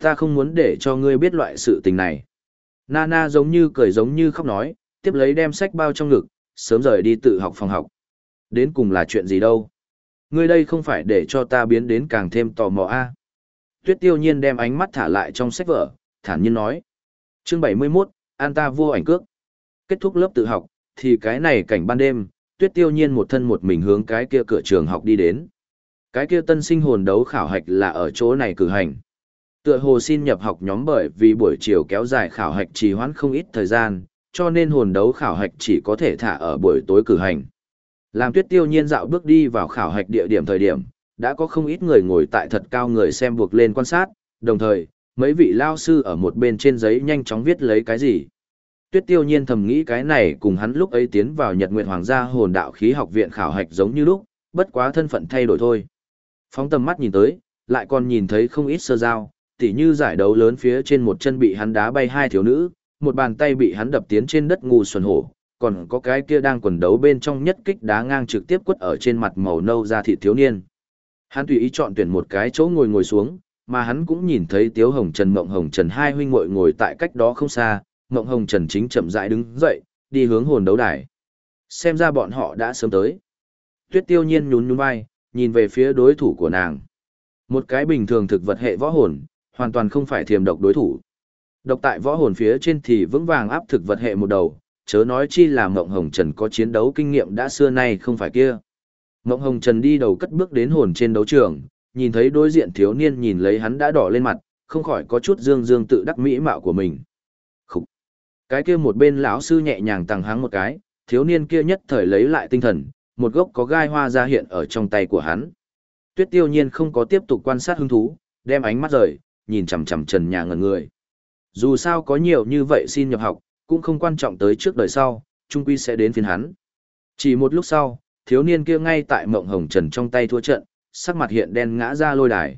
Ta không muốn để cho ngươi biết loại sự tình này. Nana giống như cười giống như khóc nói, tiếp lấy đem sách bao trong ngực, sớm rời đi tự học phòng học. Đến cùng là chuyện gì đâu? Ngươi đây không phải để cho ta biến đến càng thêm tò mò a à? Tuyết tiêu nhiên đem ánh mắt thả lại trong sách vở, thản nhiên nói. Chương 71, An ta vô ảnh cước. Kết thúc lớp tự học, thì cái này cảnh ban đêm, tuyết tiêu nhiên một thân một mình hướng cái kia cửa trường học đi đến. Cái kia tân sinh hồn đấu khảo hạch là ở chỗ này cử hành. Tựa hồ xin nhập học nhóm bởi vì buổi chiều kéo dài khảo hạch trì hoãn không ít thời gian, cho nên hồn đấu khảo hạch chỉ có thể thả ở buổi tối cử hành. Làm tuyết tiêu nhiên dạo bước đi vào khảo hạch địa điểm thời điểm, đã có không ít người ngồi tại thật cao người xem buộc lên quan sát, đồng thời, mấy vị lao sư ở một bên trên giấy nhanh chóng viết lấy cái gì. Tuyết tiêu nhiên thầm nghĩ cái này cùng hắn lúc ấy tiến vào Nhật Nguyệt Hoàng gia hồn đạo khí học viện khảo hạch giống như lúc, bất quá thân phận thay đổi thôi. Phóng tầm mắt nhìn tới, lại còn nhìn thấy không ít sơ giao, tỉ như giải đấu lớn phía trên một chân bị hắn đá bay hai thiếu nữ, một bàn tay bị hắn đập tiến trên đất ngu xuẩn hổ, còn có cái kia đang quần đấu bên trong nhất kích đá ngang trực tiếp quất ở trên mặt màu nâu da thịt thiếu niên. Hắn tùy ý chọn tuyển một cái chỗ ngồi ngồi xuống, mà hắn cũng nhìn thấy Tiếu Hồng Trần Mộng Hồng Trần hai huynh muội ngồi tại cách đó không xa, Mộng Hồng Trần chính chậm rãi đứng dậy, đi hướng hồn đấu đài. Xem ra bọn họ đã sớm tới. Tuyết Tiêu Nhiên nhún nhún vai, nhìn về phía đối thủ của nàng. Một cái bình thường thực vật hệ võ hồn, hoàn toàn không phải thiềm độc đối thủ. Độc tại võ hồn phía trên thì vững vàng áp thực vật hệ một đầu, chớ nói chi là Mộng Hồng Trần có chiến đấu kinh nghiệm đã xưa nay không phải kia. Mộng Hồng Trần đi đầu cất bước đến hồn trên đấu trường, nhìn thấy đối diện thiếu niên nhìn lấy hắn đã đỏ lên mặt, không khỏi có chút dương dương tự đắc mỹ mạo của mình. Khúc! Cái kia một bên lão sư nhẹ nhàng tăng háng một cái, thiếu niên kia nhất thời lấy lại tinh thần, một gốc có gai hoa ra hiện ở trong tay của hắn. Tuyết tiêu nhiên không có tiếp tục quan sát hứng thú, đem ánh mắt rời, nhìn chằm chằm trần nhà ngẩn người. Dù sao có nhiều như vậy xin nhập học, cũng không quan trọng tới trước đời sau, trung quy sẽ đến phiên hắn. Chỉ một lúc sau, thiếu niên kia ngay tại mộng hồng trần trong tay thua trận, sắc mặt hiện đen ngã ra lôi đài.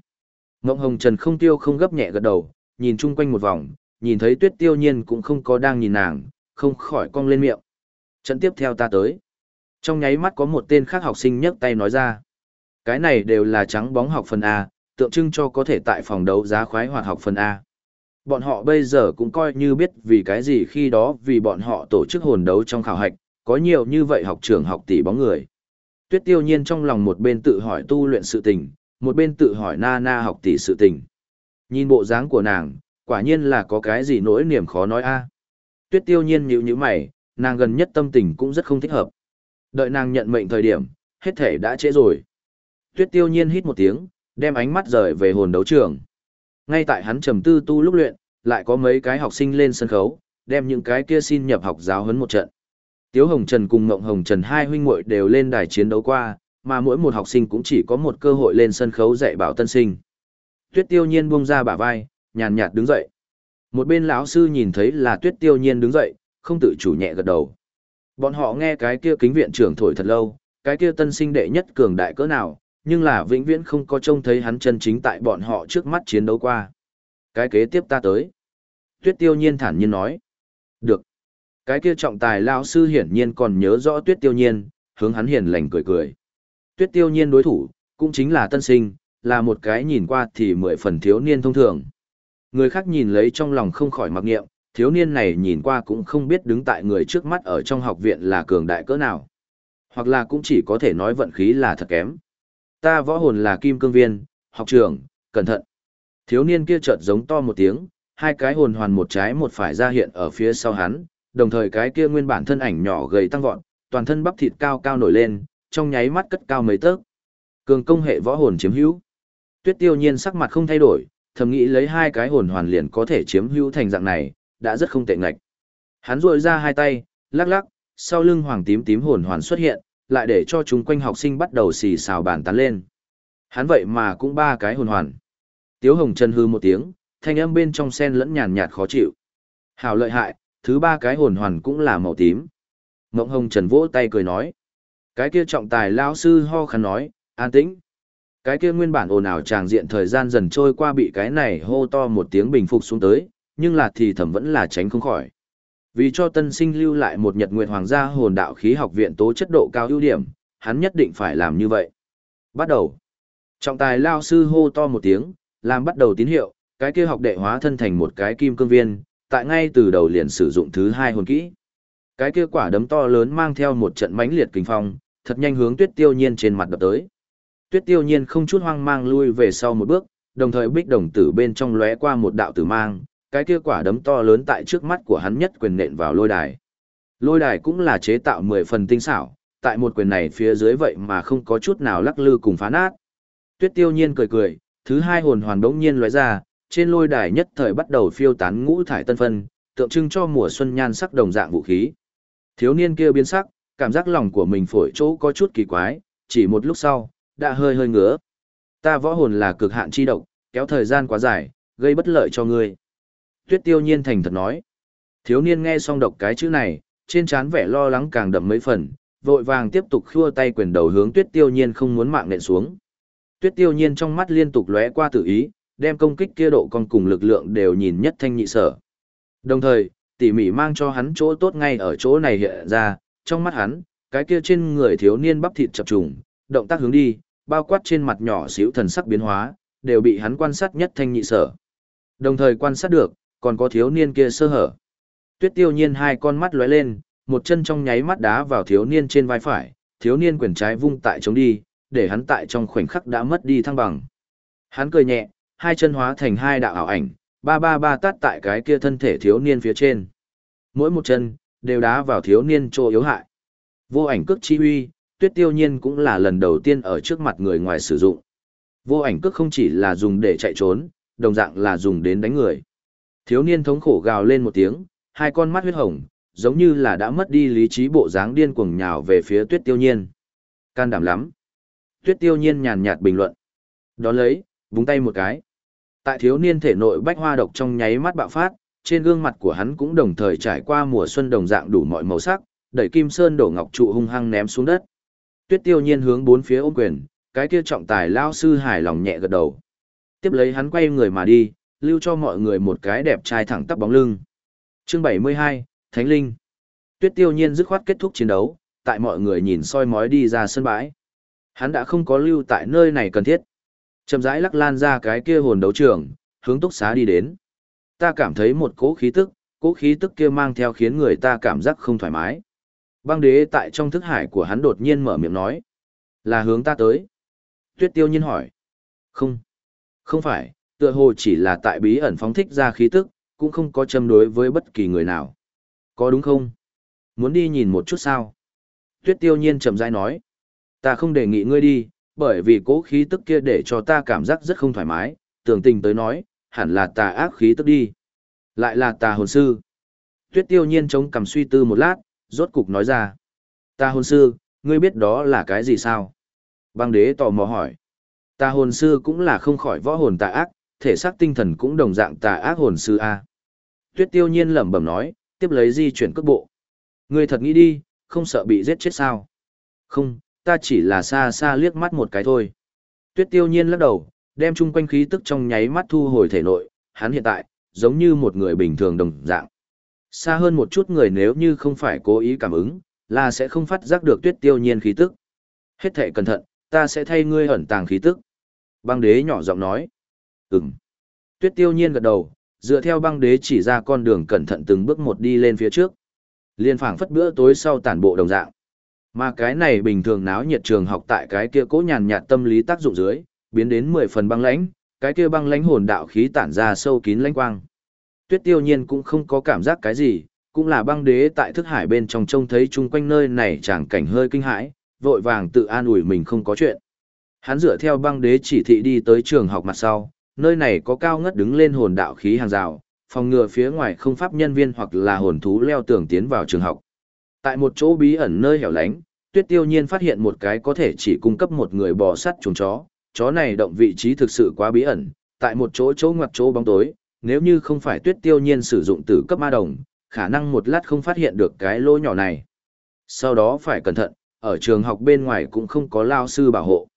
Mộng hồng trần không tiêu không gấp nhẹ gật đầu, nhìn chung quanh một vòng, nhìn thấy tuyết tiêu nhiên cũng không có đang nhìn nàng, không khỏi cong lên miệng. Trận tiếp theo ta tới. Trong nháy mắt có một tên khác học sinh nhấc tay nói ra. Cái này đều là trắng bóng học phần A, tượng trưng cho có thể tại phòng đấu giá khoái hoạt học phần A. Bọn họ bây giờ cũng coi như biết vì cái gì khi đó vì bọn họ tổ chức hồn đấu trong khảo hạch, có nhiều như vậy học trường học tỷ bóng người. Tuyết tiêu nhiên trong lòng một bên tự hỏi tu luyện sự tình, một bên tự hỏi na na học tỷ sự tình. Nhìn bộ dáng của nàng, quả nhiên là có cái gì nỗi niềm khó nói a. Tuyết tiêu nhiên nhíu nhíu mày, nàng gần nhất tâm tình cũng rất không thích hợp. Đợi nàng nhận mệnh thời điểm, hết thể đã trễ rồi. Tuyết tiêu nhiên hít một tiếng, đem ánh mắt rời về hồn đấu trường. Ngay tại hắn trầm tư tu lúc luyện, lại có mấy cái học sinh lên sân khấu, đem những cái kia xin nhập học giáo huấn một trận. Tiếu Hồng Trần cùng Ngộng Hồng Trần hai huynh muội đều lên đài chiến đấu qua, mà mỗi một học sinh cũng chỉ có một cơ hội lên sân khấu dạy bảo tân sinh. Tuyết Tiêu Nhiên buông ra bả vai, nhàn nhạt đứng dậy. Một bên lão sư nhìn thấy là Tuyết Tiêu Nhiên đứng dậy, không tự chủ nhẹ gật đầu. Bọn họ nghe cái kia kính viện trưởng thổi thật lâu, cái kia tân sinh đệ nhất cường đại cỡ nào, nhưng là vĩnh viễn không có trông thấy hắn chân chính tại bọn họ trước mắt chiến đấu qua. Cái kế tiếp ta tới. Tuyết Tiêu Nhiên thản nhiên nói. Được. Cái kia trọng tài lao sư hiển nhiên còn nhớ rõ tuyết tiêu nhiên, hướng hắn hiền lành cười cười. Tuyết tiêu nhiên đối thủ, cũng chính là tân sinh, là một cái nhìn qua thì mười phần thiếu niên thông thường. Người khác nhìn lấy trong lòng không khỏi mặc nghiệm, thiếu niên này nhìn qua cũng không biết đứng tại người trước mắt ở trong học viện là cường đại cỡ nào. Hoặc là cũng chỉ có thể nói vận khí là thật kém. Ta võ hồn là kim cương viên, học trường, cẩn thận. Thiếu niên kia chợt giống to một tiếng, hai cái hồn hoàn một trái một phải ra hiện ở phía sau hắn, đồng thời cái kia nguyên bản thân ảnh nhỏ gầy tăng vọt, toàn thân bắp thịt cao cao nổi lên, trong nháy mắt cất cao mấy tấc. Cường công hệ võ hồn chiếm hữu. Tuyết Tiêu Nhiên sắc mặt không thay đổi, thầm nghĩ lấy hai cái hồn hoàn liền có thể chiếm hữu thành dạng này, đã rất không tệ ngạch. Hắn duỗi ra hai tay, lắc lắc, sau lưng hoàng tím tím hồn hoàn xuất hiện, lại để cho chúng quanh học sinh bắt đầu xì xào bàn tán lên. Hắn vậy mà cũng ba cái hồn hoàn. Tiếu Hồng Trần hư một tiếng, thanh âm bên trong sen lẫn nhàn nhạt khó chịu. Hảo lợi hại, thứ ba cái hồn hoàn cũng là màu tím. Ngộng Hồng Trần vỗ tay cười nói. Cái kia trọng tài Lão sư ho khăn nói, an tĩnh. Cái kia nguyên bản ồn ào tràng diện thời gian dần trôi qua bị cái này hô to một tiếng bình phục xuống tới, nhưng là thì thẩm vẫn là tránh không khỏi. Vì cho tân sinh lưu lại một nhật nguyệt hoàng gia hồn đạo khí học viện tố chất độ cao ưu điểm, hắn nhất định phải làm như vậy. Bắt đầu. Trọng tài lao sư hô to một tiếng, làm bắt đầu tín hiệu, cái kia học đệ hóa thân thành một cái kim cương viên, tại ngay từ đầu liền sử dụng thứ hai hồn kỹ. Cái kia quả đấm to lớn mang theo một trận mãnh liệt kinh phong, thật nhanh hướng Tuyết Tiêu Nhiên trên mặt đập tới. Tuyết Tiêu Nhiên không chút hoang mang lui về sau một bước, đồng thời bích đồng tử bên trong lóe qua một đạo tử mang, cái kia quả đấm to lớn tại trước mắt của hắn nhất quyền nện vào lôi đài. Lôi đài cũng là chế tạo mười phần tinh xảo, tại một quyền này phía dưới vậy mà không có chút nào lắc lư cùng phá nát. Tuyết Tiêu Nhiên cười cười, thứ hai hồn hoàn đống nhiên lóe ra, trên lôi đài nhất thời bắt đầu phiêu tán ngũ thải tân phân, tượng trưng cho mùa xuân nhan sắc đồng dạng vũ khí. Thiếu niên kia biến sắc, cảm giác lòng của mình phổi chỗ có chút kỳ quái, chỉ một lúc sau, đã hơi hơi ngứa. Ta võ hồn là cực hạn chi độc, kéo thời gian quá dài, gây bất lợi cho ngươi. Tuyết tiêu nhiên thành thật nói. Thiếu niên nghe xong độc cái chữ này, trên trán vẻ lo lắng càng đậm mấy phần, vội vàng tiếp tục khua tay quyền đầu hướng tuyết tiêu nhiên không muốn mạng nện xuống. Tuyết tiêu nhiên trong mắt liên tục lóe qua tự ý, đem công kích kia độ con cùng lực lượng đều nhìn nhất thanh nhị sở. Đồng thời, tỉ mỉ mang cho hắn chỗ tốt ngay ở chỗ này hiện ra, trong mắt hắn, cái kia trên người thiếu niên bắp thịt chập trùng, động tác hướng đi, bao quát trên mặt nhỏ xíu thần sắc biến hóa, đều bị hắn quan sát nhất thanh nhị sở. Đồng thời quan sát được, còn có thiếu niên kia sơ hở. Tuyết tiêu nhiên hai con mắt lóe lên, một chân trong nháy mắt đá vào thiếu niên trên vai phải, thiếu niên quyền trái vung tại chống đi, để hắn tại trong khoảnh khắc đã mất đi thăng bằng. Hắn cười nhẹ, hai chân hóa thành hai đạo ảo ảnh, ba ba ba tát tại cái kia thân thể thiếu niên phía trên. Mỗi một chân, đều đá vào thiếu niên trô yếu hại. Vô ảnh cước chi huy, tuyết tiêu nhiên cũng là lần đầu tiên ở trước mặt người ngoài sử dụng. Vô ảnh cước không chỉ là dùng để chạy trốn, đồng dạng là dùng đến đánh người. Thiếu niên thống khổ gào lên một tiếng, hai con mắt huyết hồng, giống như là đã mất đi lý trí bộ dáng điên cuồng nhào về phía tuyết tiêu nhiên. Can đảm lắm. Tuyết tiêu nhiên nhàn nhạt bình luận. Đó lấy, búng tay một cái. Tại thiếu niên thể nội bách hoa độc trong nháy mắt bạo phát, trên gương mặt của hắn cũng đồng thời trải qua mùa xuân đồng dạng đủ mọi màu sắc, đẩy kim sơn đổ ngọc trụ hung hăng ném xuống đất. Tuyết tiêu nhiên hướng bốn phía ôm quyền, cái kia trọng tài lao sư hài lòng nhẹ gật đầu. Tiếp lấy hắn quay người mà đi, lưu cho mọi người một cái đẹp trai thẳng tắp bóng lưng. Chương 72, Thánh Linh. Tuyết tiêu nhiên dứt khoát kết thúc chiến đấu, tại mọi người nhìn soi mói đi ra sân bãi. Hắn đã không có lưu tại nơi này cần thiết. Chậm rãi lắc lan ra cái kia hồn đấu trường, hướng túc xá đi đến. Ta cảm thấy một cỗ khí tức, cỗ khí tức kia mang theo khiến người ta cảm giác không thoải mái. Băng đế tại trong thức hải của hắn đột nhiên mở miệng nói. Là hướng ta tới. Tuyết tiêu nhiên hỏi. Không. Không phải, tựa hồ chỉ là tại bí ẩn phóng thích ra khí tức, cũng không có châm đối với bất kỳ người nào. Có đúng không? Muốn đi nhìn một chút sao? Tuyết tiêu nhiên chậm rãi nói. Ta không đề nghị ngươi đi, bởi vì cố khí tức kia để cho ta cảm giác rất không thoải mái, tưởng tình tới nói, hẳn là tà ác khí tức đi. Lại là tà hồn sư. Tuyết tiêu nhiên chống cầm suy tư một lát, rốt cục nói ra. Tà hồn sư, ngươi biết đó là cái gì sao? Băng đế tò mò hỏi. Tà hồn sư cũng là không khỏi võ hồn tà ác, thể xác tinh thần cũng đồng dạng tà ác hồn sư A. Tuyết tiêu nhiên lẩm bẩm nói, tiếp lấy di chuyển cước bộ. Ngươi thật nghĩ đi, không sợ bị giết chết sao? Không, ta chỉ là xa xa liếc mắt một cái thôi. Tuyết tiêu nhiên lắc đầu, đem chung quanh khí tức trong nháy mắt thu hồi thể nội, hắn hiện tại, giống như một người bình thường đồng dạng. Xa hơn một chút người nếu như không phải cố ý cảm ứng, là sẽ không phát giác được tuyết tiêu nhiên khí tức. Hết thảy cẩn thận, ta sẽ thay ngươi ẩn tàng khí tức. Băng đế nhỏ giọng nói. Ừm. Tuyết tiêu nhiên gật đầu, dựa theo băng đế chỉ ra con đường cẩn thận từng bước một đi lên phía trước. Liên phảng phất bữa tối sau tản bộ đồng dạng. Mà cái này bình thường náo nhiệt trường học tại cái kia cố nhàn nhạt tâm lý tác dụng dưới, biến đến 10 phần băng lãnh, cái kia băng lãnh hồn đạo khí tản ra sâu kín lãnh quang. Tuyết Tiêu Nhiên cũng không có cảm giác cái gì, cũng là băng đế tại thức hải bên trong trông thấy chung quanh nơi này chẳng cảnh hơi kinh hãi, vội vàng tự an ủi mình không có chuyện. Hắn dựa theo băng đế chỉ thị đi tới trường học mặt sau, nơi này có cao ngất đứng lên hồn đạo khí hàng rào, phòng ngừa phía ngoài không pháp nhân viên hoặc là hồn thú leo tường tiến vào trường học. Tại một chỗ bí ẩn nơi hẻo lánh, Tuyết Tiêu Nhiên phát hiện một cái có thể chỉ cung cấp một người bò sắt chuồng chó, chó này động vị trí thực sự quá bí ẩn, tại một chỗ chỗ ngoặt chỗ bóng tối, nếu như không phải Tuyết Tiêu Nhiên sử dụng tử cấp ma đồng, khả năng một lát không phát hiện được cái lỗ nhỏ này. Sau đó phải cẩn thận, ở trường học bên ngoài cũng không có lao sư bảo hộ.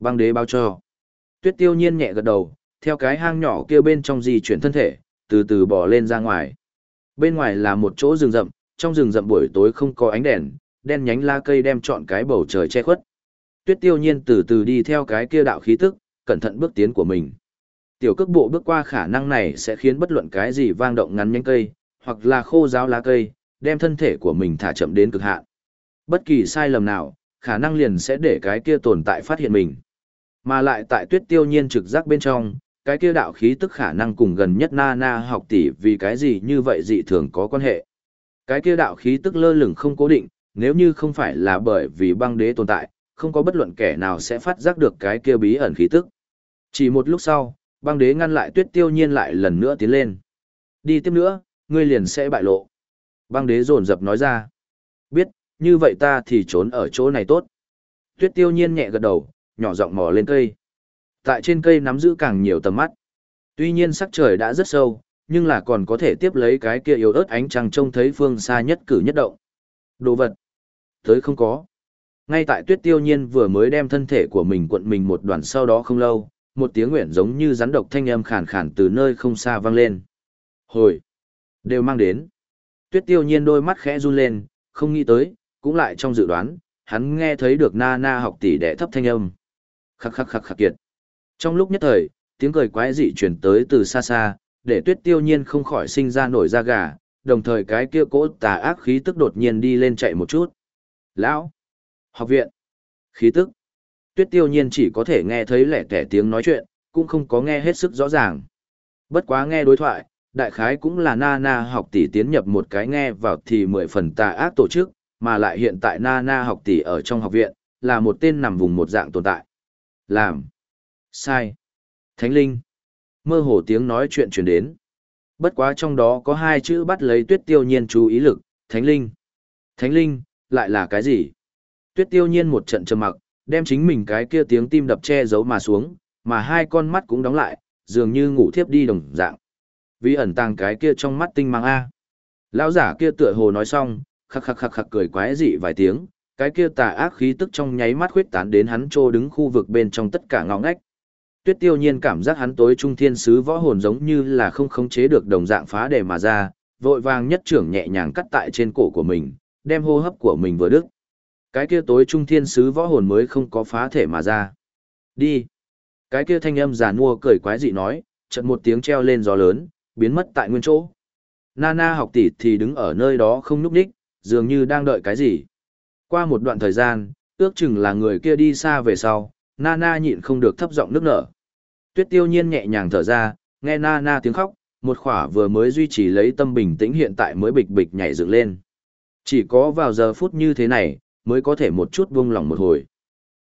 Băng đế bao cho. Tuyết Tiêu Nhiên nhẹ gật đầu, theo cái hang nhỏ kia bên trong di chuyển thân thể, từ từ bỏ lên ra ngoài. Bên ngoài là một chỗ rừng rậm, trong rừng rậm buổi tối không có ánh đèn, đen nhánh la cây đem trọn cái bầu trời che khuất. Tuyết tiêu nhiên từ từ đi theo cái kia đạo khí tức, cẩn thận bước tiến của mình. Tiểu cước bộ bước qua khả năng này sẽ khiến bất luận cái gì vang động ngắn nhánh cây, hoặc là khô giáo lá cây, đem thân thể của mình thả chậm đến cực hạn. Bất kỳ sai lầm nào, khả năng liền sẽ để cái kia tồn tại phát hiện mình. Mà lại tại tuyết tiêu nhiên trực giác bên trong, cái kia đạo khí tức khả năng cùng gần nhất na na học tỷ vì cái gì như vậy dị thường có quan hệ. Cái kia đạo khí tức lơ lửng không cố định, nếu như không phải là bởi vì băng đế tồn tại, không có bất luận kẻ nào sẽ phát giác được cái kia bí ẩn khí tức. Chỉ một lúc sau, băng đế ngăn lại tuyết tiêu nhiên lại lần nữa tiến lên. Đi tiếp nữa, ngươi liền sẽ bại lộ. Băng đế rồn rập nói ra. Biết, như vậy ta thì trốn ở chỗ này tốt. Tuyết tiêu nhiên nhẹ gật đầu, nhỏ giọng mò lên cây. Tại trên cây nắm giữ càng nhiều tầm mắt. Tuy nhiên sắc trời đã rất sâu, nhưng là còn có thể tiếp lấy cái kia yếu ớt ánh trăng trông thấy phương xa nhất cử nhất động. Đồ vật. Tới không có. Ngay tại tuyết tiêu nhiên vừa mới đem thân thể của mình cuộn mình một đoạn sau đó không lâu, một tiếng nguyện giống như rắn độc thanh âm khàn khàn từ nơi không xa vang lên. Hồi. Đều mang đến. Tuyết tiêu nhiên đôi mắt khẽ run lên, không nghĩ tới, cũng lại trong dự đoán, hắn nghe thấy được na na học tỷ đệ thấp thanh âm. Khắc khắc khắc khắc kiệt. Trong lúc nhất thời, tiếng cười quái dị chuyển tới từ xa xa, để tuyết tiêu nhiên không khỏi sinh ra nổi da gà, đồng thời cái kia cỗ tà ác khí tức đột nhiên đi lên chạy một chút. Lão! Học viện! Khí tức! Tuyết tiêu nhiên chỉ có thể nghe thấy lẻ tẻ tiếng nói chuyện, cũng không có nghe hết sức rõ ràng. Bất quá nghe đối thoại, đại khái cũng là na na học tỷ tiến nhập một cái nghe vào thì mười phần tà ác tổ chức, mà lại hiện tại na na học tỷ ở trong học viện, là một tên nằm vùng một dạng tồn tại. Làm. Sai. Thánh linh. Mơ hồ tiếng nói chuyện truyền đến. Bất quá trong đó có hai chữ bắt lấy tuyết tiêu nhiên chú ý lực, thánh linh. Thánh linh, lại là cái gì? Tuyết tiêu nhiên một trận trầm mặc, đem chính mình cái kia tiếng tim đập che giấu mà xuống, mà hai con mắt cũng đóng lại, dường như ngủ thiếp đi đồng dạng. Vì ẩn tàng cái kia trong mắt tinh mang A. Lão giả kia tựa hồ nói xong, khắc khắc khắc khắc cười quái dị vài tiếng, cái kia tà ác khí tức trong nháy mắt khuyết tán đến hắn trô đứng khu vực bên trong tất cả ngõ ngách. Tuyết tiêu nhiên cảm giác hắn tối trung thiên sứ võ hồn giống như là không khống chế được đồng dạng phá đề mà ra, vội vàng nhất trưởng nhẹ nhàng cắt tại trên cổ của mình, đem hô hấp của mình vừa đứt. Cái kia tối trung thiên sứ võ hồn mới không có phá thể mà ra. Đi. Cái kia thanh âm giàn mua cười quái dị nói, chợt một tiếng treo lên gió lớn, biến mất tại nguyên chỗ. Nana học tỷ thì đứng ở nơi đó không nhúc đích, dường như đang đợi cái gì. Qua một đoạn thời gian, ước chừng là người kia đi xa về sau, Nana nhịn không được thấp giọng nước nở. Tuyết tiêu nhiên nhẹ nhàng thở ra, nghe Nana tiếng khóc, một khỏa vừa mới duy trì lấy tâm bình tĩnh hiện tại mới bịch bịch nhảy dựng lên. Chỉ có vào giờ phút như thế này, mới có thể một chút buông lòng một hồi.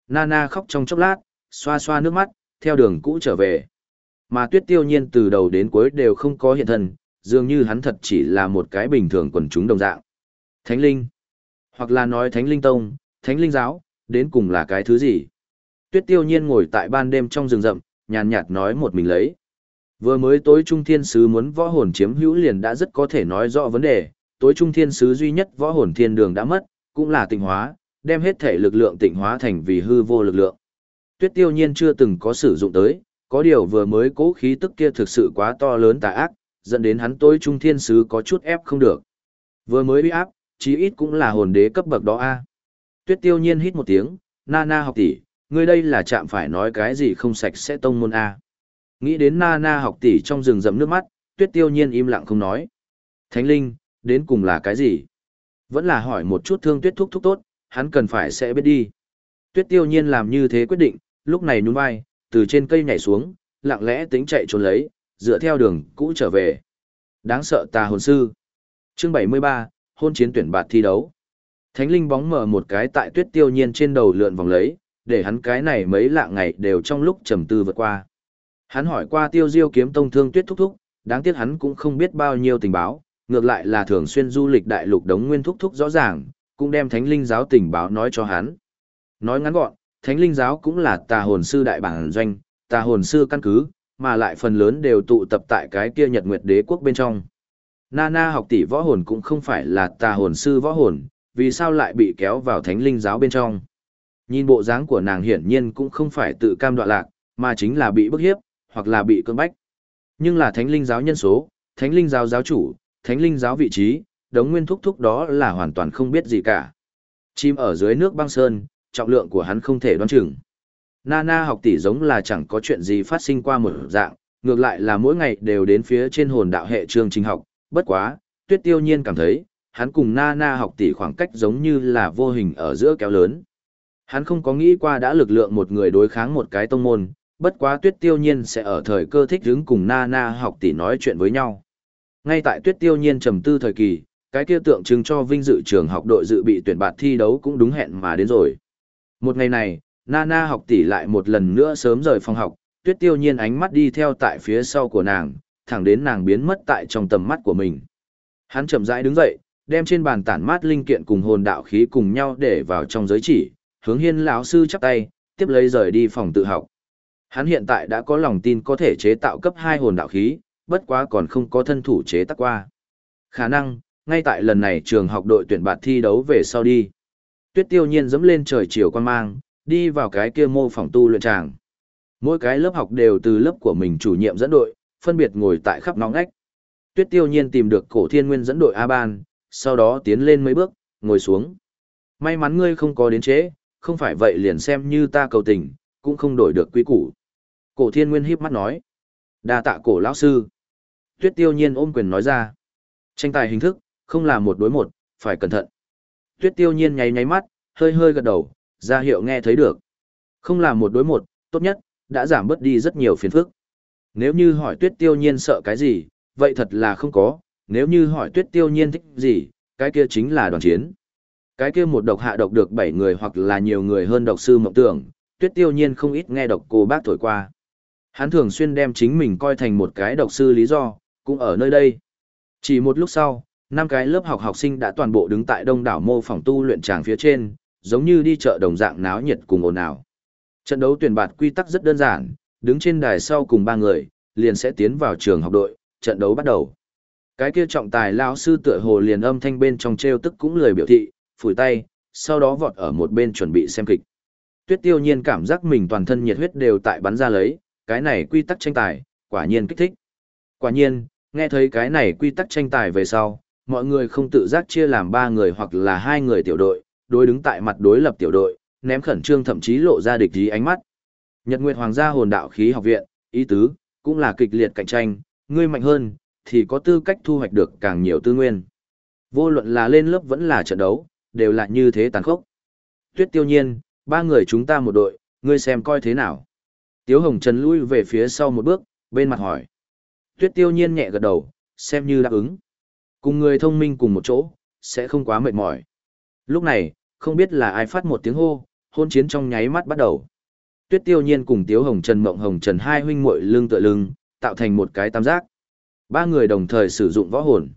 Nana khóc trong chốc lát, xoa xoa nước mắt, theo đường cũ trở về. Mà tuyết tiêu nhiên từ đầu đến cuối đều không có hiện thân, dường như hắn thật chỉ là một cái bình thường quần chúng đồng dạng. Thánh linh, hoặc là nói thánh linh tông, thánh linh giáo, đến cùng là cái thứ gì? Tuyết tiêu nhiên ngồi tại ban đêm trong rừng rậm, nhàn nhạt nói một mình lấy. Vừa mới tối trung thiên sứ muốn võ hồn chiếm hữu liền đã rất có thể nói rõ vấn đề, tối trung thiên sứ duy nhất võ hồn thiên đường đã mất, cũng là tịnh hóa, đem hết thể lực lượng tịnh hóa thành vì hư vô lực lượng. Tuyết tiêu nhiên chưa từng có sử dụng tới, có điều vừa mới cố khí tức kia thực sự quá to lớn tà ác, dẫn đến hắn tối trung thiên sứ có chút ép không được. Vừa mới bị áp, chí ít cũng là hồn đế cấp bậc đó a. Tuyết tiêu nhiên hít một tiếng, na na học tỷ, ngươi đây là chạm phải nói cái gì không sạch sẽ tông môn a. Nghĩ đến na na học tỷ trong rừng rậm nước mắt, tuyết tiêu nhiên im lặng không nói. Thánh linh, đến cùng là cái gì? Vẫn là hỏi một chút thương tuyết thúc thúc tốt, hắn cần phải sẽ biết đi. Tuyết tiêu nhiên làm như thế quyết định, lúc này nhún vai, từ trên cây nhảy xuống, lặng lẽ tính chạy trốn lấy, dựa theo đường cũ trở về. Đáng sợ tà hồn sư. Chương 73, hôn chiến tuyển bạt thi đấu. Thánh linh bóng mở một cái tại tuyết tiêu nhiên trên đầu lượn vòng lấy, để hắn cái này mấy lạ ngày đều trong lúc trầm tư vượt qua. Hắn hỏi qua tiêu diêu kiếm tông thương tuyết thúc thúc, đáng tiếc hắn cũng không biết bao nhiêu tình báo, ngược lại là thường xuyên du lịch đại lục đống nguyên thúc thúc rõ ràng, cũng đem thánh linh giáo tình báo nói cho hắn. Nói ngắn gọn, thánh linh giáo cũng là tà hồn sư đại bản doanh, tà hồn sư căn cứ, mà lại phần lớn đều tụ tập tại cái kia nhật nguyệt đế quốc bên trong. Nana học tỷ võ hồn cũng không phải là tà hồn sư võ hồn, vì sao lại bị kéo vào thánh linh giáo bên trong. Nhìn bộ dáng của nàng hiển nhiên cũng không phải tự cam đoạ lạc, mà chính là bị bức hiếp, hoặc là bị cưỡng bách. Nhưng là thánh linh giáo nhân số, thánh linh giáo giáo chủ, thánh linh giáo vị trí, đống nguyên thúc thúc đó là hoàn toàn không biết gì cả. Chim ở dưới nước băng sơn, trọng lượng của hắn không thể đoán chừng. Nana học tỷ giống là chẳng có chuyện gì phát sinh qua một dạng, ngược lại là mỗi ngày đều đến phía trên hồn đạo hệ trường trình học, bất quá, tuyết tiêu nhiên cảm thấy, hắn cùng na na học tỷ khoảng cách giống như là vô hình ở giữa kéo lớn. Hắn không có nghĩ qua đã lực lượng một người đối kháng một cái tông môn, bất quá tuyết tiêu nhiên sẽ ở thời cơ thích đứng cùng na na học tỷ nói chuyện với nhau. Ngay tại tuyết tiêu nhiên trầm tư thời kỳ, cái kia tượng trưng cho vinh dự trường học đội dự bị tuyển bạt thi đấu cũng đúng hẹn mà đến rồi. Một ngày này, Nana học tỷ lại một lần nữa sớm rời phòng học, tuyết tiêu nhiên ánh mắt đi theo tại phía sau của nàng, thẳng đến nàng biến mất tại trong tầm mắt của mình. Hắn chậm rãi đứng dậy, đem trên bàn tản mát linh kiện cùng hồn đạo khí cùng nhau để vào trong giới chỉ, hướng hiên lão sư chắp tay, tiếp lấy rời đi phòng tự học. Hắn hiện tại đã có lòng tin có thể chế tạo cấp 2 hồn đạo khí, bất quá còn không có thân thủ chế tác qua. Khả năng, ngay tại lần này trường học đội tuyển bạt thi đấu về sau đi. Tuyết tiêu nhiên dẫm lên trời chiều quan mang, đi vào cái kia mô phòng tu luyện tràng. Mỗi cái lớp học đều từ lớp của mình chủ nhiệm dẫn đội, phân biệt ngồi tại khắp nóng ngách. Tuyết tiêu nhiên tìm được cổ thiên nguyên dẫn đội A-ban, sau đó tiến lên mấy bước, ngồi xuống. May mắn ngươi không có đến chế, không phải vậy liền xem như ta cầu tình, cũng không đổi được quý củ. Cổ thiên nguyên híp mắt nói. đa tạ cổ lão sư. Tuyết tiêu nhiên ôm quyền nói ra. Tranh tài hình thức, không là một đối một, phải cẩn thận. Tuyết tiêu nhiên nháy nháy mắt, hơi hơi gật đầu, ra hiệu nghe thấy được. Không là một đối một, tốt nhất, đã giảm bớt đi rất nhiều phiền phức. Nếu như hỏi tuyết tiêu nhiên sợ cái gì, vậy thật là không có, nếu như hỏi tuyết tiêu nhiên thích gì, cái kia chính là đoàn chiến. Cái kia một độc hạ độc được 7 người hoặc là nhiều người hơn độc sư mộng tưởng, tuyết tiêu nhiên không ít nghe độc cô bác thổi qua. Hắn thường xuyên đem chính mình coi thành một cái độc sư lý do, cũng ở nơi đây. Chỉ một lúc sau, năm cái lớp học học sinh đã toàn bộ đứng tại đông đảo mô phòng tu luyện tràng phía trên, giống như đi chợ đồng dạng náo nhiệt cùng ồn ào. Trận đấu tuyển bạt quy tắc rất đơn giản, đứng trên đài sau cùng ba người, liền sẽ tiến vào trường học đội, trận đấu bắt đầu. Cái kia trọng tài lão sư tựa hồ liền âm thanh bên trong treo tức cũng lời biểu thị, phủi tay, sau đó vọt ở một bên chuẩn bị xem kịch. Tuyết Tiêu Nhiên cảm giác mình toàn thân nhiệt huyết đều tại bắn ra lấy, cái này quy tắc tranh tài, quả nhiên kích thích. Quả nhiên, nghe thấy cái này quy tắc tranh tài về sau, mọi người không tự giác chia làm ba người hoặc là hai người tiểu đội, đối đứng tại mặt đối lập tiểu đội, ném khẩn trương thậm chí lộ ra địch ý ánh mắt. Nhật Nguyệt Hoàng gia hồn đạo khí học viện, ý tứ, cũng là kịch liệt cạnh tranh, ngươi mạnh hơn, thì có tư cách thu hoạch được càng nhiều tư nguyên. Vô luận là lên lớp vẫn là trận đấu, đều là như thế tàn khốc. Tuyết tiêu nhiên, ba người chúng ta một đội, ngươi xem coi thế nào. Tiếu Hồng Trần lui về phía sau một bước, bên mặt hỏi. Tuyết tiêu nhiên nhẹ gật đầu, xem như đáp ứng. Cùng người thông minh cùng một chỗ, sẽ không quá mệt mỏi. Lúc này, không biết là ai phát một tiếng hô, hôn chiến trong nháy mắt bắt đầu. Tuyết Tiêu Nhiên cùng Tiếu Hồng Trần Mộng Hồng Trần hai huynh muội lưng tựa lưng, tạo thành một cái tam giác. Ba người đồng thời sử dụng võ hồn.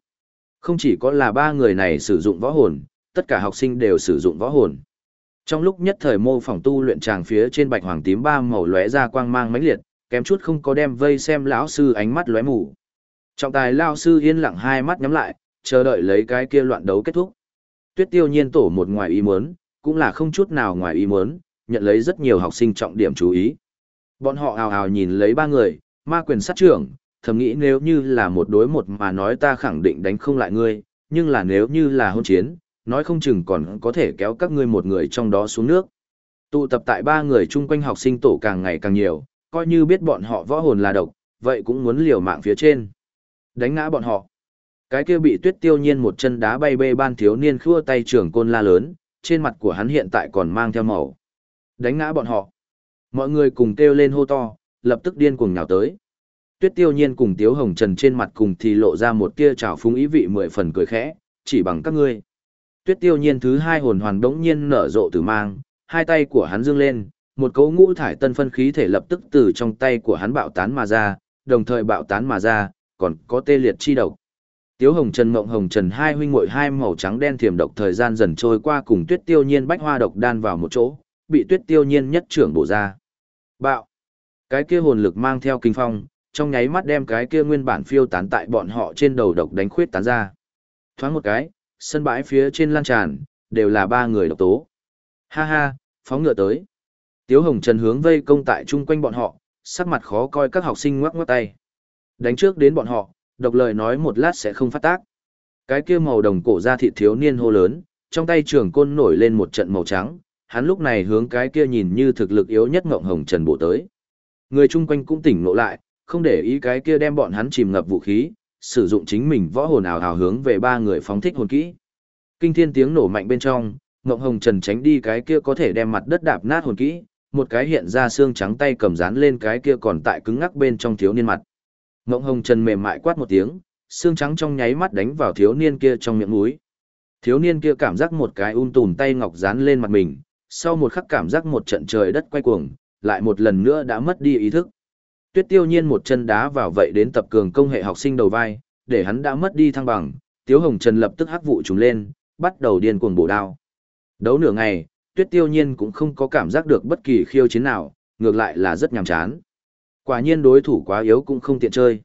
Không chỉ có là ba người này sử dụng võ hồn, tất cả học sinh đều sử dụng võ hồn. Trong lúc nhất thời mô phỏng tu luyện tràng phía trên bạch hoàng tím ba màu lóe ra quang mang mãnh liệt, kém chút không có đem vây xem lão sư ánh mắt lóe mù. Trọng tài lão sư yên lặng hai mắt nhắm lại, chờ đợi lấy cái kia loạn đấu kết thúc. Tuyết Tiêu Nhiên tổ một ngoài ý muốn, cũng là không chút nào ngoài ý muốn, nhận lấy rất nhiều học sinh trọng điểm chú ý. Bọn họ hào hào nhìn lấy ba người, ma quyền sát trưởng, thầm nghĩ nếu như là một đối một mà nói ta khẳng định đánh không lại ngươi, nhưng là nếu như là hôn chiến, nói không chừng còn có thể kéo các ngươi một người trong đó xuống nước. Tụ tập tại ba người chung quanh học sinh tổ càng ngày càng nhiều, coi như biết bọn họ võ hồn là độc, vậy cũng muốn liều mạng phía trên. Đánh ngã bọn họ. Cái kia bị tuyết tiêu nhiên một chân đá bay bê ban thiếu niên khua tay trưởng côn la lớn, trên mặt của hắn hiện tại còn mang theo màu. Đánh ngã bọn họ. Mọi người cùng kêu lên hô to, lập tức điên cuồng nhào tới. Tuyết tiêu nhiên cùng tiếu hồng trần trên mặt cùng thì lộ ra một tia trào phúng ý vị mười phần cười khẽ, chỉ bằng các ngươi. Tuyết tiêu nhiên thứ hai hồn hoàn đống nhiên nở rộ từ mang, hai tay của hắn dương lên, một cấu ngũ thải tân phân khí thể lập tức từ trong tay của hắn bạo tán mà ra, đồng thời bạo tán mà ra, còn có tê liệt chi độc. Tiếu Hồng Trần Mộng Hồng Trần hai huynh muội hai màu trắng đen thiểm độc thời gian dần trôi qua cùng Tuyết Tiêu Nhiên bách hoa độc đan vào một chỗ, bị Tuyết Tiêu Nhiên nhất trưởng bổ ra. Bạo. Cái kia hồn lực mang theo kinh phong, trong nháy mắt đem cái kia nguyên bản phiêu tán tại bọn họ trên đầu độc đánh khuyết tán ra. Thoáng một cái, sân bãi phía trên lan tràn, đều là ba người độc tố. Ha ha, phóng ngựa tới. Tiếu Hồng Trần hướng vây công tại chung quanh bọn họ, sắc mặt khó coi các học sinh ngoắc ngoắc tay. Đánh trước đến bọn họ, độc lời nói một lát sẽ không phát tác. Cái kia màu đồng cổ ra thịt thiếu niên hô lớn, trong tay trường côn nổi lên một trận màu trắng, hắn lúc này hướng cái kia nhìn như thực lực yếu nhất ngộng hồng trần bộ tới. Người chung quanh cũng tỉnh ngộ lại, không để ý cái kia đem bọn hắn chìm ngập vũ khí, sử dụng chính mình võ hồn ảo hào hướng về ba người phóng thích hồn kỹ. Kinh thiên tiếng nổ mạnh bên trong, Ngộng Hồng Trần tránh đi cái kia có thể đem mặt đất đạp nát hồn kỹ, một cái hiện ra xương trắng tay cầm dán lên cái kia còn tại cứng ngắc bên trong thiếu niên mặt. Ngộng Hồng Trần mềm mại quát một tiếng, xương trắng trong nháy mắt đánh vào thiếu niên kia trong miệng mũi. Thiếu niên kia cảm giác một cái un tùm tay ngọc dán lên mặt mình, sau một khắc cảm giác một trận trời đất quay cuồng, lại một lần nữa đã mất đi ý thức. Tuyết tiêu nhiên một chân đá vào vậy đến tập cường công hệ học sinh đầu vai, để hắn đã mất đi thăng bằng, Tiếu Hồng Trần lập tức hắc vụ trùng lên, bắt đầu điên cuồng bổ đao. Đấu nửa ngày, Tuyết Tiêu Nhiên cũng không có cảm giác được bất kỳ khiêu chiến nào, ngược lại là rất nhàm chán. Quả nhiên đối thủ quá yếu cũng không tiện chơi.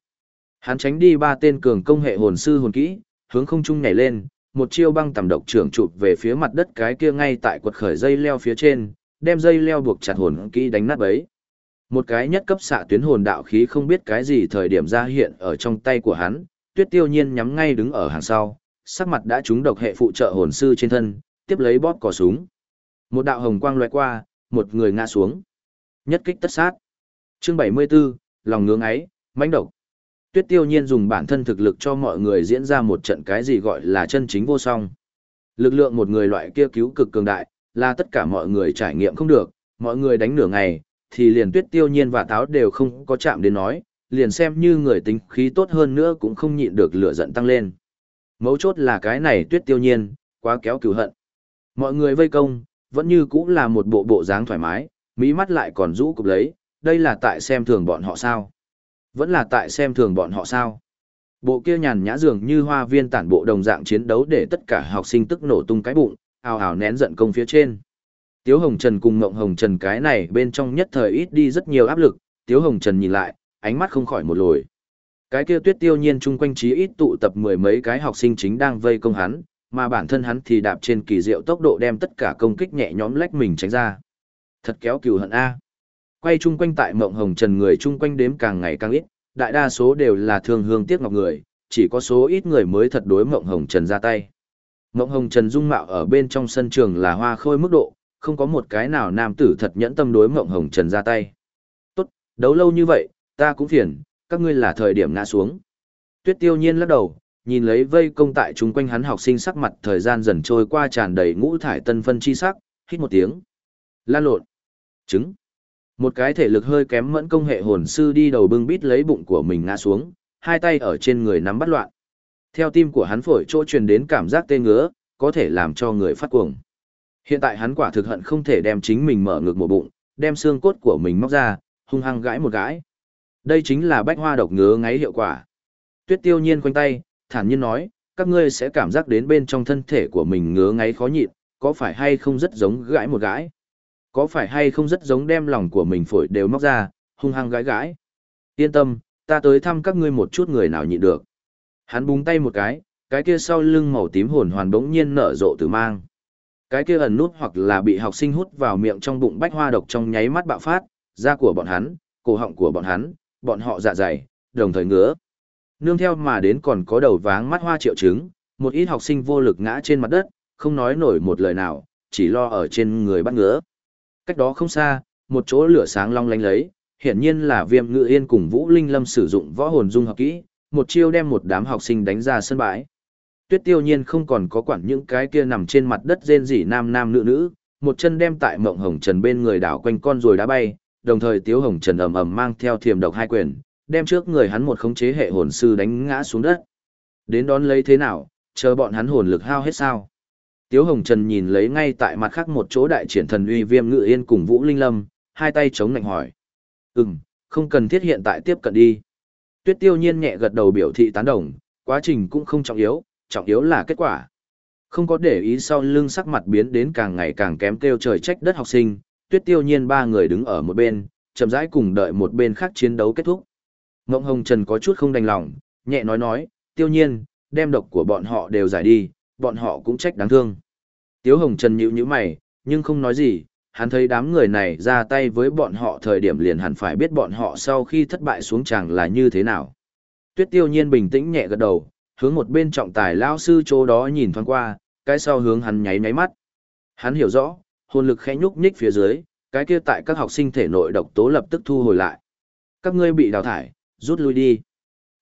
Hắn tránh đi ba tên cường công hệ hồn sư hồn kỹ, hướng không trung nhảy lên, một chiêu băng tầm độc trưởng chụp về phía mặt đất cái kia ngay tại quật khởi dây leo phía trên, đem dây leo buộc chặt hồn kỹ đánh nát bấy. Một cái nhất cấp xạ tuyến hồn đạo khí không biết cái gì thời điểm ra hiện ở trong tay của hắn, Tuyết Tiêu Nhiên nhắm ngay đứng ở hàng sau, sắc mặt đã trúng độc hệ phụ trợ hồn sư trên thân, tiếp lấy bóp cò súng. Một đạo hồng quang lóe qua, một người ngã xuống. Nhất kích tất sát. Chương 74, lòng ngưỡng ấy, mãnh độc. Tuyết Tiêu Nhiên dùng bản thân thực lực cho mọi người diễn ra một trận cái gì gọi là chân chính vô song. Lực lượng một người loại kia cứu cực cường đại, là tất cả mọi người trải nghiệm không được, mọi người đánh nửa ngày, thì liền Tuyết Tiêu Nhiên và Táo đều không có chạm đến nói, liền xem như người tính khí tốt hơn nữa cũng không nhịn được lửa giận tăng lên. Mấu chốt là cái này Tuyết Tiêu Nhiên, quá kéo cửu hận. Mọi người vây công, vẫn như cũng là một bộ bộ dáng thoải mái, mỹ mắt lại còn rũ cục lấy, đây là tại xem thường bọn họ sao? Vẫn là tại xem thường bọn họ sao? Bộ kia nhàn nhã dường như hoa viên tản bộ đồng dạng chiến đấu để tất cả học sinh tức nổ tung cái bụng, ào ào nén giận công phía trên. Tiếu Hồng Trần cùng Ngộng Hồng Trần cái này bên trong nhất thời ít đi rất nhiều áp lực, Tiếu Hồng Trần nhìn lại, ánh mắt không khỏi một lồi. Cái kia tuyết tiêu nhiên chung quanh trí ít tụ tập mười mấy cái học sinh chính đang vây công hắn, mà bản thân hắn thì đạp trên kỳ diệu tốc độ đem tất cả công kích nhẹ nhõm lách mình tránh ra. Thật kéo cừu hận A. Quay chung quanh tại mộng hồng trần người chung quanh đếm càng ngày càng ít, đại đa số đều là thương hương tiếc ngọc người, chỉ có số ít người mới thật đối mộng hồng trần ra tay. Mộng hồng trần dung mạo ở bên trong sân trường là hoa khôi mức độ, không có một cái nào nam tử thật nhẫn tâm đối mộng hồng trần ra tay. Tốt, đấu lâu như vậy, ta cũng phiền, các ngươi là thời điểm ngã xuống. Tuyết tiêu nhiên lắc đầu, nhìn lấy vây công tại chúng quanh hắn học sinh sắc mặt thời gian dần trôi qua tràn đầy ngũ thải tân phân chi sắc, hít một tiếng. Lan lộn. Trứng. Một cái thể lực hơi kém mẫn công hệ hồn sư đi đầu bưng bít lấy bụng của mình ngã xuống, hai tay ở trên người nắm bắt loạn. Theo tim của hắn phổi chỗ truyền đến cảm giác tê ngứa, có thể làm cho người phát cuồng. Hiện tại hắn quả thực hận không thể đem chính mình mở ngược một bụng, đem xương cốt của mình móc ra, hung hăng gãi một gãi. Đây chính là bách hoa độc ngứa ngáy hiệu quả. Tuyết tiêu nhiên quanh tay, thản nhiên nói, các ngươi sẽ cảm giác đến bên trong thân thể của mình ngứa ngáy khó nhịn, có phải hay không rất giống gãi một gãi? Có phải hay không rất giống đem lòng của mình phổi đều móc ra, hung hăng gãi gãi? Yên tâm, ta tới thăm các ngươi một chút người nào nhịn được. Hắn búng tay một cái, cái kia sau lưng màu tím hồn hoàn bỗng nhiên nở rộ từ mang. Cái kia ẩn nút hoặc là bị học sinh hút vào miệng trong bụng bách hoa độc trong nháy mắt bạo phát, da của bọn hắn, cổ họng của bọn hắn, bọn họ dạ dày, đồng thời ngứa. Nương theo mà đến còn có đầu váng mắt hoa triệu chứng, một ít học sinh vô lực ngã trên mặt đất, không nói nổi một lời nào, chỉ lo ở trên người bắt ngứa. Cách đó không xa, một chỗ lửa sáng long lánh lấy, hiển nhiên là viêm ngự yên cùng Vũ Linh Lâm sử dụng võ hồn dung hợp kỹ, một chiêu đem một đám học sinh đánh ra sân bãi. Tuyết tiêu nhiên không còn có quản những cái kia nằm trên mặt đất rên rỉ nam nam nữ nữ, một chân đem tại mộng hồng trần bên người đảo quanh con rồi đá bay, đồng thời tiếu hồng trần ầm ầm mang theo thiềm độc hai quyền, đem trước người hắn một khống chế hệ hồn sư đánh ngã xuống đất. Đến đón lấy thế nào, chờ bọn hắn hồn lực hao hết sao? Tiếu Hồng Trần nhìn lấy ngay tại mặt khác một chỗ đại triển thần uy viêm ngự yên cùng Vũ Linh Lâm, hai tay chống nạnh hỏi. Ừm, không cần thiết hiện tại tiếp cận đi. Tuyết tiêu nhiên nhẹ gật đầu biểu thị tán đồng, quá trình cũng không trọng yếu, trọng yếu là kết quả. Không có để ý sau lưng sắc mặt biến đến càng ngày càng kém kêu trời trách đất học sinh, tuyết tiêu nhiên ba người đứng ở một bên, chậm rãi cùng đợi một bên khác chiến đấu kết thúc. Ngộng Hồng Trần có chút không đành lòng, nhẹ nói nói, tiêu nhiên, đem độc của bọn họ đều giải đi, bọn họ cũng trách đáng thương. Tiếu Hồng Trần nhíu nhíu mày, nhưng không nói gì, hắn thấy đám người này ra tay với bọn họ thời điểm liền hẳn phải biết bọn họ sau khi thất bại xuống chẳng là như thế nào. Tuyết tiêu nhiên bình tĩnh nhẹ gật đầu, hướng một bên trọng tài lao sư chỗ đó nhìn thoáng qua, cái sau hướng hắn nháy nháy mắt. Hắn hiểu rõ, hồn lực khẽ nhúc nhích phía dưới, cái kia tại các học sinh thể nội độc tố lập tức thu hồi lại. Các ngươi bị đào thải, rút lui đi.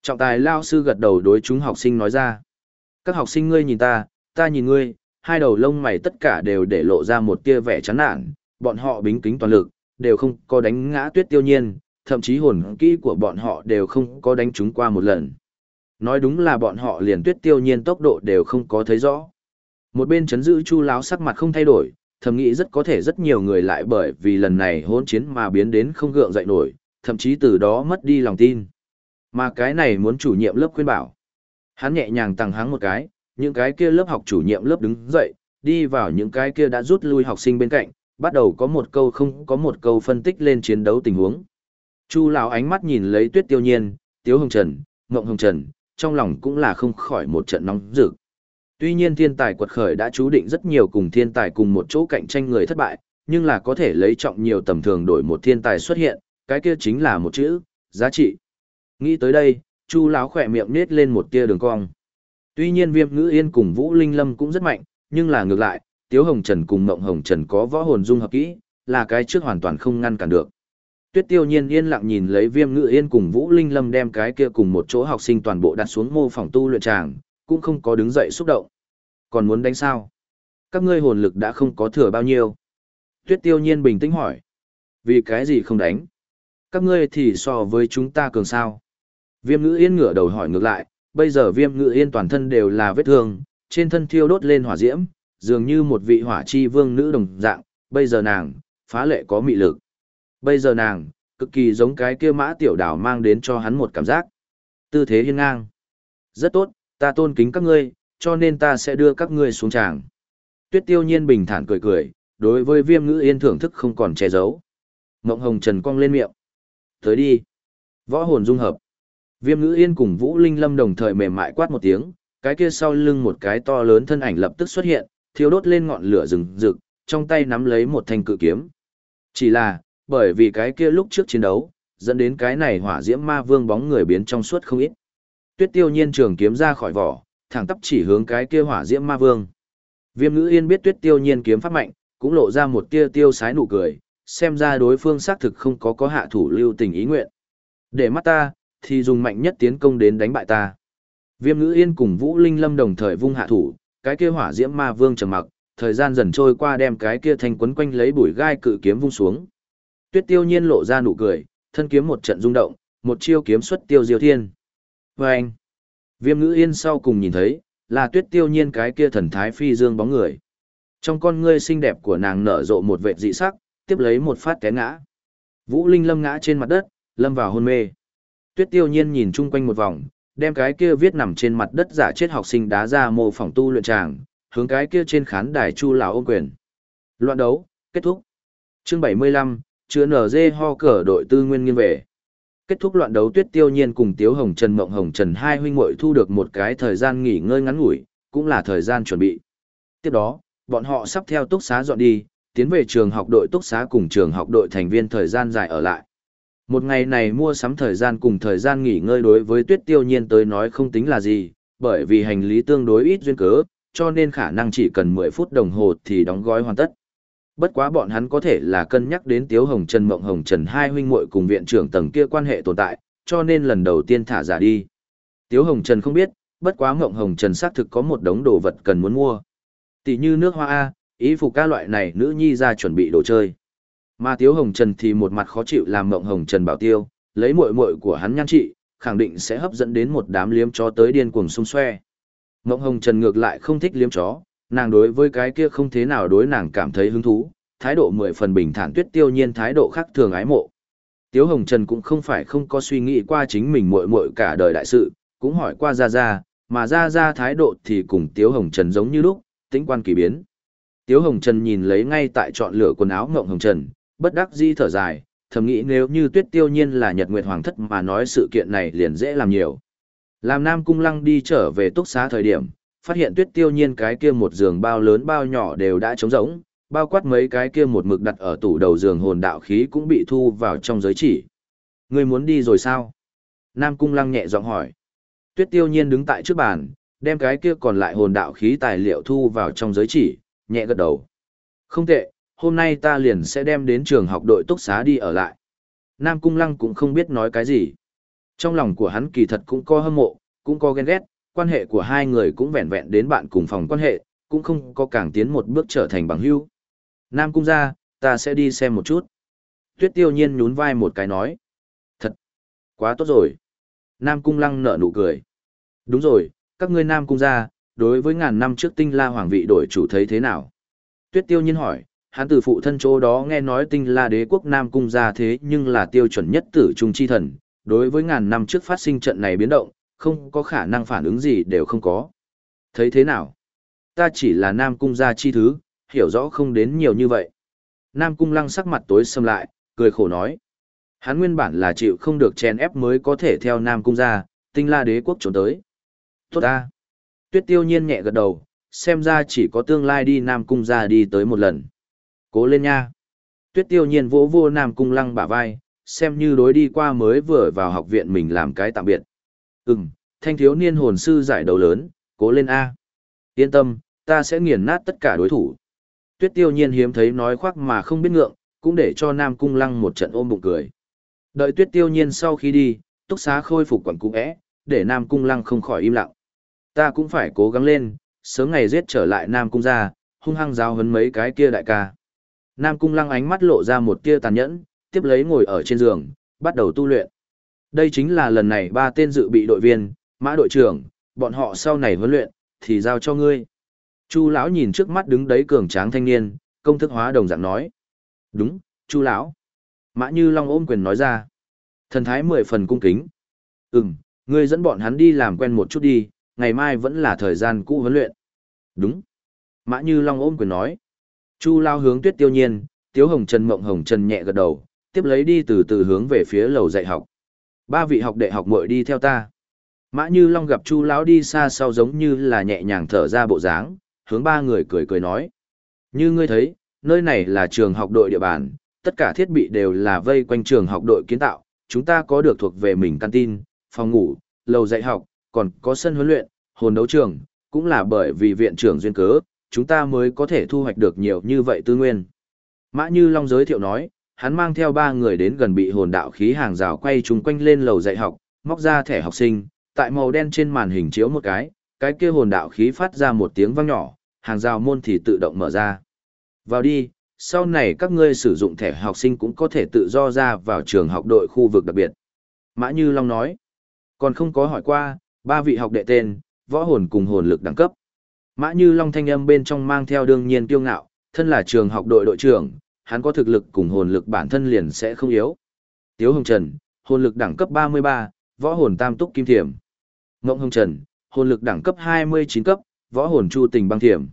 Trọng tài lao sư gật đầu đối chúng học sinh nói ra. Các học sinh ngươi nhìn ta, ta nhìn ngươi, hai đầu lông mày tất cả đều để lộ ra một tia vẻ chán nản, bọn họ bính kính toàn lực, đều không có đánh ngã tuyết tiêu nhiên, thậm chí hồn kỹ của bọn họ đều không có đánh chúng qua một lần. Nói đúng là bọn họ liền tuyết tiêu nhiên tốc độ đều không có thấy rõ. Một bên chấn giữ chu láo sắc mặt không thay đổi, thầm nghĩ rất có thể rất nhiều người lại bởi vì lần này hỗn chiến mà biến đến không gượng dậy nổi, thậm chí từ đó mất đi lòng tin. Mà cái này muốn chủ nhiệm lớp khuyên bảo. Hắn nhẹ nhàng tăng háng một cái, những cái kia lớp học chủ nhiệm lớp đứng dậy, đi vào những cái kia đã rút lui học sinh bên cạnh, bắt đầu có một câu không có một câu phân tích lên chiến đấu tình huống. Chu lão ánh mắt nhìn lấy Tuyết Tiêu Nhiên, Tiếu Hồng Trần, Ngộng Hồng Trần, trong lòng cũng là không khỏi một trận nóng rực. Tuy nhiên thiên tài quật khởi đã chú định rất nhiều cùng thiên tài cùng một chỗ cạnh tranh người thất bại, nhưng là có thể lấy trọng nhiều tầm thường đổi một thiên tài xuất hiện, cái kia chính là một chữ, giá trị. Nghĩ tới đây, Chu lão khỏe miệng nết lên một tia đường cong. Tuy nhiên Viêm Ngữ Yên cùng Vũ Linh Lâm cũng rất mạnh, nhưng là ngược lại, Tiếu Hồng Trần cùng Mộng Hồng Trần có võ hồn dung hợp kỹ, là cái trước hoàn toàn không ngăn cản được. Tuyết Tiêu Nhiên yên lặng nhìn lấy Viêm Ngự Yên cùng Vũ Linh Lâm đem cái kia cùng một chỗ học sinh toàn bộ đặt xuống mô phỏng tu luyện tràng, cũng không có đứng dậy xúc động. Còn muốn đánh sao? Các ngươi hồn lực đã không có thừa bao nhiêu. Tuyết Tiêu Nhiên bình tĩnh hỏi. Vì cái gì không đánh? Các ngươi thì so với chúng ta cường sao? Viêm Ngự Yên ngửa đầu hỏi ngược lại, bây giờ Viêm Ngự Yên toàn thân đều là vết thương, trên thân thiêu đốt lên hỏa diễm, dường như một vị hỏa chi vương nữ đồng dạng, bây giờ nàng, phá lệ có mị lực. Bây giờ nàng, cực kỳ giống cái kia mã tiểu đảo mang đến cho hắn một cảm giác. Tư thế hiên ngang. Rất tốt, ta tôn kính các ngươi, cho nên ta sẽ đưa các ngươi xuống tràng. Tuyết tiêu nhiên bình thản cười cười, đối với viêm ngữ yên thưởng thức không còn che giấu. Mộng hồng trần cong lên miệng. Tới đi. Võ hồn dung hợp. Viêm ngữ yên cùng Vũ Linh Lâm đồng thời mềm mại quát một tiếng, cái kia sau lưng một cái to lớn thân ảnh lập tức xuất hiện, thiêu đốt lên ngọn lửa rừng rực, trong tay nắm lấy một thanh cự kiếm. Chỉ là, bởi vì cái kia lúc trước chiến đấu, dẫn đến cái này hỏa diễm ma vương bóng người biến trong suốt không ít. Tuyết tiêu nhiên trường kiếm ra khỏi vỏ, thẳng tắp chỉ hướng cái kia hỏa diễm ma vương. Viêm ngữ yên biết tuyết tiêu nhiên kiếm pháp mạnh, cũng lộ ra một tia tiêu sái nụ cười, xem ra đối phương xác thực không có có hạ thủ lưu tình ý nguyện. Để mắt ta, thì dùng mạnh nhất tiến công đến đánh bại ta. Viêm ngữ yên cùng Vũ Linh Lâm đồng thời vung hạ thủ, cái kia hỏa diễm ma vương trầm mặc, thời gian dần trôi qua đem cái kia thanh quấn quanh lấy bụi gai cự kiếm vung xuống. Tuyết tiêu nhiên lộ ra nụ cười, thân kiếm một trận rung động, một chiêu kiếm xuất tiêu diêu thiên. Và anh, viêm ngữ yên sau cùng nhìn thấy, là tuyết tiêu nhiên cái kia thần thái phi dương bóng người. Trong con ngươi xinh đẹp của nàng nở rộ một vệt dị sắc, tiếp lấy một phát té ngã. Vũ Linh lâm ngã trên mặt đất, lâm vào hôn mê. Tuyết tiêu nhiên nhìn chung quanh một vòng, đem cái kia viết nằm trên mặt đất giả chết học sinh đá ra mô phỏng tu luyện tràng, hướng cái kia trên khán đài chu lão ôm quyền. Loạn đấu, kết thúc. Chương 75, chứa NG ho cờ đội tư nguyên nghiêng về. Kết thúc loạn đấu tuyết tiêu nhiên cùng Tiếu Hồng Trần Mộng Hồng Trần hai huynh muội thu được một cái thời gian nghỉ ngơi ngắn ngủi, cũng là thời gian chuẩn bị. Tiếp đó, bọn họ sắp theo túc xá dọn đi, tiến về trường học đội túc xá cùng trường học đội thành viên thời gian dài ở lại. Một ngày này mua sắm thời gian cùng thời gian nghỉ ngơi đối với tuyết tiêu nhiên tới nói không tính là gì, bởi vì hành lý tương đối ít duyên cớ, cho nên khả năng chỉ cần 10 phút đồng hồ thì đóng gói hoàn tất. Bất quá bọn hắn có thể là cân nhắc đến Tiếu Hồng Trần Mộng Hồng Trần hai huynh muội cùng viện trưởng tầng kia quan hệ tồn tại, cho nên lần đầu tiên thả giả đi. Tiếu Hồng Trần không biết, bất quá Mộng Hồng Trần xác thực có một đống đồ vật cần muốn mua. Tỷ như nước hoa A, ý phục ca loại này nữ nhi ra chuẩn bị đồ chơi. Mà Tiếu Hồng Trần thì một mặt khó chịu làm Mộng Hồng Trần bảo tiêu, lấy muội muội của hắn nhan trị, khẳng định sẽ hấp dẫn đến một đám liếm chó tới điên cuồng xung xoe. Mộng Hồng Trần ngược lại không thích liếm chó, nàng đối với cái kia không thế nào đối nàng cảm thấy hứng thú, thái độ mười phần bình thản tuyết tiêu nhiên thái độ khác thường ái mộ. Tiếu Hồng Trần cũng không phải không có suy nghĩ qua chính mình muội muội cả đời đại sự, cũng hỏi qua Gia Gia, mà Gia Gia thái độ thì cùng Tiếu Hồng Trần giống như lúc, tính quan kỳ biến. Tiếu Hồng Trần nhìn lấy ngay tại chọn lựa quần áo Ngộng Hồng Trần, bất đắc di thở dài, thầm nghĩ nếu như tuyết tiêu nhiên là nhật nguyệt hoàng thất mà nói sự kiện này liền dễ làm nhiều. Làm Nam Cung Lăng đi trở về túc xá thời điểm, phát hiện tuyết tiêu nhiên cái kia một giường bao lớn bao nhỏ đều đã trống rỗng, bao quát mấy cái kia một mực đặt ở tủ đầu giường hồn đạo khí cũng bị thu vào trong giới chỉ. Ngươi muốn đi rồi sao? Nam Cung Lăng nhẹ giọng hỏi. Tuyết tiêu nhiên đứng tại trước bàn, đem cái kia còn lại hồn đạo khí tài liệu thu vào trong giới chỉ, nhẹ gật đầu. Không tệ, hôm nay ta liền sẽ đem đến trường học đội túc xá đi ở lại. Nam Cung Lăng cũng không biết nói cái gì. Trong lòng của hắn kỳ thật cũng có hâm mộ, cũng có ghen ghét, quan hệ của hai người cũng vẹn vẹn đến bạn cùng phòng quan hệ, cũng không có càng tiến một bước trở thành bằng hữu. Nam cung ra, ta sẽ đi xem một chút. Tuyết tiêu nhiên nhún vai một cái nói. Thật, quá tốt rồi. Nam cung lăng nở nụ cười. Đúng rồi, các ngươi Nam cung ra, đối với ngàn năm trước tinh la hoàng vị đổi chủ thấy thế nào? Tuyết tiêu nhiên hỏi, hắn từ phụ thân chỗ đó nghe nói tinh la đế quốc Nam cung ra thế nhưng là tiêu chuẩn nhất tử trung chi thần, đối với ngàn năm trước phát sinh trận này biến động, không có khả năng phản ứng gì đều không có. Thấy thế nào? Ta chỉ là Nam cung gia chi thứ, hiểu rõ không đến nhiều như vậy. Nam cung lăng sắc mặt tối xâm lại, cười khổ nói. Hắn nguyên bản là chịu không được chèn ép mới có thể theo Nam cung gia, tinh la đế quốc trốn tới. Tốt ta. Tuyết tiêu nhiên nhẹ gật đầu, xem ra chỉ có tương lai đi Nam cung gia đi tới một lần. Cố lên nha. Tuyết tiêu nhiên vỗ vô Nam cung lăng bả vai, xem như đối đi qua mới vừa vào học viện mình làm cái tạm biệt. Ừm, thanh thiếu niên hồn sư giải đấu lớn, cố lên A. Yên tâm, ta sẽ nghiền nát tất cả đối thủ. Tuyết tiêu nhiên hiếm thấy nói khoác mà không biết ngượng, cũng để cho Nam Cung Lăng một trận ôm bụng cười. Đợi tuyết tiêu nhiên sau khi đi, túc xá khôi phục quẩn cung ẽ, để Nam Cung Lăng không khỏi im lặng. Ta cũng phải cố gắng lên, sớm ngày giết trở lại Nam Cung ra, hung hăng giao hấn mấy cái kia đại ca. Nam Cung Lăng ánh mắt lộ ra một tia tàn nhẫn, tiếp lấy ngồi ở trên giường, bắt đầu tu luyện. Đây chính là lần này ba tên dự bị đội viên, mã đội trưởng, bọn họ sau này huấn luyện, thì giao cho ngươi. Chu lão nhìn trước mắt đứng đấy cường tráng thanh niên, công thức hóa đồng dạng nói. Đúng, chu lão. Mã Như Long ôm quyền nói ra. Thần thái mười phần cung kính. Ừm, ngươi dẫn bọn hắn đi làm quen một chút đi, ngày mai vẫn là thời gian cũ huấn luyện. Đúng. Mã Như Long ôm quyền nói. Chu lao hướng tuyết tiêu nhiên, tiếu hồng trần mộng hồng trần nhẹ gật đầu, tiếp lấy đi từ từ hướng về phía lầu dạy học. Ba vị học đệ học muội đi theo ta. Mã Như Long gặp Chu lão đi xa sau giống như là nhẹ nhàng thở ra bộ dáng, hướng ba người cười cười nói. Như ngươi thấy, nơi này là trường học đội địa bàn, tất cả thiết bị đều là vây quanh trường học đội kiến tạo, chúng ta có được thuộc về mình căn tin, phòng ngủ, lầu dạy học, còn có sân huấn luyện, hồn đấu trường, cũng là bởi vì viện trưởng duyên cớ, chúng ta mới có thể thu hoạch được nhiều như vậy tư nguyên. Mã Như Long giới thiệu nói, hắn mang theo ba người đến gần bị hồn đạo khí hàng rào quay chúng quanh lên lầu dạy học, móc ra thẻ học sinh, tại màu đen trên màn hình chiếu một cái, cái kia hồn đạo khí phát ra một tiếng vang nhỏ, hàng rào môn thì tự động mở ra. Vào đi, sau này các ngươi sử dụng thẻ học sinh cũng có thể tự do ra vào trường học đội khu vực đặc biệt. Mã Như Long nói, còn không có hỏi qua, ba vị học đệ tên, võ hồn cùng hồn lực đẳng cấp. Mã Như Long thanh âm bên trong mang theo đương nhiên kiêu ngạo, thân là trường học đội đội trưởng, hắn có thực lực cùng hồn lực bản thân liền sẽ không yếu. Tiếu Hồng Trần, hồn lực đẳng cấp 33, võ hồn tam túc kim thiểm. Ngộng Hồng Trần, hồn lực đẳng cấp 29 cấp, võ hồn chu tình băng thiểm.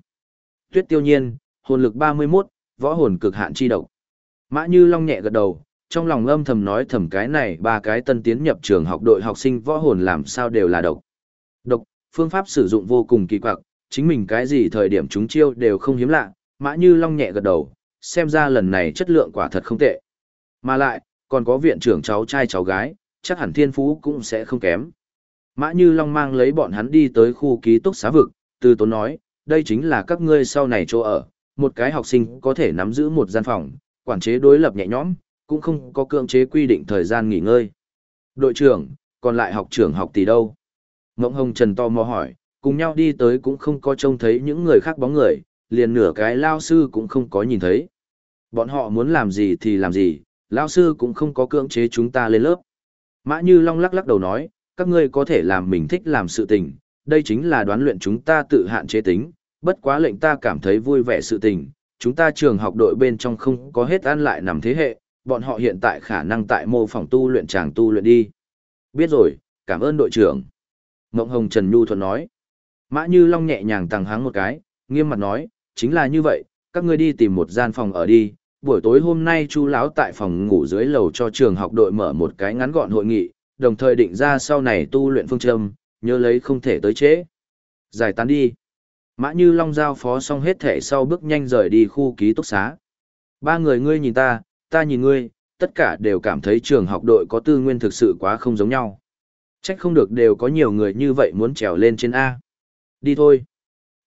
Tuyết Tiêu Nhiên, hồn lực 31, võ hồn cực hạn chi độc. Mã Như Long nhẹ gật đầu, trong lòng âm thầm nói thầm cái này ba cái tân tiến nhập trường học đội học sinh võ hồn làm sao đều là độc. Độc, phương pháp sử dụng vô cùng kỳ quặc, chính mình cái gì thời điểm chúng chiêu đều không hiếm lạ, Mã Như Long nhẹ gật đầu, xem ra lần này chất lượng quả thật không tệ. Mà lại, còn có viện trưởng cháu trai cháu gái, chắc hẳn thiên phú cũng sẽ không kém. Mã Như Long mang lấy bọn hắn đi tới khu ký túc xá vực, từ tốn nói, đây chính là các ngươi sau này chỗ ở, một cái học sinh có thể nắm giữ một gian phòng, quản chế đối lập nhẹ nhõm, cũng không có cưỡng chế quy định thời gian nghỉ ngơi. Đội trưởng, còn lại học trưởng học tỷ đâu? Ngỗng Hồng Trần to mò hỏi, cùng nhau đi tới cũng không có trông thấy những người khác bóng người, liền nửa cái lao sư cũng không có nhìn thấy. Bọn họ muốn làm gì thì làm gì, lão sư cũng không có cưỡng chế chúng ta lên lớp. Mã Như Long lắc lắc đầu nói, các ngươi có thể làm mình thích làm sự tình, đây chính là đoán luyện chúng ta tự hạn chế tính, bất quá lệnh ta cảm thấy vui vẻ sự tình, chúng ta trường học đội bên trong không có hết ăn lại nằm thế hệ, bọn họ hiện tại khả năng tại mô phỏng tu luyện chàng tu luyện đi. Biết rồi, cảm ơn đội trưởng. Mộng Hồng Trần Nhu thuận nói. Mã Như Long nhẹ nhàng tăng hắng một cái, nghiêm mặt nói, chính là như vậy, các ngươi đi tìm một gian phòng ở đi. Buổi tối hôm nay Chu lão tại phòng ngủ dưới lầu cho trường học đội mở một cái ngắn gọn hội nghị, đồng thời định ra sau này tu luyện phương châm, nhớ lấy không thể tới trễ. Giải tán đi. Mã Như Long giao phó xong hết thể sau bước nhanh rời đi khu ký túc xá. Ba người ngươi nhìn ta, ta nhìn ngươi, tất cả đều cảm thấy trường học đội có tư nguyên thực sự quá không giống nhau. Trách không được đều có nhiều người như vậy muốn trèo lên trên A. Đi thôi.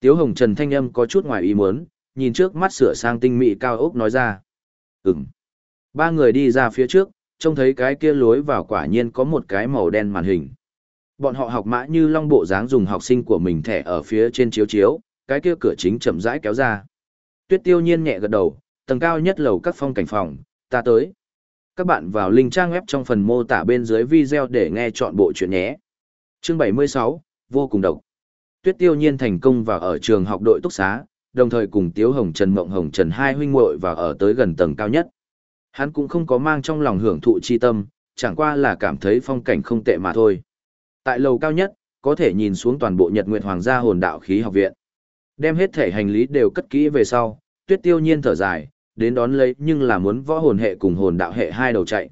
Tiếu Hồng Trần Thanh Âm có chút ngoài ý muốn, nhìn trước mắt sửa sang tinh mỹ cao ốc nói ra. Ừm. Ba người đi ra phía trước, trông thấy cái kia lối vào quả nhiên có một cái màu đen màn hình. Bọn họ học mã như long bộ dáng dùng học sinh của mình thẻ ở phía trên chiếu chiếu, cái kia cửa chính chậm rãi kéo ra. Tuyết tiêu nhiên nhẹ gật đầu, tầng cao nhất lầu các phong cảnh phòng, ta tới. Các bạn vào link trang web trong phần mô tả bên dưới video để nghe chọn bộ chuyện nhé. Chương 76, vô cùng độc. Tuyết tiêu nhiên thành công vào ở trường học đội túc xá, đồng thời cùng Tiếu Hồng Trần Mộng Hồng Trần hai huynh muội và ở tới gần tầng cao nhất. Hắn cũng không có mang trong lòng hưởng thụ chi tâm, chẳng qua là cảm thấy phong cảnh không tệ mà thôi. Tại lầu cao nhất, có thể nhìn xuống toàn bộ Nhật Nguyệt Hoàng gia hồn đạo khí học viện. Đem hết thể hành lý đều cất kỹ về sau, Tuyết Tiêu Nhiên thở dài, đến đón lấy nhưng là muốn võ hồn hệ cùng hồn đạo hệ hai đầu chạy.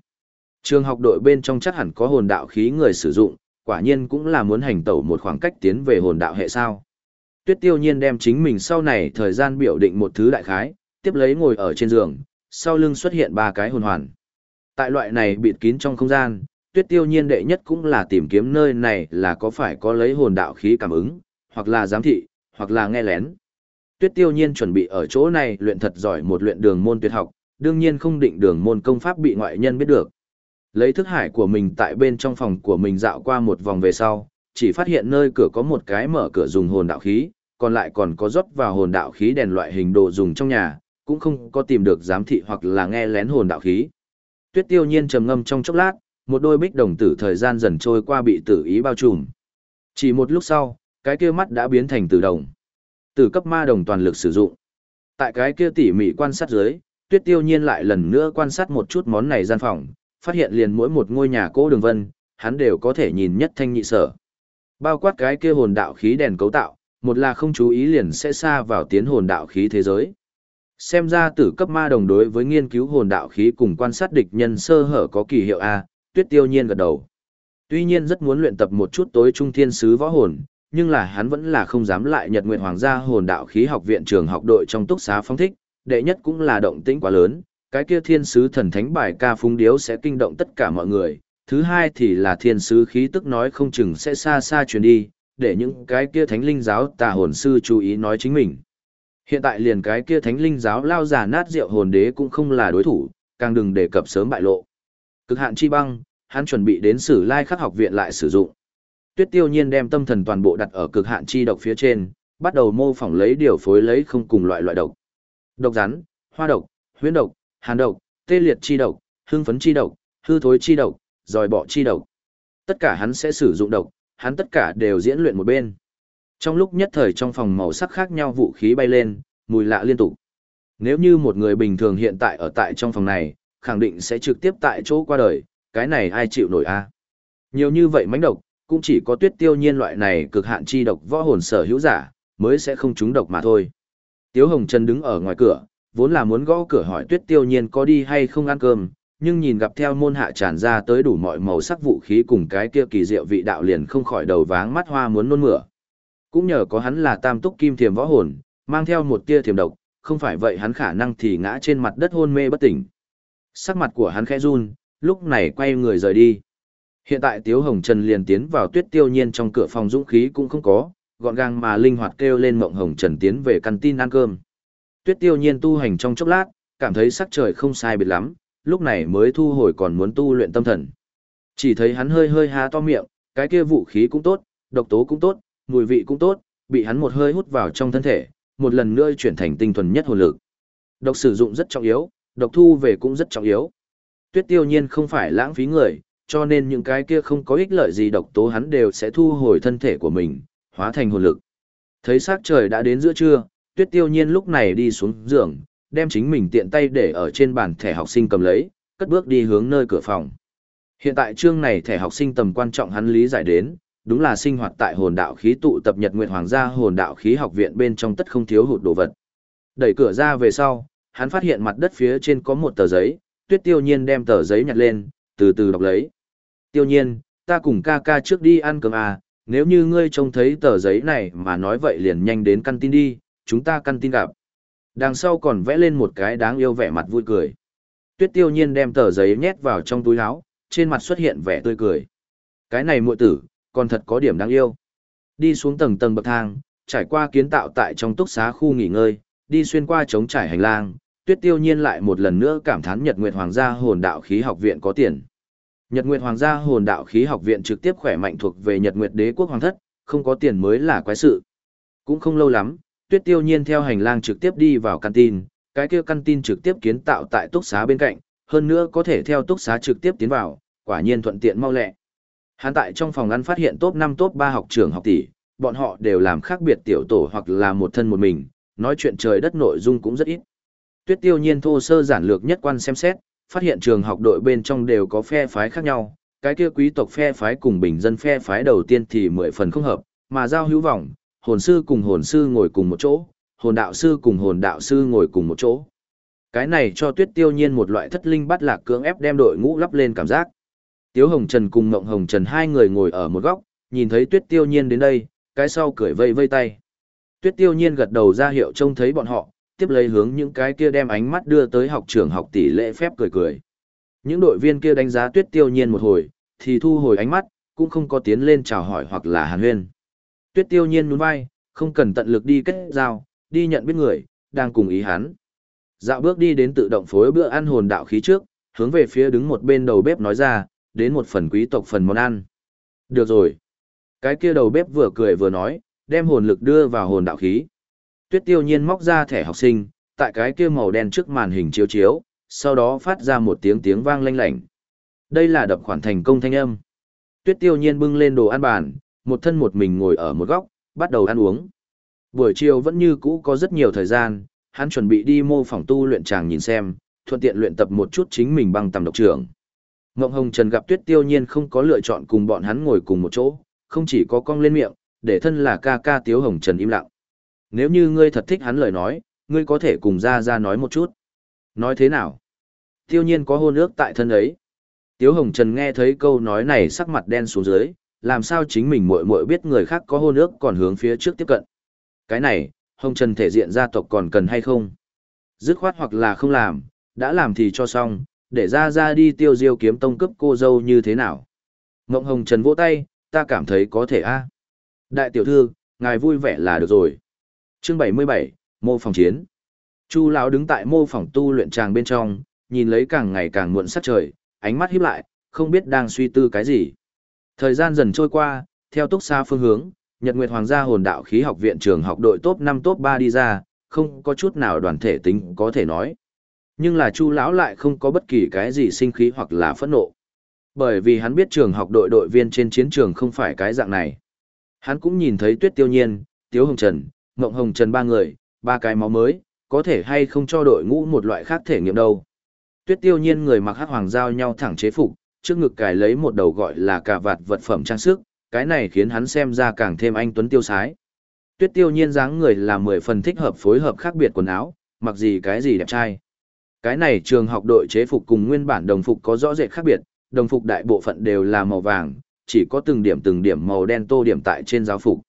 Trường học đội bên trong chắc hẳn có hồn đạo khí người sử dụng, quả nhiên cũng là muốn hành tẩu một khoảng cách tiến về hồn đạo hệ sao. Tuyết Tiêu Nhiên đem chính mình sau này thời gian biểu định một thứ đại khái, tiếp lấy ngồi ở trên giường, sau lưng xuất hiện ba cái hồn hoàn. Tại loại này bịt kín trong không gian, Tuyết Tiêu Nhiên đệ nhất cũng là tìm kiếm nơi này là có phải có lấy hồn đạo khí cảm ứng, hoặc là giám thị, hoặc là nghe lén. Tuyết Tiêu Nhiên chuẩn bị ở chỗ này luyện thật giỏi một luyện đường môn tuyệt học, đương nhiên không định đường môn công pháp bị ngoại nhân biết được. Lấy thức hải của mình tại bên trong phòng của mình dạo qua một vòng về sau, chỉ phát hiện nơi cửa có một cái mở cửa dùng hồn đạo khí, còn lại còn có rót vào hồn đạo khí đèn loại hình đồ dùng trong nhà, cũng không có tìm được giám thị hoặc là nghe lén hồn đạo khí. Tuyết Tiêu Nhiên trầm ngâm trong chốc lát, một đôi bích đồng tử thời gian dần trôi qua bị tử ý bao trùm. Chỉ một lúc sau, cái kia mắt đã biến thành tử đồng. Tử cấp ma đồng toàn lực sử dụng. Tại cái kia tỉ mỉ quan sát dưới, Tuyết Tiêu Nhiên lại lần nữa quan sát một chút món này gian phòng, phát hiện liền mỗi một ngôi nhà cố đường vân, hắn đều có thể nhìn nhất thanh nhị sở. Bao quát cái kia hồn đạo khí đèn cấu tạo, một là không chú ý liền sẽ xa vào tiến hồn đạo khí thế giới. Xem ra tử cấp ma đồng đối với nghiên cứu hồn đạo khí cùng quan sát địch nhân sơ hở có kỳ hiệu A, tuyết tiêu nhiên gật đầu. Tuy nhiên rất muốn luyện tập một chút tối trung thiên sứ võ hồn, nhưng là hắn vẫn là không dám lại nhật nguyện hoàng gia hồn đạo khí học viện trường học đội trong túc xá phong thích, đệ nhất cũng là động tĩnh quá lớn, cái kia thiên sứ thần thánh bài ca phúng điếu sẽ kinh động tất cả mọi người, thứ hai thì là thiên sứ khí tức nói không chừng sẽ xa xa truyền đi, để những cái kia thánh linh giáo tà hồn sư chú ý nói chính mình. Hiện tại liền cái kia thánh linh giáo lao giả nát rượu hồn đế cũng không là đối thủ, càng đừng đề cập sớm bại lộ. Cực hạn chi băng, hắn chuẩn bị đến sử lai khắc học viện lại sử dụng. Tuyết tiêu nhiên đem tâm thần toàn bộ đặt ở cực hạn chi độc phía trên, bắt đầu mô phỏng lấy điều phối lấy không cùng loại loại độc. Độc rắn, hoa độc, huyễn độc, hàn độc, tê liệt chi độc, hương phấn chi độc, hư thối chi độc, dòi bọ chi độc. Tất cả hắn sẽ sử dụng độc, hắn tất cả đều diễn luyện một bên. Trong lúc nhất thời trong phòng màu sắc khác nhau vũ khí bay lên, mùi lạ liên tục. Nếu như một người bình thường hiện tại ở tại trong phòng này, khẳng định sẽ trực tiếp tại chỗ qua đời, cái này ai chịu nổi a? Nhiều như vậy mánh độc, cũng chỉ có tuyết tiêu nhiên loại này cực hạn chi độc võ hồn sở hữu giả, mới sẽ không trúng độc mà thôi. Tiếu Hồng Trần đứng ở ngoài cửa, vốn là muốn gõ cửa hỏi tuyết tiêu nhiên có đi hay không ăn cơm, nhưng nhìn gặp theo môn hạ tràn ra tới đủ mọi màu sắc vũ khí cùng cái kia kỳ diệu vị đạo liền không khỏi đầu váng mắt hoa muốn nôn mửa. Cũng nhờ có hắn là tam túc kim thiềm võ hồn, mang theo một tia thiềm độc, không phải vậy hắn khả năng thì ngã trên mặt đất hôn mê bất tỉnh. Sắc mặt của hắn khẽ run, lúc này quay người rời đi. Hiện tại Tiếu Hồng Trần liền tiến vào tuyết tiêu nhiên trong cửa phòng dũng khí cũng không có, gọn gàng mà linh hoạt kêu lên mộng Hồng Trần tiến về căn tin ăn cơm. Tuyết tiêu nhiên tu hành trong chốc lát, cảm thấy sắc trời không sai biệt lắm, lúc này mới thu hồi còn muốn tu luyện tâm thần. Chỉ thấy hắn hơi hơi há to miệng, cái kia vũ khí cũng tốt, độc tố cũng tốt, mùi vị cũng tốt, bị hắn một hơi hút vào trong thân thể, một lần nữa chuyển thành tinh thuần nhất hồn lực. Độc sử dụng rất trọng yếu, độc thu về cũng rất trọng yếu. Tuyết tiêu nhiên không phải lãng phí người, cho nên những cái kia không có ích lợi gì độc tố hắn đều sẽ thu hồi thân thể của mình, hóa thành hồn lực. Thấy sắc trời đã đến giữa trưa, tuyết tiêu nhiên lúc này đi xuống giường, đem chính mình tiện tay để ở trên bàn thẻ học sinh cầm lấy, cất bước đi hướng nơi cửa phòng. Hiện tại chương này thẻ học sinh tầm quan trọng hắn lý giải đến, đúng là sinh hoạt tại hồn đạo khí tụ tập Nhật Nguyệt Hoàng gia hồn đạo khí học viện bên trong tất không thiếu hụt đồ vật. Đẩy cửa ra về sau, hắn phát hiện mặt đất phía trên có một tờ giấy, Tuyết Tiêu Nhiên đem tờ giấy nhặt lên, từ từ đọc lấy. Tiêu Nhiên, ta cùng ca ca trước đi ăn cơm à, nếu như ngươi trông thấy tờ giấy này mà nói vậy liền nhanh đến căn tin đi, chúng ta căn tin gặp. Đằng sau còn vẽ lên một cái đáng yêu vẻ mặt vui cười. Tuyết Tiêu Nhiên đem tờ giấy nhét vào trong túi áo, trên mặt xuất hiện vẻ tươi cười. Cái này muội tử, còn thật có điểm đáng yêu. Đi xuống tầng tầng bậc thang, trải qua kiến tạo tại trong túc xá khu nghỉ ngơi, đi xuyên qua trống trải hành lang, Tuyết Tiêu Nhiên lại một lần nữa cảm thán Nhật Nguyệt Hoàng gia Hồn Đạo Khí Học viện có tiền. Nhật Nguyệt Hoàng gia Hồn Đạo Khí Học viện trực tiếp khỏe mạnh thuộc về Nhật Nguyệt Đế quốc hoàng thất, không có tiền mới là quái sự. Cũng không lâu lắm, Tuyết Tiêu Nhiên theo hành lang trực tiếp đi vào căn tin, cái kia căn tin trực tiếp kiến tạo tại túc xá bên cạnh, hơn nữa có thể theo túc xá trực tiếp tiến vào, quả nhiên thuận tiện mau lẹ. Hắn tại trong phòng ăn phát hiện top 5 top 3 học trưởng học tỷ, bọn họ đều làm khác biệt tiểu tổ hoặc là một thân một mình, nói chuyện trời đất nội dung cũng rất ít. Tuyết tiêu nhiên thô sơ giản lược nhất quan xem xét, phát hiện trường học đội bên trong đều có phe phái khác nhau, cái kia quý tộc phe phái cùng bình dân phe phái đầu tiên thì mười phần không hợp, mà giao hữu vọng, hồn sư cùng hồn sư ngồi cùng một chỗ, hồn đạo sư cùng hồn đạo sư ngồi cùng một chỗ. Cái này cho tuyết tiêu nhiên một loại thất linh bắt lạc cưỡng ép đem đội ngũ lắp lên cảm giác. Tiếu Hồng Trần cùng Ngộng Hồng Trần hai người ngồi ở một góc, nhìn thấy tuyết tiêu nhiên đến đây, cái sau cười vây vây tay. Tuyết tiêu nhiên gật đầu ra hiệu trông thấy bọn họ, tiếp lấy hướng những cái kia đem ánh mắt đưa tới học trưởng học tỷ lễ phép cười cười. Những đội viên kia đánh giá tuyết tiêu nhiên một hồi, thì thu hồi ánh mắt, cũng không có tiến lên chào hỏi hoặc là hàn huyên. Tuyết tiêu nhiên nhún vai, không cần tận lực đi kết giao, đi nhận biết người, đang cùng ý hắn. Dạo bước đi đến tự động phối bữa ăn hồn đạo khí trước, hướng về phía đứng một bên đầu bếp nói ra, đến một phần quý tộc phần món ăn. Được rồi. Cái kia đầu bếp vừa cười vừa nói, đem hồn lực đưa vào hồn đạo khí. Tuyết tiêu nhiên móc ra thẻ học sinh, tại cái kia màu đen trước màn hình chiếu chiếu, sau đó phát ra một tiếng tiếng vang lanh lảnh. Đây là đập khoản thành công thanh âm. Tuyết tiêu nhiên bưng lên đồ ăn bàn, một thân một mình ngồi ở một góc, bắt đầu ăn uống. Buổi chiều vẫn như cũ có rất nhiều thời gian, hắn chuẩn bị đi mô phỏng tu luyện tràng nhìn xem, thuận tiện luyện tập một chút chính mình bằng tầm độc trưởng. Ngộng Hồng Trần gặp Tuyết Tiêu Nhiên không có lựa chọn cùng bọn hắn ngồi cùng một chỗ, không chỉ có cong lên miệng, để thân là ca ca Tiếu Hồng Trần im lặng. Nếu như ngươi thật thích hắn lời nói, ngươi có thể cùng ra ra nói một chút. Nói thế nào? Tiêu nhiên có hôn ước tại thân ấy. Tiếu Hồng Trần nghe thấy câu nói này sắc mặt đen xuống dưới, làm sao chính mình muội muội biết người khác có hôn ước còn hướng phía trước tiếp cận. Cái này, Hồng Trần thể diện gia tộc còn cần hay không? Dứt khoát hoặc là không làm, đã làm thì cho xong, để ra ra đi tiêu diêu kiếm tông cấp cô dâu như thế nào. Ngộng Hồng Trần vỗ tay, ta cảm thấy có thể a. Đại tiểu thư, ngài vui vẻ là được rồi. Chương 77, mô phòng chiến. Chu lão đứng tại mô phòng tu luyện tràng bên trong, nhìn lấy càng ngày càng muộn sắc trời, ánh mắt híp lại, không biết đang suy tư cái gì. Thời gian dần trôi qua, theo túc xa phương hướng, Nhật Nguyệt Hoàng gia hồn đạo khí học viện trường học đội top 5 top 3 đi ra, không có chút nào đoàn thể tính có thể nói. Nhưng là Chu lão lại không có bất kỳ cái gì sinh khí hoặc là phẫn nộ. Bởi vì hắn biết trường học đội đội viên trên chiến trường không phải cái dạng này. Hắn cũng nhìn thấy Tuyết Tiêu Nhiên, Tiếu Hồng Trần, Ngộng Hồng Trần ba người, ba cái máu mới, có thể hay không cho đội ngũ một loại khác thể nghiệm đâu. Tuyết Tiêu Nhiên người mặc hắc hoàng giao nhau thẳng chế phục, trước ngực cài lấy một đầu gọi là cà vạt vật phẩm trang sức, cái này khiến hắn xem ra càng thêm anh tuấn tiêu sái. Tuyết Tiêu Nhiên dáng người là mười phần thích hợp phối hợp khác biệt quần áo, mặc gì cái gì đẹp trai. Cái này trường học đội chế phục cùng nguyên bản đồng phục có rõ rệt khác biệt, đồng phục đại bộ phận đều là màu vàng, chỉ có từng điểm từng điểm màu đen tô điểm tại trên giáo phục.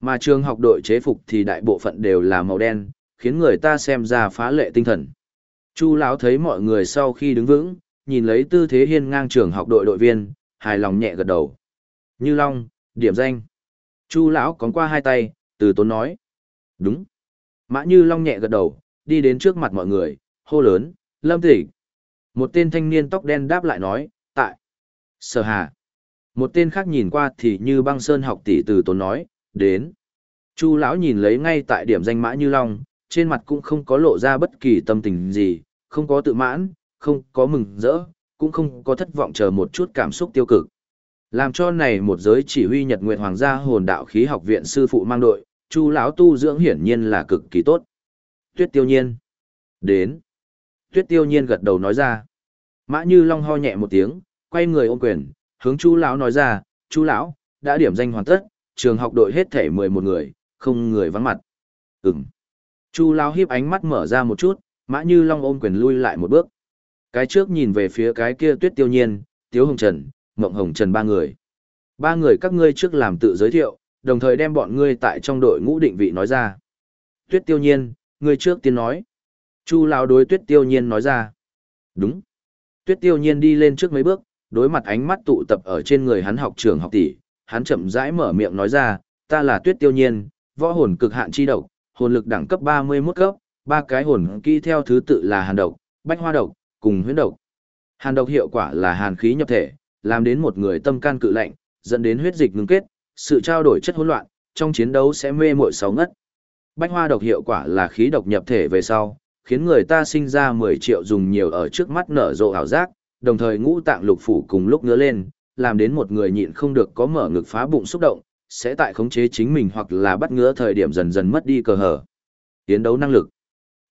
Mà trường học đội chế phục thì đại bộ phận đều là màu đen, khiến người ta xem ra phá lệ tinh thần. Chu lão thấy mọi người sau khi đứng vững, nhìn lấy tư thế hiên ngang trường học đội đội viên, hài lòng nhẹ gật đầu. Như Long, điểm danh. Chu lão cóng qua hai tay, từ tốn nói. Đúng. Mã Như Long nhẹ gật đầu, đi đến trước mặt mọi người, hô lớn, Lâm Tịch. Một tên thanh niên tóc đen đáp lại nói, tại. Sở Hà. Một tên khác nhìn qua thì như băng sơn học tỷ từ tốn nói, đến. Chu lão nhìn lấy ngay tại điểm danh mã như long, trên mặt cũng không có lộ ra bất kỳ tâm tình gì, không có tự mãn, không có mừng rỡ, cũng không có thất vọng chờ một chút cảm xúc tiêu cực. Làm cho này một giới chỉ huy Nhật Nguyệt Hoàng gia hồn đạo khí học viện sư phụ mang đội, Chu lão tu dưỡng hiển nhiên là cực kỳ tốt. Tuyết Tiêu Nhiên. Đến. Tuyết Tiêu Nhiên gật đầu nói ra. Mã Như Long ho nhẹ một tiếng, quay người ôm quyền, hướng Chu lão nói ra, "Chu lão, đã điểm danh hoàn tất, trường học đội hết thể 11 người, không người vắng mặt." Ừm. Chu lão hiếp ánh mắt mở ra một chút, Mã Như Long ôm quyền lui lại một bước. Cái trước nhìn về phía cái kia Tuyết Tiêu Nhiên, Tiếu Hồng Trần, Mộng Hồng Trần ba người. Ba người các ngươi trước làm tự giới thiệu, đồng thời đem bọn ngươi tại trong đội ngũ định vị nói ra. Tuyết Tiêu Nhiên, ngươi trước tiên nói. Chu lão đối Tuyết Tiêu Nhiên nói ra. Đúng. Tuyết Tiêu Nhiên đi lên trước mấy bước, đối mặt ánh mắt tụ tập ở trên người hắn học trường học tỷ, hắn chậm rãi mở miệng nói ra, ta là Tuyết Tiêu Nhiên, võ hồn cực hạn chi độc, hồn lực đẳng cấp 31 cấp, ba cái hồn kỹ theo thứ tự là hàn độc, bách hoa độc, cùng huyễn độc. Hàn độc hiệu quả là hàn khí nhập thể, làm đến một người tâm can cự lạnh, dẫn đến huyết dịch ngưng kết, sự trao đổi chất hỗn loạn, trong chiến đấu sẽ mê muội sáu ngất. Bách hoa độc hiệu quả là khí độc nhập thể về sau, khiến người ta sinh ra 10 triệu dùng nhiều ở trước mắt nở rộ ảo giác, đồng thời ngũ tạng lục phủ cùng lúc ngứa lên, làm đến một người nhịn không được có mở ngực phá bụng xúc động, sẽ tại khống chế chính mình hoặc là bắt ngứa thời điểm dần dần mất đi cơ hở. Tiến đấu năng lực.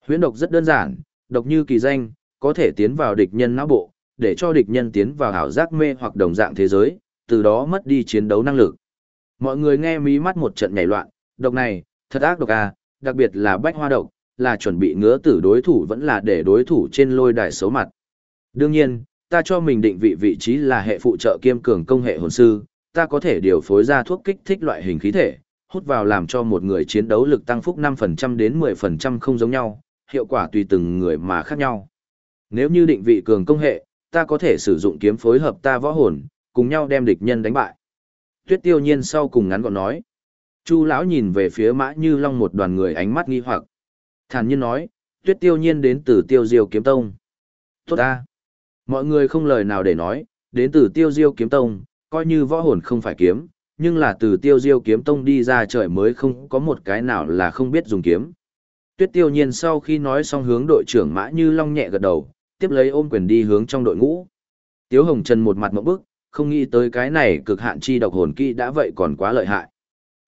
Huyễn độc rất đơn giản, độc như kỳ danh, có thể tiến vào địch nhân não bộ, để cho địch nhân tiến vào ảo giác mê hoặc đồng dạng thế giới, từ đó mất đi chiến đấu năng lực. Mọi người nghe mí mắt một trận nhảy loạn, độc này, thật ác độc à, đặc biệt là bách hoa độc, là chuẩn bị ngứa tử đối thủ vẫn là để đối thủ trên lôi đài xấu mặt. Đương nhiên, ta cho mình định vị vị trí là hệ phụ trợ kiêm cường công hệ hồn sư, ta có thể điều phối ra thuốc kích thích loại hình khí thể, hút vào làm cho một người chiến đấu lực tăng phúc 5% đến 10% không giống nhau, hiệu quả tùy từng người mà khác nhau. Nếu như định vị cường công hệ, ta có thể sử dụng kiếm phối hợp ta võ hồn, cùng nhau đem địch nhân đánh bại. Tuyết tiêu nhiên sau cùng ngắn gọn nói. Chu lão nhìn về phía mã như long một đoàn người ánh mắt nghi hoặc. Thản nhiên nói, tuyết tiêu nhiên đến từ tiêu diêu kiếm tông. Tốt ta. Mọi người không lời nào để nói, đến từ tiêu diêu kiếm tông, coi như võ hồn không phải kiếm, nhưng là từ tiêu diêu kiếm tông đi ra trời mới không có một cái nào là không biết dùng kiếm. Tuyết tiêu nhiên sau khi nói xong hướng đội trưởng mã như long nhẹ gật đầu, tiếp lấy ôm quyền đi hướng trong đội ngũ. Tiếu Hồng Trần một mặt mộng bức, không nghĩ tới cái này cực hạn chi độc hồn kỹ đã vậy còn quá lợi hại.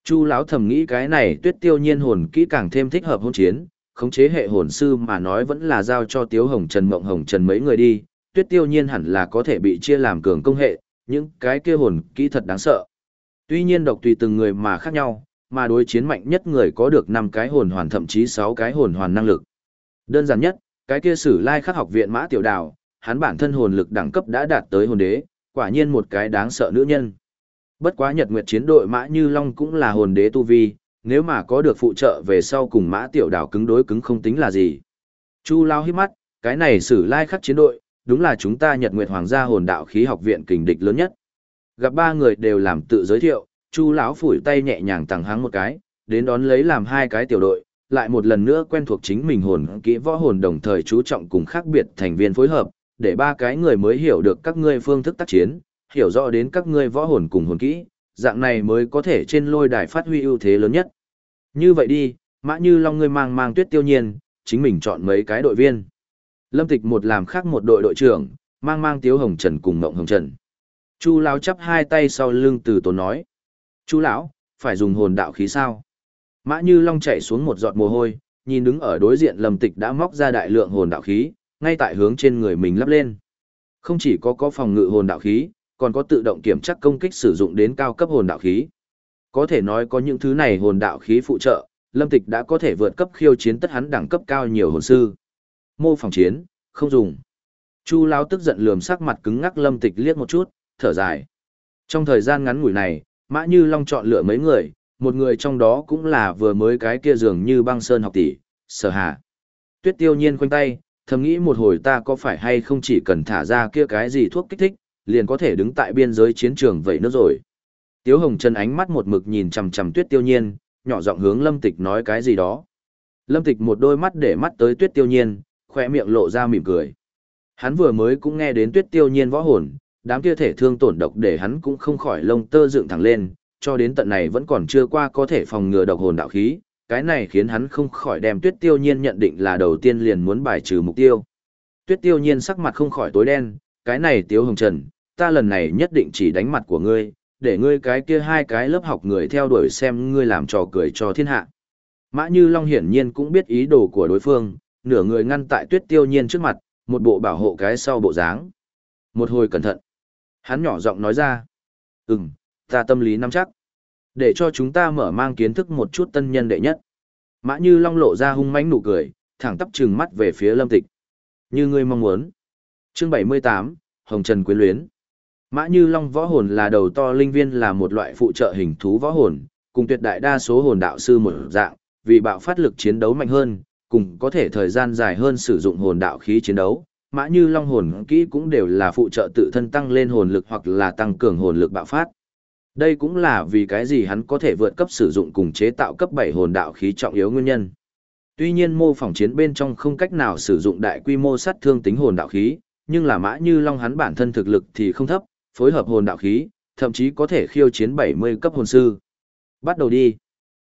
Chu lão thầm nghĩ cái này Tuyết Tiêu Nhiên hồn kỹ càng thêm thích hợp hôn chiến, khống chế hệ hồn sư mà nói vẫn là giao cho Tiếu Hồng Trần Mộng Hồng Trần mấy người đi, Tuyết Tiêu Nhiên hẳn là có thể bị chia làm cường công hệ, những cái kia hồn kỹ thật đáng sợ. Tuy nhiên độc tùy từng người mà khác nhau, mà đối chiến mạnh nhất người có được 5 cái hồn hoàn thậm chí 6 cái hồn hoàn năng lực. Đơn giản nhất, cái kia sử lai khắc học viện mã tiểu đào, hắn bản thân hồn lực đẳng cấp đã đạt tới hồn đế, quả nhiên một cái đáng sợ nữ nhân. Bất quá nhật nguyệt chiến đội mã như long cũng là hồn đế tu vi, nếu mà có được phụ trợ về sau cùng mã tiểu đào cứng đối cứng không tính là gì. Chu lao hít mắt, cái này sử lai khắc chiến đội, đúng là chúng ta nhật nguyệt hoàng gia hồn đạo khí học viện kình địch lớn nhất. Gặp ba người đều làm tự giới thiệu, chu lão phủi tay nhẹ nhàng tặng hắng một cái, đến đón lấy làm hai cái tiểu đội, lại một lần nữa quen thuộc chính mình hồn kỹ võ hồn đồng thời chú trọng cùng khác biệt thành viên phối hợp, để ba cái người mới hiểu được các ngươi phương thức tác chiến, hiểu rõ đến các ngươi võ hồn cùng hồn kỹ, dạng này mới có thể trên lôi đài phát huy ưu thế lớn nhất. Như vậy đi, mã như long ngươi mang mang tuyết tiêu nhiên, chính mình chọn mấy cái đội viên. Lâm Tịch một làm khác một đội đội trưởng, mang mang Tiếu Hồng Trần cùng Ngộng Hồng Trần. Chu lão chắp hai tay sau lưng từ tốn nói: "Chu lão, phải dùng hồn đạo khí sao?" Mã Như Long chạy xuống một giọt mồ hôi, nhìn đứng ở đối diện Lâm Tịch đã móc ra đại lượng hồn đạo khí, ngay tại hướng trên người mình lắp lên. Không chỉ có có phòng ngự hồn đạo khí, còn có tự động kiểm tra công kích sử dụng đến cao cấp hồn đạo khí. Có thể nói có những thứ này hồn đạo khí phụ trợ, Lâm Tịch đã có thể vượt cấp khiêu chiến tất hắn đẳng cấp cao nhiều hồn sư. Mô phòng chiến, không dùng. Chu Lão tức giận lườm sắc mặt cứng ngắc Lâm Tịch liếc một chút, thở dài. Trong thời gian ngắn ngủi này, Mã Như Long chọn lựa mấy người, một người trong đó cũng là vừa mới cái kia dường như băng sơn học tỷ, sở hạ. Tuyết tiêu nhiên khoanh tay, thầm nghĩ một hồi ta có phải hay không chỉ cần thả ra kia cái gì thuốc kích thích, liền có thể đứng tại biên giới chiến trường vậy nữa rồi. Tiếu Hồng Trần ánh mắt một mực nhìn chằm chằm Tuyết Tiêu Nhiên, nhỏ giọng hướng Lâm Tịch nói cái gì đó. Lâm Tịch một đôi mắt để mắt tới Tuyết Tiêu Nhiên, khỏe miệng lộ ra mỉm cười. Hắn vừa mới cũng nghe đến Tuyết Tiêu Nhiên võ hồn, đám kia thể thương tổn độc để hắn cũng không khỏi lông tơ dựng thẳng lên, cho đến tận này vẫn còn chưa qua có thể phòng ngừa độc hồn đạo khí, cái này khiến hắn không khỏi đem tuyết tiêu nhiên nhận định là đầu tiên liền muốn bài trừ mục tiêu. Tuyết tiêu nhiên sắc mặt không khỏi tối đen, cái này tiếu hồng trần, ta lần này nhất định chỉ đánh mặt của ngươi, để ngươi cái kia hai cái lớp học người theo đuổi xem ngươi làm trò cười cho thiên hạ. Mã Như Long hiển nhiên cũng biết ý đồ của đối phương, nửa người ngăn tại tuyết tiêu nhiên trước mặt, một bộ bảo hộ cái sau bộ dáng. Một hồi cẩn thận. Hắn nhỏ giọng nói ra. Ừm, ta tâm lý nắm chắc. Để cho chúng ta mở mang kiến thức một chút tân nhân đệ nhất. Mã Như Long lộ ra hung mãnh nụ cười, thẳng tắp trừng mắt về phía Lâm Tịch. Như ngươi mong muốn. Chương 78, Hồng Trần Quyến Luyến. Mã Như Long võ hồn là đầu to linh viên là một loại phụ trợ hình thú võ hồn, cùng tuyệt đại đa số hồn đạo sư một dạng, vì bạo phát lực chiến đấu mạnh hơn, cùng có thể thời gian dài hơn sử dụng hồn đạo khí chiến đấu. Mã Như Long hồn kỹ cũng đều là phụ trợ tự thân tăng lên hồn lực hoặc là tăng cường hồn lực bạo phát. Đây cũng là vì cái gì hắn có thể vượt cấp sử dụng cùng chế tạo cấp 7 hồn đạo khí trọng yếu nguyên nhân. Tuy nhiên mô phỏng chiến bên trong không cách nào sử dụng đại quy mô sát thương tính hồn đạo khí, nhưng là Mã Như Long hắn bản thân thực lực thì không thấp, phối hợp hồn đạo khí, thậm chí có thể khiêu chiến 70 cấp hồn sư. Bắt đầu đi.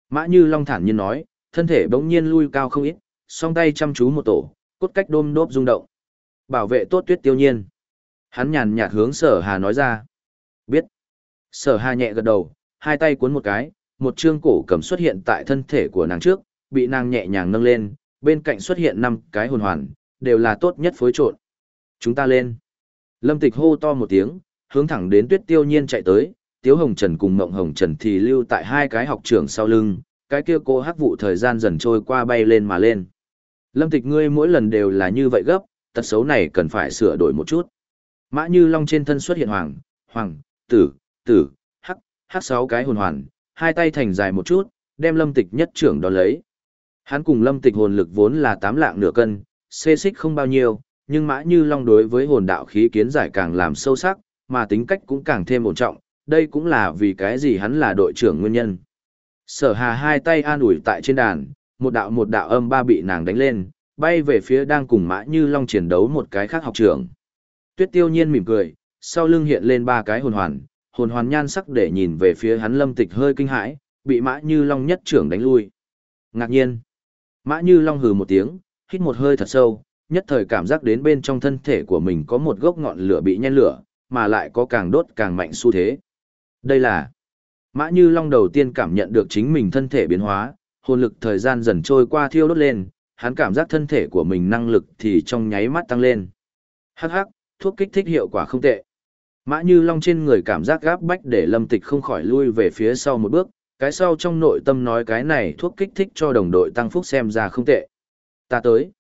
Mã Như Long thản nhiên nói, thân thể bỗng nhiên lui cao không ít, song tay chăm chú một tổ, cốt cách đôm đốp rung động. Bảo vệ tốt tuyết tiêu nhiên. Hắn nhàn nhạt hướng sở hà nói ra. Biết. Sở hà nhẹ gật đầu, hai tay cuốn một cái, một chương cổ cầm xuất hiện tại thân thể của nàng trước, bị nàng nhẹ nhàng nâng lên, bên cạnh xuất hiện năm cái hồn hoàn, đều là tốt nhất phối trộn. Chúng ta lên. Lâm tịch hô to một tiếng, hướng thẳng đến tuyết tiêu nhiên chạy tới, Tiếu Hồng Trần cùng Mộng Hồng Trần thì lưu tại hai cái học trưởng sau lưng, cái kia cô hắc vụ thời gian dần trôi qua bay lên mà lên. Lâm tịch ngươi mỗi lần đều là như vậy gấp, tật xấu này cần phải sửa đổi một chút. Mã Như Long trên thân xuất hiện hoàng, hoàng, tử, tử, hắc, hắc sáu cái hồn hoàn, hai tay thành dài một chút, đem Lâm Tịch nhất trưởng đó lấy. Hắn cùng Lâm Tịch hồn lực vốn là tám lạng nửa cân, xê xích không bao nhiêu, nhưng Mã Như Long đối với hồn đạo khí kiến giải càng làm sâu sắc, mà tính cách cũng càng thêm ổn trọng, đây cũng là vì cái gì hắn là đội trưởng nguyên nhân. Sở Hà hai tay an ủi tại trên đàn, một đạo một đạo âm ba bị nàng đánh lên, bay về phía đang cùng Mã Như Long chiến đấu một cái khác học trưởng. Tuyết Tiêu Nhiên mỉm cười, sau lưng hiện lên ba cái hồn hoàn, hồn hoàn nhan sắc để nhìn về phía hắn Lâm Tịch hơi kinh hãi, bị Mã Như Long nhất trưởng đánh lui. Ngạc nhiên, Mã Như Long hừ một tiếng, hít một hơi thật sâu, nhất thời cảm giác đến bên trong thân thể của mình có một gốc ngọn lửa bị nhen lửa, mà lại có càng đốt càng mạnh xu thế. Đây là Mã Như Long đầu tiên cảm nhận được chính mình thân thể biến hóa, hồn lực thời gian dần trôi qua thiêu đốt lên, hắn cảm giác thân thể của mình năng lực thì trong nháy mắt tăng lên. Hắc hắc, thuốc kích thích hiệu quả không tệ. Mã Như Long trên người cảm giác gáp bách để Lâm Tịch không khỏi lui về phía sau một bước, cái sau trong nội tâm nói cái này thuốc kích thích cho đồng đội tăng phúc xem ra không tệ. Ta tới.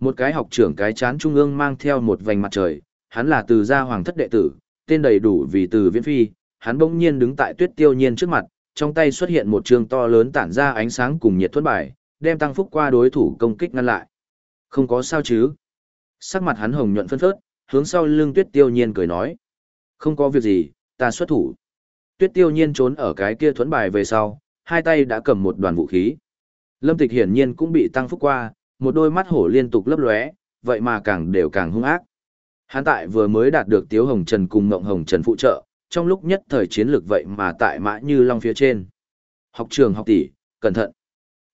Một cái học trưởng cái chán trung ương mang theo một vành mặt trời, hắn là từ gia hoàng thất đệ tử, tên đầy đủ vì từ viễn phi, hắn bỗng nhiên đứng tại tuyết tiêu nhiên trước mặt, trong tay xuất hiện một trường to lớn tản ra ánh sáng cùng nhiệt thuẫn bài, đem tăng phúc qua đối thủ công kích ngăn lại. Không có sao chứ. Sắc mặt hắn hồng nhuận phân phớt, hướng sau lưng tuyết tiêu nhiên cười nói. Không có việc gì, ta xuất thủ. Tuyết tiêu nhiên trốn ở cái kia thuẫn bài về sau, hai tay đã cầm một đoàn vũ khí. Lâm tịch hiển nhiên cũng bị tăng phúc qua, một đôi mắt hổ liên tục lấp lóe, vậy mà càng đều càng hung ác. Hắn tại vừa mới đạt được Tiếu Hồng Trần cùng Ngộng Hồng Trần phụ trợ, trong lúc nhất thời chiến lược vậy mà tại Mã Như Long phía trên. Học trường học tỷ, cẩn thận.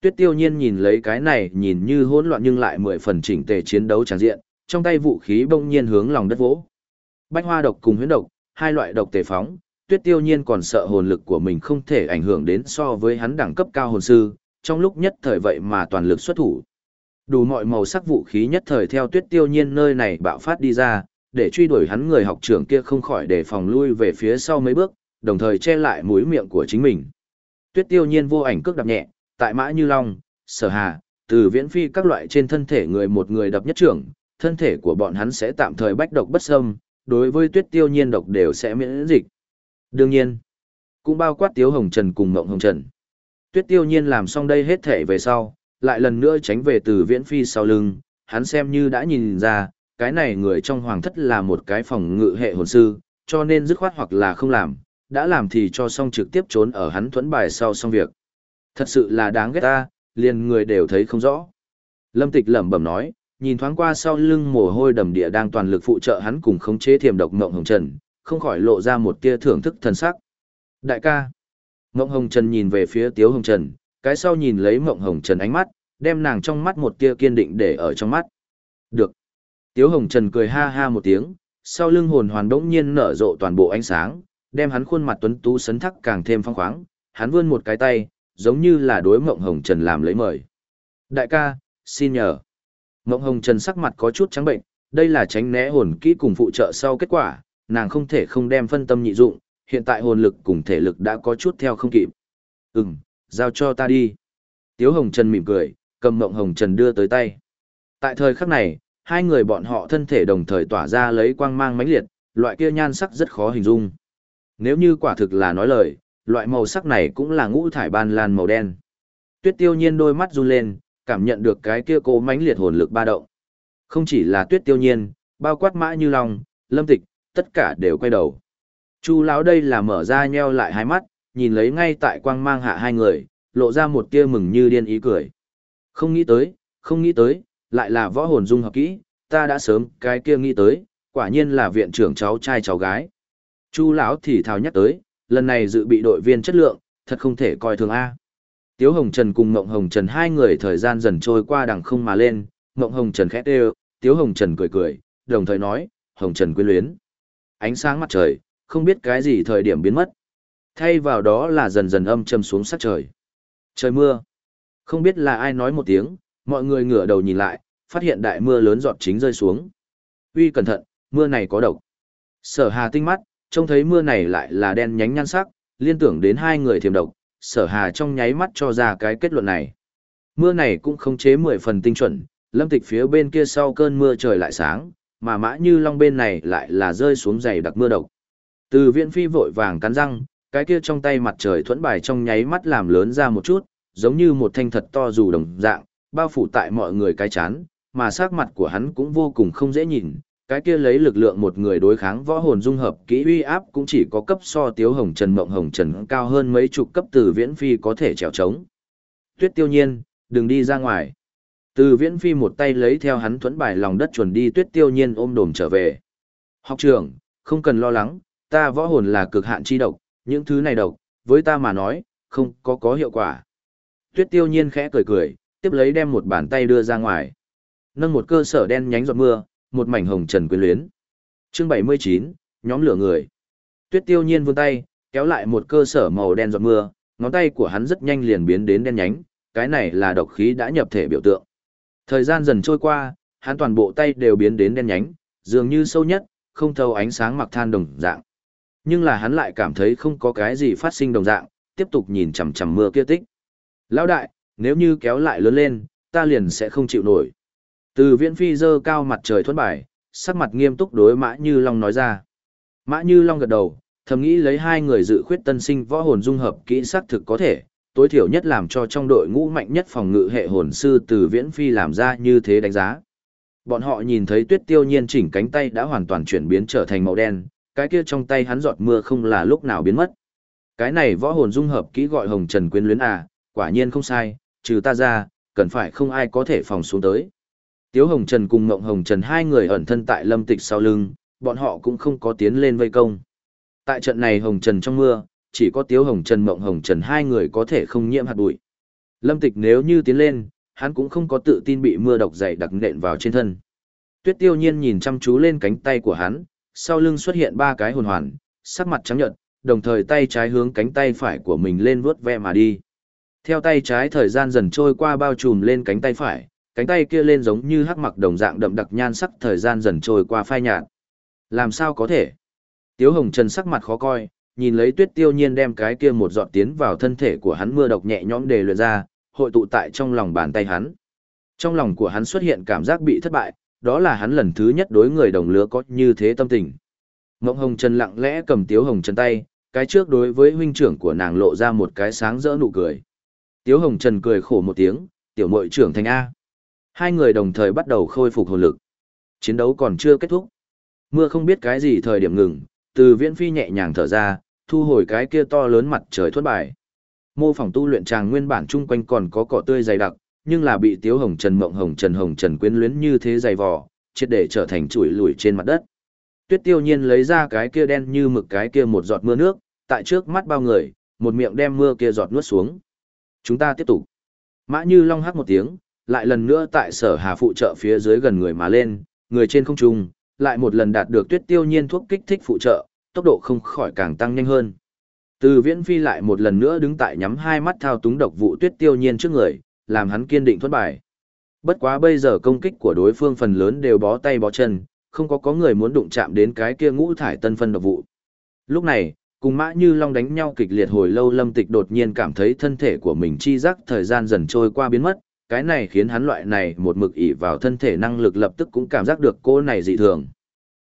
Tuyết Tiêu Nhiên nhìn lấy cái này, nhìn như hỗn loạn nhưng lại mười phần chỉnh tề chiến đấu tràn diện, trong tay vũ khí bỗng nhiên hướng lòng đất vỗ. Bách Hoa độc cùng huyến độc, hai loại độc tề phóng, Tuyết Tiêu Nhiên còn sợ hồn lực của mình không thể ảnh hưởng đến so với hắn đẳng cấp cao hồn sư, trong lúc nhất thời vậy mà toàn lực xuất thủ. Đủ mọi màu sắc vũ khí nhất thời theo tuyết tiêu nhiên nơi này bạo phát đi ra, để truy đuổi hắn người học trưởng kia không khỏi để phòng lui về phía sau mấy bước, đồng thời che lại mũi miệng của chính mình. Tuyết tiêu nhiên vô ảnh cước đập nhẹ, tại mã như long, sở hà, từ viễn phi các loại trên thân thể người một người đập nhất trưởng, thân thể của bọn hắn sẽ tạm thời bách độc bất xâm, đối với tuyết tiêu nhiên độc đều sẽ miễn dịch. Đương nhiên, cũng bao quát tiếu hồng trần cùng ngộng hồng trần. Tuyết tiêu nhiên làm xong đây hết thể về sau, lại lần nữa tránh về từ viễn phi sau lưng, hắn xem như đã nhìn ra, cái này người trong hoàng thất là một cái phòng ngự hệ hồn sư, cho nên dứt khoát hoặc là không làm, đã làm thì cho xong trực tiếp trốn ở hắn thuẫn bài sau xong việc. Thật sự là đáng ghét ta, liền người đều thấy không rõ. Lâm Tịch lẩm bẩm nói, nhìn thoáng qua sau lưng mồ hôi đầm địa đang toàn lực phụ trợ hắn cùng khống chế thiềm độc Ngộng Hồng Trần, không khỏi lộ ra một tia thưởng thức thần sắc. Đại ca. Ngộng Hồng Trần nhìn về phía Tiếu Hồng Trần, cái sau nhìn lấy mộng hồng trần ánh mắt, đem nàng trong mắt một tia kiên định để ở trong mắt. Được. Tiếu hồng trần cười ha ha một tiếng, sau lưng hồn hoàn đống nhiên nở rộ toàn bộ ánh sáng, đem hắn khuôn mặt tuấn tú sấn thắc càng thêm phong khoáng, hắn vươn một cái tay, giống như là đối mộng hồng trần làm lấy mời. Đại ca, xin nhờ. Ngộng hồng trần sắc mặt có chút trắng bệnh, đây là tránh né hồn kỹ cùng phụ trợ sau kết quả, nàng không thể không đem phân tâm nhị dụng, hiện tại hồn lực cùng thể lực đã có chút theo không kịp. Ừm, giao cho ta đi. Tiếu Hồng Trần mỉm cười, cầm Ngộng Hồng Trần đưa tới tay. Tại thời khắc này, hai người bọn họ thân thể đồng thời tỏa ra lấy quang mang mãnh liệt, loại kia nhan sắc rất khó hình dung. Nếu như quả thực là nói lời, loại màu sắc này cũng là ngũ thải ban lan màu đen. Tuyết tiêu nhiên đôi mắt run lên, cảm nhận được cái kia cố mãnh liệt hồn lực ba động. Không chỉ là tuyết tiêu nhiên, bao quát mã như long, lâm tịch, tất cả đều quay đầu. Chu lão đây là mở ra nheo lại hai mắt, nhìn lấy ngay tại quang mang hạ hai người, lộ ra một tia mừng như điên ý cười. Không nghĩ tới, không nghĩ tới, lại là võ hồn dung hợp kỹ, ta đã sớm cái kia nghĩ tới, quả nhiên là viện trưởng cháu trai cháu gái. Chu lão thì thào nhắc tới, lần này dự bị đội viên chất lượng, thật không thể coi thường a. Tiếu Hồng Trần cùng Ngộng Hồng Trần hai người thời gian dần trôi qua đằng không mà lên, Ngộng Hồng Trần khẽ đều, Tiếu Hồng Trần cười cười, đồng thời nói, Hồng Trần quyến luyến. Ánh sáng mặt trời, không biết cái gì thời điểm biến mất. Thay vào đó là dần dần âm châm xuống sát trời. Trời mưa. Không biết là ai nói một tiếng, mọi người ngửa đầu nhìn lại, phát hiện đại mưa lớn giọt chính rơi xuống. Uy cẩn thận, mưa này có độc. Sở Hà tinh mắt, trông thấy mưa này lại là đen nhánh nhan sắc, liên tưởng đến hai người thiềm độc, sở hà trong nháy mắt cho ra cái kết luận này. Mưa này cũng không chế mười phần tinh chuẩn, lâm tịch phía bên kia sau cơn mưa trời lại sáng, mà mã như long bên này lại là rơi xuống dày đặc mưa độc. Từ viện phi vội vàng cắn răng, cái kia trong tay mặt trời thuẫn bài trong nháy mắt làm lớn ra một chút, giống như một thanh thật to dù đồng dạng, bao phủ tại mọi người cái chán, mà sắc mặt của hắn cũng vô cùng không dễ nhìn, cái kia lấy lực lượng một người đối kháng võ hồn dung hợp kỹ uy áp cũng chỉ có cấp so tiếu hồng trần, mộng hồng trần cao hơn mấy chục cấp từ viễn phi có thể trèo trống. Tuyết tiêu nhiên, đừng đi ra ngoài. Từ viễn phi một tay lấy theo hắn thuẫn bài lòng đất chuẩn đi tuyết tiêu nhiên ôm đồm trở về. Học trưởng, không cần lo lắng, ta võ hồn là cực hạn chi độc, những thứ này độc, với ta mà nói, không có có hiệu quả. Tuyết tiêu nhiên khẽ cười cười, tiếp lấy đem một bàn tay đưa ra ngoài. Nâng một cơ sở đen nhánh giọt mưa một mảnh hồng trần quyến luyến. Chương 79, nhóm lửa người. Tuyết Tiêu Nhiên vươn tay, kéo lại một cơ sở màu đen giọt mưa, ngón tay của hắn rất nhanh liền biến đến đen nhánh, cái này là độc khí đã nhập thể biểu tượng. Thời gian dần trôi qua, hắn toàn bộ tay đều biến đến đen nhánh, dường như sâu nhất, không thâu ánh sáng mặc than đồng dạng. Nhưng là hắn lại cảm thấy không có cái gì phát sinh đồng dạng, tiếp tục nhìn chằm chằm mưa kia tích. Lão đại, nếu như kéo lại lớn lên, ta liền sẽ không chịu nổi. Từ viễn phi dơ cao mặt trời thuẫn bài, sắc mặt nghiêm túc đối Mã Như Long nói ra. Mã Như Long gật đầu, thầm nghĩ lấy hai người dự khuyết tân sinh võ hồn dung hợp kỹ sắc thực có thể, tối thiểu nhất làm cho trong đội ngũ mạnh nhất phòng ngự hệ hồn sư từ viễn phi làm ra như thế đánh giá. Bọn họ nhìn thấy tuyết tiêu nhiên chỉnh cánh tay đã hoàn toàn chuyển biến trở thành màu đen, cái kia trong tay hắn giọt mưa không là lúc nào biến mất. Cái này võ hồn dung hợp kỹ gọi hồng trần quyến luyến à, quả nhiên không sai, trừ ta ra, cần phải không ai có thể phòng xuống tới. Tiếu Hồng Trần cùng Ngộng Hồng Trần hai người ẩn thân tại lâm tịch sau lưng, bọn họ cũng không có tiến lên vây công. Tại trận này Hồng Trần trong mưa, chỉ có Tiếu Hồng Trần Ngộng Hồng Trần hai người có thể không nhiễm hạt bụi. Lâm tịch nếu như tiến lên, hắn cũng không có tự tin bị mưa độc dày đặc nện vào trên thân. Tuyết tiêu nhiên nhìn chăm chú lên cánh tay của hắn, sau lưng xuất hiện ba cái hồn hoàn, sắc mặt trắng nhợt, đồng thời tay trái hướng cánh tay phải của mình lên vuốt ve mà đi. Theo tay trái thời gian dần trôi qua bao trùm lên cánh tay phải, cánh tay kia lên giống như hắc mặc đồng dạng đậm đặc nhan sắc thời gian dần trôi qua phai nhạt. Làm sao có thể? Tiếu Hồng Trần sắc mặt khó coi, nhìn lấy Tuyết Tiêu Nhiên đem cái kia một giọt tiến vào thân thể của hắn mưa độc nhẹ nhõm đề luyện ra, hội tụ tại trong lòng bàn tay hắn. Trong lòng của hắn xuất hiện cảm giác bị thất bại, đó là hắn lần thứ nhất đối người đồng lứa có như thế tâm tình. Mộng Hồng Trần lặng lẽ cầm Tiếu Hồng Trần tay, cái trước đối với huynh trưởng của nàng lộ ra một cái sáng rỡ nụ cười. Tiếu Hồng Trần cười khổ một tiếng, tiểu muội trưởng thành A. Hai người đồng thời bắt đầu khôi phục hồn lực. Chiến đấu còn chưa kết thúc. Mưa không biết cái gì thời điểm ngừng, từ viễn phi nhẹ nhàng thở ra, thu hồi cái kia to lớn mặt trời thuất bài. Mô phỏng tu luyện tràng nguyên bản chung quanh còn có cỏ tươi dày đặc, nhưng là bị tiếu hồng trần mộng hồng trần hồng trần quyến luyến như thế dày vò, triệt để trở thành chuỗi lùi trên mặt đất. Tuyết tiêu nhiên lấy ra cái kia đen như mực cái kia một giọt mưa nước, tại trước mắt bao người, một miệng đem mưa kia giọt nuốt xuống. Chúng ta tiếp tục. Mã như long hát một tiếng, lại lần nữa tại sở hà phụ trợ phía dưới gần người mà lên, người trên không trung, lại một lần đạt được tuyết tiêu nhiên thuốc kích thích phụ trợ, tốc độ không khỏi càng tăng nhanh hơn. Từ viễn phi lại một lần nữa đứng tại nhắm hai mắt thao túng độc vụ tuyết tiêu nhiên trước người, làm hắn kiên định thoát bài. Bất quá bây giờ công kích của đối phương phần lớn đều bó tay bó chân, không có có người muốn đụng chạm đến cái kia ngũ thải tân phân độc vụ. Lúc này, cùng mã như long đánh nhau kịch liệt hồi lâu lâm tịch đột nhiên cảm thấy thân thể của mình chi giác thời gian dần trôi qua biến mất, cái này khiến hắn loại này một mực ỉ vào thân thể năng lực lập tức cũng cảm giác được cô này dị thường.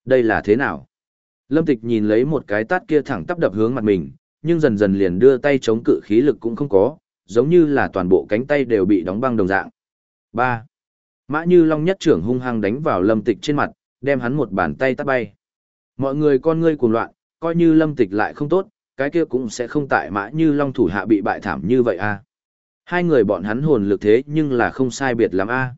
Đây là thế nào? Lâm Tịch nhìn lấy một cái tát kia thẳng tắp đập hướng mặt mình, nhưng dần dần liền đưa tay chống cự khí lực cũng không có, giống như là toàn bộ cánh tay đều bị đóng băng đồng dạng. 3. Mã Như Long nhất trưởng hung hăng đánh vào Lâm Tịch trên mặt, đem hắn một bàn tay tát bay. Mọi người con ngươi cuồng loạn, coi như Lâm Tịch lại không tốt, cái kia cũng sẽ không tại Mã Như Long thủ hạ bị bại thảm như vậy a. À. Hai người bọn hắn hồn lực thế nhưng là không sai biệt lắm a.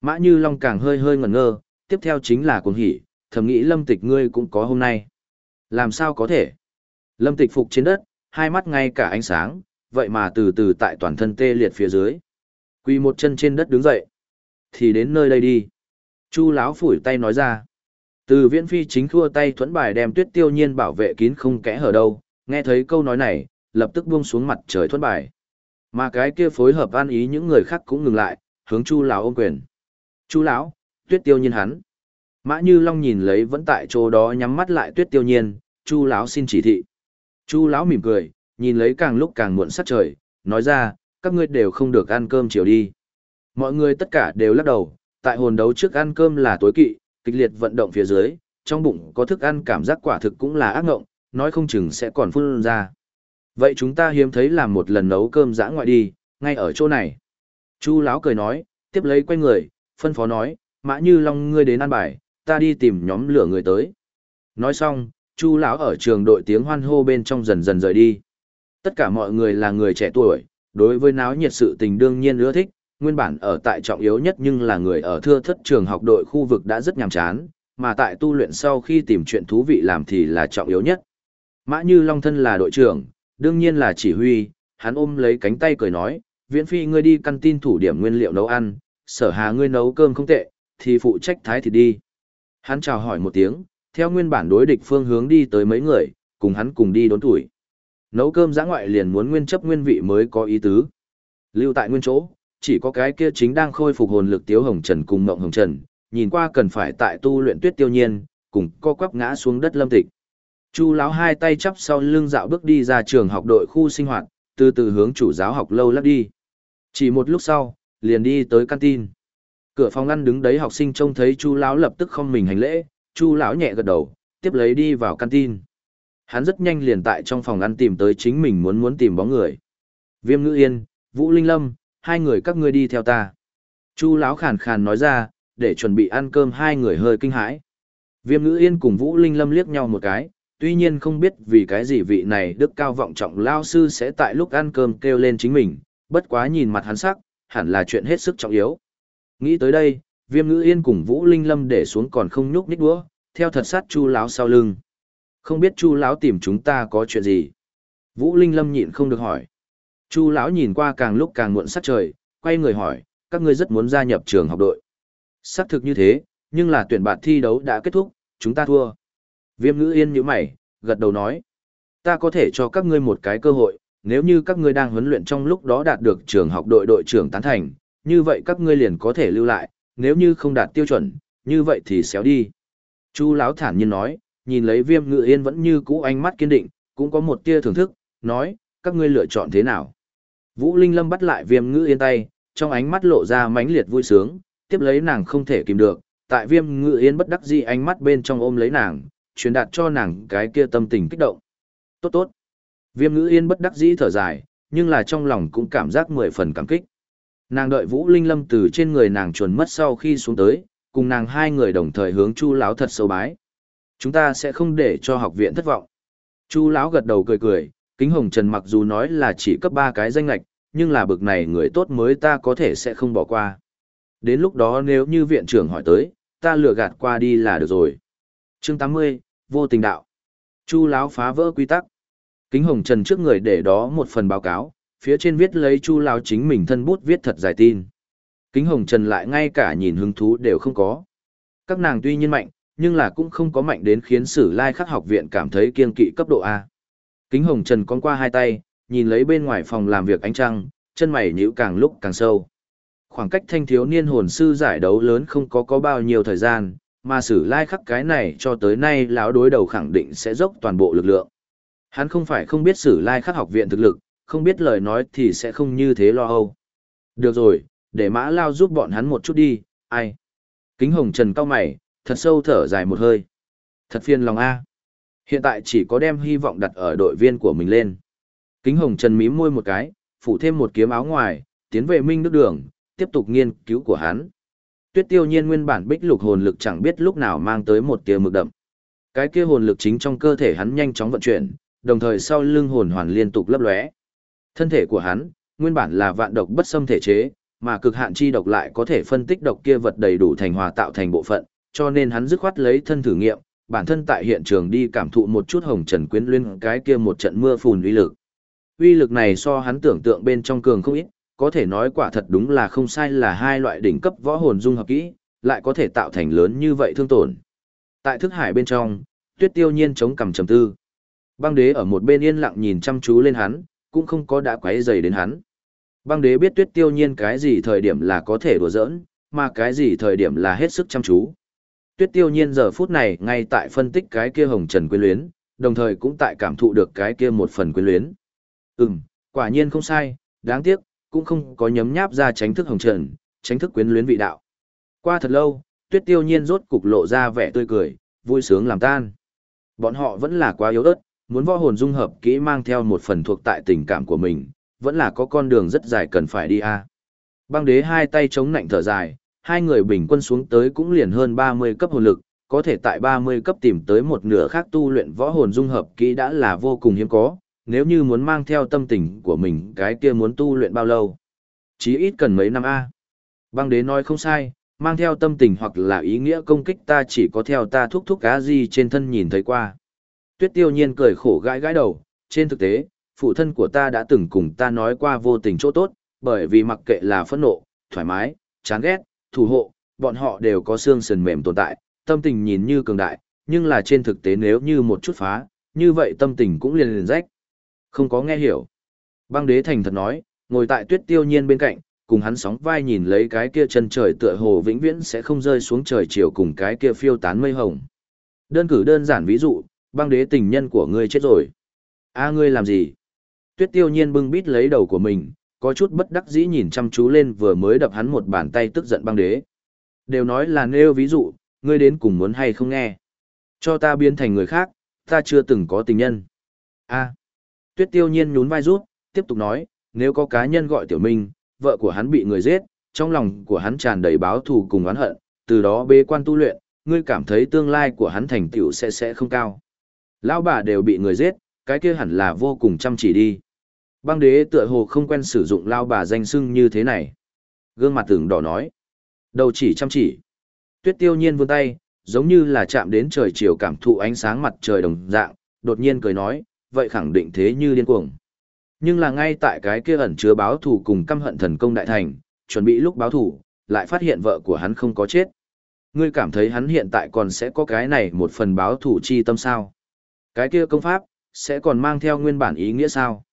Mã Như Long càng hơi hơi ngẩn ngơ, tiếp theo chính là cuồng hỉ, thầm nghĩ lâm tịch ngươi cũng có hôm nay. Làm sao có thể? Lâm tịch phục trên đất, hai mắt ngay cả ánh sáng, vậy mà từ từ tại toàn thân tê liệt phía dưới. Quỳ một chân trên đất đứng dậy. Thì đến nơi đây đi. Chu lão phủi tay nói ra. Từ viễn phi chính khua tay thuẫn bài đem tuyết tiêu nhiên bảo vệ kín không kẽ hở đâu, nghe thấy câu nói này, lập tức buông xuống mặt trời thuẫn bài. Mà cái kia phối hợp an ý những người khác cũng ngừng lại, hướng Chu lão ôm quyền. Chu lão, Tuyết Tiêu Nhiên hắn. Mã Như Long nhìn lấy vẫn tại chỗ đó nhắm mắt lại Tuyết Tiêu Nhiên, Chu lão xin chỉ thị. Chu lão mỉm cười, nhìn lấy càng lúc càng muộn sắc trời, nói ra, các ngươi đều không được ăn cơm chiều đi. Mọi người tất cả đều lắc đầu, tại hồn đấu trước ăn cơm là tối kỵ, kịch liệt vận động phía dưới, trong bụng có thức ăn cảm giác quả thực cũng là ác ngộng, nói không chừng sẽ còn phun ra. Vậy chúng ta hiếm thấy làm một lần nấu cơm dã ngoại đi, ngay ở chỗ này. Chu lão cười nói, tiếp lấy quay người, phân phó nói, mã như long ngươi đến ăn bài, ta đi tìm nhóm lửa người tới. Nói xong, Chu lão ở trường đội tiếng hoan hô bên trong dần dần rời đi. Tất cả mọi người là người trẻ tuổi, đối với náo nhiệt sự tình đương nhiên ưa thích, nguyên bản ở tại trọng yếu nhất nhưng là người ở thưa thất trường học đội khu vực đã rất nhàm chán, mà tại tu luyện sau khi tìm chuyện thú vị làm thì là trọng yếu nhất. Mã Như Long thân là đội trưởng, đương nhiên là chỉ huy, hắn ôm lấy cánh tay cười nói, viễn phi ngươi đi căn tin thủ điểm nguyên liệu nấu ăn, sở hà ngươi nấu cơm không tệ, thì phụ trách thái thịt đi. Hắn chào hỏi một tiếng, theo nguyên bản đối địch phương hướng đi tới mấy người, cùng hắn cùng đi đốn tuổi. Nấu cơm giã ngoại liền muốn nguyên chấp nguyên vị mới có ý tứ. Lưu tại nguyên chỗ, chỉ có cái kia chính đang khôi phục hồn lực Tiếu Hồng Trần cùng Mộng Hồng Trần, nhìn qua cần phải tại tu luyện tuyết tiêu nhiên, cùng co quắp ngã xuống đất lâm tịch. Chu lão hai tay chắp sau lưng dạo bước đi ra trường học đội khu sinh hoạt, từ từ hướng chủ giáo học lâu lắc đi. Chỉ một lúc sau, liền đi tới canteen. Cửa phòng ăn đứng đấy học sinh trông thấy Chu lão lập tức không mình hành lễ, Chu lão nhẹ gật đầu, tiếp lấy đi vào canteen. Hắn rất nhanh liền tại trong phòng ăn tìm tới chính mình muốn muốn tìm bóng người. Viêm Ngữ Yên, Vũ Linh Lâm, hai người các ngươi đi theo ta. Chu lão khàn khàn nói ra, để chuẩn bị ăn cơm hai người hơi kinh hãi. Viêm Ngữ Yên cùng Vũ Linh Lâm liếc nhau một cái, tuy nhiên không biết vì cái gì vị này đức cao vọng trọng lao sư sẽ tại lúc ăn cơm kêu lên chính mình, bất quá nhìn mặt hắn sắc, hẳn là chuyện hết sức trọng yếu. Nghĩ tới đây, Viêm Ngữ Yên cùng Vũ Linh Lâm để xuống còn không nhúc nhích đũa, theo thật sát Chu lão sau lưng. Không biết Chu lão tìm chúng ta có chuyện gì? Vũ Linh Lâm nhịn không được hỏi. Chu lão nhìn qua càng lúc càng muộn sắc trời, quay người hỏi, các ngươi rất muốn gia nhập trường học đội. Xác thực như thế, nhưng là tuyển bạn thi đấu đã kết thúc, chúng ta thua. Viêm ngữ yên như mày, gật đầu nói. Ta có thể cho các ngươi một cái cơ hội, nếu như các ngươi đang huấn luyện trong lúc đó đạt được trường học đội đội trưởng tán thành, như vậy các ngươi liền có thể lưu lại, nếu như không đạt tiêu chuẩn, như vậy thì xéo đi. Chu lão thản nhiên nói, nhìn lấy viêm ngự yên vẫn như cũ ánh mắt kiên định, cũng có một tia thưởng thức, nói, các ngươi lựa chọn thế nào. Vũ Linh Lâm bắt lại viêm ngự yên tay, trong ánh mắt lộ ra mãnh liệt vui sướng, tiếp lấy nàng không thể kìm được, tại viêm ngự yên bất đắc dĩ ánh mắt bên trong ôm lấy nàng, truyền đạt cho nàng cái kia tâm tình kích động. Tốt tốt. Viêm ngữ yên bất đắc dĩ thở dài, nhưng là trong lòng cũng cảm giác mười phần cảm kích. Nàng đợi Vũ Linh Lâm từ trên người nàng chuồn mất sau khi xuống tới, cùng nàng hai người đồng thời hướng Chu lão thật sâu bái. Chúng ta sẽ không để cho học viện thất vọng. Chu lão gật đầu cười cười, Kính Hồng Trần mặc dù nói là chỉ cấp ba cái danh lệch, nhưng là bực này người tốt mới ta có thể sẽ không bỏ qua. Đến lúc đó nếu như viện trưởng hỏi tới, ta lừa gạt qua đi là được rồi. Chương 80, vô tình đạo. Chu lão phá vỡ quy tắc. Kính Hồng Trần trước người để đó một phần báo cáo, phía trên viết lấy Chu lão chính mình thân bút viết thật dài tin. Kính Hồng Trần lại ngay cả nhìn hứng thú đều không có. Các nàng tuy nhiên mạnh, nhưng là cũng không có mạnh đến khiến Sử Lai Khắc học viện cảm thấy kiên kỵ cấp độ A. Kính Hồng Trần con qua hai tay, nhìn lấy bên ngoài phòng làm việc ánh trăng, chân mày nhíu càng lúc càng sâu. Khoảng cách thanh thiếu niên hồn sư giải đấu lớn không có có bao nhiêu thời gian, mà sử lai khắc cái này cho tới nay lão đối đầu khẳng định sẽ dốc toàn bộ lực lượng. Hắn không phải không biết sử lai khắc học viện thực lực, không biết lời nói thì sẽ không như thế lo âu. Được rồi, để mã lao giúp bọn hắn một chút đi, ai. Kính hồng trần cao mày, thật sâu thở dài một hơi. Thật phiền lòng A. Hiện tại chỉ có đem hy vọng đặt ở đội viên của mình lên. Kính hồng trần mím môi một cái, phủ thêm một kiếm áo ngoài, tiến về Minh Đức Đường, tiếp tục nghiên cứu của hắn. Tuyết tiêu nhiên nguyên bản bích lục hồn lực chẳng biết lúc nào mang tới một tia mực đậm. Cái kia hồn lực chính trong cơ thể hắn nhanh chóng vận chuyển, đồng thời sau lưng hồn hoàn liên tục lấp lóe. Thân thể của hắn, nguyên bản là vạn độc bất xâm thể chế, mà cực hạn chi độc lại có thể phân tích độc kia vật đầy đủ thành hòa tạo thành bộ phận, cho nên hắn dứt khoát lấy thân thử nghiệm, bản thân tại hiện trường đi cảm thụ một chút hồng trần quyến luyên cái kia một trận mưa phùn uy lực. Uy lực này so hắn tưởng tượng bên trong cường không ít, có thể nói quả thật đúng là không sai là hai loại đỉnh cấp võ hồn dung hợp kỹ, lại có thể tạo thành lớn như vậy thương tổn. Tại thức hải bên trong, tuyết tiêu nhiên chống cằm trầm tư. Băng đế ở một bên yên lặng nhìn chăm chú lên hắn, cũng không có đã quấy dày đến hắn. Băng đế biết tuyết tiêu nhiên cái gì thời điểm là có thể đùa giỡn, mà cái gì thời điểm là hết sức chăm chú. Tuyết tiêu nhiên giờ phút này ngay tại phân tích cái kia hồng trần quyến luyến, đồng thời cũng tại cảm thụ được cái kia một phần quyến luyến. Ừm, quả nhiên không sai, đáng tiếc, cũng không có nhấm nháp ra tránh thức hồng trần, tránh thức quyến luyến vị đạo. Qua thật lâu, tuyết tiêu nhiên rốt cục lộ ra vẻ tươi cười, vui sướng làm tan. Bọn họ vẫn là quá yếu ớt, muốn võ hồn dung hợp kỹ mang theo một phần thuộc tại tình cảm của mình, vẫn là có con đường rất dài cần phải đi a. Băng đế hai tay chống nạnh thở dài, hai người bình quân xuống tới cũng liền hơn 30 cấp hồn lực, có thể tại 30 cấp tìm tới một nửa khác tu luyện võ hồn dung hợp kỹ đã là vô cùng hiếm có, nếu như muốn mang theo tâm tình của mình cái kia muốn tu luyện bao lâu. Chí ít cần mấy năm A. Băng đế nói không sai, mang theo tâm tình hoặc là ý nghĩa công kích ta chỉ có theo ta thúc thúc cá gì trên thân nhìn thấy qua. Tuyết tiêu nhiên cười khổ gãi gãi đầu, trên thực tế, phụ thân của ta đã từng cùng ta nói qua vô tình chỗ tốt, bởi vì mặc kệ là phẫn nộ, thoải mái, chán ghét, thủ hộ, bọn họ đều có xương sườn mềm tồn tại, tâm tình nhìn như cường đại, nhưng là trên thực tế nếu như một chút phá, như vậy tâm tình cũng liền liền rách. Không có nghe hiểu. Băng đế thành thật nói, ngồi tại tuyết tiêu nhiên bên cạnh, cùng hắn sóng vai nhìn lấy cái kia chân trời tựa hồ vĩnh viễn sẽ không rơi xuống trời chiều cùng cái kia phiêu tán mây hồng. Đơn cử đơn giản ví dụ, băng đế tình nhân của ngươi chết rồi. a ngươi làm gì? Tuyết tiêu nhiên bưng bít lấy đầu của mình, có chút bất đắc dĩ nhìn chăm chú lên vừa mới đập hắn một bàn tay tức giận băng đế. Đều nói là nêu ví dụ, ngươi đến cùng muốn hay không nghe. Cho ta biến thành người khác, ta chưa từng có tình nhân. a Tuyết tiêu nhiên nhún vai rút, tiếp tục nói, nếu có cá nhân gọi tiểu minh, vợ của hắn bị người giết, trong lòng của hắn tràn đầy báo thù cùng oán hận, từ đó bế quan tu luyện, ngươi cảm thấy tương lai của hắn thành tựu sẽ sẽ không cao. Lão bà đều bị người giết, cái kia hẳn là vô cùng chăm chỉ đi. Băng đế tựa hồ không quen sử dụng lao bà danh xưng như thế này. Gương mặt tưởng đỏ nói. Đầu chỉ chăm chỉ. Tuyết tiêu nhiên vươn tay, giống như là chạm đến trời chiều cảm thụ ánh sáng mặt trời đồng dạng, đột nhiên cười nói, vậy khẳng định thế như điên cuồng. Nhưng là ngay tại cái kia ẩn chứa báo thù cùng căm hận thần công đại thành, chuẩn bị lúc báo thù, lại phát hiện vợ của hắn không có chết. Ngươi cảm thấy hắn hiện tại còn sẽ có cái này một phần báo thù chi tâm sao? Cái kia công pháp, sẽ còn mang theo nguyên bản ý nghĩa sao?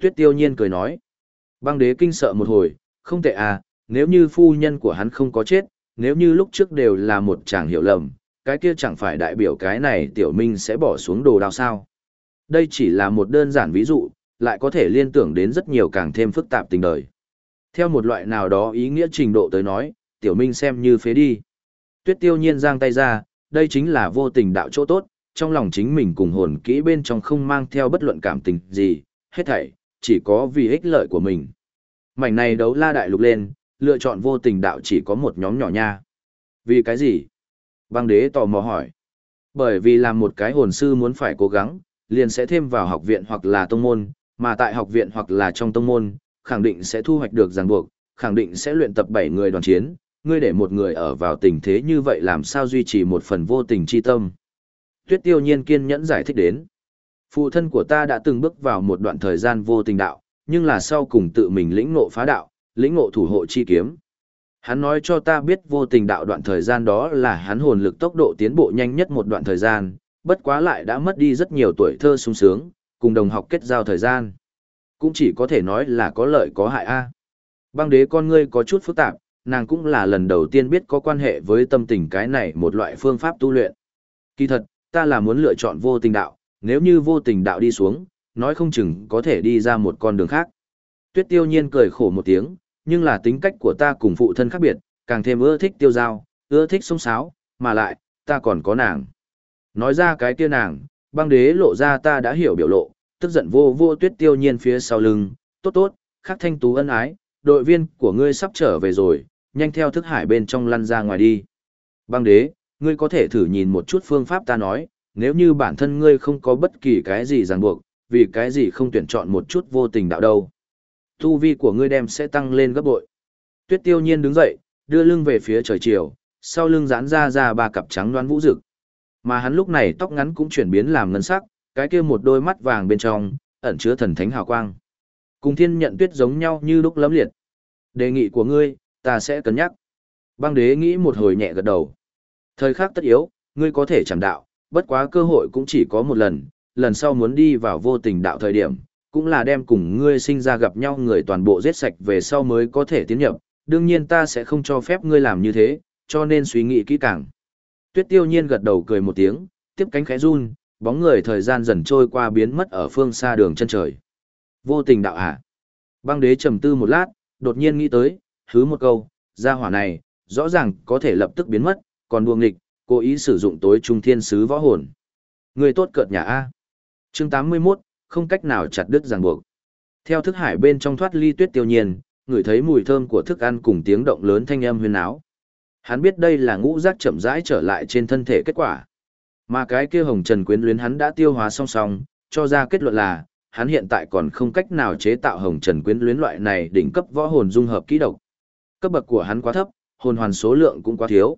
Tuyết tiêu nhiên cười nói. Băng đế kinh sợ một hồi, không tệ à, nếu như phu nhân của hắn không có chết, nếu như lúc trước đều là một chàng hiểu lầm, cái kia chẳng phải đại biểu cái này tiểu minh sẽ bỏ xuống đồ đao sao. Đây chỉ là một đơn giản ví dụ, lại có thể liên tưởng đến rất nhiều càng thêm phức tạp tình đời. Theo một loại nào đó ý nghĩa trình độ tới nói, tiểu minh xem như phế đi. Tuyết tiêu nhiên giang tay ra, đây chính là vô tình đạo chỗ tốt, trong lòng chính mình cùng hồn kỹ bên trong không mang theo bất luận cảm tình gì, hết thảy, chỉ có vì ích lợi của mình. Mảnh này đấu la đại lục lên, lựa chọn vô tình đạo chỉ có một nhóm nhỏ nha. Vì cái gì? Băng đế tò mò hỏi. Bởi vì làm một cái hồn sư muốn phải cố gắng, liền sẽ thêm vào học viện hoặc là tông môn, mà tại học viện hoặc là trong tông môn, khẳng định sẽ thu hoạch được ràng buộc, khẳng định sẽ luyện tập 7 người đoàn chiến, ngươi để một người ở vào tình thế như vậy làm sao duy trì một phần vô tình chi tâm. Tuyết tiêu nhiên kiên nhẫn giải thích đến. Phụ thân của ta đã từng bước vào một đoạn thời gian vô tình đạo, nhưng là sau cùng tự mình lĩnh ngộ phá đạo, lĩnh ngộ thủ hộ chi kiếm. Hắn nói cho ta biết vô tình đạo đoạn thời gian đó là hắn hồn lực tốc độ tiến bộ nhanh nhất một đoạn thời gian, bất quá lại đã mất đi rất nhiều tuổi thơ sung sướng, cùng đồng học kết giao thời gian. Cũng chỉ có thể nói là có lợi có hại a. Băng đế con ngươi có chút phức tạp, nàng cũng là lần đầu tiên biết có quan hệ với tâm tình cái này một loại phương pháp tu luyện. Kỳ thật, ta là muốn lựa chọn vô tình đạo, nếu như vô tình đạo đi xuống, nói không chừng có thể đi ra một con đường khác. Tuyết tiêu nhiên cười khổ một tiếng, nhưng là tính cách của ta cùng phụ thân khác biệt, càng thêm ưa thích tiêu giao, ưa thích sông sáo, mà lại, ta còn có nàng. Nói ra cái kia nàng, băng đế lộ ra ta đã hiểu biểu lộ, tức giận vô vô tuyết tiêu nhiên phía sau lưng, tốt tốt, khắc thanh tú ân ái, đội viên của ngươi sắp trở về rồi, nhanh theo thức hải bên trong lăn ra ngoài đi. Băng đế, ngươi có thể thử nhìn một chút phương pháp ta nói, nếu như bản thân ngươi không có bất kỳ cái gì ràng buộc, vì cái gì không tuyển chọn một chút vô tình đạo đâu. Tu vi của ngươi đem sẽ tăng lên gấp bội. Tuyết tiêu nhiên đứng dậy, đưa lưng về phía trời chiều, sau lưng giãn ra ra ba cặp trắng đoán vũ rực. Mà hắn lúc này tóc ngắn cũng chuyển biến làm ngân sắc, cái kia một đôi mắt vàng bên trong, ẩn chứa thần thánh hào quang. Cùng thiên nhận tuyết giống nhau như lúc lấm liệt. Đề nghị của ngươi, ta sẽ cân nhắc. Băng đế nghĩ một hồi nhẹ gật đầu. Thời khắc tất yếu, ngươi có thể chẳng đạo, bất quá cơ hội cũng chỉ có một lần, lần sau muốn đi vào vô tình đạo thời điểm, cũng là đem cùng ngươi sinh ra gặp nhau người toàn bộ giết sạch về sau mới có thể tiến nhập, đương nhiên ta sẽ không cho phép ngươi làm như thế, cho nên suy nghĩ kỹ càng. Tuyết tiêu nhiên gật đầu cười một tiếng, tiếp cánh khẽ run, bóng người thời gian dần trôi qua biến mất ở phương xa đường chân trời. Vô tình đạo hạ. Băng đế trầm tư một lát, đột nhiên nghĩ tới, hứ một câu, gia hỏa này, rõ ràng có thể lập tức biến mất, còn buông nghịch, cố ý sử dụng tối trung thiên sứ võ hồn. Người tốt cợt nhà A. chương 81, không cách nào chặt đứt ràng buộc. Theo thức hải bên trong thoát ly tuyết tiêu nhiên, người thấy mùi thơm của thức ăn cùng tiếng động lớn thanh âm huyên áo. Hắn biết đây là ngũ giác chậm rãi trở lại trên thân thể kết quả. Mà cái kia hồng trần quyến luyến hắn đã tiêu hóa song song, cho ra kết luận là, hắn hiện tại còn không cách nào chế tạo hồng trần quyến luyến loại này đỉnh cấp võ hồn dung hợp kỹ độc. Cấp bậc của hắn quá thấp, hồn hoàn số lượng cũng quá thiếu.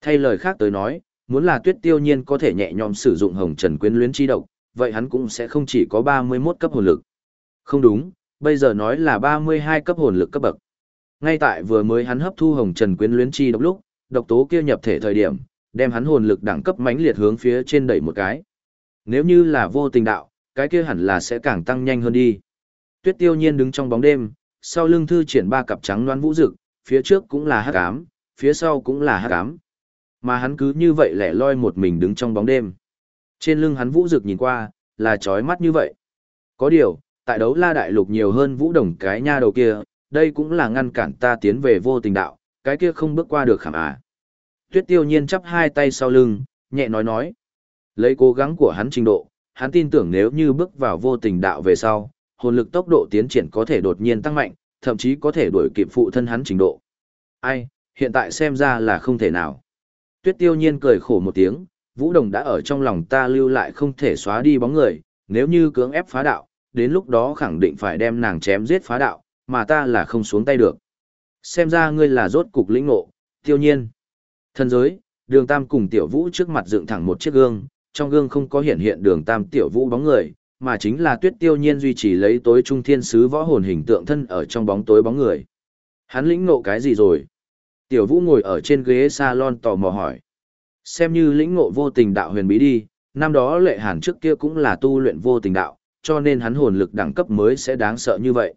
Thay lời khác tới nói, muốn là tuyết tiêu nhiên có thể nhẹ nhõm sử dụng hồng trần quyến luyến chi độc, vậy hắn cũng sẽ không chỉ có 31 cấp hồn lực. Không đúng, bây giờ nói là 32 cấp hồn lực cấp bậc. Ngay tại vừa mới hắn hấp thu hồng trần quyến luyến chi độc lúc, độc tố kia nhập thể thời điểm, đem hắn hồn lực đẳng cấp mãnh liệt hướng phía trên đẩy một cái. Nếu như là vô tình đạo, cái kia hẳn là sẽ càng tăng nhanh hơn đi. Tuyết Tiêu Nhiên đứng trong bóng đêm, sau lưng thư triển ba cặp trắng loan vũ dực, phía trước cũng là hắc ám, phía sau cũng là hắc ám. Mà hắn cứ như vậy lẻ loi một mình đứng trong bóng đêm. Trên lưng hắn vũ dực nhìn qua, là chói mắt như vậy. Có điều, tại đấu la đại lục nhiều hơn vũ đồng cái nha đầu kia, đây cũng là ngăn cản ta tiến về vô tình đạo, cái kia không bước qua được khảm à. Tuyết tiêu nhiên chắp hai tay sau lưng, nhẹ nói nói. Lấy cố gắng của hắn trình độ, hắn tin tưởng nếu như bước vào vô tình đạo về sau, hồn lực tốc độ tiến triển có thể đột nhiên tăng mạnh, thậm chí có thể đuổi kịp phụ thân hắn trình độ. Ai, hiện tại xem ra là không thể nào. Tuyết tiêu nhiên cười khổ một tiếng, Vũ Đồng đã ở trong lòng ta lưu lại không thể xóa đi bóng người, nếu như cưỡng ép phá đạo, đến lúc đó khẳng định phải đem nàng chém giết phá đạo, mà ta là không xuống tay được. Xem ra ngươi là rốt cục lĩnh ngộ, tiêu nhiên. thần giới, đường tam cùng tiểu vũ trước mặt dựng thẳng một chiếc gương, trong gương không có hiện hiện đường tam tiểu vũ bóng người, mà chính là tuyết tiêu nhiên duy trì lấy tối trung thiên sứ võ hồn hình tượng thân ở trong bóng tối bóng người. Hắn lĩnh ngộ cái gì rồi? Tiểu vũ ngồi ở trên ghế salon tò mò hỏi. Xem như lĩnh ngộ vô tình đạo huyền bí đi, năm đó lệ hàn trước kia cũng là tu luyện vô tình đạo, cho nên hắn hồn lực đẳng cấp mới sẽ đáng sợ như vậy.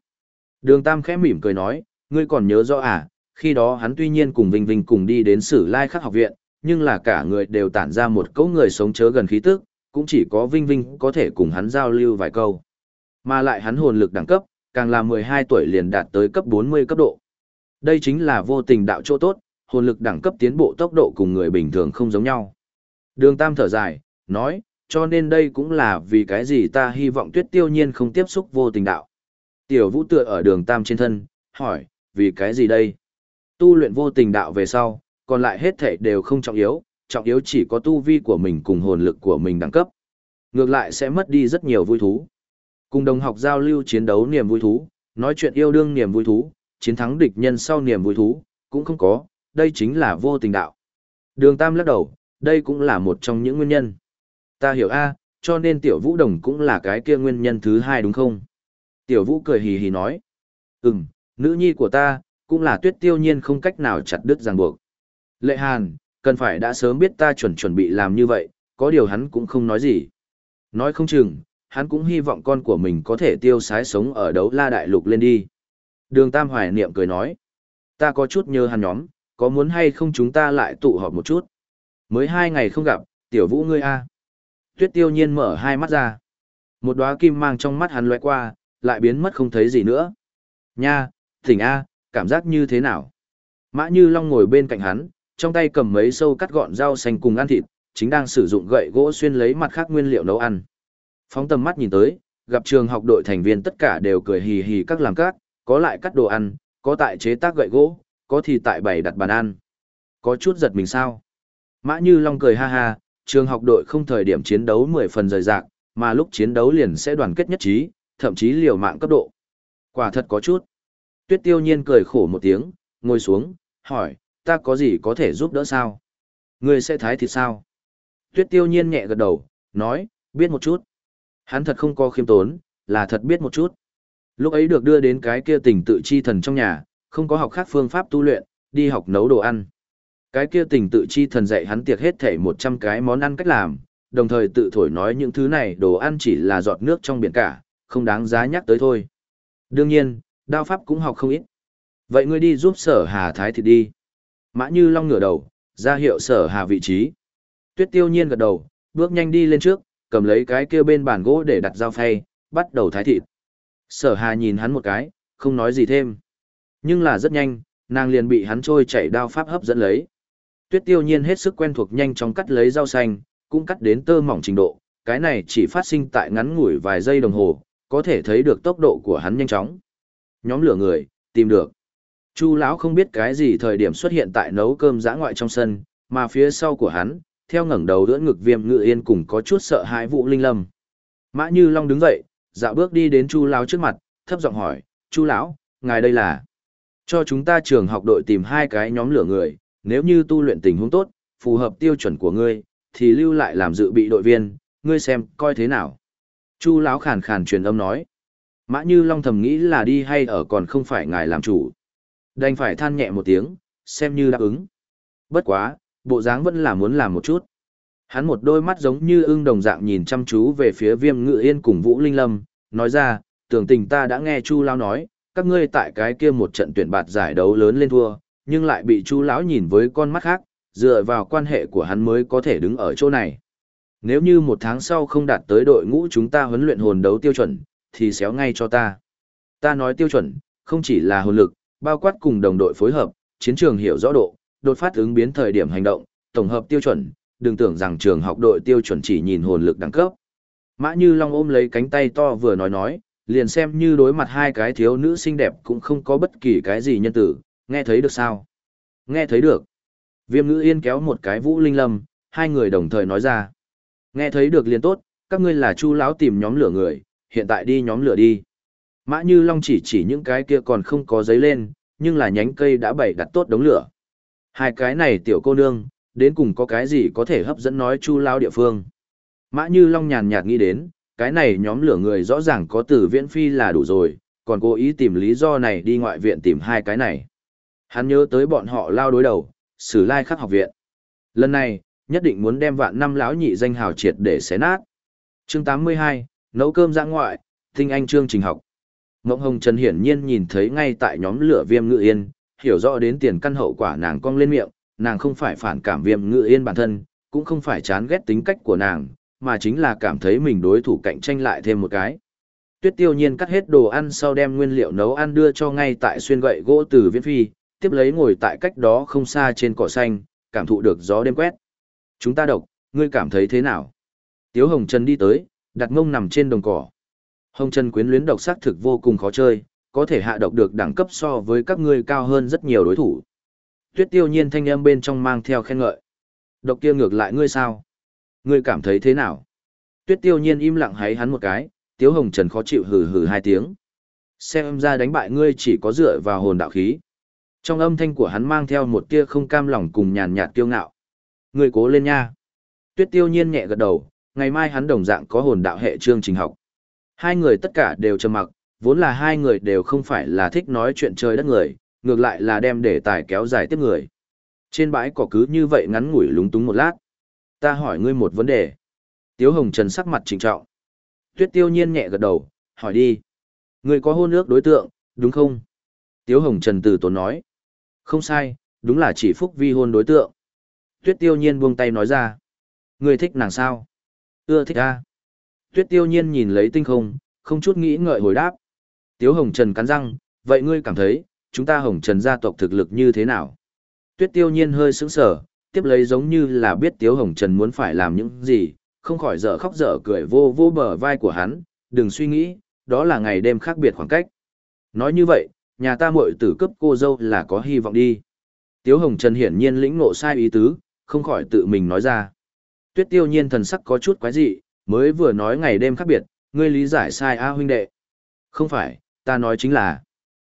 Đường Tam khẽ mỉm cười nói, ngươi còn nhớ rõ à, khi đó hắn tuy nhiên cùng Vinh Vinh cùng đi đến Sử Lai Khắc học viện, nhưng là cả người đều tản ra một cấu người sống chớ gần khí tức, cũng chỉ có Vinh Vinh có thể cùng hắn giao lưu vài câu. Mà lại hắn hồn lực đẳng cấp, càng là 12 tuổi liền đạt tới cấp 40 cấp độ. Đây chính là vô tình đạo chỗ tốt, hồn lực đẳng cấp tiến bộ tốc độ cùng người bình thường không giống nhau. Đường Tam thở dài, nói, cho nên đây cũng là vì cái gì ta hy vọng tuyết tiêu nhiên không tiếp xúc vô tình đạo. Tiểu vũ tựa ở đường Tam trên thân, hỏi, vì cái gì đây? Tu luyện vô tình đạo về sau, còn lại hết thể đều không trọng yếu, trọng yếu chỉ có tu vi của mình cùng hồn lực của mình đẳng cấp. Ngược lại sẽ mất đi rất nhiều vui thú. Cùng đồng học giao lưu chiến đấu niềm vui thú, nói chuyện yêu đương niềm vui thú, chiến thắng địch nhân sau niềm vui thú, cũng không có, đây chính là vô tình đạo. Đường Tam lắc đầu, đây cũng là một trong những nguyên nhân. Ta hiểu a, cho nên tiểu vũ đồng cũng là cái kia nguyên nhân thứ hai đúng không? Tiểu vũ cười hì hì nói. Ừm, nữ nhi của ta, cũng là tuyết tiêu nhiên không cách nào chặt đứt ràng buộc. Lệ Hàn, cần phải đã sớm biết ta chuẩn chuẩn bị làm như vậy, có điều hắn cũng không nói gì. Nói không chừng, hắn cũng hy vọng con của mình có thể tiêu sái sống ở đấu la đại lục lên đi. Đường Tam Hoài Niệm cười nói, ta có chút nhớ hắn nhóm, có muốn hay không chúng ta lại tụ họp một chút. Mới hai ngày không gặp, tiểu vũ ngươi a. Tuyết tiêu nhiên mở hai mắt ra. Một đóa kim mang trong mắt hắn lóe qua, lại biến mất không thấy gì nữa. Nha, thỉnh a, cảm giác như thế nào? Mã Như Long ngồi bên cạnh hắn, trong tay cầm mấy sâu cắt gọn rau xanh cùng ăn thịt, chính đang sử dụng gậy gỗ xuyên lấy mặt khác nguyên liệu nấu ăn. Phóng tầm mắt nhìn tới, gặp trường học đội thành viên tất cả đều cười hì hì các làm cát, có lại cắt đồ ăn, có tại chế tác gậy gỗ, có thì tại bày đặt bàn ăn. Có chút giật mình sao? Mã Như Long cười ha ha, trường học đội không thời điểm chiến đấu 10 phần rời rạc, mà lúc chiến đấu liền sẽ đoàn kết nhất trí, thậm chí liều mạng cấp độ. Quả thật có chút. Tuyết tiêu nhiên cười khổ một tiếng, ngồi xuống, hỏi, ta có gì có thể giúp đỡ sao? Ngươi sẽ thái thịt sao? Tuyết tiêu nhiên nhẹ gật đầu, nói, biết một chút. Hắn thật không có khiêm tốn, là thật biết một chút. Lúc ấy được đưa đến cái kia tình tự chi thần trong nhà, không có học khác phương pháp tu luyện, đi học nấu đồ ăn. Cái kia tình tự chi thần dạy hắn tiệc hết thể 100 cái món ăn cách làm, đồng thời tự thổi nói những thứ này đồ ăn chỉ là giọt nước trong biển cả, không đáng giá nhắc tới thôi. Đương nhiên, đao pháp cũng học không ít. Vậy ngươi đi giúp sở hà thái thịt đi. Mã như long ngửa đầu, ra hiệu sở hà vị trí. Tuyết tiêu nhiên gật đầu, bước nhanh đi lên trước, cầm lấy cái kia bên bàn gỗ để đặt dao phay, bắt đầu thái thịt. Sở hà nhìn hắn một cái, không nói gì thêm. Nhưng là rất nhanh, nàng liền bị hắn trôi chảy đao pháp hấp dẫn lấy. Tuyết tiêu nhiên hết sức quen thuộc nhanh chóng cắt lấy rau xanh, cũng cắt đến tơ mỏng trình độ, cái này chỉ phát sinh tại ngắn ngủi vài giây đồng hồ, có thể thấy được tốc độ của hắn nhanh chóng. Nhóm lửa người, tìm được. Chu lão không biết cái gì thời điểm xuất hiện tại nấu cơm dã ngoại trong sân, mà phía sau của hắn, theo ngẩng đầu đỡ ngực viêm ngự yên cùng có chút sợ hãi vụ linh lâm. Mã Như Long đứng dậy, dạo bước đi đến Chu lão trước mặt, thấp giọng hỏi, "Chu lão, ngài đây là?" Cho chúng ta trường học đội tìm hai cái nhóm lửa người, nếu như tu luyện tình huống tốt, phù hợp tiêu chuẩn của ngươi, thì lưu lại làm dự bị đội viên, ngươi xem coi thế nào. Chu lão khàn khàn truyền âm nói. Mã Như Long thầm nghĩ là đi hay ở còn không phải ngài làm chủ. Đành phải than nhẹ một tiếng, xem như đáp ứng. Bất quá, bộ dáng vẫn là muốn làm một chút. Hắn một đôi mắt giống như ưng đồng dạng nhìn chăm chú về phía viêm ngự yên cùng Vũ Linh Lâm, nói ra, tưởng tình ta đã nghe Chu Lão nói, các ngươi tại cái kia một trận tuyển bạt giải đấu lớn lên thua, nhưng lại bị Chu Lão nhìn với con mắt khác, dựa vào quan hệ của hắn mới có thể đứng ở chỗ này. Nếu như một tháng sau không đạt tới đội ngũ chúng ta huấn luyện hồn đấu tiêu chuẩn, thì xéo ngay cho ta. Ta nói tiêu chuẩn, không chỉ là hồn lực, bao quát cùng đồng đội phối hợp, chiến trường hiểu rõ độ, đột phát ứng biến thời điểm hành động, tổng hợp tiêu chuẩn, đừng tưởng rằng trường học đội tiêu chuẩn chỉ nhìn hồn lực đẳng cấp. Mã Như Long ôm lấy cánh tay to vừa nói nói, liền xem như đối mặt hai cái thiếu nữ xinh đẹp cũng không có bất kỳ cái gì nhân tử, nghe thấy được sao? Nghe thấy được. Viêm ngữ yên kéo một cái vũ linh lâm, hai người đồng thời nói ra. Nghe thấy được liền tốt, các ngươi là chu lão tìm nhóm lửa người, hiện tại đi nhóm lửa đi. Mã Như Long chỉ chỉ những cái kia còn không có giấy lên, nhưng là nhánh cây đã bày đặt tốt đống lửa. Hai cái này tiểu cô nương, đến cùng có cái gì có thể hấp dẫn nói chu lao địa phương. Mã Như Long nhàn nhạt nghĩ đến, cái này nhóm lửa người rõ ràng có từ viễn phi là đủ rồi, còn cố ý tìm lý do này đi ngoại viện tìm hai cái này. Hắn nhớ tới bọn họ lao đối đầu, sử lai khắc học viện. Lần này, nhất định muốn đem vạn năm lão nhị danh hào triệt để xé nát. Chương 82, nấu cơm ra ngoại, tinh anh chương trình học. Ngộng Hồng Trần hiển nhiên nhìn thấy ngay tại nhóm lửa viêm ngự yên, hiểu rõ đến tiền căn hậu quả nàng cong lên miệng, nàng không phải phản cảm viêm ngự yên bản thân, cũng không phải chán ghét tính cách của nàng, mà chính là cảm thấy mình đối thủ cạnh tranh lại thêm một cái. Tuyết tiêu nhiên cắt hết đồ ăn sau đem nguyên liệu nấu ăn đưa cho ngay tại xuyên gậy gỗ từ viễn phi, tiếp lấy ngồi tại cách đó không xa trên cỏ xanh, cảm thụ được gió đêm quét. Chúng ta độc, ngươi cảm thấy thế nào? Tiếu Hồng Trần đi tới, đặt mông nằm trên đồng cỏ. Hồng Trần quyến luyến độc sắc thực vô cùng khó chơi, có thể hạ độc được đẳng cấp so với các ngươi cao hơn rất nhiều đối thủ. Tuyết tiêu nhiên thanh âm bên trong mang theo khen ngợi. Độc kia ngược lại ngươi sao? Ngươi cảm thấy thế nào? Tuyết tiêu nhiên im lặng háy hắn một cái, Tiếu Hồng Trần khó chịu hừ hừ hai tiếng. Xem ra đánh bại ngươi chỉ có dựa vào hồn đạo khí. Trong âm thanh của hắn mang theo một tia không cam lòng cùng nhàn nhạt kiêu ngạo. Ngươi cố lên nha. Tuyết tiêu nhiên nhẹ gật đầu, ngày mai hắn đồng dạng có hồn đạo hệ chương trình học. Hai người tất cả đều trầm mặc, vốn là hai người đều không phải là thích nói chuyện trời đất người, ngược lại là đem để tài kéo dài tiếp người. Trên bãi cỏ cứ như vậy ngắn ngủi lúng túng một lát. Ta hỏi ngươi một vấn đề. Tiếu Hồng Trần sắc mặt trịnh trọng. Tuyết tiêu nhiên nhẹ gật đầu, hỏi đi. Ngươi có hôn ước đối tượng, đúng không? Tiếu Hồng Trần từ tốn nói. Không sai, đúng là chỉ phúc vi hôn đối tượng. Tuyết tiêu nhiên buông tay nói ra. Ngươi thích nàng sao? Ưa thích a. Tuyết tiêu nhiên nhìn lấy tinh không, không chút nghĩ ngợi hồi đáp. Tiếu Hồng Trần cắn răng, vậy ngươi cảm thấy, chúng ta Hồng Trần gia tộc thực lực như thế nào? Tuyết tiêu nhiên hơi sững sờ, tiếp lấy giống như là biết Tiếu Hồng Trần muốn phải làm những gì, không khỏi dở khóc dở cười vô vô bờ vai của hắn, đừng suy nghĩ, đó là ngày đêm khác biệt khoảng cách. Nói như vậy, nhà ta muội tử cấp cô dâu là có hy vọng đi. Tiếu Hồng Trần hiển nhiên lĩnh ngộ sai ý tứ, không khỏi tự mình nói ra. Tuyết tiêu nhiên thần sắc có chút quái dị, mới vừa nói ngày đêm khác biệt, ngươi lý giải sai a huynh đệ. Không phải, Ta nói chính là.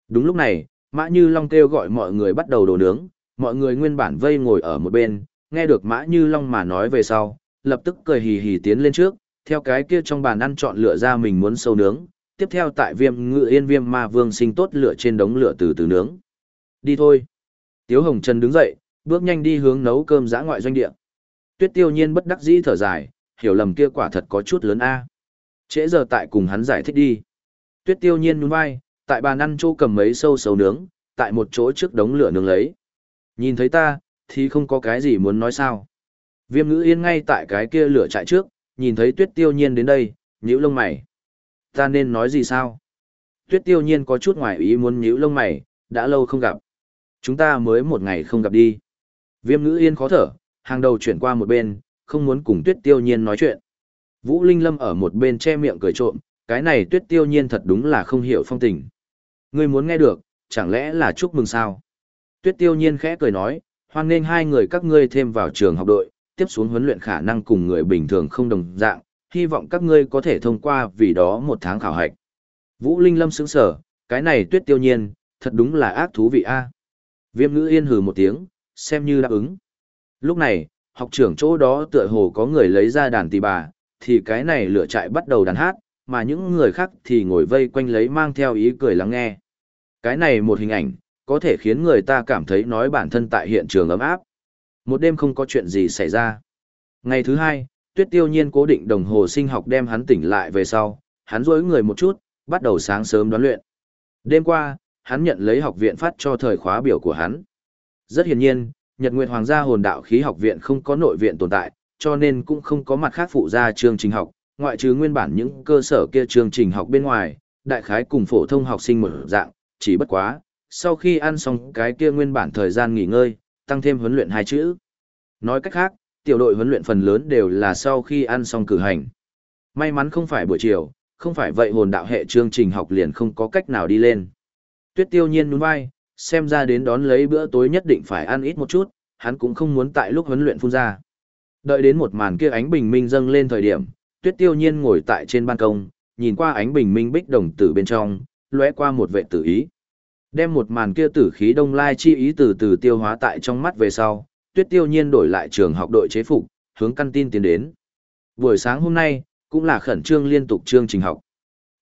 Đúng lúc này, Mã Như Long kêu gọi mọi người bắt đầu đồ nướng, mọi người nguyên bản vây ngồi ở một bên, nghe được Mã Như Long mà nói về sau, lập tức cười hì hì tiến lên trước, theo cái kia trong bàn ăn chọn lựa ra mình muốn sâu nướng, tiếp theo tại viêm ngự yên viêm ma vương sinh tốt lửa trên đống lửa từ từ nướng. Đi thôi. Tiếu Hồng Trần đứng dậy, bước nhanh đi hướng nấu cơm giã ngoại doanh địa. Tuyết tiêu nhiên bất đắc dĩ thở dài, hiểu lầm kia quả thật có chút lớn a. Trễ giờ tại cùng hắn giải thích đi. Tuyết tiêu nhiên nhún vai, tại bàn ăn chỗ cầm mấy sâu sầu nướng, tại một chỗ trước đống lửa nướng lấy. Nhìn thấy ta, thì không có cái gì muốn nói sao. Viêm ngữ yên ngay tại cái kia lửa chạy trước, nhìn thấy tuyết tiêu nhiên đến đây, nhíu lông mày. Ta nên nói gì sao? Tuyết tiêu nhiên có chút ngoài ý muốn nhíu lông mày, đã lâu không gặp. Chúng ta mới một ngày không gặp đi. Viêm ngữ yên khó thở, hàng đầu chuyển qua một bên, không muốn cùng tuyết tiêu nhiên nói chuyện. Vũ Linh Lâm ở một bên che miệng cười trộm, cái này tuyết tiêu nhiên thật đúng là không hiểu phong tình. Ngươi muốn nghe được, chẳng lẽ là chúc mừng sao? Tuyết tiêu nhiên khẽ cười nói, hoan nghênh hai người các ngươi thêm vào trường học đội, tiếp xuống huấn luyện khả năng cùng người bình thường không đồng dạng, hy vọng các ngươi có thể thông qua vì đó một tháng khảo hạch. Vũ Linh Lâm sững sở, cái này tuyết tiêu nhiên, thật đúng là ác thú vị a. Viêm ngữ yên hừ một tiếng, xem như đáp ứng. Lúc này, học trưởng chỗ đó tựa hồ có người lấy ra đàn tỳ bà, thì cái này lửa trại bắt đầu đàn hát, mà những người khác thì ngồi vây quanh lấy mang theo ý cười lắng nghe. Cái này một hình ảnh, có thể khiến người ta cảm thấy nói bản thân tại hiện trường ấm áp. Một đêm không có chuyện gì xảy ra. Ngày thứ hai, tuyết tiêu nhiên cố định đồng hồ sinh học đem hắn tỉnh lại về sau, hắn rối người một chút, bắt đầu sáng sớm đoán luyện. Đêm qua, hắn nhận lấy học viện phát cho thời khóa biểu của hắn. Rất hiển nhiên, Nhật Nguyệt Hoàng gia hồn đạo khí học viện không có nội viện tồn tại, cho nên cũng không có mặt khác phụ gia chương trình học, ngoại trừ nguyên bản những cơ sở kia chương trình học bên ngoài, đại khái cùng phổ thông học sinh một dạng, chỉ bất quá, sau khi ăn xong cái kia nguyên bản thời gian nghỉ ngơi, tăng thêm huấn luyện hai chữ. Nói cách khác, tiểu đội huấn luyện phần lớn đều là sau khi ăn xong cử hành. May mắn không phải buổi chiều, không phải vậy hồn đạo hệ chương trình học liền không có cách nào đi lên. Tuyết tiêu nhiên nhún vai, xem ra đến đón lấy bữa tối nhất định phải ăn ít một chút, hắn cũng không muốn tại lúc huấn luyện phun ra. Đợi đến một màn kia ánh bình minh dâng lên thời điểm, tuyết tiêu nhiên ngồi tại trên ban công, nhìn qua ánh bình minh bích đồng tử bên trong, lóe qua một vệ tử ý. Đem một màn kia tử khí đông lai chi ý từ từ tiêu hóa tại trong mắt về sau, tuyết tiêu nhiên đổi lại trường học đội chế phục, hướng căn tin tiến đến. Buổi sáng hôm nay, cũng là khẩn trương liên tục chương trình học.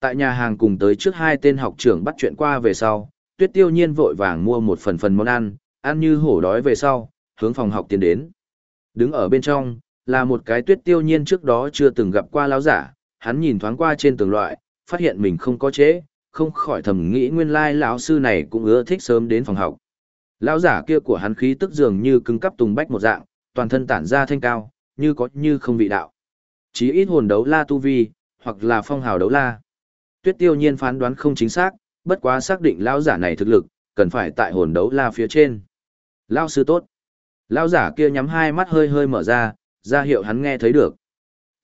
Tại nhà hàng cùng tới trước hai tên học trưởng bắt chuyện qua về sau, tuyết tiêu nhiên vội vàng mua một phần phần món ăn, ăn như hổ đói về sau, hướng phòng học tiến đến. Đứng ở bên trong, là một cái tuyết tiêu nhiên trước đó chưa từng gặp qua lão giả, hắn nhìn thoáng qua trên tường loại, phát hiện mình không có chế, không khỏi thầm nghĩ nguyên lai lão sư này cũng ưa thích sớm đến phòng học. Lão giả kia của hắn khí tức dường như cứng cắp tùng bách một dạng, toàn thân tản ra thanh cao, như có như không vị đạo. Chí ít hồn đấu la tu vi, hoặc là phong hào đấu la. Tuyết tiêu nhiên phán đoán không chính xác, bất quá xác định lão giả này thực lực, cần phải tại hồn đấu la phía trên. Lão sư tốt. Lão giả kia nhắm hai mắt hơi hơi mở ra, ra hiệu hắn nghe thấy được.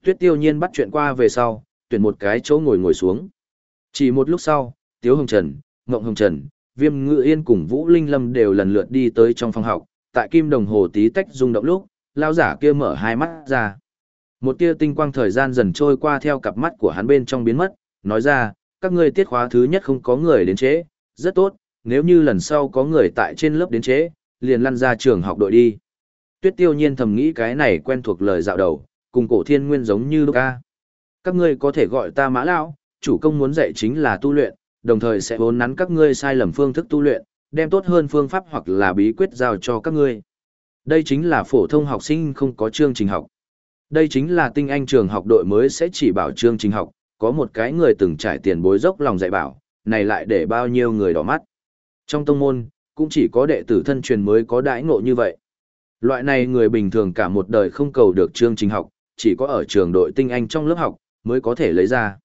Tuyết tiêu nhiên bắt chuyện qua về sau, tuyển một cái chỗ ngồi ngồi xuống. Chỉ một lúc sau, Tiếu Hồng Trần, Ngộng Hồng Trần, Viêm Ngự Yên cùng Vũ Linh Lâm đều lần lượt đi tới trong phòng học, tại kim đồng hồ tí tách rung động lúc, lão giả kia mở hai mắt ra. Một tia tinh quang thời gian dần trôi qua theo cặp mắt của hắn bên trong biến mất, nói ra, các ngươi tiết khóa thứ nhất không có người đến chế, rất tốt, nếu như lần sau có người tại trên lớp đến chế, liền lăn ra trường học đội đi. Tuyết tiêu nhiên thầm nghĩ cái này quen thuộc lời dạo đầu, cùng cổ thiên nguyên giống như Luca. Các ngươi có thể gọi ta mã lão, chủ công muốn dạy chính là tu luyện, đồng thời sẽ vốn nắn các ngươi sai lầm phương thức tu luyện, đem tốt hơn phương pháp hoặc là bí quyết giao cho các ngươi. Đây chính là phổ thông học sinh không có chương trình học. Đây chính là tinh anh trường học đội mới sẽ chỉ bảo chương trình học, có một cái người từng trải tiền bối dốc lòng dạy bảo, này lại để bao nhiêu người đỏ mắt. Trong tông môn, cũng chỉ có đệ tử thân truyền mới có đãi ngộ như vậy. Loại này người bình thường cả một đời không cầu được chương trình học, chỉ có ở trường đội tinh anh trong lớp học, mới có thể lấy ra.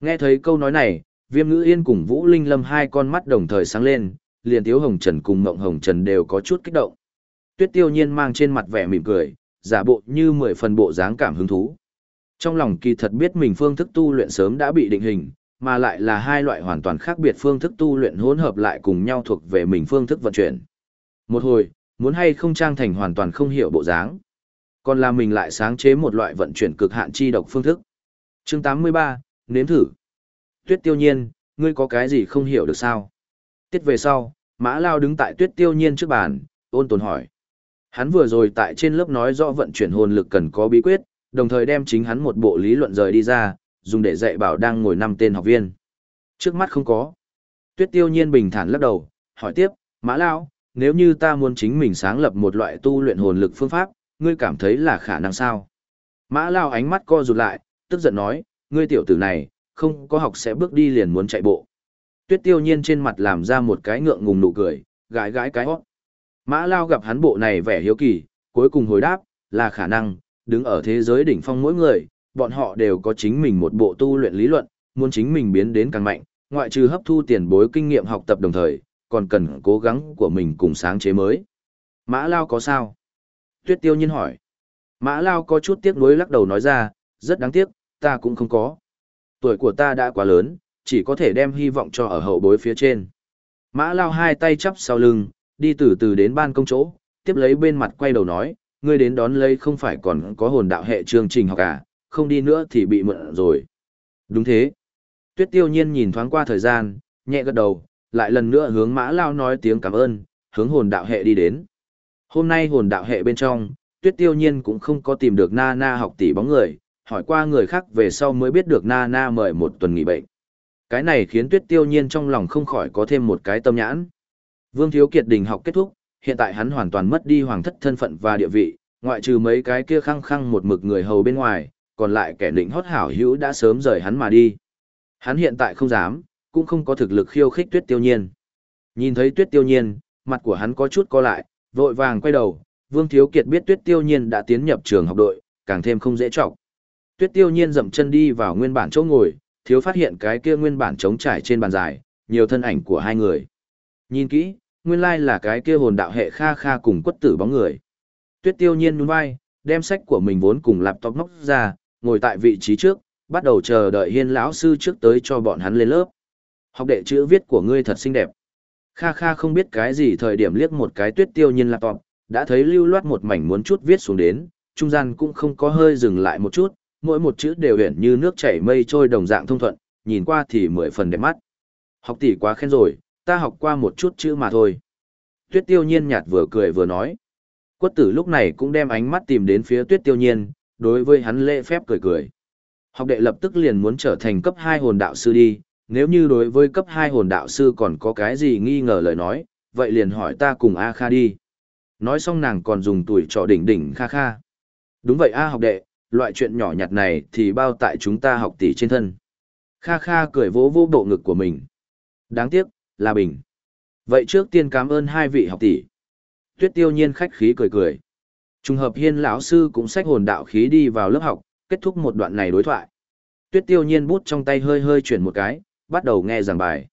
Nghe thấy câu nói này, viêm ngữ yên cùng Vũ Linh Lâm hai con mắt đồng thời sáng lên, liền Tiếu Hồng Trần cùng Mộng Hồng Trần đều có chút kích động. Tuyết tiêu nhiên mang trên mặt vẻ mỉm cười, giả bộ như mười phần bộ dáng cảm hứng thú. Trong lòng kỳ thật biết mình phương thức tu luyện sớm đã bị định hình, mà lại là hai loại hoàn toàn khác biệt phương thức tu luyện hỗn hợp lại cùng nhau thuộc về mình phương thức vận chuyển. Một hồi, muốn hay không trang thành hoàn toàn không hiểu bộ dáng. Còn là mình lại sáng chế một loại vận chuyển cực hạn chi độc phương thức. Chương 83, nếm thử. Tuyết tiêu nhiên, ngươi có cái gì không hiểu được sao? Tiết về sau, Mã Lao đứng tại tuyết tiêu nhiên trước bàn, ôn tồn hỏi. Hắn vừa rồi tại trên lớp nói rõ vận chuyển hồn lực cần có bí quyết, đồng thời đem chính hắn một bộ lý luận rời đi ra, dùng để dạy bảo đang ngồi năm tên học viên. Trước mắt không có. Tuyết tiêu nhiên bình thản lắc đầu, hỏi tiếp, Mã Lao, nếu như ta muốn chính mình sáng lập một loại tu luyện hồn lực phương pháp, ngươi cảm thấy là khả năng sao? Mã Lao ánh mắt co rụt lại, tức giận nói, ngươi tiểu tử này, không có học sẽ bước đi liền muốn chạy bộ. Tuyết tiêu nhiên trên mặt làm ra một cái ngượng ngùng nụ cười, gãi gãi cái hót. Mã Lao gặp hắn bộ này vẻ hiếu kỳ, cuối cùng hồi đáp, là khả năng, đứng ở thế giới đỉnh phong mỗi người, bọn họ đều có chính mình một bộ tu luyện lý luận, muốn chính mình biến đến càng mạnh, ngoại trừ hấp thu tiền bối kinh nghiệm học tập đồng thời, còn cần cố gắng của mình cùng sáng chế mới. Mã Lao có sao? Tuyết tiêu nhiên hỏi. Mã Lao có chút tiếc nuối lắc đầu nói ra, rất đáng tiếc, ta cũng không có. Tuổi của ta đã quá lớn, chỉ có thể đem hy vọng cho ở hậu bối phía trên. Mã Lao hai tay chắp sau lưng, đi từ từ đến ban công chỗ, tiếp lấy bên mặt quay đầu nói, ngươi đến đón lấy không phải còn có hồn đạo hệ chương trình học à, không đi nữa thì bị mượn rồi. Đúng thế. Tuyết tiêu nhiên nhìn thoáng qua thời gian, nhẹ gật đầu, lại lần nữa hướng mã lao nói tiếng cảm ơn, hướng hồn đạo hệ đi đến. Hôm nay hồn đạo hệ bên trong, tuyết tiêu nhiên cũng không có tìm được na na học tỷ bóng người, hỏi qua người khác về sau mới biết được na na mời một tuần nghỉ bệnh. Cái này khiến tuyết tiêu nhiên trong lòng không khỏi có thêm một cái tâm nhãn. Vương Thiếu Kiệt đình học kết thúc, hiện tại hắn hoàn toàn mất đi hoàng thất thân phận và địa vị, ngoại trừ mấy cái kia khăng khăng một mực người hầu bên ngoài, còn lại kẻ định hót hảo hữu đã sớm rời hắn mà đi. Hắn hiện tại không dám, cũng không có thực lực khiêu khích tuyết tiêu nhiên. Nhìn thấy tuyết tiêu nhiên, mặt của hắn có chút co lại, vội vàng quay đầu, Vương Thiếu Kiệt biết tuyết tiêu nhiên đã tiến nhập trường học đội, càng thêm không dễ trọng. Tuyết tiêu nhiên dậm chân đi vào nguyên bản chỗ ngồi, thiếu phát hiện cái kia nguyên bản trống trải trên bàn dài, nhiều thân ảnh của hai người. Nhìn kỹ, nguyên lai là cái kia hồn đạo hệ kha kha cùng quất tử bóng người. Tuyết tiêu nhiên nhún vai, đem sách của mình vốn cùng laptop móc ra, ngồi tại vị trí trước, bắt đầu chờ đợi hiên lão sư trước tới cho bọn hắn lên lớp. Học đệ chữ viết của ngươi thật xinh đẹp. Kha kha không biết cái gì thời điểm liếc một cái tuyết tiêu nhiên laptop, đã thấy lưu loát một mảnh muốn chút viết xuống đến, trung gian cũng không có hơi dừng lại một chút, mỗi một chữ đều hiện như nước chảy mây trôi đồng dạng thông thuận, nhìn qua thì mười phần đẹp mắt. Học tỷ quá khen rồi, ta học qua một chút chữ mà thôi. Tuyết tiêu nhiên nhạt vừa cười vừa nói. Quất tử lúc này cũng đem ánh mắt tìm đến phía tuyết tiêu nhiên, đối với hắn lễ phép cười cười. Học đệ lập tức liền muốn trở thành cấp 2 hồn đạo sư đi, nếu như đối với cấp 2 hồn đạo sư còn có cái gì nghi ngờ lời nói, vậy liền hỏi ta cùng A Kha đi. Nói xong nàng còn dùng tuổi trò đỉnh đỉnh Kha Kha. Đúng vậy A học đệ, loại chuyện nhỏ nhặt này thì bao tại chúng ta học tỷ trên thân. Kha Kha cười vỗ vỗ bộ ngực của mình. Đáng tiếc, là bình. Vậy trước tiên cảm ơn hai vị học tỷ. Tuyết tiêu nhiên khách khí cười cười. Trùng hợp hiên lão sư cũng sách hồn đạo khí đi vào lớp học, kết thúc một đoạn này đối thoại. Tuyết tiêu nhiên bút trong tay hơi hơi chuyển một cái, bắt đầu nghe giảng bài.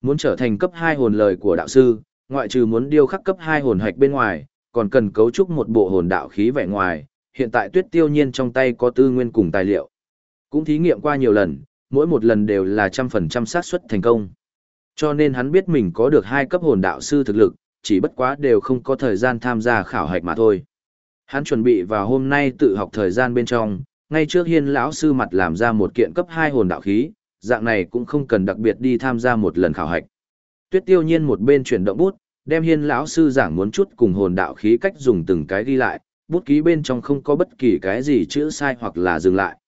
Muốn trở thành cấp 2 hồn lời của đạo sư, ngoại trừ muốn điêu khắc cấp 2 hồn hạch bên ngoài, còn cần cấu trúc một bộ hồn đạo khí vẻ ngoài, hiện tại tuyết tiêu nhiên trong tay có tư nguyên cùng tài liệu. Cũng thí nghiệm qua nhiều lần, mỗi một lần đều là trăm phần trăm xác suất thành công. Cho nên hắn biết mình có được hai cấp hồn đạo sư thực lực, chỉ bất quá đều không có thời gian tham gia khảo hạch mà thôi. Hắn chuẩn bị vào hôm nay tự học thời gian bên trong, ngay trước hiên lão sư mặt làm ra một kiện cấp 2 hồn đạo khí, dạng này cũng không cần đặc biệt đi tham gia một lần khảo hạch. Tuyết tiêu nhiên một bên chuyển động bút, đem hiên lão sư giảng muốn chút cùng hồn đạo khí cách dùng từng cái ghi lại, bút ký bên trong không có bất kỳ cái gì chữ sai hoặc là dừng lại.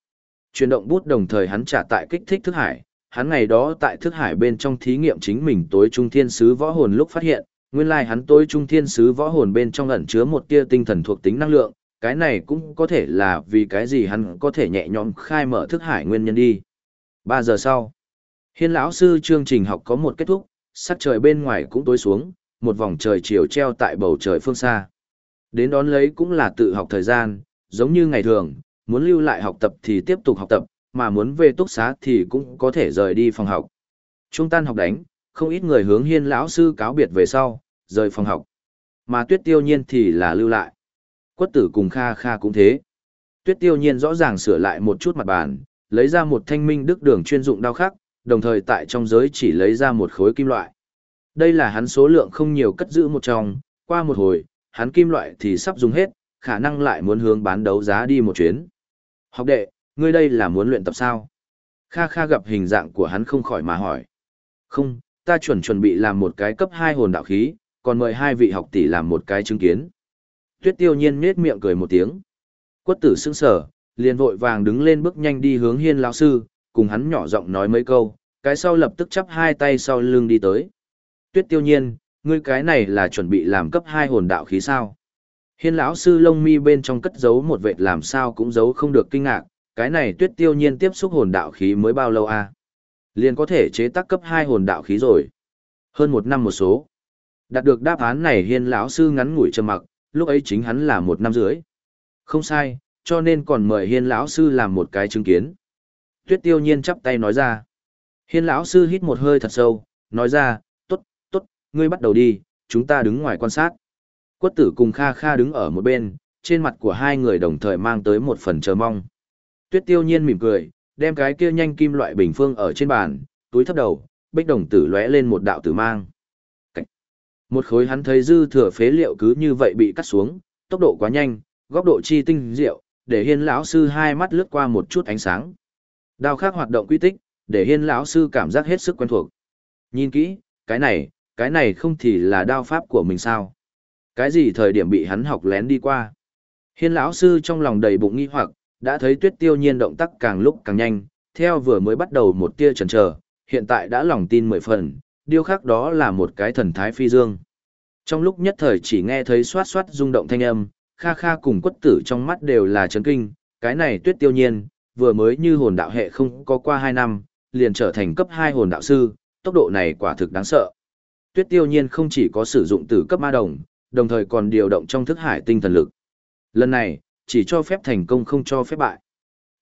Chuyển động bút đồng thời hắn trả tại kích thích thức hải, hắn ngày đó tại thức hải bên trong thí nghiệm chính mình tối trung thiên sứ võ hồn lúc phát hiện, nguyên lai hắn tối trung thiên sứ võ hồn bên trong ẩn chứa một tia tinh thần thuộc tính năng lượng, cái này cũng có thể là vì cái gì hắn có thể nhẹ nhõm khai mở thức hải nguyên nhân đi. Ba giờ sau, hiên lão sư chương trình học có một kết thúc, sắc trời bên ngoài cũng tối xuống, một vòng trời chiều treo tại bầu trời phương xa. Đến đón lấy cũng là tự học thời gian, giống như ngày thường, muốn lưu lại học tập thì tiếp tục học tập, mà muốn về túc xá thì cũng có thể rời đi phòng học. Trung tan học đánh, không ít người hướng hiên lão sư cáo biệt về sau, rời phòng học. Mà tuyết tiêu nhiên thì là lưu lại. Quất tử cùng Kha Kha cũng thế. Tuyết tiêu nhiên rõ ràng sửa lại một chút mặt bàn, lấy ra một thanh minh đức đường chuyên dụng đao khắc, đồng thời tại trong giới chỉ lấy ra một khối kim loại. Đây là hắn số lượng không nhiều cất giữ một trong, qua một hồi, hắn kim loại thì sắp dùng hết, khả năng lại muốn hướng bán đấu giá đi một chuyến. Học đệ, ngươi đây là muốn luyện tập sao? Kha Kha gặp hình dạng của hắn không khỏi mà hỏi. Không, ta chuẩn chuẩn bị làm một cái cấp 2 hồn đạo khí, còn mời hai vị học tỷ làm một cái chứng kiến. Tuyết tiêu nhiên nết miệng cười một tiếng. Quất tử sững sở, liền vội vàng đứng lên bước nhanh đi hướng hiên lão sư, cùng hắn nhỏ giọng nói mấy câu, cái sau lập tức chắp hai tay sau lưng đi tới. Tuyết tiêu nhiên, ngươi cái này là chuẩn bị làm cấp 2 hồn đạo khí sao? Hiên lão sư lông mi bên trong cất giấu một vệt làm sao cũng giấu không được kinh ngạc, cái này tuyết tiêu nhiên tiếp xúc hồn đạo khí mới bao lâu à? Liền có thể chế tác cấp hai hồn đạo khí rồi. Hơn một năm một số. Đạt được đáp án này hiên lão sư ngắn ngủi trầm mặc, lúc ấy chính hắn là một năm dưới. Không sai, cho nên còn mời hiên lão sư làm một cái chứng kiến. Tuyết tiêu nhiên chắp tay nói ra. Hiên lão sư hít một hơi thật sâu, nói ra, tốt, tốt, ngươi bắt đầu đi, chúng ta đứng ngoài quan sát. Quất tử cùng Kha Kha đứng ở một bên, trên mặt của hai người đồng thời mang tới một phần chờ mong. Tuyết tiêu nhiên mỉm cười, đem cái kia nhanh kim loại bình phương ở trên bàn, túi thấp đầu, bích đồng tử lóe lên một đạo tử mang. Cách. Một khối hắn thấy dư thừa phế liệu cứ như vậy bị cắt xuống, tốc độ quá nhanh, góc độ chi tinh diệu, để hiên lão sư hai mắt lướt qua một chút ánh sáng. Đao khác hoạt động quy tích, để hiên lão sư cảm giác hết sức quen thuộc. Nhìn kỹ, cái này, cái này không thì là đao pháp của mình sao? Cái gì thời điểm bị hắn học lén đi qua? Hiên lão sư trong lòng đầy bụng nghi hoặc, đã thấy tuyết tiêu nhiên động tác càng lúc càng nhanh, theo vừa mới bắt đầu một tia chần chờ, hiện tại đã lòng tin mười phần, điều khác đó là một cái thần thái phi dương. Trong lúc nhất thời chỉ nghe thấy xoát xoát rung động thanh âm, kha kha cùng quất tử trong mắt đều là chấn kinh, cái này tuyết tiêu nhiên, vừa mới như hồn đạo hệ không có qua hai năm, liền trở thành cấp hai hồn đạo sư, tốc độ này quả thực đáng sợ. Tuyết tiêu nhiên không chỉ có sử dụng tử cấp ma đồng, đồng thời còn điều động trong thức hải tinh thần lực. Lần này, chỉ cho phép thành công không cho phép bại.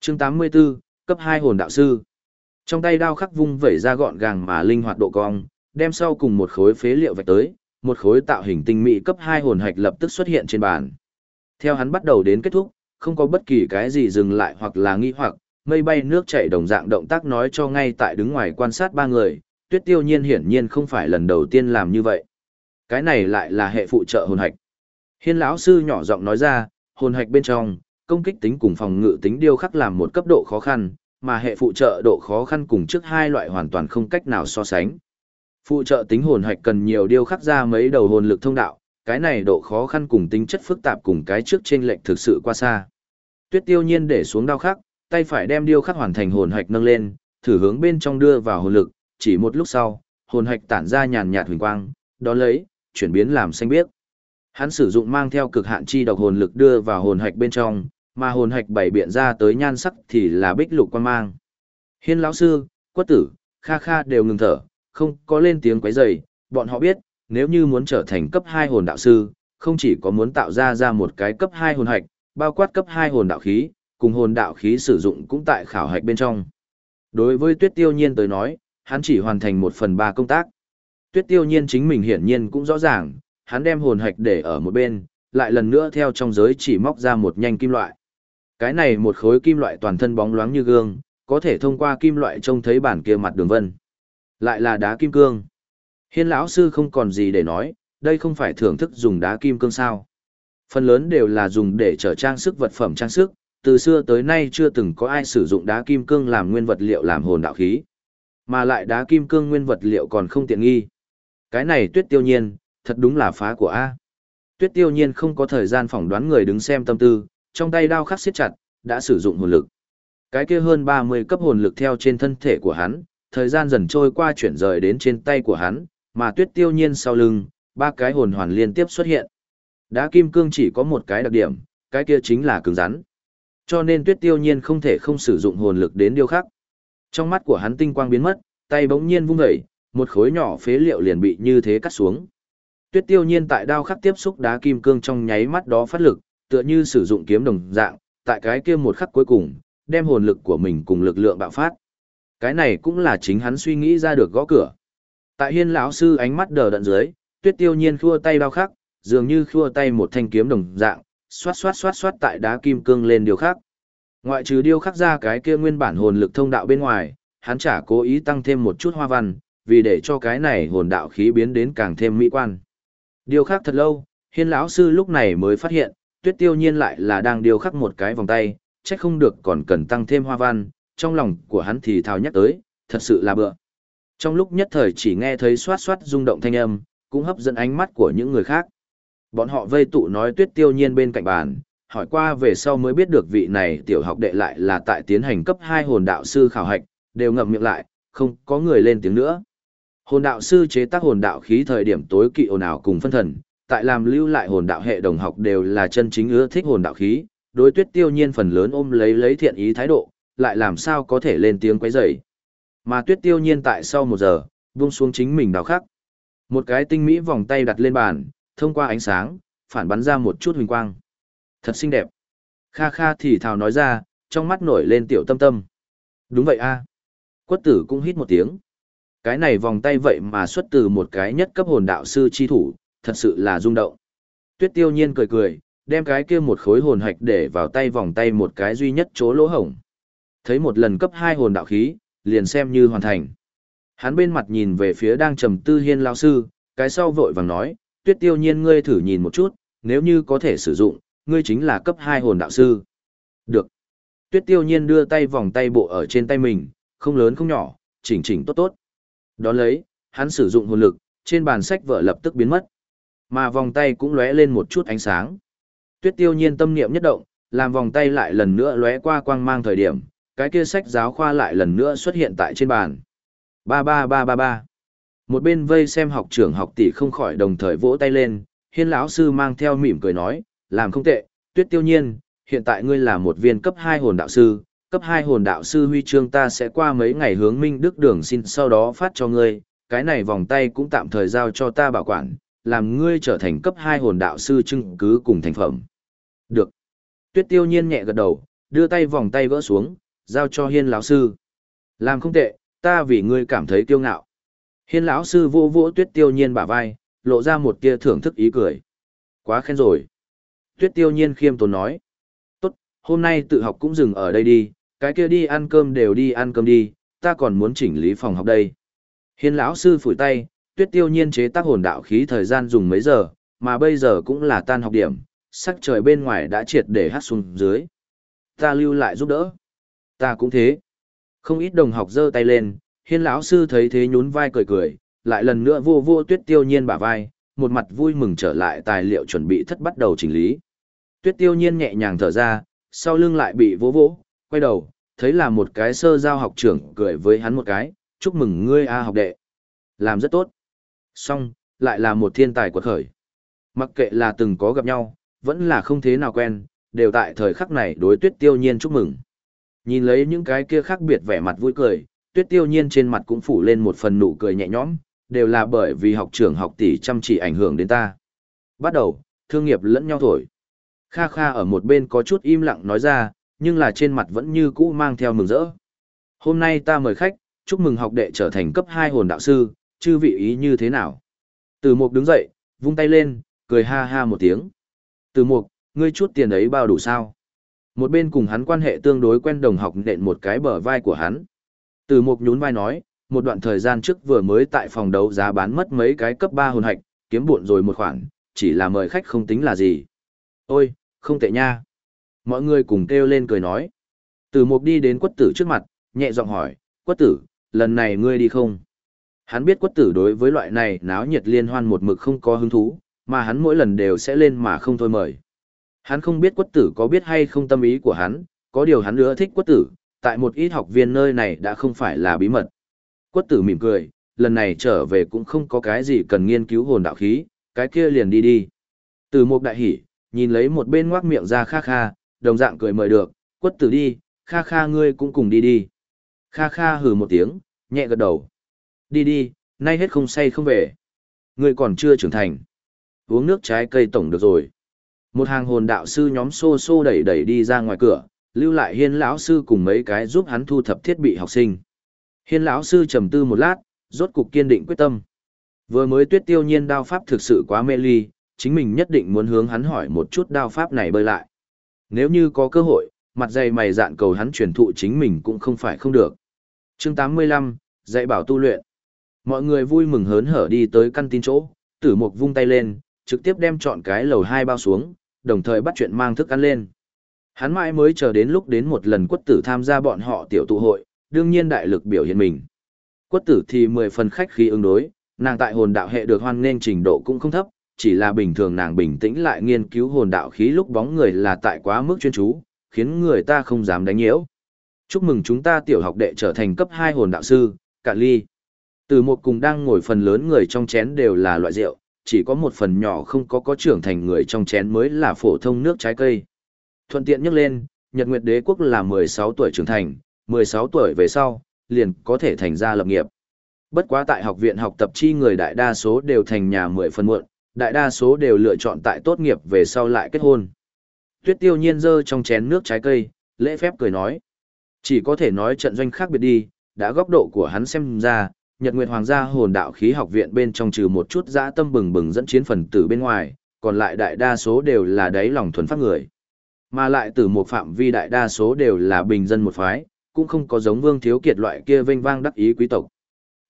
Chương 84, cấp 2 hồn đạo sư. Trong tay đao khắc vung vẩy ra gọn gàng mà linh hoạt độ cong, đem sau cùng một khối phế liệu vạch tới, một khối tạo hình tinh mỹ cấp 2 hồn hạch lập tức xuất hiện trên bàn. Theo hắn bắt đầu đến kết thúc, không có bất kỳ cái gì dừng lại hoặc là nghi hoặc, mây bay nước chảy đồng dạng động tác nói cho ngay tại đứng ngoài quan sát ba người, Tuyết Tiêu Nhiên hiển nhiên không phải lần đầu tiên làm như vậy. Cái này lại là hệ phụ trợ hồn hạch. Hiên lão sư nhỏ giọng nói ra, hồn hạch bên trong, công kích tính cùng phòng ngự tính điêu khắc làm một cấp độ khó khăn, mà hệ phụ trợ độ khó khăn cùng trước hai loại hoàn toàn không cách nào so sánh. Phụ trợ tính hồn hạch cần nhiều điêu khắc ra mấy đầu hồn lực thông đạo, cái này độ khó khăn cùng tính chất phức tạp cùng cái trước trên lệnh thực sự qua xa. Tuyết tiêu nhiên để xuống đao khắc, tay phải đem điêu khắc hoàn thành hồn hạch nâng lên, thử hướng bên trong đưa vào hồn lực, chỉ một lúc sau, hồn hạch tản ra nhàn nhạt huỳnh quang, đó lấy, chuyển biến làm xanh biếc. Hắn sử dụng mang theo cực hạn chi độc hồn lực đưa vào hồn hạch bên trong, mà hồn hạch bảy biện ra tới nhan sắc thì là bích lục quan mang. Hiên lão sư, quất tử, kha kha đều ngừng thở, không có lên tiếng quấy rầy, bọn họ biết, nếu như muốn trở thành cấp 2 hồn đạo sư, không chỉ có muốn tạo ra ra một cái cấp 2 hồn hạch, bao quát cấp 2 hồn đạo khí, cùng hồn đạo khí sử dụng cũng tại khảo hạch bên trong. Đối với Tuyết Tiêu Nhiên tới nói, hắn chỉ hoàn thành một phần ba công tác. Tuyết Tiêu Nhiên chính mình hiển nhiên cũng rõ ràng, hắn đem hồn hạch để ở một bên, lại lần nữa theo trong giới chỉ móc ra một nhanh kim loại. Cái này một khối kim loại toàn thân bóng loáng như gương, có thể thông qua kim loại trông thấy bản kia mặt đường vân. Lại là đá kim cương. Hiên lão sư không còn gì để nói, đây không phải thưởng thức dùng đá kim cương sao. Phần lớn đều là dùng để trở trang sức vật phẩm trang sức, từ xưa tới nay chưa từng có ai sử dụng đá kim cương làm nguyên vật liệu làm hồn đạo khí. Mà lại đá kim cương nguyên vật liệu còn không tiện nghi. Cái này tuyết tiêu nhiên, thật đúng là phá của A. Tuyết tiêu nhiên không có thời gian phỏng đoán người đứng xem tâm tư, trong tay đao khắc siết chặt, đã sử dụng hồn lực. Cái kia hơn 30 cấp hồn lực theo trên thân thể của hắn, thời gian dần trôi qua chuyển rời đến trên tay của hắn, mà tuyết tiêu nhiên sau lưng, ba cái hồn hoàn liên tiếp xuất hiện. Đá kim cương chỉ có một cái đặc điểm, cái kia chính là cứng rắn. Cho nên tuyết tiêu nhiên không thể không sử dụng hồn lực đến điêu khắc. Trong mắt của hắn tinh quang biến mất, tay bỗng nhiên vung dậy, một khối nhỏ phế liệu liền bị như thế cắt xuống. Tuyết tiêu nhiên tại đao khắc tiếp xúc đá kim cương trong nháy mắt đó phát lực, tựa như sử dụng kiếm đồng dạng, tại cái kia một khắc cuối cùng, đem hồn lực của mình cùng lực lượng bạo phát. Cái này cũng là chính hắn suy nghĩ ra được gõ cửa. Tại hiên lão sư ánh mắt đờ đẫn dưới, tuyết tiêu nhiên khua tay đao khắc, dường như khua tay một thanh kiếm đồng dạng, xoát xoát xoát xoát tại đá kim cương lên điều khắc. Ngoại trừ điêu khắc ra cái kia nguyên bản hồn lực thông đạo bên ngoài, hắn chả cố ý tăng thêm một chút hoa văn, vì để cho cái này hồn đạo khí biến đến càng thêm mỹ quan. Điều khắc thật lâu, hiên lão sư lúc này mới phát hiện, tuyết tiêu nhiên lại là đang điều khắc một cái vòng tay, trách không được còn cần tăng thêm hoa văn, trong lòng của hắn thì thào nhắc tới, thật sự là bựa. Trong lúc nhất thời chỉ nghe thấy xoát xoát rung động thanh âm, cũng hấp dẫn ánh mắt của những người khác. Bọn họ vây tụ nói tuyết tiêu nhiên bên cạnh bàn, hỏi qua về sau mới biết được vị này tiểu học đệ lại là tại tiến hành cấp 2 hồn đạo sư khảo hạch, đều ngậm miệng lại, không có người lên tiếng nữa. Hồn đạo sư chế tác hồn đạo khí thời điểm tối kỵ ồn ào cùng phân thần, tại làm lưu lại hồn đạo hệ đồng học đều là chân chính ưa thích hồn đạo khí, đối tuyết tiêu nhiên phần lớn ôm lấy lấy thiện ý thái độ, lại làm sao có thể lên tiếng quấy rầy. Mà tuyết tiêu nhiên tại sau một giờ, buông xuống chính mình đào khắc. Một cái tinh mỹ vòng tay đặt lên bàn, thông qua ánh sáng, phản bắn ra một chút huỳnh quang. Thật xinh đẹp. Kha kha thì thào nói ra, trong mắt nổi lên tiểu tâm tâm. Đúng vậy a Quất tử cũng hít một tiếng. Cái này vòng tay vậy mà xuất từ một cái nhất cấp hồn đạo sư chi thủ, thật sự là rung động. Tuyết tiêu nhiên cười cười, đem cái kia một khối hồn hạch để vào tay vòng tay một cái duy nhất chỗ lỗ hổng. Thấy một lần cấp hai hồn đạo khí, liền xem như hoàn thành. Hắn bên mặt nhìn về phía đang trầm tư hiên lao sư, cái sau vội vàng nói, tuyết tiêu nhiên ngươi thử nhìn một chút, nếu như có thể sử dụng, ngươi chính là cấp hai hồn đạo sư. Được. Tuyết tiêu nhiên đưa tay vòng tay bộ ở trên tay mình, không lớn không nhỏ, chỉnh chỉnh tốt tốt. Đón lấy, hắn sử dụng hồn lực, trên bàn sách vợ lập tức biến mất. Mà vòng tay cũng lóe lên một chút ánh sáng. Tuyết tiêu nhiên tâm niệm nhất động, làm vòng tay lại lần nữa lóe qua quang mang thời điểm, cái kia sách giáo khoa lại lần nữa xuất hiện tại trên bàn. Ba ba ba ba ba. Một bên vây xem học trưởng học tỷ không khỏi đồng thời vỗ tay lên, hiên lão sư mang theo mỉm cười nói, làm không tệ, tuyết tiêu nhiên, hiện tại ngươi là một viên cấp 2 hồn đạo sư, cấp 2 hồn đạo sư huy chương ta sẽ qua mấy ngày hướng Minh Đức Đường xin sau đó phát cho ngươi, cái này vòng tay cũng tạm thời giao cho ta bảo quản, làm ngươi trở thành cấp 2 hồn đạo sư chứng cứ cùng thành phẩm. Được. Tuyết tiêu nhiên nhẹ gật đầu, đưa tay vòng tay vỡ xuống, giao cho hiên lão sư. Làm không tệ, ta vì ngươi cảm thấy kiêu ngạo. Hiên lão sư vô vỗ tuyết tiêu nhiên bả vai, lộ ra một tia thưởng thức ý cười. Quá khen rồi. Tuyết tiêu nhiên khiêm tốn nói. Tốt, hôm nay tự học cũng dừng ở đây đi, cái kia đi ăn cơm đều đi ăn cơm đi, ta còn muốn chỉnh lý phòng học đây. Hiên lão sư phủi tay, tuyết tiêu nhiên chế tác hồn đạo khí thời gian dùng mấy giờ, mà bây giờ cũng là tan học điểm, sắc trời bên ngoài đã triệt để hát xuống dưới. Ta lưu lại giúp đỡ. Ta cũng thế. Không ít đồng học giơ tay lên, hiên lão sư thấy thế nhún vai cười cười, lại lần nữa vô vô tuyết tiêu nhiên bả vai, một mặt vui mừng trở lại tài liệu chuẩn bị thất bắt đầu chỉnh lý. Tuyết tiêu nhiên nhẹ nhàng thở ra, sau lưng lại bị vỗ vỗ, quay đầu, thấy là một cái sơ giao học trưởng cười với hắn một cái, chúc mừng ngươi A học đệ. Làm rất tốt. Xong, lại là một thiên tài quật khởi. Mặc kệ là từng có gặp nhau, vẫn là không thế nào quen, đều tại thời khắc này đối tuyết tiêu nhiên chúc mừng. Nhìn lấy những cái kia khác biệt vẻ mặt vui cười, tuyết tiêu nhiên trên mặt cũng phủ lên một phần nụ cười nhẹ nhõm, đều là bởi vì học trưởng học tỷ chăm chỉ ảnh hưởng đến ta. Bắt đầu, thương nghiệp lẫn nhau thổi. Kha Kha ở một bên có chút im lặng nói ra, nhưng là trên mặt vẫn như cũ mang theo mừng rỡ. Hôm nay ta mời khách, chúc mừng học đệ trở thành cấp 2 hồn đạo sư, chư vị ý như thế nào? Từ mục đứng dậy, vung tay lên, cười ha ha một tiếng. Từ mục, ngươi chút tiền ấy bao đủ sao? Một bên cùng hắn quan hệ tương đối quen đồng học nện một cái bờ vai của hắn. Từ mục nhún vai nói, một đoạn thời gian trước vừa mới tại phòng đấu giá bán mất mấy cái cấp 3 hồn hạch, kiếm buộn rồi một khoản, chỉ là mời khách không tính là gì. Ôi, không tệ nha. Mọi người cùng kêu lên cười nói. Từ mục đi đến quất tử trước mặt, nhẹ giọng hỏi, quất tử, lần này ngươi đi không? Hắn biết quất tử đối với loại này náo nhiệt liên hoan một mực không có hứng thú, mà hắn mỗi lần đều sẽ lên mà không thôi mời. Hắn không biết quất tử có biết hay không tâm ý của hắn, có điều hắn nữa thích quất tử, tại một ít học viên nơi này đã không phải là bí mật. Quất tử mỉm cười, lần này trở về cũng không có cái gì cần nghiên cứu hồn đạo khí, cái kia liền đi đi. Từ một đại hỉ, nhìn lấy một bên ngoác miệng ra kha kha, đồng dạng cười mời được, quất tử đi, kha kha ngươi cũng cùng đi đi. Kha kha hừ một tiếng, nhẹ gật đầu. Đi đi, nay hết không say không về. Ngươi còn chưa trưởng thành. Uống nước trái cây tổng được rồi. Một hàng hồn đạo sư nhóm xô xô đẩy đẩy đi ra ngoài cửa, lưu lại hiên lão sư cùng mấy cái giúp hắn thu thập thiết bị học sinh. Hiên lão sư trầm tư một lát, rốt cục kiên định quyết tâm. Vừa mới tuyết tiêu nhiên đao pháp thực sự quá mê ly, chính mình nhất định muốn hướng hắn hỏi một chút đao pháp này bơi lại. Nếu như có cơ hội, mặt dày mày dạn cầu hắn truyền thụ chính mình cũng không phải không được. Chương 85, dạy bảo tu luyện. Mọi người vui mừng hớn hở đi tới căn tin chỗ, tử mục vung tay lên, trực tiếp đem chọn cái lầu hai bao xuống, đồng thời bắt chuyện mang thức ăn lên. Hắn mãi mới chờ đến lúc đến một lần quất tử tham gia bọn họ tiểu tụ hội, đương nhiên đại lực biểu hiện mình. Quất tử thì mười phần khách khí ứng đối, nàng tại hồn đạo hệ được hoan nên trình độ cũng không thấp, chỉ là bình thường nàng bình tĩnh lại nghiên cứu hồn đạo khí lúc bóng người là tại quá mức chuyên chú, khiến người ta không dám đánh nhiễu. Chúc mừng chúng ta tiểu học đệ trở thành cấp 2 hồn đạo sư, cạn ly. Từ một cùng đang ngồi phần lớn người trong chén đều là loại rượu, chỉ có một phần nhỏ không có có trưởng thành người trong chén mới là phổ thông nước trái cây. Thuận tiện nhắc lên, Nhật Nguyệt Đế quốc là 16 tuổi trưởng thành, 16 tuổi về sau, liền có thể thành ra lập nghiệp. Bất quá tại học viện học tập chi người đại đa số đều thành nhà 10 phần muộn, đại đa số đều lựa chọn tại tốt nghiệp về sau lại kết hôn. Tuyết tiêu nhiên dơ trong chén nước trái cây, lễ phép cười nói. Chỉ có thể nói trận doanh khác biệt đi, đã góc độ của hắn xem ra, Nhật Nguyệt Hoàng gia hồn đạo khí học viện bên trong trừ một chút dã tâm bừng bừng dẫn chiến phần tử bên ngoài, còn lại đại đa số đều là đáy lòng thuần phát người. Mà lại từ một phạm vi đại đa số đều là bình dân một phái, cũng không có giống Vương Thiếu Kiệt loại kia vinh vang đắc ý quý tộc.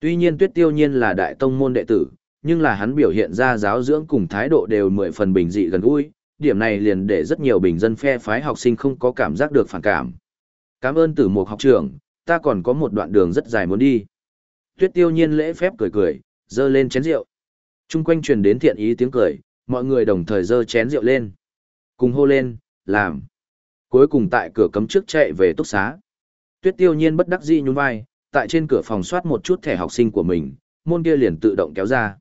Tuy nhiên Tuyết Tiêu Nhiên là đại tông môn đệ tử, nhưng là hắn biểu hiện ra giáo dưỡng cùng thái độ đều mười phần bình dị gần gũi, điểm này liền để rất nhiều bình dân phe phái học sinh không có cảm giác được phản cảm. Cảm ơn tử mục học trưởng, ta còn có một đoạn đường rất dài muốn đi. Tuyết tiêu nhiên lễ phép cười cười, dơ lên chén rượu. Trung quanh truyền đến thiện ý tiếng cười, mọi người đồng thời dơ chén rượu lên. Cùng hô lên, làm. Cuối cùng tại cửa cấm trước chạy về túc xá. Tuyết tiêu nhiên bất đắc dĩ nhún vai, tại trên cửa phòng soát một chút thẻ học sinh của mình, môn kia liền tự động kéo ra.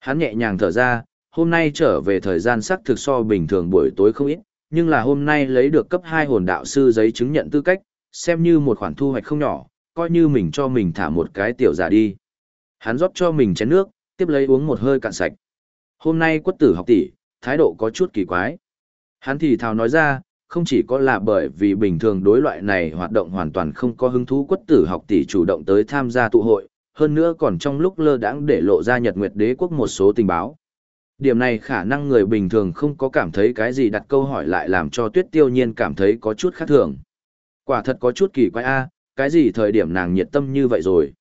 Hắn nhẹ nhàng thở ra, hôm nay trở về thời gian sắc thực so bình thường buổi tối không ít, nhưng là hôm nay lấy được cấp 2 hồn đạo sư giấy chứng nhận tư cách, xem như một khoản thu hoạch không nhỏ, coi như mình cho mình thả một cái tiểu giả đi. Hắn rót cho mình chén nước, tiếp lấy uống một hơi cạn sạch. Hôm nay quất tử học tỷ, thái độ có chút kỳ quái. Hắn thì thào nói ra, không chỉ có là bởi vì bình thường đối loại này hoạt động hoàn toàn không có hứng thú quất tử học tỷ chủ động tới tham gia tụ hội, hơn nữa còn trong lúc lơ đãng để lộ ra Nhật Nguyệt Đế quốc một số tình báo. Điểm này khả năng người bình thường không có cảm thấy cái gì đặt câu hỏi lại làm cho Tuyết Tiêu Nhiên cảm thấy có chút khác thường. Quả thật có chút kỳ quái a, cái gì thời điểm nàng nhiệt tâm như vậy rồi.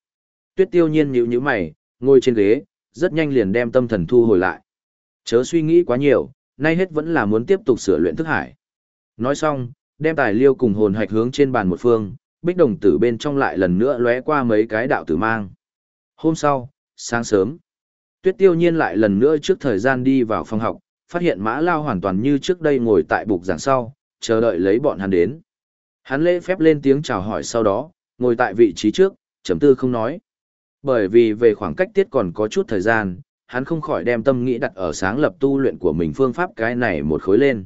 Tuyết Tiêu Nhiên nhíu nhíu mày, ngồi trên ghế, rất nhanh liền đem tâm thần thu hồi lại. Chớ suy nghĩ quá nhiều, nay hết vẫn là muốn tiếp tục sửa luyện thức hải. Nói xong, đem tài liêu cùng hồn hạch hướng trên bàn một phương, bích đồng tử bên trong lại lần nữa lóe qua mấy cái đạo tử mang. Hôm sau, sáng sớm, tuyết tiêu nhiên lại lần nữa trước thời gian đi vào phòng học, phát hiện mã lao hoàn toàn như trước đây ngồi tại bục giảng sau, chờ đợi lấy bọn hắn đến. Hắn lễ phép lên tiếng chào hỏi sau đó, ngồi tại vị trí trước, chấm tư không nói. Bởi vì về khoảng cách tiết còn có chút thời gian, hắn không khỏi đem tâm nghĩ đặt ở sáng lập tu luyện của mình phương pháp cái này một khối lên.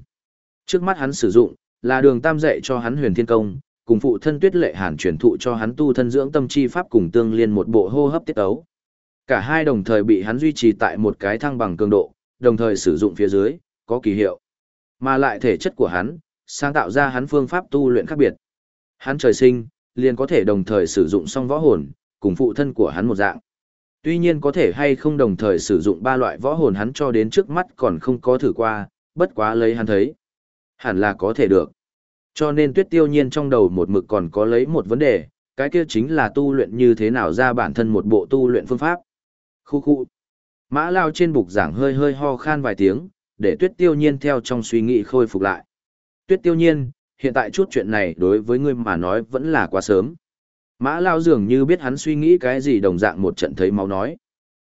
Trước mắt hắn sử dụng, là đường tam dạy cho hắn huyền thiên công, cùng phụ thân tuyết lệ hàn truyền thụ cho hắn tu thân dưỡng tâm chi pháp cùng tương liên một bộ hô hấp tiết ấu. Cả hai đồng thời bị hắn duy trì tại một cái thăng bằng cường độ, đồng thời sử dụng phía dưới, có kỳ hiệu. Mà lại thể chất của hắn, sáng tạo ra hắn phương pháp tu luyện khác biệt. Hắn trời sinh, liền có thể đồng thời sử dụng song võ hồn, cùng phụ thân của hắn một dạng. Tuy nhiên có thể hay không đồng thời sử dụng ba loại võ hồn hắn cho đến trước mắt còn không có thử qua, bất quá lấy hắn thấy. Hẳn là có thể được. Cho nên tuyết tiêu nhiên trong đầu một mực còn có lấy một vấn đề, cái kia chính là tu luyện như thế nào ra bản thân một bộ tu luyện phương pháp. Khu khu. Mã lao trên bục giảng hơi hơi ho khan vài tiếng, để tuyết tiêu nhiên theo trong suy nghĩ khôi phục lại. Tuyết tiêu nhiên, hiện tại chút chuyện này đối với ngươi mà nói vẫn là quá sớm. Mã lao dường như biết hắn suy nghĩ cái gì đồng dạng một trận thấy máu nói.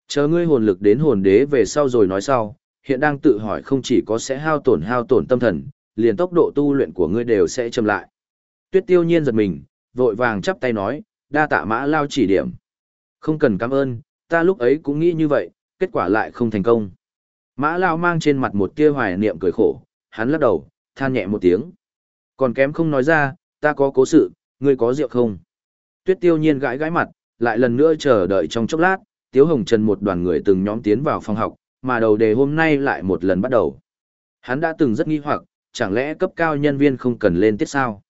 Chờ ngươi hồn lực đến hồn đế về sau rồi nói sau, hiện đang tự hỏi không chỉ có sẽ hao tổn hao tổn tâm thần, liền tốc độ tu luyện của ngươi đều sẽ chậm lại. Tuyết tiêu nhiên giật mình, vội vàng chắp tay nói, đa tạ mã lao chỉ điểm. Không cần cảm ơn, ta lúc ấy cũng nghĩ như vậy, kết quả lại không thành công. Mã lao mang trên mặt một tia hoài niệm cười khổ, hắn lắc đầu, than nhẹ một tiếng. Còn kém không nói ra, ta có cố sự, ngươi có rượu không? Tuyết tiêu nhiên gãi gãi mặt, lại lần nữa chờ đợi trong chốc lát, Tiếu Hồng Trần một đoàn người từng nhóm tiến vào phòng học, mà đầu đề hôm nay lại một lần bắt đầu. Hắn đã từng rất nghi hoặc, chẳng lẽ cấp cao nhân viên không cần lên tiết sao?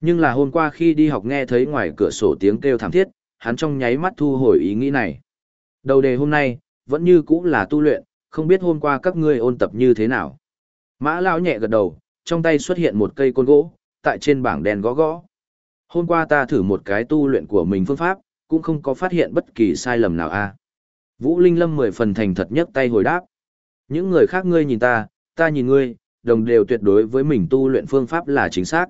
Nhưng là hôm qua khi đi học nghe thấy ngoài cửa sổ tiếng kêu thảm thiết, hắn trong nháy mắt thu hồi ý nghĩ này. Đầu đề hôm nay, vẫn như cũ là tu luyện, không biết hôm qua các ngươi ôn tập như thế nào. Mã lão nhẹ gật đầu, trong tay xuất hiện một cây côn gỗ, tại trên bảng đèn gõ gõ. Hôm qua ta thử một cái tu luyện của mình phương pháp, cũng không có phát hiện bất kỳ sai lầm nào a. Vũ Linh Lâm mười phần thành thật nhất tay hồi đáp. Những người khác ngươi nhìn ta, ta nhìn ngươi, đồng đều tuyệt đối với mình tu luyện phương pháp là chính xác.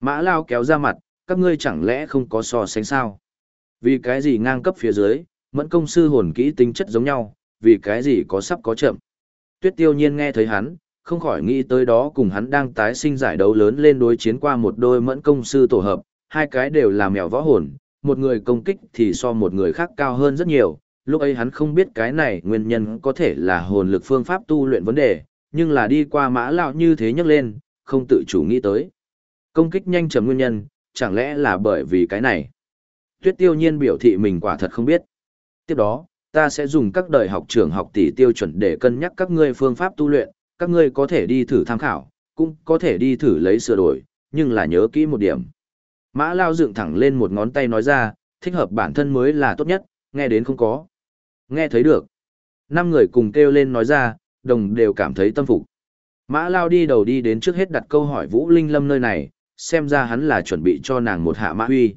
Mã Lao kéo ra mặt, các ngươi chẳng lẽ không có so sánh sao? Vì cái gì ngang cấp phía dưới, mẫn công sư hồn kỹ tính chất giống nhau, vì cái gì có sắp có chậm. Tuyết tiêu nhiên nghe thấy hắn, không khỏi nghĩ tới đó cùng hắn đang tái sinh giải đấu lớn lên đối chiến qua một đôi mẫn công sư tổ hợp, hai cái đều là mèo võ hồn, một người công kích thì so một người khác cao hơn rất nhiều, lúc ấy hắn không biết cái này nguyên nhân có thể là hồn lực phương pháp tu luyện vấn đề, nhưng là đi qua mã lão như thế nhấc lên, không tự chủ nghĩ tới. Công kích nhanh chậm nguyên nhân, chẳng lẽ là bởi vì cái này? Tuyết tiêu nhiên biểu thị mình quả thật không biết. Tiếp đó, ta sẽ dùng các đời học trưởng học tỷ tiêu chuẩn để cân nhắc các ngươi phương pháp tu luyện, các ngươi có thể đi thử tham khảo, cũng có thể đi thử lấy sửa đổi, nhưng là nhớ kỹ một điểm. Mã Lao dựng thẳng lên một ngón tay nói ra, thích hợp bản thân mới là tốt nhất, nghe đến không có. Nghe thấy được. Năm người cùng kêu lên nói ra, đồng đều cảm thấy tâm phục. Mã Lao đi đầu đi đến trước hết đặt câu hỏi Vũ Linh Lâm nơi này, xem ra hắn là chuẩn bị cho nàng một hạ mã huy.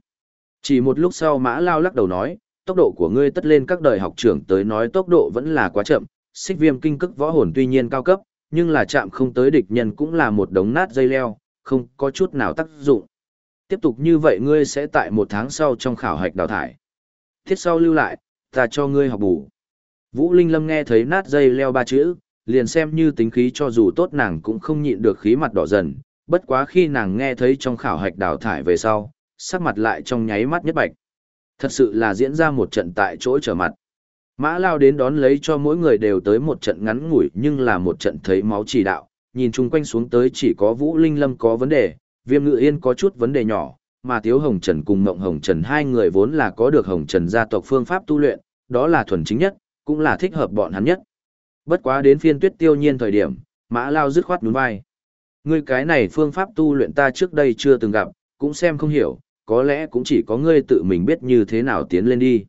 Chỉ một lúc sau Mã Lao lắc đầu nói, tốc độ của ngươi tất lên các đời học trưởng tới nói tốc độ vẫn là quá chậm, xích viêm kinh cức võ hồn tuy nhiên cao cấp, nhưng là chạm không tới địch nhân cũng là một đống nát dây leo, không có chút nào tác dụng. Tiếp tục như vậy ngươi sẽ tại một tháng sau trong khảo hạch đào thải. Thiết sau lưu lại, ta cho ngươi học bù. Vũ Linh Lâm nghe thấy nát dây leo ba chữ, liền xem như tính khí cho dù tốt nàng cũng không nhịn được khí mặt đỏ dần, bất quá khi nàng nghe thấy trong khảo hạch đào thải về sau, sắc mặt lại trong nháy mắt nhất bạch. Thật sự là diễn ra một trận tại chỗ trở mặt. Mã lao đến đón lấy cho mỗi người đều tới một trận ngắn ngủi nhưng là một trận thấy máu chỉ đạo, nhìn chung quanh xuống tới chỉ có Vũ Linh Lâm có vấn đề, viêm ngự yên có chút vấn đề nhỏ, mà Tiếu Hồng Trần cùng Mộng Hồng Trần hai người vốn là có được Hồng Trần gia tộc phương pháp tu luyện, đó là thuần chính nhất, cũng là thích hợp bọn hắn nhất. Bất quá đến phiên tuyết tiêu nhiên thời điểm, mã lao dứt khoát nhún vai. Ngươi cái này phương pháp tu luyện ta trước đây chưa từng gặp, cũng xem không hiểu, có lẽ cũng chỉ có ngươi tự mình biết như thế nào tiến lên đi.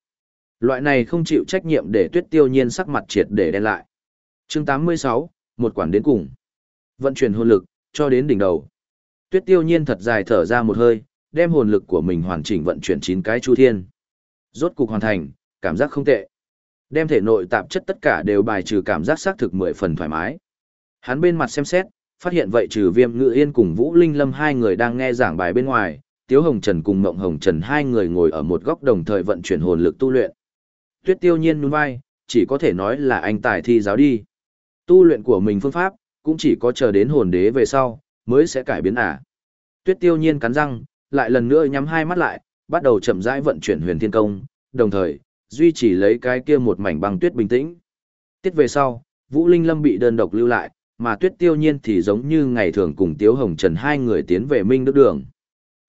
Loại này không chịu trách nhiệm để tuyết tiêu nhiên sắc mặt triệt để đen lại. chương 86, một quản đến cùng. Vận chuyển hồn lực, cho đến đỉnh đầu. Tuyết tiêu nhiên thật dài thở ra một hơi, đem hồn lực của mình hoàn chỉnh vận chuyển 9 cái chu thiên. Rốt cục hoàn thành, cảm giác không tệ. Đem thể nội tạp chất tất cả đều bài trừ cảm giác xác thực 10 phần thoải mái. Hắn bên mặt xem xét, phát hiện vậy trừ viêm ngự yên cùng Vũ Linh Lâm hai người đang nghe giảng bài bên ngoài, Tiếu Hồng Trần cùng Mộng Hồng Trần hai người ngồi ở một góc đồng thời vận chuyển hồn lực tu luyện. Tuyết tiêu nhiên nhún vai, chỉ có thể nói là anh tài thi giáo đi. Tu luyện của mình phương pháp, cũng chỉ có chờ đến hồn đế về sau, mới sẽ cải biến à. Tuyết tiêu nhiên cắn răng, lại lần nữa nhắm hai mắt lại, bắt đầu chậm rãi vận chuyển huyền thiên công, đồng thời, duy trì lấy cái kia một mảnh băng tuyết bình tĩnh. Tiết về sau, Vũ Linh Lâm bị đơn độc lưu lại, mà Tuyết Tiêu Nhiên thì giống như ngày thường cùng Tiếu Hồng Trần hai người tiến về Minh Đức Đường.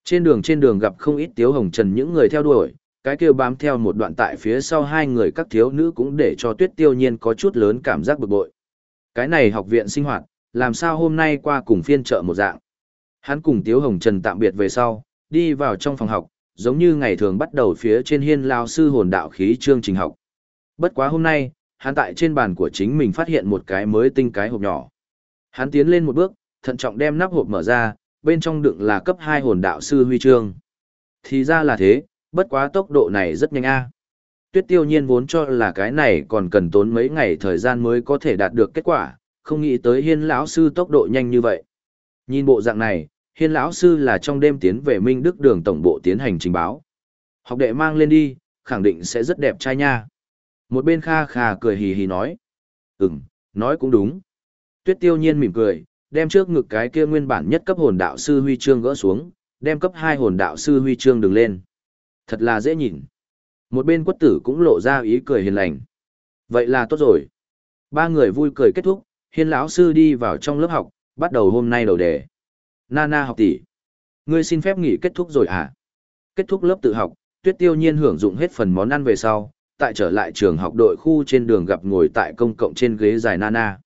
Trên đường trên đường gặp không ít Tiếu Hồng Trần những người theo đuổi, cái kia bám theo một đoạn tại phía sau hai người các thiếu nữ cũng để cho Tuyết Tiêu Nhiên có chút lớn cảm giác bực bội. Cái này học viện sinh hoạt, làm sao hôm nay qua cùng phiên chợ một dạng. Hắn cùng Tiếu Hồng Trần tạm biệt về sau, đi vào trong phòng học, giống như ngày thường bắt đầu phía trên hiên lao sư hồn đạo khí chương trình học. Bất quá hôm nay, hắn tại trên bàn của chính mình phát hiện một cái mới tinh cái hộp nhỏ. Hắn tiến lên một bước, thận trọng đem nắp hộp mở ra, bên trong đựng là cấp 2 hồn đạo sư huy chương. Thì ra là thế, bất quá tốc độ này rất nhanh a. Tuyết tiêu nhiên vốn cho là cái này còn cần tốn mấy ngày thời gian mới có thể đạt được kết quả, không nghĩ tới hiên lão sư tốc độ nhanh như vậy. Nhìn bộ dạng này, hiên lão sư là trong đêm tiến về Minh Đức đường tổng bộ tiến hành trình báo. Học đệ mang lên đi, khẳng định sẽ rất đẹp trai nha. Một bên kha kha cười hì hì nói. Ừm, nói cũng đúng. Tuyết tiêu nhiên mỉm cười, đem trước ngực cái kia nguyên bản nhất cấp hồn đạo sư huy chương gỡ xuống, đem cấp hai hồn đạo sư huy chương đứng lên. Thật là dễ nhìn. Một bên quất tử cũng lộ ra ý cười hiền lành. Vậy là tốt rồi. Ba người vui cười kết thúc, hiên lão sư đi vào trong lớp học, bắt đầu hôm nay đầu đề. Nana học tỷ, ngươi xin phép nghỉ kết thúc rồi à? Kết thúc lớp tự học, Tuyết Tiêu Nhiên hưởng dụng hết phần món ăn về sau, tại trở lại trường học đội khu trên đường gặp ngồi tại công cộng trên ghế dài Nana.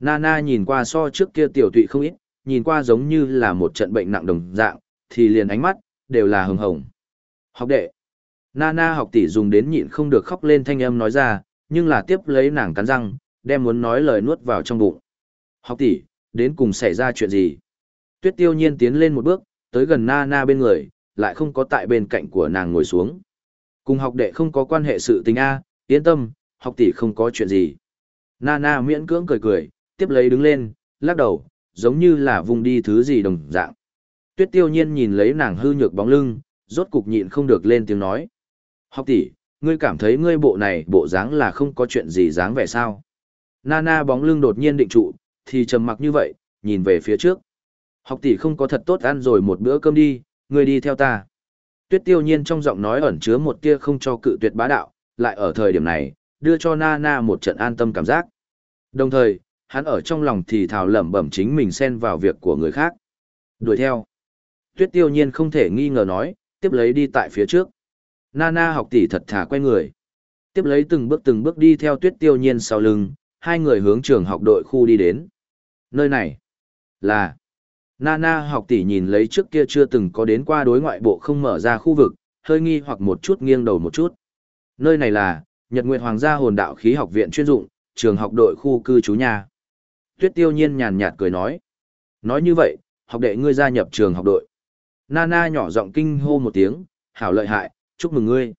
Nana nhìn qua so trước kia tiểu tụy không ít, nhìn qua giống như là một trận bệnh nặng đồng dạng, thì liền ánh mắt, đều là hồng hồng. Học đệ. Nana học tỷ dùng đến nhịn không được khóc lên thanh âm nói ra, nhưng là tiếp lấy nàng cắn răng, đem muốn nói lời nuốt vào trong bụng. Học tỷ, đến cùng xảy ra chuyện gì? Tuyết tiêu nhiên tiến lên một bước, tới gần Na Na bên người, lại không có tại bên cạnh của nàng ngồi xuống. Cùng học đệ không có quan hệ sự tình A, yên tâm, học tỷ không có chuyện gì. Na Na miễn cưỡng cười cười, tiếp lấy đứng lên, lắc đầu, giống như là vùng đi thứ gì đồng dạng. Tuyết tiêu nhiên nhìn lấy nàng hư nhược bóng lưng, rốt cục nhịn không được lên tiếng nói. Học tỷ, ngươi cảm thấy ngươi bộ này bộ dáng là không có chuyện gì dáng vẻ sao? Nana bóng lưng đột nhiên định trụ, thì trầm mặc như vậy, nhìn về phía trước. Học tỷ không có thật tốt ăn rồi một bữa cơm đi, ngươi đi theo ta. Tuyết tiêu nhiên trong giọng nói ẩn chứa một tia không cho cự tuyệt bá đạo, lại ở thời điểm này, đưa cho Nana một trận an tâm cảm giác. Đồng thời, hắn ở trong lòng thì thào lẩm bẩm chính mình xen vào việc của người khác. Đuổi theo. Tuyết tiêu nhiên không thể nghi ngờ nói, tiếp lấy đi tại phía trước. Nana học tỷ thật thà quay người. Tiếp lấy từng bước từng bước đi theo tuyết tiêu nhiên sau lưng, hai người hướng trường học đội khu đi đến. Nơi này là Nana học tỷ nhìn lấy trước kia chưa từng có đến qua đối ngoại bộ không mở ra khu vực, hơi nghi hoặc một chút nghiêng đầu một chút. Nơi này là Nhật Nguyệt Hoàng gia hồn đạo khí học viện chuyên dụng, trường học đội khu cư trú nhà. Tuyết tiêu nhiên nhàn nhạt cười nói. Nói như vậy, học đệ ngươi gia nhập trường học đội. Nana nhỏ giọng kinh hô một tiếng, hảo lợi hại, chúc mừng ngươi.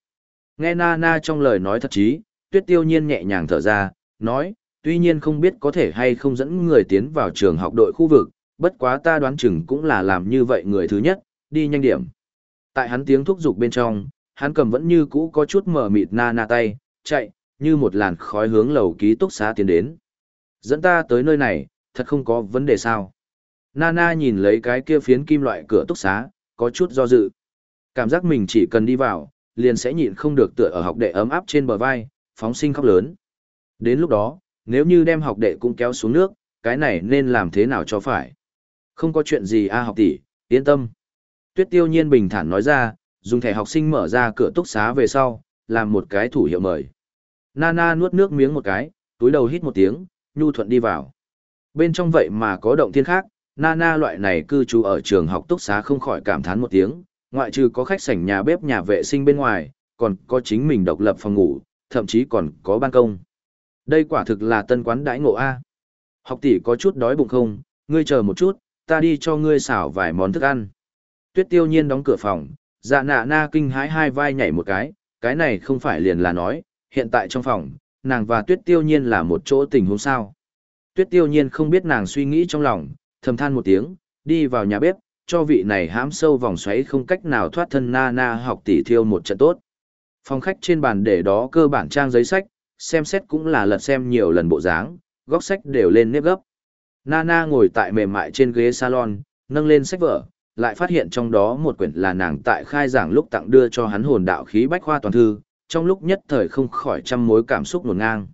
Nghe Nana trong lời nói thật chí, tuyết tiêu nhiên nhẹ nhàng thở ra, nói, tuy nhiên không biết có thể hay không dẫn người tiến vào trường học đội khu vực, bất quá ta đoán chừng cũng là làm như vậy người thứ nhất, đi nhanh điểm. Tại hắn tiếng thúc giục bên trong, hắn cầm vẫn như cũ có chút mở mịt Nana tay, chạy, như một làn khói hướng lầu ký túc xá tiến đến. Dẫn ta tới nơi này, thật không có vấn đề sao. Nana nhìn lấy cái kia phiến kim loại cửa túc xá, có chút do dự. Cảm giác mình chỉ cần đi vào, liền sẽ nhịn không được tựa ở học đệ ấm áp trên bờ vai, phóng sinh khóc lớn. Đến lúc đó, nếu như đem học đệ cũng kéo xuống nước, cái này nên làm thế nào cho phải. Không có chuyện gì a học tỷ, yên tâm. Tuyết tiêu nhiên bình thản nói ra, dùng thẻ học sinh mở ra cửa túc xá về sau, làm một cái thủ hiệu mời. Nana nuốt nước miếng một cái, túi đầu hít một tiếng, nhu thuận đi vào. Bên trong vậy mà có động thiên khác, Nana loại này cư trú ở trường học túc xá không khỏi cảm thán một tiếng, ngoại trừ có khách sảnh nhà bếp nhà vệ sinh bên ngoài, còn có chính mình độc lập phòng ngủ, thậm chí còn có ban công. Đây quả thực là tân quán đãi ngộ A. Học tỷ có chút đói bụng không, ngươi chờ một chút, ta đi cho ngươi xảo vài món thức ăn. Tuyết tiêu nhiên đóng cửa phòng, dạ nạ na kinh hái hai vai nhảy một cái, cái này không phải liền là nói, hiện tại trong phòng, nàng và tuyết tiêu nhiên là một chỗ tình huống sao. Tuyết tiêu nhiên không biết nàng suy nghĩ trong lòng, thầm than một tiếng, đi vào nhà bếp, cho vị này hãm sâu vòng xoáy không cách nào thoát thân na na học tỷ thiêu một trận tốt. Phòng khách trên bàn để đó cơ bản trang giấy sách, xem xét cũng là lật xem nhiều lần bộ dáng, góc sách đều lên nếp gấp. Nana ngồi tại mềm mại trên ghế salon, nâng lên sách vở, lại phát hiện trong đó một quyển là nàng tại khai giảng lúc tặng đưa cho hắn hồn đạo khí bách khoa toàn thư, trong lúc nhất thời không khỏi trăm mối cảm xúc nổn ngang.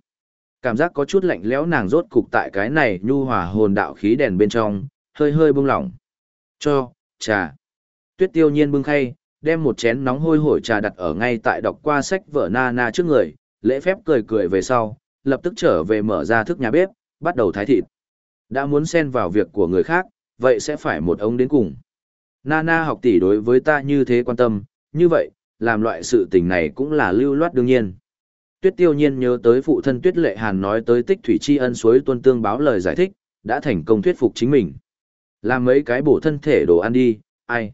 Cảm giác có chút lạnh lẽo nàng rốt cục tại cái này nhu hòa hồn đạo khí đèn bên trong, hơi hơi bông lỏng. Cho, trà. Tuyết tiêu nhiên bưng khay, đem một chén nóng hôi hổi trà đặt ở ngay tại đọc qua sách vở Nana trước người, lễ phép cười cười về sau, lập tức trở về mở ra thức nhà bếp, bắt đầu thái thịt. Đã muốn xen vào việc của người khác, vậy sẽ phải một ông đến cùng. Nana học tỷ đối với ta như thế quan tâm, như vậy, làm loại sự tình này cũng là lưu loát đương nhiên. Tuyết tiêu nhiên nhớ tới phụ thân Tuyết Lệ Hàn nói tới tích thủy tri ân suối tuân tương báo lời giải thích, đã thành công thuyết phục chính mình. Làm mấy cái bổ thân thể đồ ăn đi, ai?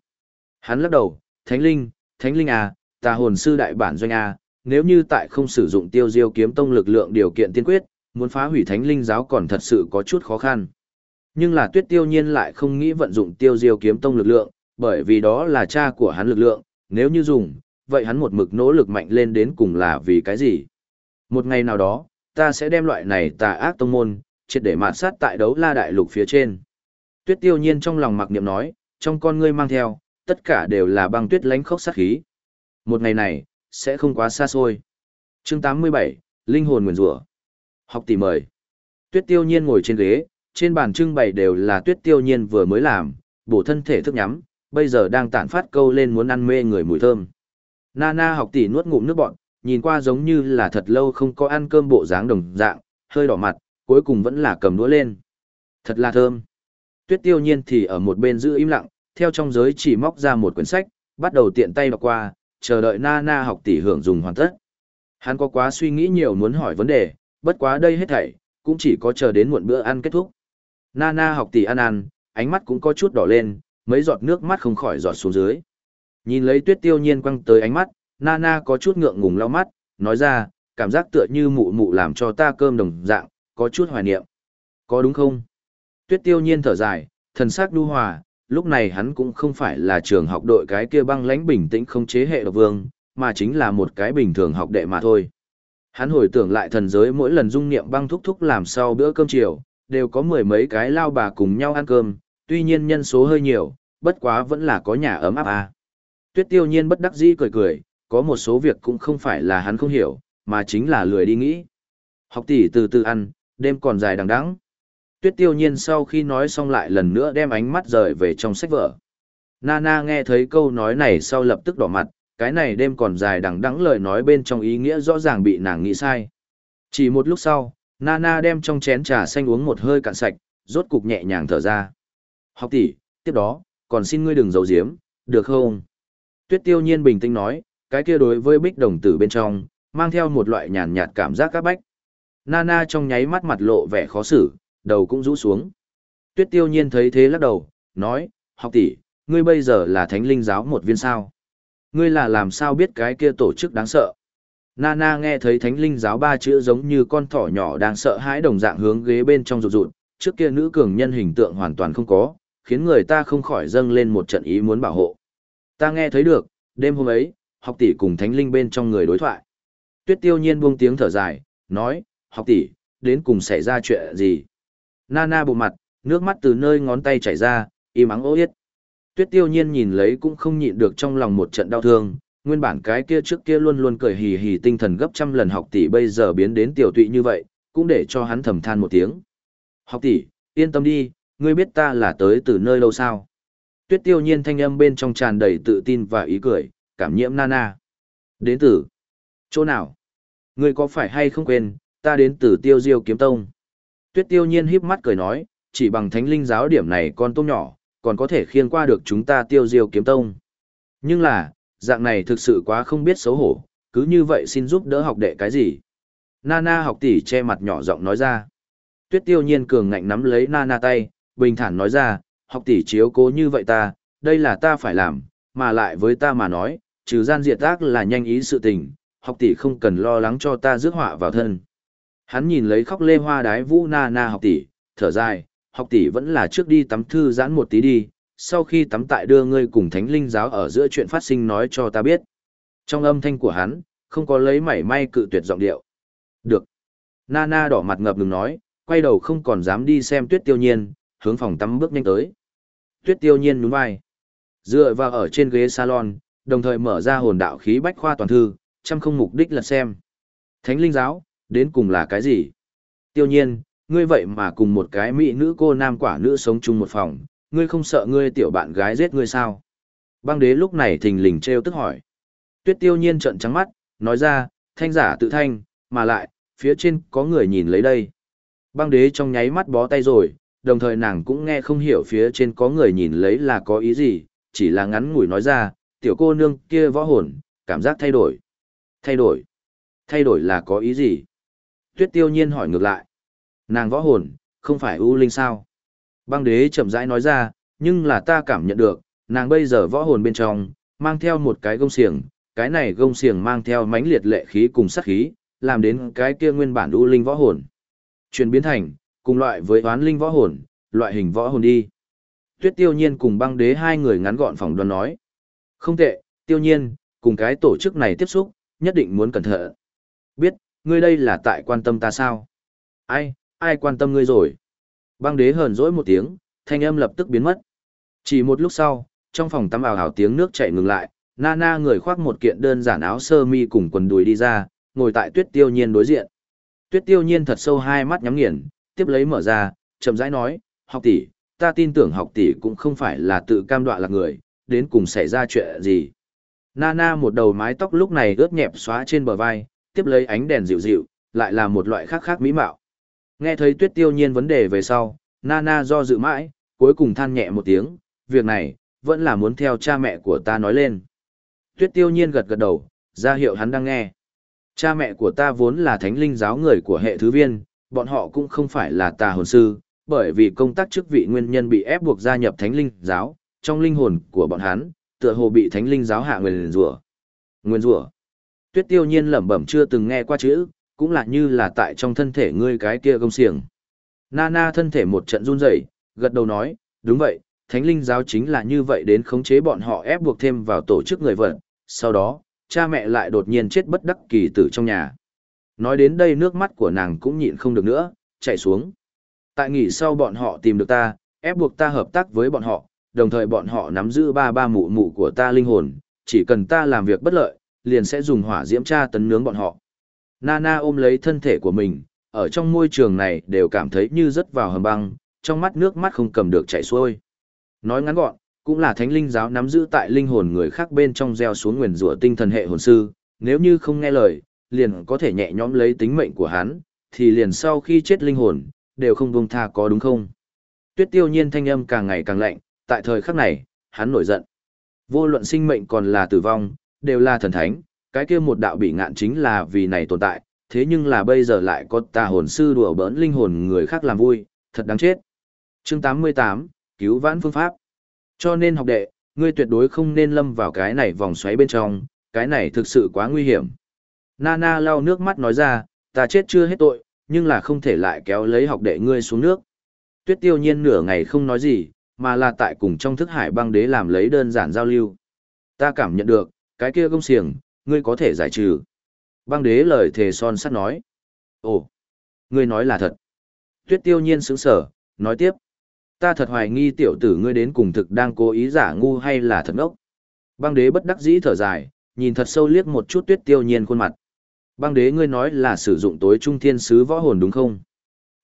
Hắn lắc đầu, Thánh Linh, Thánh Linh à, ta hồn sư đại bản doanh à, nếu như tại không sử dụng tiêu diêu kiếm tông lực lượng điều kiện tiên quyết, muốn phá hủy Thánh Linh giáo còn thật sự có chút khó khăn. Nhưng là tuyết tiêu nhiên lại không nghĩ vận dụng tiêu diêu kiếm tông lực lượng, bởi vì đó là cha của hắn lực lượng, nếu như dùng, vậy hắn một mực nỗ lực mạnh lên đến cùng là vì cái gì? Một ngày nào đó, ta sẽ đem loại này tà ác tông môn, triệt để mạt sát tại đấu la đại lục phía trên. Tuyết tiêu nhiên trong lòng mặc niệm nói, trong con ngươi mang theo, tất cả đều là băng tuyết lánh khốc sát khí. Một ngày này, sẽ không quá xa xôi. chương 87, Linh hồn nguyền rủa Học tỷ mời. Tuyết tiêu nhiên ngồi trên ghế, trên bàn trưng bày đều là tuyết tiêu nhiên vừa mới làm, bổ thân thể thức nhắm, bây giờ đang tản phát câu lên muốn ăn mê người mùi thơm. Nana học tỷ nuốt ngụm nước bọn, nhìn qua giống như là thật lâu không có ăn cơm bộ dáng đồng dạng, hơi đỏ mặt, cuối cùng vẫn là cầm đũa lên. Thật là thơm. Tuyết tiêu nhiên thì ở một bên giữ im lặng, theo trong giới chỉ móc ra một quyển sách, bắt đầu tiện tay đọc qua, chờ đợi Nana học tỷ hưởng dùng hoàn tất. Hắn có quá suy nghĩ nhiều muốn hỏi vấn đề, bất quá đây hết thảy, cũng chỉ có chờ đến muộn bữa ăn kết thúc. Nana học tỷ ăn ăn, ánh mắt cũng có chút đỏ lên, mấy giọt nước mắt không khỏi giọt xuống dưới. Nhìn lấy tuyết tiêu nhiên quăng tới ánh mắt, Nana có chút ngượng ngùng lau mắt, nói ra, cảm giác tựa như mụ mụ làm cho ta cơm đồng dạng, có chút hoài niệm. Có đúng không? Tuyết tiêu nhiên thở dài, thần sắc đu hòa, lúc này hắn cũng không phải là trường học đội cái kia băng lãnh bình tĩnh không chế hệ độc vương, mà chính là một cái bình thường học đệ mà thôi. Hắn hồi tưởng lại thần giới mỗi lần dung niệm băng thúc thúc làm sau bữa cơm chiều, đều có mười mấy cái lao bà cùng nhau ăn cơm, tuy nhiên nhân số hơi nhiều, bất quá vẫn là có nhà ấm áp à. Tuyết tiêu nhiên bất đắc dĩ cười cười, có một số việc cũng không phải là hắn không hiểu, mà chính là lười đi nghĩ. Học tỷ từ từ ăn, đêm còn dài đằng đẵng. Tuyết tiêu nhiên sau khi nói xong lại lần nữa đem ánh mắt rời về trong sách vở. Nana nghe thấy câu nói này sau lập tức đỏ mặt, cái này đêm còn dài đằng đẵng lời nói bên trong ý nghĩa rõ ràng bị nàng nghĩ sai. Chỉ một lúc sau, Nana đem trong chén trà xanh uống một hơi cạn sạch, rốt cục nhẹ nhàng thở ra. Học tỷ, tiếp đó, còn xin ngươi đừng giấu giếm, được không? Tuyết tiêu nhiên bình tĩnh nói, cái kia đối với bích đồng tử bên trong, mang theo một loại nhàn nhạt cảm giác các bách. Nana trong nháy mắt mặt lộ vẻ khó xử, đầu cũng rũ xuống. Tuyết tiêu nhiên thấy thế lắc đầu, nói, học tỷ, ngươi bây giờ là thánh linh giáo một viên sao. Ngươi là làm sao biết cái kia tổ chức đáng sợ. Nana nghe thấy thánh linh giáo ba chữ giống như con thỏ nhỏ đang sợ hãi đồng dạng hướng ghế bên trong rụt rụt, trước kia nữ cường nhân hình tượng hoàn toàn không có, khiến người ta không khỏi dâng lên một trận ý muốn bảo hộ. Ta nghe thấy được, đêm hôm ấy, học tỷ cùng thánh linh bên trong người đối thoại. Tuyết tiêu nhiên buông tiếng thở dài, nói, học tỷ, đến cùng xảy ra chuyện gì? Nana bộ mặt, nước mắt từ nơi ngón tay chảy ra, im ắng ô yết. Tuyết tiêu nhiên nhìn lấy cũng không nhịn được trong lòng một trận đau thương, nguyên bản cái kia trước kia luôn luôn cười hì hì tinh thần gấp trăm lần học tỷ bây giờ biến đến tiểu tụy như vậy, cũng để cho hắn thầm than một tiếng. Học tỷ, yên tâm đi, ngươi biết ta là tới từ nơi đâu sao? Tuyết tiêu nhiên thanh âm bên trong tràn đầy tự tin và ý cười, cảm nhiễm Nana. Đến từ chỗ nào? Ngươi có phải hay không quên, ta đến từ tiêu diêu kiếm tông. Tuyết tiêu nhiên híp mắt cười nói, chỉ bằng thánh linh giáo điểm này con tôm nhỏ, còn có thể khiên qua được chúng ta tiêu diêu kiếm tông. Nhưng là, dạng này thực sự quá không biết xấu hổ, cứ như vậy xin giúp đỡ học đệ cái gì. Nana học tỷ che mặt nhỏ giọng nói ra. Tuyết tiêu nhiên cường ngạnh nắm lấy Nana tay, bình thản nói ra, học tỷ chiếu cố như vậy ta, đây là ta phải làm, mà lại với ta mà nói, trừ gian diệt tác là nhanh ý sự tình, học tỷ không cần lo lắng cho ta rước họa vào thân. Hắn nhìn lấy khóc lê hoa đái vũ Nana học tỷ, thở dài, học tỷ vẫn là trước đi tắm thư giãn một tí đi, sau khi tắm tại đưa ngươi cùng thánh linh giáo ở giữa chuyện phát sinh nói cho ta biết. Trong âm thanh của hắn, không có lấy mảy may cự tuyệt giọng điệu. Được. Nana đỏ mặt ngập ngừng nói, quay đầu không còn dám đi xem tuyết tiêu nhiên, hướng phòng tắm bước nhanh tới. Tuyết tiêu nhiên nhún vai. Dựa vào ở trên ghế salon, đồng thời mở ra hồn đạo khí bách khoa toàn thư, chăm không mục đích là xem. Thánh linh giáo, đến cùng là cái gì? Tiêu nhiên, ngươi vậy mà cùng một cái mỹ nữ cô nam quả nữ sống chung một phòng, ngươi không sợ ngươi tiểu bạn gái giết ngươi sao? Băng đế lúc này thình lình treo tức hỏi. Tuyết tiêu nhiên trợn trắng mắt, nói ra, thanh giả tự thanh, mà lại, phía trên có người nhìn lấy đây. Băng đế trong nháy mắt bó tay rồi, đồng thời nàng cũng nghe không hiểu phía trên có người nhìn lấy là có ý gì, chỉ là ngắn ngủi nói ra, tiểu cô nương kia võ hồn, cảm giác thay đổi. Thay đổi? Thay đổi là có ý gì? Tuyết tiêu nhiên hỏi ngược lại. Nàng võ hồn, không phải ưu linh sao? Băng đế chậm rãi nói ra, nhưng là ta cảm nhận được, nàng bây giờ võ hồn bên trong, mang theo một cái gông xiềng, cái này gông xiềng mang theo mãnh liệt lệ khí cùng sát khí, làm đến cái kia nguyên bản ưu linh võ hồn. Chuyển biến thành, cùng loại với oán linh võ hồn, loại hình võ hồn đi. Tuyết tiêu nhiên cùng băng đế hai người ngắn gọn phòng đoán nói. Không tệ, tiêu nhiên, cùng cái tổ chức này tiếp xúc, nhất định muốn cẩn thận. Biết, ngươi đây là tại quan tâm ta sao? Ai, ai quan tâm ngươi rồi? Băng đế hờn dỗi một tiếng, thanh âm lập tức biến mất. Chỉ một lúc sau, trong phòng tắm ảo ảo tiếng nước chảy ngừng lại, Nana người khoác một kiện đơn giản áo sơ mi cùng quần đùi đi ra, ngồi tại tuyết tiêu nhiên đối diện. Tuyết tiêu nhiên thật sâu hai mắt nhắm nghiền, tiếp lấy mở ra, chậm rãi nói, học tỷ, ta tin tưởng học tỷ cũng không phải là tự cam đoạ là người, đến cùng xảy ra chuyện gì. Nana một đầu mái tóc lúc này ướt nhẹp xóa trên bờ vai, tiếp lấy ánh đèn dịu dịu, lại là một loại khác khác mỹ mạo. Nghe thấy tuyết tiêu nhiên vấn đề về sau, Nana do dự mãi, cuối cùng than nhẹ một tiếng, việc này, vẫn là muốn theo cha mẹ của ta nói lên. Tuyết tiêu nhiên gật gật đầu, ra hiệu hắn đang nghe. Cha mẹ của ta vốn là thánh linh giáo người của hệ thứ viên, bọn họ cũng không phải là tà hồn sư, bởi vì công tác chức vị nguyên nhân bị ép buộc gia nhập thánh linh giáo, trong linh hồn của bọn hắn, tựa hồ bị thánh linh giáo hạ nguyên rủa. Nguyên rủa. Tuyết tiêu nhiên lẩm bẩm chưa từng nghe qua chữ, cũng là như là tại trong thân thể ngươi cái kia gông xiềng. Nana thân thể một trận run rẩy, gật đầu nói, đúng vậy, thánh linh giáo chính là như vậy đến khống chế bọn họ ép buộc thêm vào tổ chức người vật, sau đó, cha mẹ lại đột nhiên chết bất đắc kỳ tử trong nhà. Nói đến đây nước mắt của nàng cũng nhịn không được nữa, chạy xuống. Tại nghỉ sau bọn họ tìm được ta, ép buộc ta hợp tác với bọn họ, đồng thời bọn họ nắm giữ ba ba mụ mụ của ta linh hồn, chỉ cần ta làm việc bất lợi, liền sẽ dùng hỏa diễm tra tấn nướng bọn họ. Nana ôm lấy thân thể của mình, ở trong môi trường này đều cảm thấy như rớt vào hầm băng, trong mắt nước mắt không cầm được chảy xuôi. Nói ngắn gọn, cũng là thánh linh giáo nắm giữ tại linh hồn người khác bên trong gieo xuống nguyền rủa tinh thần hệ hồn sư, nếu như không nghe lời, liền có thể nhẹ nhõm lấy tính mệnh của hắn, thì liền sau khi chết linh hồn, đều không buông tha có đúng không? Tuyết tiêu nhiên thanh âm càng ngày càng lạnh, tại thời khắc này, hắn nổi giận. Vô luận sinh mệnh còn là tử vong, đều là thần thánh, cái kia một đạo bị ngạn chính là vì này tồn tại, thế nhưng là bây giờ lại có tà hồn sư đùa bỡn linh hồn người khác làm vui, thật đáng chết. Chương 88, cứu vãn phương pháp. Cho nên học đệ, ngươi tuyệt đối không nên lâm vào cái này vòng xoáy bên trong, cái này thực sự quá nguy hiểm. Nana lau nước mắt nói ra, ta chết chưa hết tội, nhưng là không thể lại kéo lấy học đệ ngươi xuống nước. Tuyết tiêu nhiên nửa ngày không nói gì, mà là tại cùng trong thức hải băng đế làm lấy đơn giản giao lưu. Ta cảm nhận được, cái kia công xiềng, ngươi có thể giải trừ. Băng đế lời thề son sắt nói. Ồ, ngươi nói là thật. Tuyết tiêu nhiên sững sở, nói tiếp. Ta thật hoài nghi tiểu tử ngươi đến cùng thực đang cố ý giả ngu hay là thật ngốc. Băng đế bất đắc dĩ thở dài, nhìn thật sâu liếc một chút tuyết tiêu nhiên khuôn mặt. Băng đế ngươi nói là sử dụng tối trung thiên sứ võ hồn đúng không?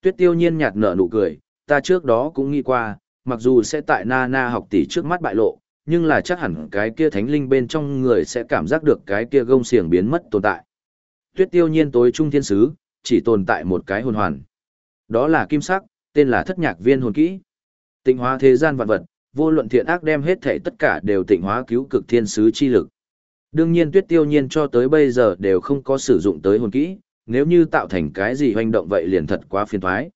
Tuyết tiêu nhiên nhạt nở nụ cười, ta trước đó cũng nghĩ qua, mặc dù sẽ tại na na học tỷ trước mắt bại lộ, nhưng là chắc hẳn cái kia thánh linh bên trong người sẽ cảm giác được cái kia gông xiềng biến mất tồn tại. Tuyết tiêu nhiên tối trung thiên sứ, chỉ tồn tại một cái hồn hoàn. Đó là kim sắc, tên là thất nhạc viên hồn kỹ. Tịnh hóa thế gian vạn vật, vô luận thiện ác đem hết thảy tất cả đều tịnh hóa cứu cực thiên sứ chi lực. Đương nhiên tuyết tiêu nhiên cho tới bây giờ đều không có sử dụng tới hồn kỹ, nếu như tạo thành cái gì hoành động vậy liền thật quá phiền thoái.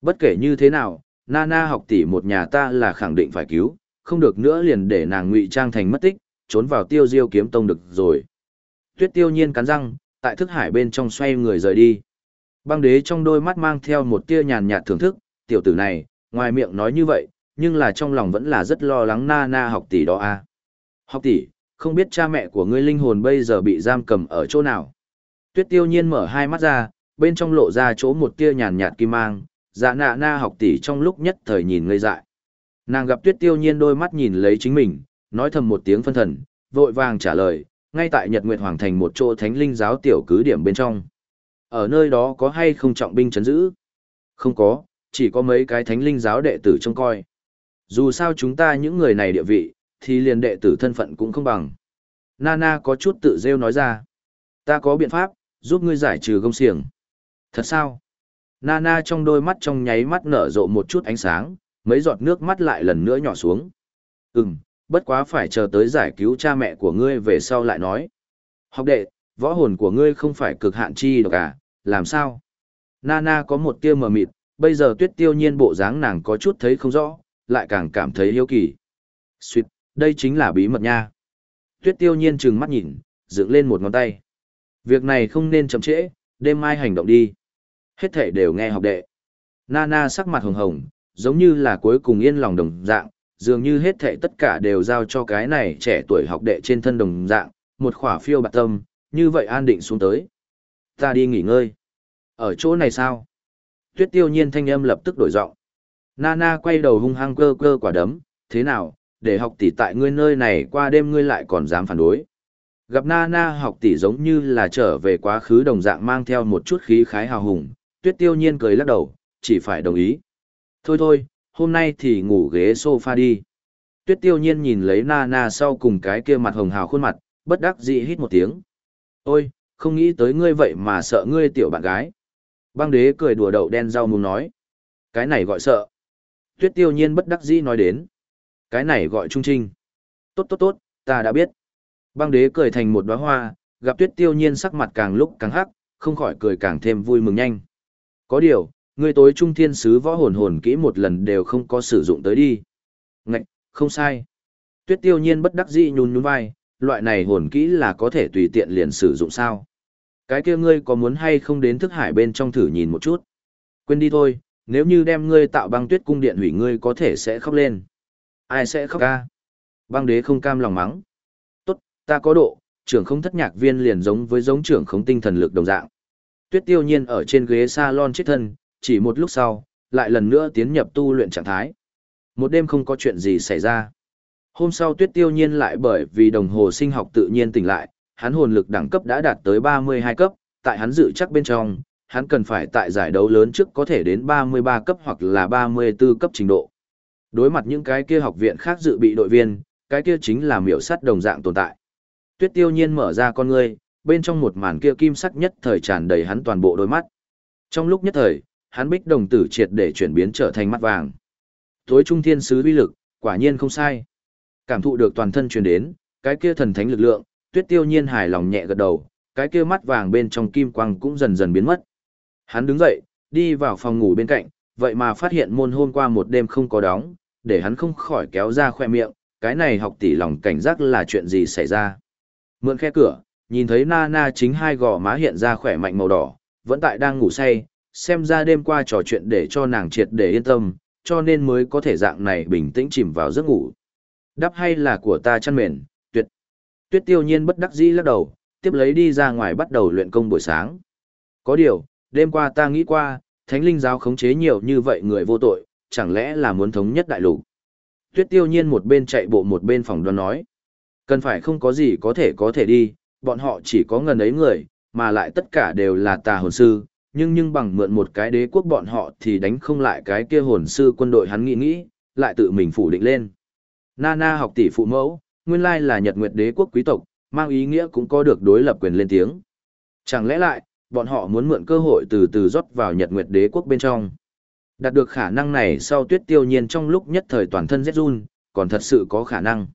Bất kể như thế nào, Nana học tỷ một nhà ta là khẳng định phải cứu, không được nữa liền để nàng ngụy trang thành mất tích, trốn vào tiêu diêu kiếm tông được rồi. Tuyết tiêu nhiên cắn răng, tại thức hải bên trong xoay người rời đi. Băng đế trong đôi mắt mang theo một tia nhàn nhạt thưởng thức, tiểu tử này, ngoài miệng nói như vậy, nhưng là trong lòng vẫn là rất lo lắng na na học tỷ đó a. À. Học tỷ, không biết cha mẹ của ngươi linh hồn bây giờ bị giam cầm ở chỗ nào. Tuyết tiêu nhiên mở hai mắt ra, bên trong lộ ra chỗ một tia nhàn nhạt kim mang, dạ nạ na học tỷ trong lúc nhất thời nhìn ngây dại. Nàng gặp tuyết tiêu nhiên đôi mắt nhìn lấy chính mình, nói thầm một tiếng phân thần, vội vàng trả lời, ngay tại Nhật Nguyệt Hoàng Thành một chỗ thánh linh giáo tiểu cứ điểm bên trong. Ở nơi đó có hay không trọng binh chấn giữ? Không có, chỉ có mấy cái thánh linh giáo đệ tử trông coi. Dù sao chúng ta những người này địa vị, thì liền đệ tử thân phận cũng không bằng. Nana có chút tự rêu nói ra. Ta có biện pháp, giúp ngươi giải trừ gông xiềng. Thật sao? Nana trong đôi mắt trong nháy mắt nở rộ một chút ánh sáng, mấy giọt nước mắt lại lần nữa nhỏ xuống. Ừm, bất quá phải chờ tới giải cứu cha mẹ của ngươi về sau lại nói. Học đệ, võ hồn của ngươi không phải cực hạn chi độc à, làm sao? Nana có một tia mờ mịt, bây giờ tuyết tiêu nhiên bộ dáng nàng có chút thấy không rõ, lại càng cảm thấy hiếu kỳ. Xuyệt, đây chính là bí mật nha. Tuyết tiêu nhiên trừng mắt nhìn, dựng lên một ngón tay. Việc này không nên chậm trễ, đêm mai hành động đi. Hết thể đều nghe học đệ. Nana sắc mặt hồng hồng, giống như là cuối cùng yên lòng đồng dạng, dường như hết thể tất cả đều giao cho cái này trẻ tuổi học đệ trên thân đồng dạng, một khỏa phiêu bạc tâm, như vậy an định xuống tới. Ta đi nghỉ ngơi. Ở chỗ này sao? Tuyết tiêu nhiên thanh âm lập tức đổi giọng. Nana quay đầu hung hăng cơ cơ quả đấm, thế nào, để học tỷ tại ngươi nơi này qua đêm ngươi lại còn dám phản đối. Gặp Nana học tỷ giống như là trở về quá khứ đồng dạng mang theo một chút khí khái hào hùng, tuyết tiêu nhiên cười lắc đầu, chỉ phải đồng ý. Thôi thôi, hôm nay thì ngủ ghế sofa đi. Tuyết tiêu nhiên nhìn lấy Nana sau cùng cái kia mặt hồng hào khuôn mặt, bất đắc dĩ hít một tiếng. Ôi, không nghĩ tới ngươi vậy mà sợ ngươi tiểu bạn gái. Băng đế cười đùa đậu đen rau muốn nói. Cái này gọi sợ. Tuyết tiêu nhiên bất đắc dĩ nói đến. Cái này gọi trung trinh. Tốt tốt tốt, ta đã biết. Băng đế cười thành một đóa hoa, gặp tuyết tiêu nhiên sắc mặt càng lúc càng hắc, không khỏi cười càng thêm vui mừng nhanh. Có điều, ngươi tối trung thiên sứ võ hồn hồn kỹ một lần đều không có sử dụng tới đi. Ngạch, không sai. Tuyết tiêu nhiên bất đắc dĩ nhún nhún vai, loại này hồn kỹ là có thể tùy tiện liền sử dụng sao. Cái kia ngươi có muốn hay không đến thức hải bên trong thử nhìn một chút. Quên đi thôi, nếu như đem ngươi tạo băng tuyết cung điện hủy ngươi có thể sẽ khóc lên. Ai sẽ khóc ca? Băng đế không cam lòng mắng. Tốt, ta có độ, trưởng không thất nhạc viên liền giống với giống trưởng không tinh thần lực đồng dạng. Tuyết tiêu nhiên ở trên ghế salon chết thân, chỉ một lúc sau, lại lần nữa tiến nhập tu luyện trạng thái. Một đêm không có chuyện gì xảy ra. Hôm sau tuyết tiêu nhiên lại bởi vì đồng hồ sinh học tự nhiên tỉnh lại, hắn hồn lực đẳng cấp đã đạt tới 32 cấp, tại hắn dự chắc bên trong, hắn cần phải tại giải đấu lớn trước có thể đến 33 cấp hoặc là 34 cấp trình độ. Đối mặt những cái kia học viện khác dự bị đội viên, cái kia chính là miểu sắt đồng dạng tồn tại. Tuyết tiêu nhiên mở ra con ngươi, bên trong một màn kia kim sắc nhất thời tràn đầy hắn toàn bộ đôi mắt. Trong lúc nhất thời, hắn bích đồng tử triệt để chuyển biến trở thành mắt vàng. Tối trung thiên sứ uy lực, quả nhiên không sai. Cảm thụ được toàn thân truyền đến, cái kia thần thánh lực lượng, tuyết tiêu nhiên hài lòng nhẹ gật đầu, cái kia mắt vàng bên trong kim quang cũng dần dần biến mất. Hắn đứng dậy, đi vào phòng ngủ bên cạnh, vậy mà phát hiện môn hôm qua một đêm không có đóng, để hắn không khỏi kéo ra khoe miệng, cái này học tỷ lòng cảnh giác là chuyện gì xảy ra. Mượn khe cửa, nhìn thấy Nana na chính hai gò má hiện ra khỏe mạnh màu đỏ, vẫn tại đang ngủ say, xem ra đêm qua trò chuyện để cho nàng triệt để yên tâm, cho nên mới có thể dạng này bình tĩnh chìm vào giấc ngủ. Đắp hay là của ta chăn mền, tuyệt. Tuyết tiêu nhiên bất đắc dĩ lắc đầu, tiếp lấy đi ra ngoài bắt đầu luyện công buổi sáng. Có điều, đêm qua ta nghĩ qua, thánh linh giáo khống chế nhiều như vậy người vô tội, chẳng lẽ là muốn thống nhất đại lục. Tuyết tiêu nhiên một bên chạy bộ một bên phòng đoán nói. Cần phải không có gì có thể có thể đi, bọn họ chỉ có ngần ấy người, mà lại tất cả đều là tà hồn sư, nhưng nhưng bằng mượn một cái đế quốc bọn họ thì đánh không lại cái kia hồn sư quân đội hắn nghĩ nghĩ, lại tự mình phủ định lên. Nana học tỷ phụ mẫu, nguyên lai là Nhật Nguyệt đế quốc quý tộc, mang ý nghĩa cũng có được đối lập quyền lên tiếng. Chẳng lẽ lại, bọn họ muốn mượn cơ hội từ từ rót vào Nhật Nguyệt đế quốc bên trong. Đạt được khả năng này sau tuyết tiêu nhiên trong lúc nhất thời toàn thân rét run, còn thật sự có khả năng.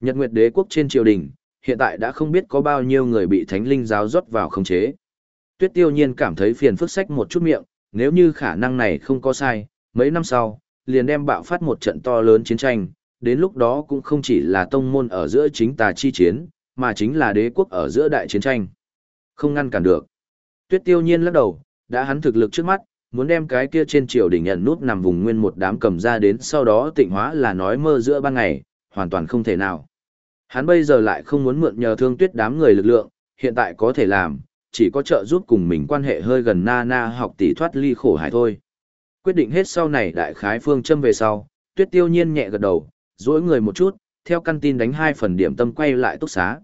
Nhật Nguyệt đế quốc trên triều đình, hiện tại đã không biết có bao nhiêu người bị thánh linh giáo rót vào khống chế. Tuyết tiêu nhiên cảm thấy phiền phức sách một chút miệng, nếu như khả năng này không có sai, mấy năm sau, liền đem bạo phát một trận to lớn chiến tranh, đến lúc đó cũng không chỉ là tông môn ở giữa chính tà chi chiến, mà chính là đế quốc ở giữa đại chiến tranh. Không ngăn cản được. Tuyết tiêu nhiên lắc đầu, đã hắn thực lực trước mắt, muốn đem cái kia trên triều đỉnh nhận nút nằm vùng nguyên một đám cầm ra đến sau đó tịnh hóa là nói mơ giữa ban ngày, hoàn toàn không thể nào. Hắn bây giờ lại không muốn mượn nhờ thương tuyết đám người lực lượng, hiện tại có thể làm, chỉ có trợ giúp cùng mình quan hệ hơi gần na na học tỷ thoát ly khổ hải thôi. Quyết định hết sau này đại khái phương châm về sau, tuyết tiêu nhiên nhẹ gật đầu, duỗi người một chút, theo căn tin đánh hai phần điểm tâm quay lại túc xá.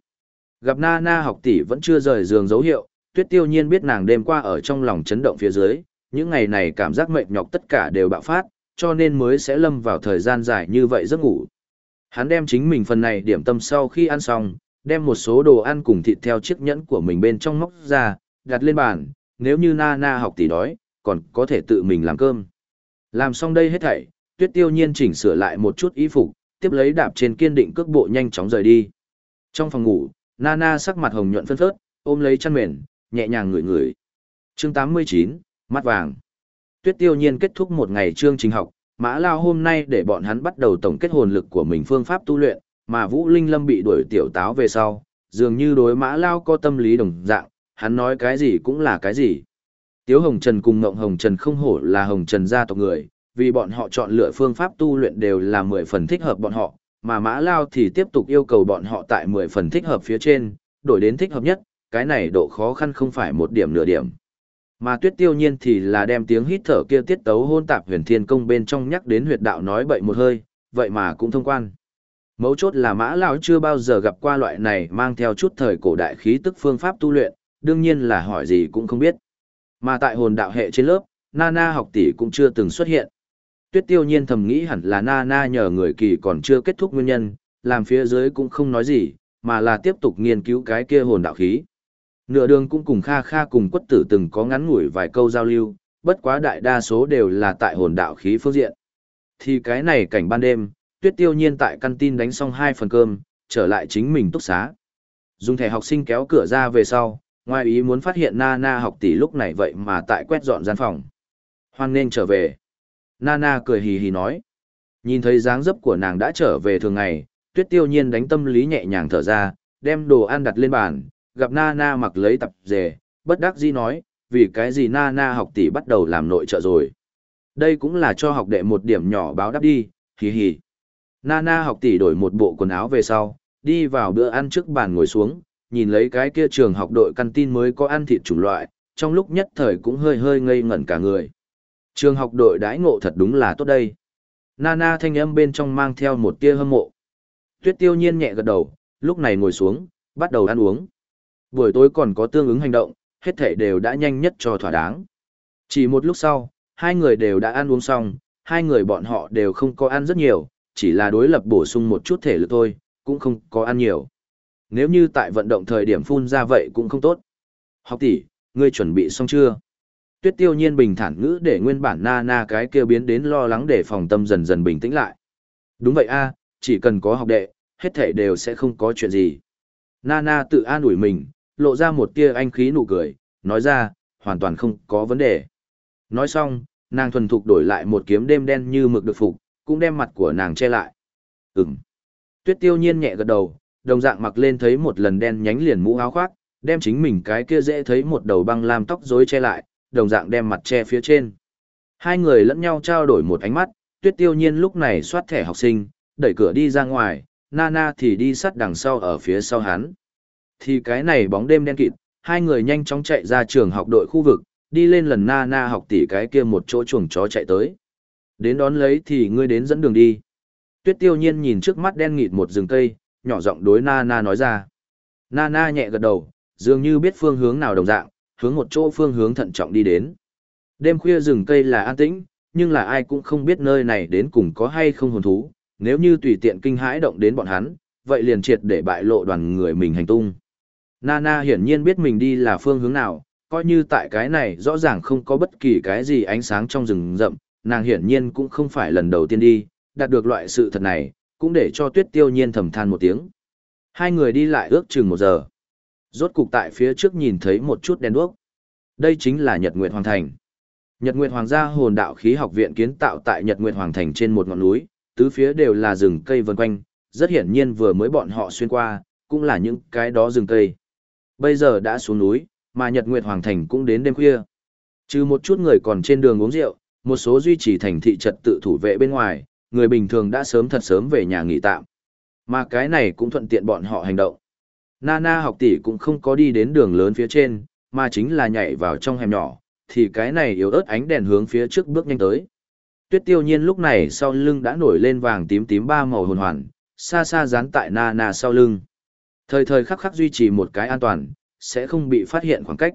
Gặp na na học tỷ vẫn chưa rời giường dấu hiệu, tuyết tiêu nhiên biết nàng đêm qua ở trong lòng chấn động phía dưới, những ngày này cảm giác mệt nhọc tất cả đều bạo phát, cho nên mới sẽ lâm vào thời gian dài như vậy giấc ngủ. Hắn đem chính mình phần này điểm tâm sau khi ăn xong, đem một số đồ ăn cùng thịt theo chiếc nhẫn của mình bên trong móc ra, đặt lên bàn, nếu như Nana na học tỷ đói, còn có thể tự mình làm cơm. Làm xong đây hết thảy, tuyết tiêu nhiên chỉnh sửa lại một chút y phục, tiếp lấy đạp trên kiên định cước bộ nhanh chóng rời đi. Trong phòng ngủ, Nana sắc mặt hồng nhuận phân phớt, ôm lấy chăn mền, nhẹ nhàng ngửi ngửi. Chương 89, mắt vàng. Tuyết tiêu nhiên kết thúc một ngày chương trình học, Mã Lao hôm nay để bọn hắn bắt đầu tổng kết hồn lực của mình phương pháp tu luyện, mà Vũ Linh Lâm bị đuổi tiểu táo về sau, dường như đối Mã Lao có tâm lý đồng dạng, hắn nói cái gì cũng là cái gì. Tiếu Hồng Trần cùng Ngộng Hồng Trần không hổ là Hồng Trần gia tộc người, vì bọn họ chọn lựa phương pháp tu luyện đều là mười phần thích hợp bọn họ, mà Mã Lao thì tiếp tục yêu cầu bọn họ tại mười phần thích hợp phía trên, đổi đến thích hợp nhất, cái này độ khó khăn không phải một điểm nửa điểm. Mà tuyết tiêu nhiên thì là đem tiếng hít thở kia tiết tấu hôn tạp huyền thiên công bên trong nhắc đến huyệt đạo nói bậy một hơi, vậy mà cũng thông quan. Mấu chốt là mã lão chưa bao giờ gặp qua loại này mang theo chút thời cổ đại khí tức phương pháp tu luyện, đương nhiên là hỏi gì cũng không biết. Mà tại hồn đạo hệ trên lớp, Nana học tỷ cũng chưa từng xuất hiện. Tuyết tiêu nhiên thầm nghĩ hẳn là Nana nhờ người kỳ còn chưa kết thúc nguyên nhân, làm phía dưới cũng không nói gì, mà là tiếp tục nghiên cứu cái kia hồn đạo khí. Nửa đường cũng cùng Kha Kha cùng quất tử từng có ngắn ngủi vài câu giao lưu, bất quá đại đa số đều là tại hồn đạo khí phương diện. Thì cái này cảnh ban đêm, tuyết tiêu nhiên tại căn tin đánh xong hai phần cơm, trở lại chính mình túc xá. Dùng thẻ học sinh kéo cửa ra về sau, ngoài ý muốn phát hiện Nana học tỷ lúc này vậy mà tại quét dọn gian phòng. Hoan nên trở về. Nana cười hì hì nói. Nhìn thấy dáng dấp của nàng đã trở về thường ngày, tuyết tiêu nhiên đánh tâm lý nhẹ nhàng thở ra, đem đồ ăn đặt lên bàn, gặp Nana mặc lấy tập dề, bất đắc dĩ nói, vì cái gì Nana học tỷ bắt đầu làm nội trợ rồi. Đây cũng là cho học đệ một điểm nhỏ báo đáp đi, hì hì. Nana học tỷ đổi một bộ quần áo về sau, đi vào bữa ăn trước bàn ngồi xuống, nhìn lấy cái kia trường học đội căn tin mới có ăn thịt chủng loại, trong lúc nhất thời cũng hơi hơi ngây ngẩn cả người. Trường học đội đãi ngộ thật đúng là tốt đây. Nana thanh âm bên trong mang theo một tia hâm mộ. Tuyết tiêu nhiên nhẹ gật đầu, lúc này ngồi xuống, bắt đầu ăn uống. Buổi tối còn có tương ứng hành động, hết thể đều đã nhanh nhất cho thỏa đáng. Chỉ một lúc sau, hai người đều đã ăn uống xong, hai người bọn họ đều không có ăn rất nhiều, chỉ là đối lập bổ sung một chút thể lực thôi, cũng không có ăn nhiều. Nếu như tại vận động thời điểm phun ra vậy cũng không tốt. Học tỷ, ngươi chuẩn bị xong chưa? Tuyết tiêu nhiên bình thản ngữ để nguyên bản na na cái kia biến đến lo lắng để phòng tâm dần dần bình tĩnh lại. Đúng vậy a, chỉ cần có học đệ, hết thể đều sẽ không có chuyện gì. Nana tự an ủi mình, lộ ra một tia anh khí nụ cười, nói ra, hoàn toàn không có vấn đề. Nói xong, nàng thuần thục đổi lại một kiếm đêm đen như mực được phục, cũng đem mặt của nàng che lại. Ừm. Tuyết tiêu nhiên nhẹ gật đầu, đồng dạng mặc lên thấy một lần đen nhánh liền mũ áo khoác, đem chính mình cái kia dễ thấy một đầu băng lam tóc rối che lại, đồng dạng đem mặt che phía trên. Hai người lẫn nhau trao đổi một ánh mắt, tuyết tiêu nhiên lúc này soát thẻ học sinh, đẩy cửa đi ra ngoài, Nana thì đi sát đằng sau ở phía sau hắn. Thì cái này bóng đêm đen kịt, hai người nhanh chóng chạy ra trường học đội khu vực, đi lên lần Nana học tỷ cái kia một chỗ chuồng chó chạy tới. Đến đón lấy thì ngươi đến dẫn đường đi. Tuyết tiêu nhiên nhìn trước mắt đen nghịt một rừng cây, nhỏ giọng đối Nana nói ra. Nana nhẹ gật đầu, dường như biết phương hướng nào đồng dạng, hướng một chỗ phương hướng thận trọng đi đến. Đêm khuya rừng cây là an tĩnh, nhưng là ai cũng không biết nơi này đến cùng có hay không hồn thú, nếu như tùy tiện kinh hãi động đến bọn hắn, vậy liền triệt để bại lộ đoàn người mình hành tung. Nana hiển nhiên biết mình đi là phương hướng nào, coi như tại cái này rõ ràng không có bất kỳ cái gì ánh sáng trong rừng rậm, nàng hiển nhiên cũng không phải lần đầu tiên đi, đạt được loại sự thật này, cũng để cho tuyết tiêu nhiên thầm than một tiếng. Hai người đi lại ước chừng một giờ. Rốt cục tại phía trước nhìn thấy một chút đèn đuốc. Đây chính là Nhật Nguyệt Hoàng Thành. Nhật Nguyệt Hoàng gia hồn đạo khí học viện kiến tạo tại Nhật Nguyệt Hoàng Thành trên một ngọn núi, tứ phía đều là rừng cây vần quanh, rất hiển nhiên vừa mới bọn họ xuyên qua, cũng là những cái đó rừng cây. Bây giờ đã xuống núi, mà Nhật Nguyệt Hoàng Thành cũng đến đêm khuya. Trừ một chút người còn trên đường uống rượu, một số duy trì thành thị trật tự thủ vệ bên ngoài, người bình thường đã sớm thật sớm về nhà nghỉ tạm. Mà cái này cũng thuận tiện bọn họ hành động. Nana học tỷ cũng không có đi đến đường lớn phía trên, mà chính là nhảy vào trong hẻm nhỏ, thì cái này yếu ớt ánh đèn hướng phía trước bước nhanh tới. Tuyết tiêu nhiên lúc này sau lưng đã nổi lên vàng tím tím ba màu hồn hoàn, xa xa dán tại Nana sau lưng. Thời thời khắc khắc duy trì một cái an toàn, sẽ không bị phát hiện khoảng cách.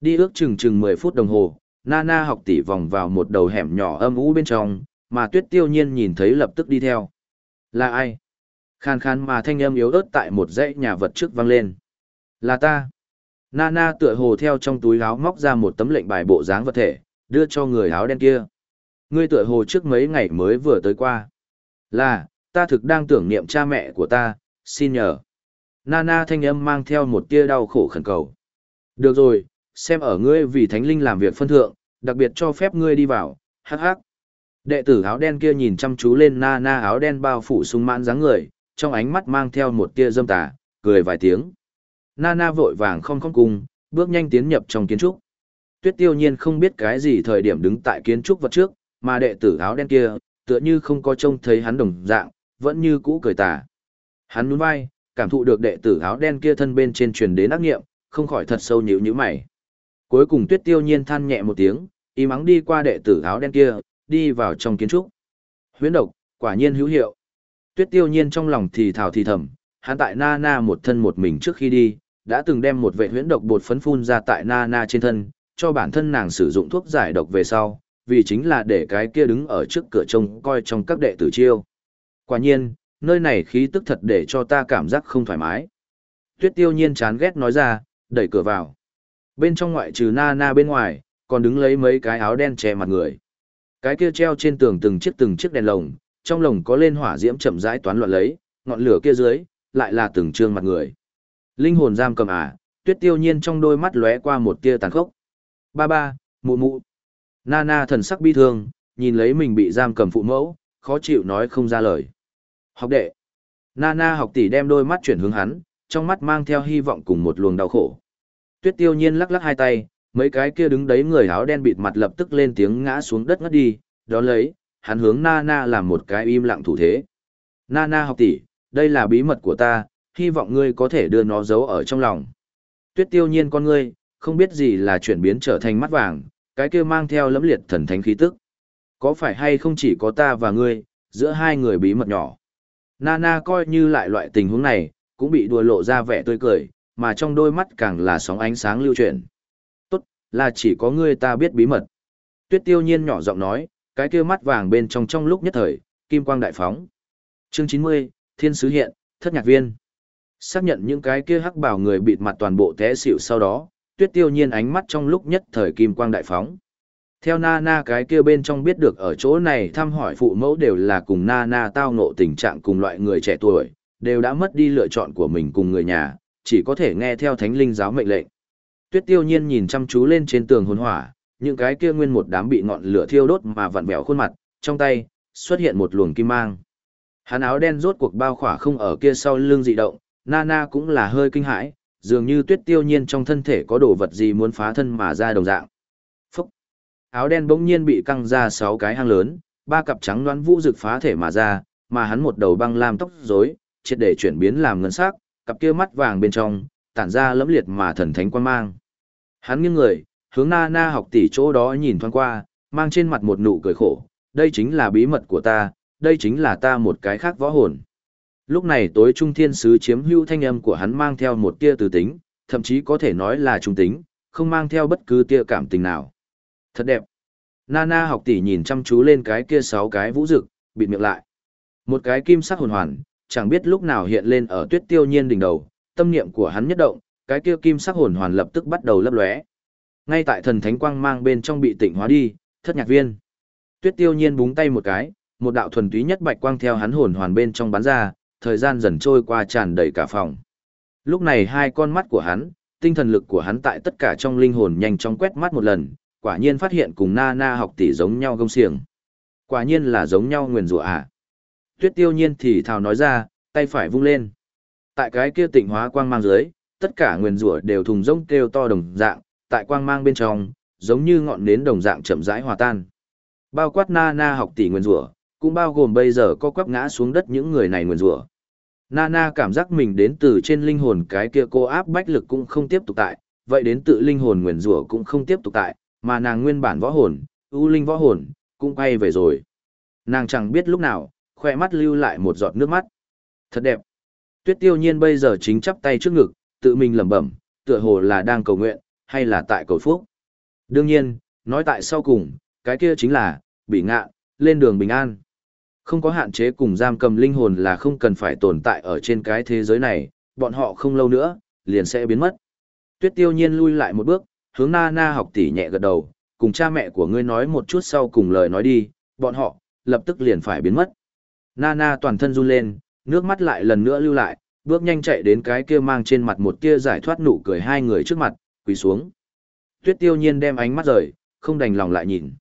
Đi ước chừng chừng 10 phút đồng hồ, Nana học tỷ vòng vào một đầu hẻm nhỏ âm ú bên trong, mà tuyết tiêu nhiên nhìn thấy lập tức đi theo. Là ai? Khan khan mà thanh âm yếu ớt tại một dãy nhà vật trước vang lên. Là ta. Nana tựa hồ theo trong túi áo móc ra một tấm lệnh bài bộ dáng vật thể, đưa cho người áo đen kia. Ngươi tựa hồ trước mấy ngày mới vừa tới qua. Là, ta thực đang tưởng niệm cha mẹ của ta, xin nhờ. Nana thanh âm mang theo một tia đau khổ khẩn cầu. Được rồi, xem ở ngươi vì thánh linh làm việc phân thượng, đặc biệt cho phép ngươi đi vào, hắc hắc. Đệ tử áo đen kia nhìn chăm chú lên Nana áo đen bao phủ sung mãn dáng người, trong ánh mắt mang theo một tia dâm tà, cười vài tiếng. Nana vội vàng không không cung, bước nhanh tiến nhập trong kiến trúc. Tuyết tiêu nhiên không biết cái gì thời điểm đứng tại kiến trúc vật trước, mà đệ tử áo đen kia, tựa như không có trông thấy hắn đồng dạng, vẫn như cũ cười tà. Hắn nhún vai, cảm thụ được đệ tử áo đen kia thân bên trên truyền đến ác nghiệm, không khỏi thật sâu nhíu nhíu mày. Cuối cùng Tuyết Tiêu Nhiên than nhẹ một tiếng, im ắng đi qua đệ tử áo đen kia, đi vào trong kiến trúc. Huyễn độc, quả nhiên hữu hiệu. Tuyết Tiêu Nhiên trong lòng thì thào thì thầm, hắn tại Na Na một thân một mình trước khi đi, đã từng đem một vệ huyễn độc bột phấn phun ra tại Na Na trên thân, cho bản thân nàng sử dụng thuốc giải độc về sau, vì chính là để cái kia đứng ở trước cửa trông coi trong các đệ tử chiêu. Quả nhiên, nơi này khí tức thật để cho ta cảm giác không thoải mái. Tuyết tiêu nhiên chán ghét nói ra, đẩy cửa vào. Bên trong ngoại trừ na na bên ngoài, còn đứng lấy mấy cái áo đen che mặt người. Cái kia treo trên tường từng chiếc từng chiếc đèn lồng, trong lồng có lên hỏa diễm chậm rãi toán loạn lấy, ngọn lửa kia dưới, lại là từng trương mặt người. Linh hồn giam cầm à, tuyết tiêu nhiên trong đôi mắt lóe qua một tia tàn khốc. Ba ba, mụ mụ. Nana thần sắc bi thương, nhìn lấy mình bị giam cầm phụ mẫu, khó chịu nói không ra lời. Học đệ. Nana học tỷ đem đôi mắt chuyển hướng hắn, trong mắt mang theo hy vọng cùng một luồng đau khổ. Tuyết tiêu nhiên lắc lắc hai tay, mấy cái kia đứng đấy người áo đen bịt mặt lập tức lên tiếng ngã xuống đất ngất đi, đó lấy, hắn hướng Nana làm một cái im lặng thủ thế. Nana học tỷ, đây là bí mật của ta, hy vọng ngươi có thể đưa nó giấu ở trong lòng. Tuyết tiêu nhiên con ngươi, không biết gì là chuyển biến trở thành mắt vàng, cái kia mang theo lẫm liệt thần thánh khí tức. Có phải hay không chỉ có ta và ngươi, giữa hai người bí mật nhỏ. Nana coi như lại loại tình huống này, cũng bị đùa lộ ra vẻ tươi cười, mà trong đôi mắt càng là sóng ánh sáng lưu chuyển. Tốt, là chỉ có ngươi ta biết bí mật. Tuyết tiêu nhiên nhỏ giọng nói, cái kia mắt vàng bên trong trong lúc nhất thời, kim quang đại phóng. Chương 90, Thiên Sứ Hiện, Thất Nhạc Viên. Xác nhận những cái kia hắc bảo người bịt mặt toàn bộ té xỉu sau đó, tuyết tiêu nhiên ánh mắt trong lúc nhất thời kim quang đại phóng. Theo na na cái kia bên trong biết được ở chỗ này thăm hỏi phụ mẫu đều là cùng na na tao ngộ tình trạng cùng loại người trẻ tuổi, đều đã mất đi lựa chọn của mình cùng người nhà, chỉ có thể nghe theo thánh linh giáo mệnh lệnh. Tuyết tiêu nhiên nhìn chăm chú lên trên tường hồn hỏa, những cái kia nguyên một đám bị ngọn lửa thiêu đốt mà vặn vẹo khuôn mặt, trong tay, xuất hiện một luồng kim mang. Hắn áo đen rốt cuộc bao khỏa không ở kia sau lưng dị động, Nana cũng là hơi kinh hãi, dường như tuyết tiêu nhiên trong thân thể có đồ vật gì muốn phá thân mà ra đồng dạng. Phúc! Áo đen bỗng nhiên bị căng ra sáu cái hang lớn, ba cặp trắng đoán vũ rực phá thể mà ra, mà hắn một đầu băng lam tóc rối, triệt để chuyển biến làm ngân sắc, cặp kia mắt vàng bên trong, tản ra lẫm liệt mà thần thánh quan mang. Hắn nghiêng người, hướng na na học tỷ chỗ đó nhìn thoáng qua, mang trên mặt một nụ cười khổ, đây chính là bí mật của ta, đây chính là ta một cái khác võ hồn. Lúc này tối trung thiên sứ chiếm hữu thanh âm của hắn mang theo một tia từ tính, thậm chí có thể nói là trung tính, không mang theo bất cứ tia cảm tình nào. Thật đẹp. Nana học tỷ nhìn chăm chú lên cái kia sáu cái vũ rực, bịt miệng lại. Một cái kim sắc hồn hoàn, chẳng biết lúc nào hiện lên ở tuyết tiêu nhiên đỉnh đầu, tâm niệm của hắn nhất động, cái kia kim sắc hồn hoàn lập tức bắt đầu lấp lóe. Ngay tại thần thánh quang mang bên trong bị tịnh hóa đi, thất nhạc viên. Tuyết tiêu nhiên búng tay một cái, một đạo thuần túy nhất bạch quang theo hắn hồn hoàn bên trong bắn ra, thời gian dần trôi qua tràn đầy cả phòng. Lúc này hai con mắt của hắn, tinh thần lực của hắn tại tất cả trong linh hồn nhanh chóng quét mắt một lần, quả nhiên phát hiện cùng na na học tỷ giống nhau gông xiềng. Quả nhiên là giống nhau nguyền rủa à. Tuyết tiêu nhiên thì thào nói ra, tay phải vung lên. Tại cái kia tịnh hóa quang mang dưới, tất cả nguyền rủa đều thùng rông kêu to đồng dạng, tại quang mang bên trong, giống như ngọn nến đồng dạng chậm rãi hòa tan. Bao quát na na học tỷ nguyền rủa, cũng bao gồm bây giờ có quắp ngã xuống đất những người này nguyền rủa. Nana cảm giác mình đến từ trên linh hồn cái kia cô áp bách lực cũng không tiếp tục tại, vậy đến tự linh hồn nguyền rủa cũng không tiếp tục tại, mà nàng nguyên bản võ hồn, ưu linh võ hồn, cũng quay về rồi. Nàng chẳng biết lúc nào, khoe mắt lưu lại một giọt nước mắt. Thật đẹp. Tuyết tiêu nhiên bây giờ chính chắp tay trước ngực, tự mình lẩm bẩm, tựa hồ là đang cầu nguyện, hay là tại cầu phúc. Đương nhiên, nói tại sau cùng, cái kia chính là, bị ngạ, lên đường bình an. Không có hạn chế cùng giam cầm linh hồn là không cần phải tồn tại ở trên cái thế giới này, bọn họ không lâu nữa, liền sẽ biến mất. Tuyết tiêu nhiên lui lại một bước, hướng na na học tỷ nhẹ gật đầu, cùng cha mẹ của ngươi nói một chút sau cùng lời nói đi, bọn họ, lập tức liền phải biến mất. Nana toàn thân run lên, nước mắt lại lần nữa lưu lại, bước nhanh chạy đến cái kia mang trên mặt một kia giải thoát nụ cười hai người trước mặt, quỳ xuống. Tuyết tiêu nhiên đem ánh mắt rời, không đành lòng lại nhìn.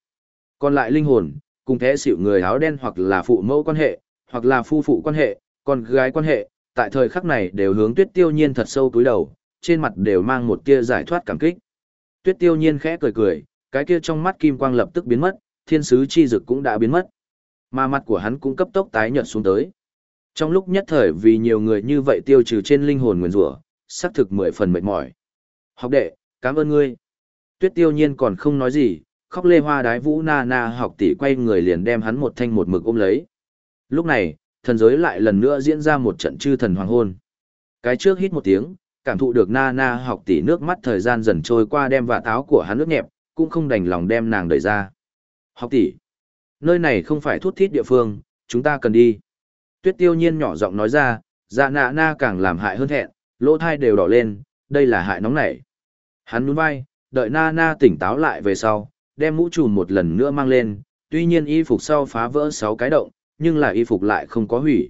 Còn lại linh hồn, cùng thế xỉu người áo đen hoặc là phụ mẫu quan hệ, hoặc là phu phụ quan hệ, con gái quan hệ, tại thời khắc này đều hướng tuyết tiêu nhiên thật sâu túi đầu, trên mặt đều mang một tia giải thoát cảm kích. Tuyết tiêu nhiên khẽ cười cười, cái kia trong mắt kim quang lập tức biến mất, thiên sứ chi dực cũng đã biến mất. Mà mặt của hắn cũng cấp tốc tái nhợt xuống tới. Trong lúc nhất thời vì nhiều người như vậy tiêu trừ trên linh hồn nguyên rủa, xác thực mười phần mệt mỏi. Học đệ, cảm ơn ngươi. Tuyết tiêu nhiên còn không nói gì, khóc lê hoa đái vũ na na học tỷ quay người liền đem hắn một thanh một mực ôm lấy. Lúc này, thần giới lại lần nữa diễn ra một trận chư thần hoàng hôn. Cái trước hít một tiếng, cảm thụ được na na học tỷ nước mắt thời gian dần trôi qua đem vạt áo của hắn nước nhẹp, cũng không đành lòng đem nàng đẩy ra. Học tỷ, nơi này không phải thút thít địa phương, chúng ta cần đi. Tuyết tiêu nhiên nhỏ giọng nói ra, dạ nạ na càng làm hại hơn thẹn, lỗ thai đều đỏ lên, đây là hại nóng nảy. Hắn nhún vai, đợi na na tỉnh táo lại về sau, đem mũ trùm một lần nữa mang lên, tuy nhiên y phục sau phá vỡ 6 cái động, nhưng là y phục lại không có hủy.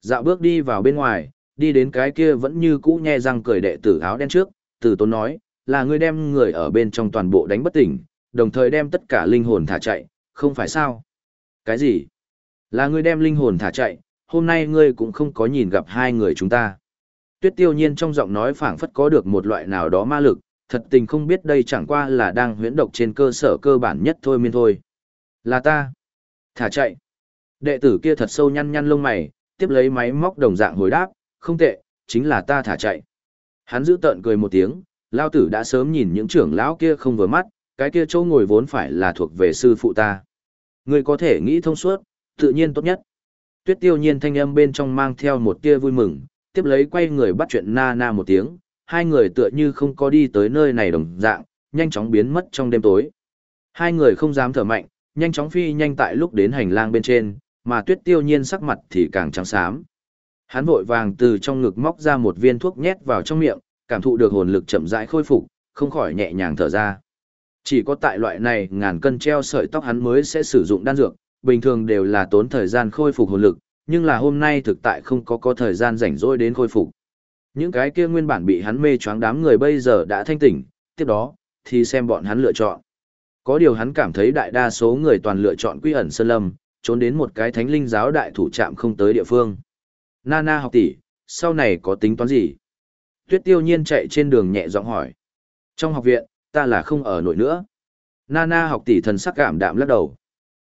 Dạo bước đi vào bên ngoài, đi đến cái kia vẫn như cũ nhe răng cười đệ tử áo đen trước, tử tốn nói, là ngươi đem người ở bên trong toàn bộ đánh bất tỉnh, đồng thời đem tất cả linh hồn thả chạy, không phải sao? Cái gì? Là ngươi đem linh hồn thả chạy, hôm nay ngươi cũng không có nhìn gặp hai người chúng ta. Tuyết tiêu nhiên trong giọng nói phảng phất có được một loại nào đó ma lực, thật tình không biết đây chẳng qua là đang huyễn độc trên cơ sở cơ bản nhất thôi miên thôi. Là ta. Thả chạy. Đệ tử kia thật sâu nhăn nhăn lông mày, tiếp lấy máy móc đồng dạng hồi đáp, không tệ, chính là ta thả chạy. Hắn giữ tợn cười một tiếng, lao tử đã sớm nhìn những trưởng lão kia không vừa mắt, cái kia chỗ ngồi vốn phải là thuộc về sư phụ ta. Ngươi có thể nghĩ thông suốt, tự nhiên tốt nhất. Tuyết tiêu nhiên thanh âm bên trong mang theo một tia vui mừng, tiếp lấy quay người bắt chuyện na na một tiếng, hai người tựa như không có đi tới nơi này đồng dạng, nhanh chóng biến mất trong đêm tối. Hai người không dám thở mạnh, nhanh chóng phi nhanh tại lúc đến hành lang bên trên, mà tuyết tiêu nhiên sắc mặt thì càng trắng xám. Hắn vội vàng từ trong ngực móc ra một viên thuốc nhét vào trong miệng, cảm thụ được hồn lực chậm rãi khôi phục, không khỏi nhẹ nhàng thở ra. Chỉ có tại loại này ngàn cân treo sợi tóc hắn mới sẽ sử dụng đan dược, bình thường đều là tốn thời gian khôi phục hồn lực, nhưng là hôm nay thực tại không có có thời gian rảnh rỗi đến khôi phục. Những cái kia nguyên bản bị hắn mê choáng đám người bây giờ đã thanh tỉnh, tiếp đó, thì xem bọn hắn lựa chọn. Có điều hắn cảm thấy đại đa số người toàn lựa chọn quy ẩn sơn lâm, trốn đến một cái thánh linh giáo đại thủ trạm không tới địa phương. Nana học tỷ, sau này có tính toán gì? Tuyết tiêu nhiên chạy trên đường nhẹ giọng hỏi. Trong học viện, ta là không ở nổi nữa. Nana học tỷ thần sắc cảm đạm lắc đầu.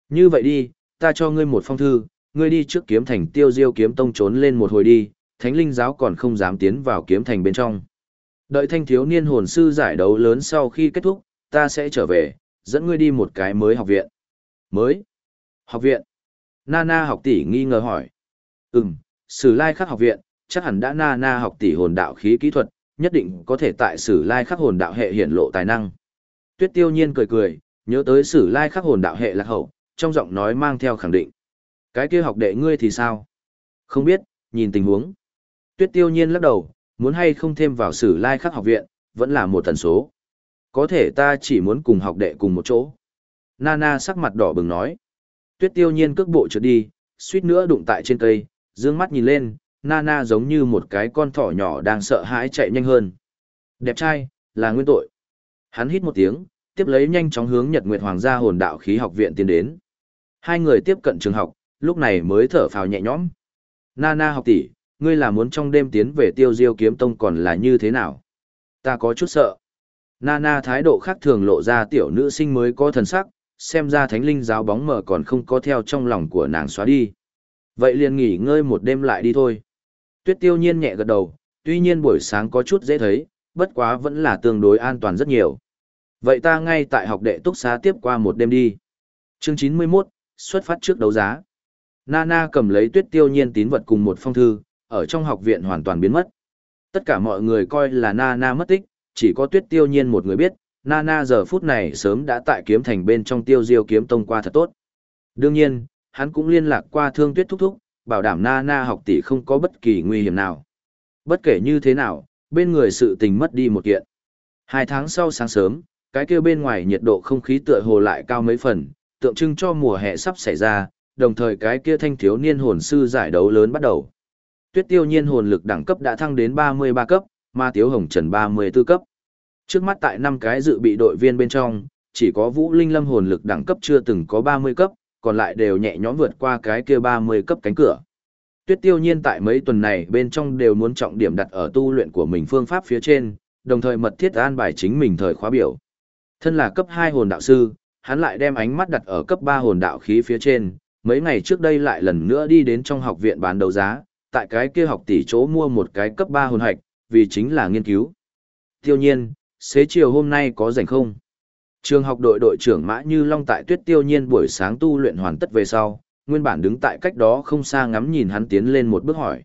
Như vậy đi, ta cho ngươi một phong thư, ngươi đi trước kiếm thành tiêu diêu kiếm tông trốn lên một hồi đi, thánh linh giáo còn không dám tiến vào kiếm thành bên trong. Đợi thanh thiếu niên hồn sư giải đấu lớn sau khi kết thúc, ta sẽ trở về, dẫn ngươi đi một cái mới học viện. Mới? Học viện? Nana học tỷ nghi ngờ hỏi. Ừm, Sử Lai Khắc học viện, chắc hẳn đã Nana học tỷ hồn đạo khí kỹ thuật, nhất định có thể tại Sử Lai Khắc hồn đạo hệ hiển lộ tài năng. Tuyết Tiêu Nhiên cười cười, nhớ tới Sử Lai Khắc hồn đạo hệ lạc hậu, trong giọng nói mang theo khẳng định. Cái kia học đệ ngươi thì sao? Không biết, nhìn tình huống. Tuyết Tiêu Nhiên lắc đầu, muốn hay không thêm vào Sử Lai Khắc học viện, vẫn là một tần số. Có thể ta chỉ muốn cùng học đệ cùng một chỗ. Nana sắc mặt đỏ bừng nói. Tuyết tiêu nhiên cước bộ trượt đi, suýt nữa đụng tại trên cây, dương mắt nhìn lên, Nana giống như một cái con thỏ nhỏ đang sợ hãi chạy nhanh hơn. Đẹp trai, là nguyên tội. Hắn hít một tiếng, tiếp lấy nhanh chóng hướng Nhật Nguyệt Hoàng gia hồn đạo khí học viện tiến đến. Hai người tiếp cận trường học, lúc này mới thở phào nhẹ nhõm. Nana học tỷ, ngươi là muốn trong đêm tiến về tiêu diêu kiếm tông còn là như thế nào? Ta có chút sợ. Nana thái độ khác thường lộ ra tiểu nữ sinh mới có thần sắc, xem ra thánh linh giáo bóng mờ còn không có theo trong lòng của nàng xóa đi. Vậy liền nghỉ ngơi một đêm lại đi thôi. Tuyết tiêu nhiên nhẹ gật đầu, tuy nhiên buổi sáng có chút dễ thấy, bất quá vẫn là tương đối an toàn rất nhiều. Vậy ta ngay tại học đệ túc xá tiếp qua một đêm đi. Chương 91, xuất phát trước đấu giá. Nana cầm lấy tuyết tiêu nhiên tín vật cùng một phong thư, ở trong học viện hoàn toàn biến mất. Tất cả mọi người coi là Nana mất tích, chỉ có tuyết tiêu nhiên một người biết, Nana giờ phút này sớm đã tại kiếm thành bên trong tiêu diêu kiếm tông qua thật tốt. Đương nhiên, hắn cũng liên lạc qua thương tuyết thúc thúc, bảo đảm Na Na học tỷ không có bất kỳ nguy hiểm nào. Bất kể như thế nào, bên người sự tình mất đi một kiện. Hai tháng sau sáng sớm, cái kia bên ngoài nhiệt độ không khí tựa hồ lại cao mấy phần, tượng trưng cho mùa hè sắp xảy ra, đồng thời cái kia thanh thiếu niên hồn sư giải đấu lớn bắt đầu. Tuyết tiêu nhiên hồn lực đẳng cấp đã thăng đến 33 cấp, ma tiếu hồng trần 34 cấp. Trước mắt tại năm cái dự bị đội viên bên trong, chỉ có Vũ Linh Lâm hồn lực đẳng cấp chưa từng có 30 cấp, còn lại đều nhẹ nhõm vượt qua cái kia 30 cấp cánh cửa. Tuyết tiêu nhiên tại mấy tuần này bên trong đều muốn trọng điểm đặt ở tu luyện của mình phương pháp phía trên, đồng thời mật thiết an bài chính mình thời khóa biểu. Thân là cấp 2 hồn đạo sư, hắn lại đem ánh mắt đặt ở cấp 3 hồn đạo khí phía trên, mấy ngày trước đây lại lần nữa đi đến trong học viện bán đấu giá, tại cái kia học tỷ chỗ mua một cái cấp 3 hồn hạch, vì chính là nghiên cứu. Tiêu nhiên, xế chiều hôm nay có rảnh không? Trường học đội đội trưởng Mã Như Long tại Tuyết Tiêu Nhiên buổi sáng tu luyện hoàn tất về sau, nguyên bản đứng tại cách đó không xa ngắm nhìn hắn tiến lên một bước hỏi.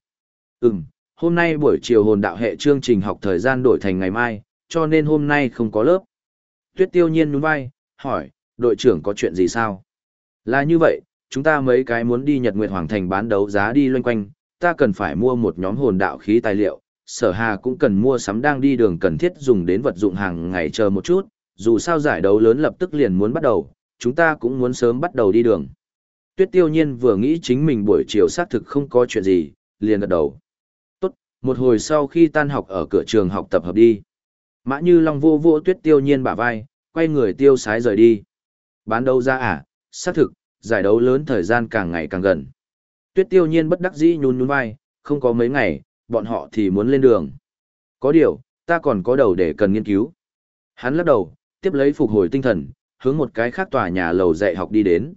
Ừm, hôm nay buổi chiều hồn đạo hệ chương trình học thời gian đổi thành ngày mai, cho nên hôm nay không có lớp. Tuyết Tiêu Nhiên nhún vai, hỏi, đội trưởng có chuyện gì sao? Là như vậy, chúng ta mấy cái muốn đi Nhật Nguyệt Hoàng Thành bán đấu giá đi loanh quanh, ta cần phải mua một nhóm hồn đạo khí tài liệu, sở hà cũng cần mua sắm đang đi đường cần thiết dùng đến vật dụng hàng ngày chờ một chút, dù sao giải đấu lớn lập tức liền muốn bắt đầu, chúng ta cũng muốn sớm bắt đầu đi đường. Tuyết tiêu nhiên vừa nghĩ chính mình buổi chiều xác thực không có chuyện gì, liền gật đầu. Tốt, một hồi sau khi tan học ở cửa trường học tập hợp đi. Mã như long vô vô tuyết tiêu nhiên bả vai, quay người tiêu sái rời đi. Bán đấu ra à, xác thực, giải đấu lớn thời gian càng ngày càng gần. Tuyết tiêu nhiên bất đắc dĩ nhún nhún vai, không có mấy ngày, bọn họ thì muốn lên đường. Có điều, ta còn có đầu để cần nghiên cứu. Hắn lắc đầu, tiếp lấy phục hồi tinh thần, hướng một cái khác tòa nhà lầu dạy học đi đến.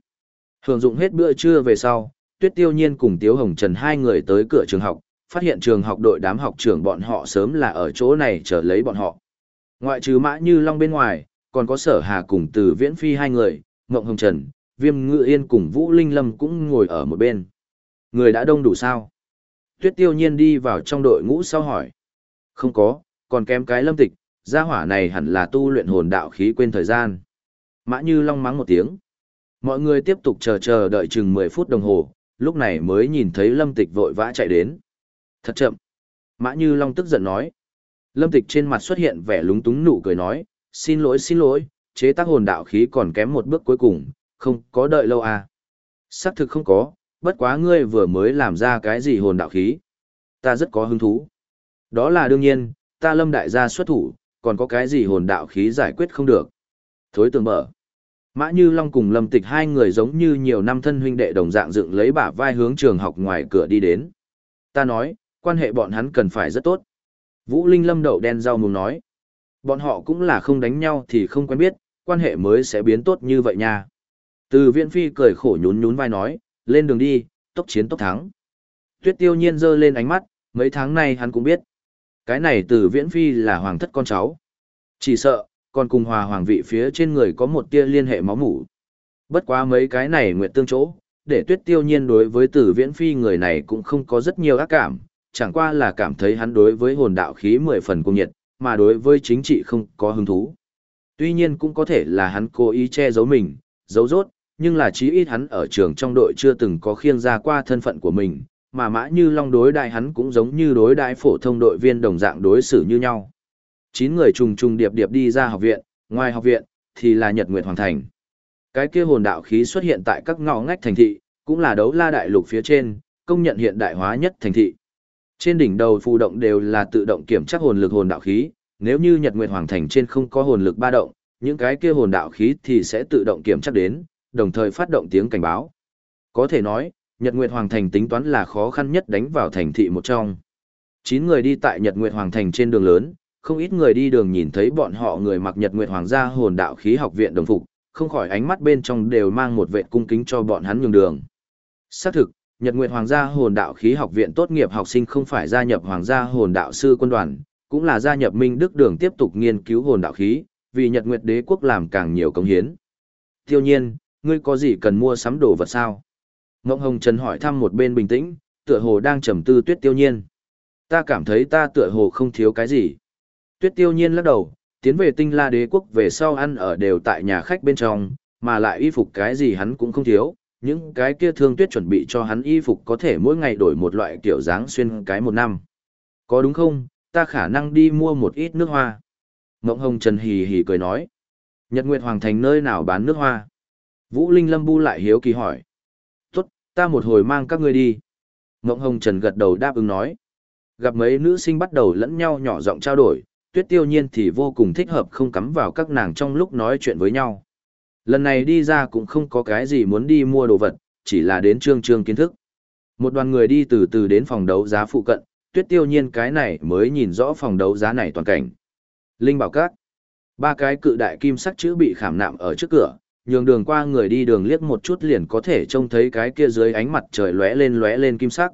Hưởng dụng hết bữa trưa về sau, Tuyết Tiêu Nhiên cùng Tiếu Hồng Trần hai người tới cửa trường học, phát hiện trường học đội đám học trưởng bọn họ sớm là ở chỗ này chờ lấy bọn họ. Ngoại trừ Mã Như Long bên ngoài, còn có sở hà cùng từ viễn phi hai người, Ngộng Hồng Trần, Viêm Ngự Yên cùng Vũ Linh Lâm cũng ngồi ở một bên. Người đã đông đủ sao? Tuyết tiêu nhiên đi vào trong đội ngũ sau hỏi. Không có, còn kém cái lâm tịch, gia hỏa này hẳn là tu luyện hồn đạo khí quên thời gian. Mã Như Long mắng một tiếng. Mọi người tiếp tục chờ chờ đợi chừng 10 phút đồng hồ, lúc này mới nhìn thấy Lâm Tịch vội vã chạy đến. Thật chậm. Mã Như Long tức giận nói. Lâm Tịch trên mặt xuất hiện vẻ lúng túng nụ cười nói, xin lỗi xin lỗi, chế tác hồn đạo khí còn kém một bước cuối cùng, không có đợi lâu à. Xác thực không có, bất quá ngươi vừa mới làm ra cái gì hồn đạo khí. Ta rất có hứng thú. Đó là đương nhiên, ta lâm đại gia xuất thủ, còn có cái gì hồn đạo khí giải quyết không được. Thối tường mở. Mã Như Long cùng Lâm Tịch hai người giống như nhiều năm thân huynh đệ đồng dạng dựng lấy bả vai hướng trường học ngoài cửa đi đến. Ta nói, quan hệ bọn hắn cần phải rất tốt. Vũ Linh Lâm đậu đen rau mùng nói. Bọn họ cũng là không đánh nhau thì không quen biết, quan hệ mới sẽ biến tốt như vậy nha. Từ viện Phi cười khổ nhún nhún vai nói, lên đường đi, tốc chiến tốc thắng. Tuyết tiêu nhiên giơ lên ánh mắt, mấy tháng nay hắn cũng biết. Cái này từ Viễn Phi là hoàng thất con cháu. Chỉ sợ, còn cùng hòa hoàng vị phía trên người có một tia liên hệ máu mủ. Bất quá mấy cái này nguyện tương chỗ, để tuyết tiêu nhiên đối với tử viễn phi người này cũng không có rất nhiều ác cảm, chẳng qua là cảm thấy hắn đối với hồn đạo khí mười phần cung nhiệt, mà đối với chính trị không có hứng thú. Tuy nhiên cũng có thể là hắn cố ý che giấu mình, giấu rốt, nhưng là chí ít hắn ở trường trong đội chưa từng có khiêng ra qua thân phận của mình, mà mã như long đối đại hắn cũng giống như đối đại phổ thông đội viên đồng dạng đối xử như nhau chín người trùng trùng điệp điệp đi ra học viện, ngoài học viện, thì là Nhật Nguyệt Hoàng Thành. Cái kia hồn đạo khí xuất hiện tại các ngõ ngách thành thị, cũng là đấu la đại lục phía trên, công nhận hiện đại hóa nhất thành thị. Trên đỉnh đầu phù động đều là tự động kiểm tra hồn lực hồn đạo khí, nếu như Nhật Nguyệt Hoàng Thành trên không có hồn lực ba động, những cái kia hồn đạo khí thì sẽ tự động kiểm tra đến, đồng thời phát động tiếng cảnh báo. Có thể nói, Nhật Nguyệt Hoàng Thành tính toán là khó khăn nhất đánh vào thành thị một trong. Chín người đi tại Nhật Nguyệt Hoàng Thành trên đường lớn, không ít người đi đường nhìn thấy bọn họ người mặc Nhật Nguyệt Hoàng gia hồn đạo khí học viện đồng phục, không khỏi ánh mắt bên trong đều mang một vệ cung kính cho bọn hắn nhường đường. Xác thực, Nhật Nguyệt Hoàng gia hồn đạo khí học viện tốt nghiệp học sinh không phải gia nhập Hoàng gia hồn đạo sư quân đoàn, cũng là gia nhập Minh Đức Đường tiếp tục nghiên cứu hồn đạo khí, vì Nhật Nguyệt đế quốc làm càng nhiều công hiến. Tiêu nhiên, ngươi có gì cần mua sắm đồ vật sao? Ngộng Hồng Trần hỏi thăm một bên bình tĩnh, tựa hồ đang trầm tư tuyết tiêu nhiên. Ta cảm thấy ta tựa hồ không thiếu cái gì. Tuyết tiêu nhiên lắc đầu, tiến về tinh la đế quốc về sau ăn ở đều tại nhà khách bên trong, mà lại y phục cái gì hắn cũng không thiếu, những cái kia thương tuyết chuẩn bị cho hắn y phục có thể mỗi ngày đổi một loại kiểu dáng xuyên cái một năm. Có đúng không, ta khả năng đi mua một ít nước hoa. Ngộng Hồng Trần hì hì cười nói. Nhật Nguyệt Hoàng Thành nơi nào bán nước hoa? Vũ Linh Lâm Bu lại hiếu kỳ hỏi. Ta một hồi mang các ngươi đi. Ngộng Hồng Trần gật đầu đáp ứng nói. Gặp mấy nữ sinh bắt đầu lẫn nhau nhỏ giọng trao đổi, tuyết tiêu nhiên thì vô cùng thích hợp không cắm vào các nàng trong lúc nói chuyện với nhau. Lần này đi ra cũng không có cái gì muốn đi mua đồ vật, chỉ là đến trương trương kiến thức. Một đoàn người đi từ từ đến phòng đấu giá phụ cận, tuyết tiêu nhiên cái này mới nhìn rõ phòng đấu giá này toàn cảnh. Linh bảo các. Ba cái cự đại kim sắc chữ bị khảm nạm ở trước cửa, nhường đường qua người đi đường liếc một chút liền có thể trông thấy cái kia dưới ánh mặt trời lóe lên lóe lên kim sắc.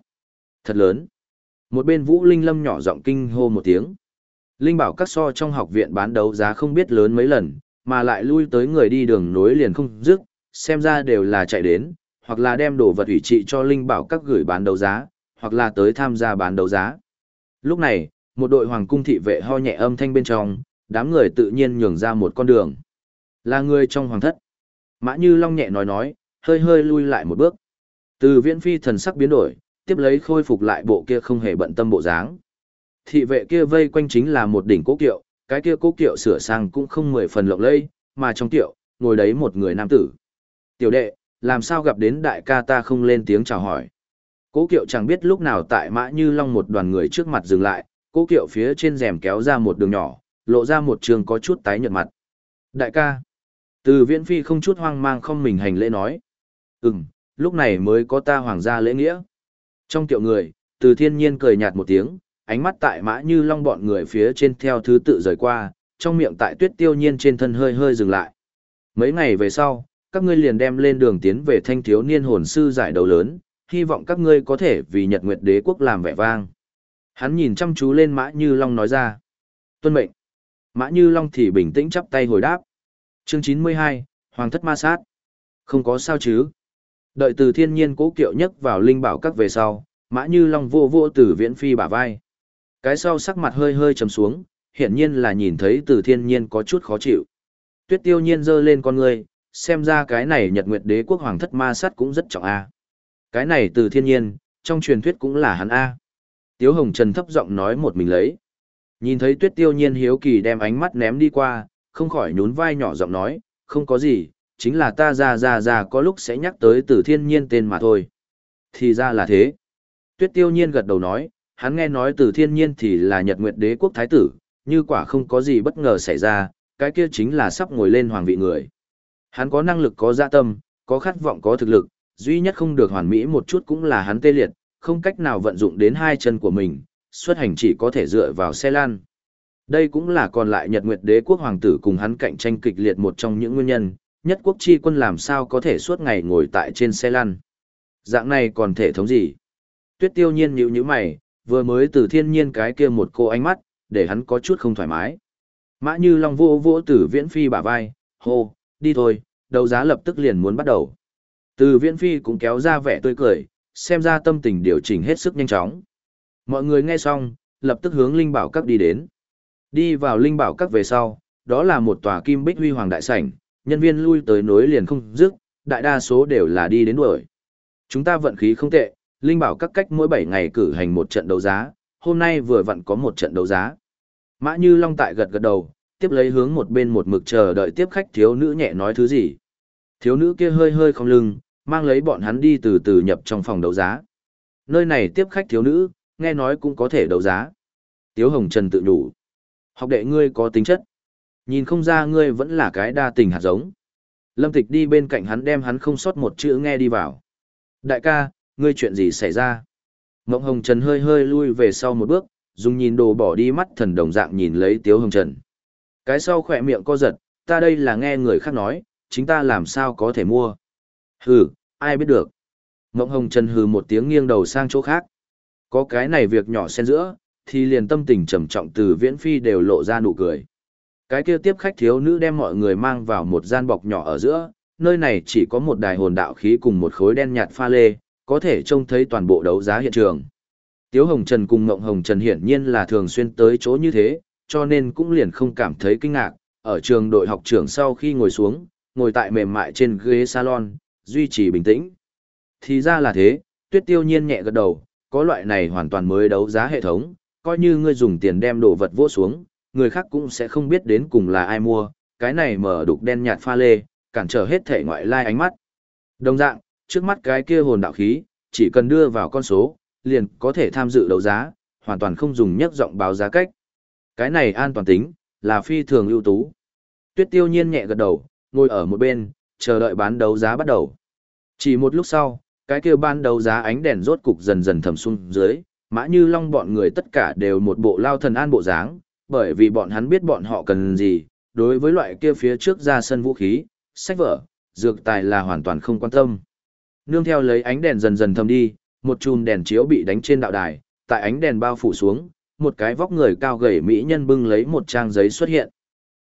Thật lớn. Một bên Vũ Linh Lâm nhỏ giọng kinh hô một tiếng. Linh bảo các so trong học viện bán đấu giá không biết lớn mấy lần, mà lại lui tới người đi đường nối liền không dứt, xem ra đều là chạy đến, hoặc là đem đồ vật ủy trị cho Linh bảo các gửi bán đấu giá, hoặc là tới tham gia bán đấu giá. Lúc này, một đội hoàng cung thị vệ ho nhẹ âm thanh bên trong, đám người tự nhiên nhường ra một con đường. Là người trong hoàng thất. Mã Như Long nhẹ nói nói, hơi hơi lui lại một bước. Từ viễn phi thần sắc biến đổi, tiếp lấy khôi phục lại bộ kia không hề bận tâm bộ dáng thị vệ kia vây quanh chính là một đỉnh cố kiệu, cái kia cố kiệu sửa sang cũng không mười phần lộng lẫy, mà trong tiệu, ngồi đấy một người nam tử. Tiểu đệ, làm sao gặp đến đại ca ta không lên tiếng chào hỏi. Cố kiệu chẳng biết lúc nào tại mã như long một đoàn người trước mặt dừng lại, cố kiệu phía trên rèm kéo ra một đường nhỏ, lộ ra một trường có chút tái nhợt mặt. Đại ca, từ viễn phi không chút hoang mang không mình hành lễ nói. Ừm, lúc này mới có ta hoàng gia lễ nghĩa. Trong tiệu người, từ thiên nhiên cười nhạt một tiếng, ánh mắt tại mã như long bọn người phía trên theo thứ tự rời qua, trong miệng tại tuyết tiêu nhiên trên thân hơi hơi dừng lại. Mấy ngày về sau, các ngươi liền đem lên đường tiến về thanh thiếu niên hồn sư giải đấu lớn, hy vọng các ngươi có thể vì Nhật Nguyệt Đế quốc làm vẻ vang. Hắn nhìn chăm chú lên Mã Như Long nói ra. Tuân mệnh. Mã Như Long thì bình tĩnh chắp tay hồi đáp. Chương 92, Hoàng thất ma sát. Không có sao chứ. Đợi từ thiên nhiên cố kiệu nhấc vào linh bảo các về sau, Mã Như Long vô vô từ viễn phi bả vai. Cái sau sắc mặt hơi hơi trầm xuống, hiển nhiên là nhìn thấy từ thiên nhiên có chút khó chịu. Tuyết tiêu nhiên giơ lên con người, xem ra cái này nhật nguyệt đế quốc hoàng thất ma sát cũng rất trọng a. Cái này từ thiên nhiên, trong truyền thuyết cũng là hắn a. Tiếu Hồng Trần thấp giọng nói một mình lấy. Nhìn thấy tuyết tiêu nhiên hiếu kỳ đem ánh mắt ném đi qua, không khỏi nhún vai nhỏ giọng nói, không có gì, chính là ta ra ra ra có lúc sẽ nhắc tới từ thiên nhiên tên mà thôi. Thì ra là thế. Tuyết tiêu nhiên gật đầu nói, hắn nghe nói từ thiên nhiên thì là nhật nguyệt đế quốc thái tử, như quả không có gì bất ngờ xảy ra, cái kia chính là sắp ngồi lên hoàng vị người. Hắn có năng lực có dạ tâm, có khát vọng có thực lực, duy nhất không được hoàn mỹ một chút cũng là hắn tê liệt, không cách nào vận dụng đến hai chân của mình, xuất hành chỉ có thể dựa vào xe lan. Đây cũng là còn lại Nhật Nguyệt Đế quốc hoàng tử cùng hắn cạnh tranh kịch liệt một trong những nguyên nhân, nhất quốc chi quân làm sao có thể suốt ngày ngồi tại trên xe lăn. Dạng này còn thể thống gì? Tuyết tiêu nhiên nhíu nhíu mày, vừa mới từ thiên nhiên cái kia một cô ánh mắt, để hắn có chút không thoải mái. Mã như long vô vô tử viễn phi bả vai, hô, đi thôi, đấu giá lập tức liền muốn bắt đầu. Từ viễn phi cũng kéo ra vẻ tươi cười, xem ra tâm tình điều chỉnh hết sức nhanh chóng. Mọi người nghe xong, lập tức hướng Linh Bảo Các đi đến. Đi vào Linh Bảo Các về sau, đó là một tòa kim bích huy hoàng đại sảnh, nhân viên lui tới nối liền không dứt, đại đa số đều là đi đến đuổi. Chúng ta vận khí không tệ, Linh Bảo Các cách mỗi 7 ngày cử hành một trận đấu giá, hôm nay vừa vặn có một trận đấu giá. Mã Như Long tại gật gật đầu, tiếp lấy hướng một bên một mực chờ đợi tiếp khách thiếu nữ nhẹ nói thứ gì. Thiếu nữ kia hơi hơi không lưng, mang lấy bọn hắn đi từ từ nhập trong phòng đấu giá. Nơi này tiếp khách thiếu nữ, nghe nói cũng có thể đấu giá. Tiếu Hồng Trần tự nhủ. Học đệ ngươi có tính chất. Nhìn không ra ngươi vẫn là cái đa tình hạt giống. Lâm Tịch đi bên cạnh hắn đem hắn không sót một chữ nghe đi vào. Đại ca, ngươi chuyện gì xảy ra? Ngộng Hồng Trần hơi hơi lui về sau một bước, dùng nhìn đồ bỏ đi mắt thần đồng dạng nhìn lấy Tiếu Hồng Trần. Cái sau khỏe miệng co giật, ta đây là nghe người khác nói, chính ta làm sao có thể mua. Hừ, ai biết được. Ngộng Hồng Trần hừ một tiếng nghiêng đầu sang chỗ khác. Có cái này việc nhỏ xen giữa, thì liền tâm tình trầm trọng từ viễn phi đều lộ ra nụ cười. Cái kia tiếp khách thiếu nữ đem mọi người mang vào một gian bọc nhỏ ở giữa, nơi này chỉ có một đài hồn đạo khí cùng một khối đen nhạt pha lê, có thể trông thấy toàn bộ đấu giá hiện trường. Tiếu Hồng Trần cùng Ngộng Hồng Trần hiển nhiên là thường xuyên tới chỗ như thế, cho nên cũng liền không cảm thấy kinh ngạc. Ở trường đội học trưởng sau khi ngồi xuống, ngồi tại mềm mại trên ghế salon, duy trì bình tĩnh. Thì ra là thế, tuyết tiêu nhiên nhẹ gật đầu, có loại này hoàn toàn mới đấu giá hệ thống, coi như ngươi dùng tiền đem đồ vật vô xuống, người khác cũng sẽ không biết đến cùng là ai mua, cái này mở đục đen nhạt pha lê, cản trở hết thể ngoại lai ánh mắt. Đồng dạng, trước mắt cái kia hồn đạo khí, chỉ cần đưa vào con số, liền có thể tham dự đấu giá, hoàn toàn không dùng nhấc giọng báo giá cách. Cái này an toàn tính, là phi thường ưu tú. Tuyết tiêu nhiên nhẹ gật đầu, ngồi ở một bên, chờ đợi bán đấu giá bắt đầu. Chỉ một lúc sau, cái kia ban đấu giá ánh đèn rốt cục dần dần thầm xuống dưới, mã như long bọn người tất cả đều một bộ lao thần an bộ dáng, bởi vì bọn hắn biết bọn họ cần gì, đối với loại kia phía trước ra sân vũ khí, sách vở, dược tài là hoàn toàn không quan tâm. Nương theo lấy ánh đèn dần dần thầm đi, một chùm đèn chiếu bị đánh trên đạo đài, tại ánh đèn bao phủ xuống, một cái vóc người cao gầy mỹ nhân bưng lấy một trang giấy xuất hiện.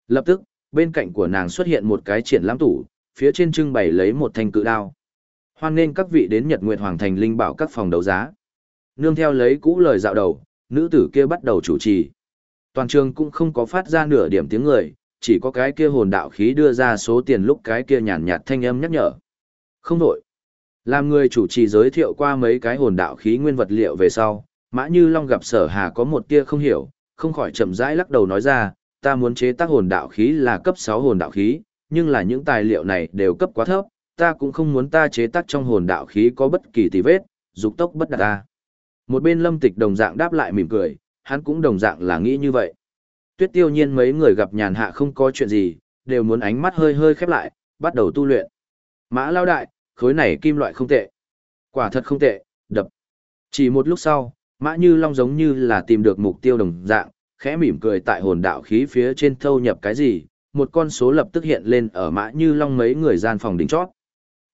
Lập tức, bên cạnh của nàng xuất hiện một cái triển lãm tủ, phía trên trưng bày lấy một thanh cự đao. Hoan nên các vị đến Nhật Nguyệt Hoàng Thành Linh Bảo các phòng đấu giá. Nương theo lấy cũ lời dạo đầu, nữ tử kia bắt đầu chủ trì. Toàn trường cũng không có phát ra nửa điểm tiếng người, chỉ có cái kia hồn đạo khí đưa ra số tiền lúc cái kia nhàn nhạt thanh âm nhắc nhở. Không đổi. Làm người chủ trì giới thiệu qua mấy cái hồn đạo khí nguyên vật liệu về sau, Mã Như Long gặp sở hà có một tia không hiểu, không khỏi chậm rãi lắc đầu nói ra, ta muốn chế tác hồn đạo khí là cấp 6 hồn đạo khí, nhưng là những tài liệu này đều cấp quá thấp, ta cũng không muốn ta chế tác trong hồn đạo khí có bất kỳ tì vết, dục tốc bất đạt ta. Một bên lâm tịch đồng dạng đáp lại mỉm cười, hắn cũng đồng dạng là nghĩ như vậy. Tuyết tiêu nhiên mấy người gặp nhàn hạ không có chuyện gì, đều muốn ánh mắt hơi hơi khép lại, bắt đầu tu luyện. Mã lao đại, khối này kim loại không tệ. Quả thật không tệ, đập. Chỉ một lúc sau, mã như long giống như là tìm được mục tiêu đồng dạng, khẽ mỉm cười tại hồn đạo khí phía trên thâu nhập cái gì, một con số lập tức hiện lên ở mã như long mấy người gian phòng đỉnh chót.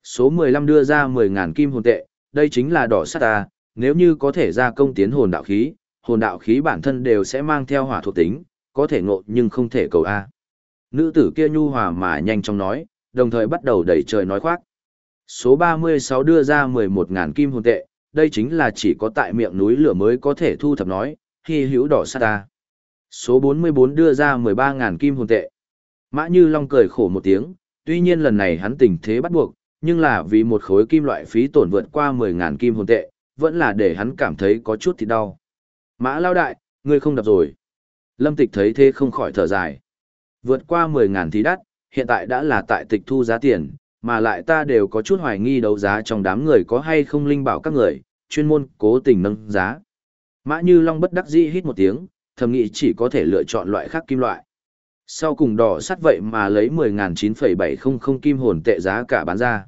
Số 15 đưa ra 10.000 kim hồn tệ, đây chính là đỏ sắt ta, nếu như có thể ra công tiến hồn đạo khí, hồn đạo khí bản thân đều sẽ mang theo hỏa thuộc tính, có thể ngộ nhưng không thể cầu A. Nữ tử kia nhu hòa mà nhanh chóng nói, đồng thời bắt đầu đẩy trời nói khoác. Số 36 đưa ra 11.000 kim hồn tệ, đây chính là chỉ có tại miệng núi lửa mới có thể thu thập nói, hy hữu đỏ sát ta. Số 44 đưa ra 13.000 kim hồn tệ. Mã Như Long cười khổ một tiếng, tuy nhiên lần này hắn tình thế bắt buộc, nhưng là vì một khối kim loại phí tổn vượt qua 10.000 kim hồn tệ, vẫn là để hắn cảm thấy có chút thì đau. Mã lao đại, ngươi không đập rồi. Lâm tịch thấy thế không khỏi thở dài. Vượt qua 10.000 thì đắt, hiện tại đã là tại tịch thu giá tiền, mà lại ta đều có chút hoài nghi đấu giá trong đám người có hay không linh bảo các người, chuyên môn cố tình nâng giá. Mã Như Long bất đắc dĩ hít một tiếng, thầm nghĩ chỉ có thể lựa chọn loại khác kim loại. Sau cùng đỏ sắt vậy mà lấy 10.9,700 kim hồn tệ giá cả bán ra.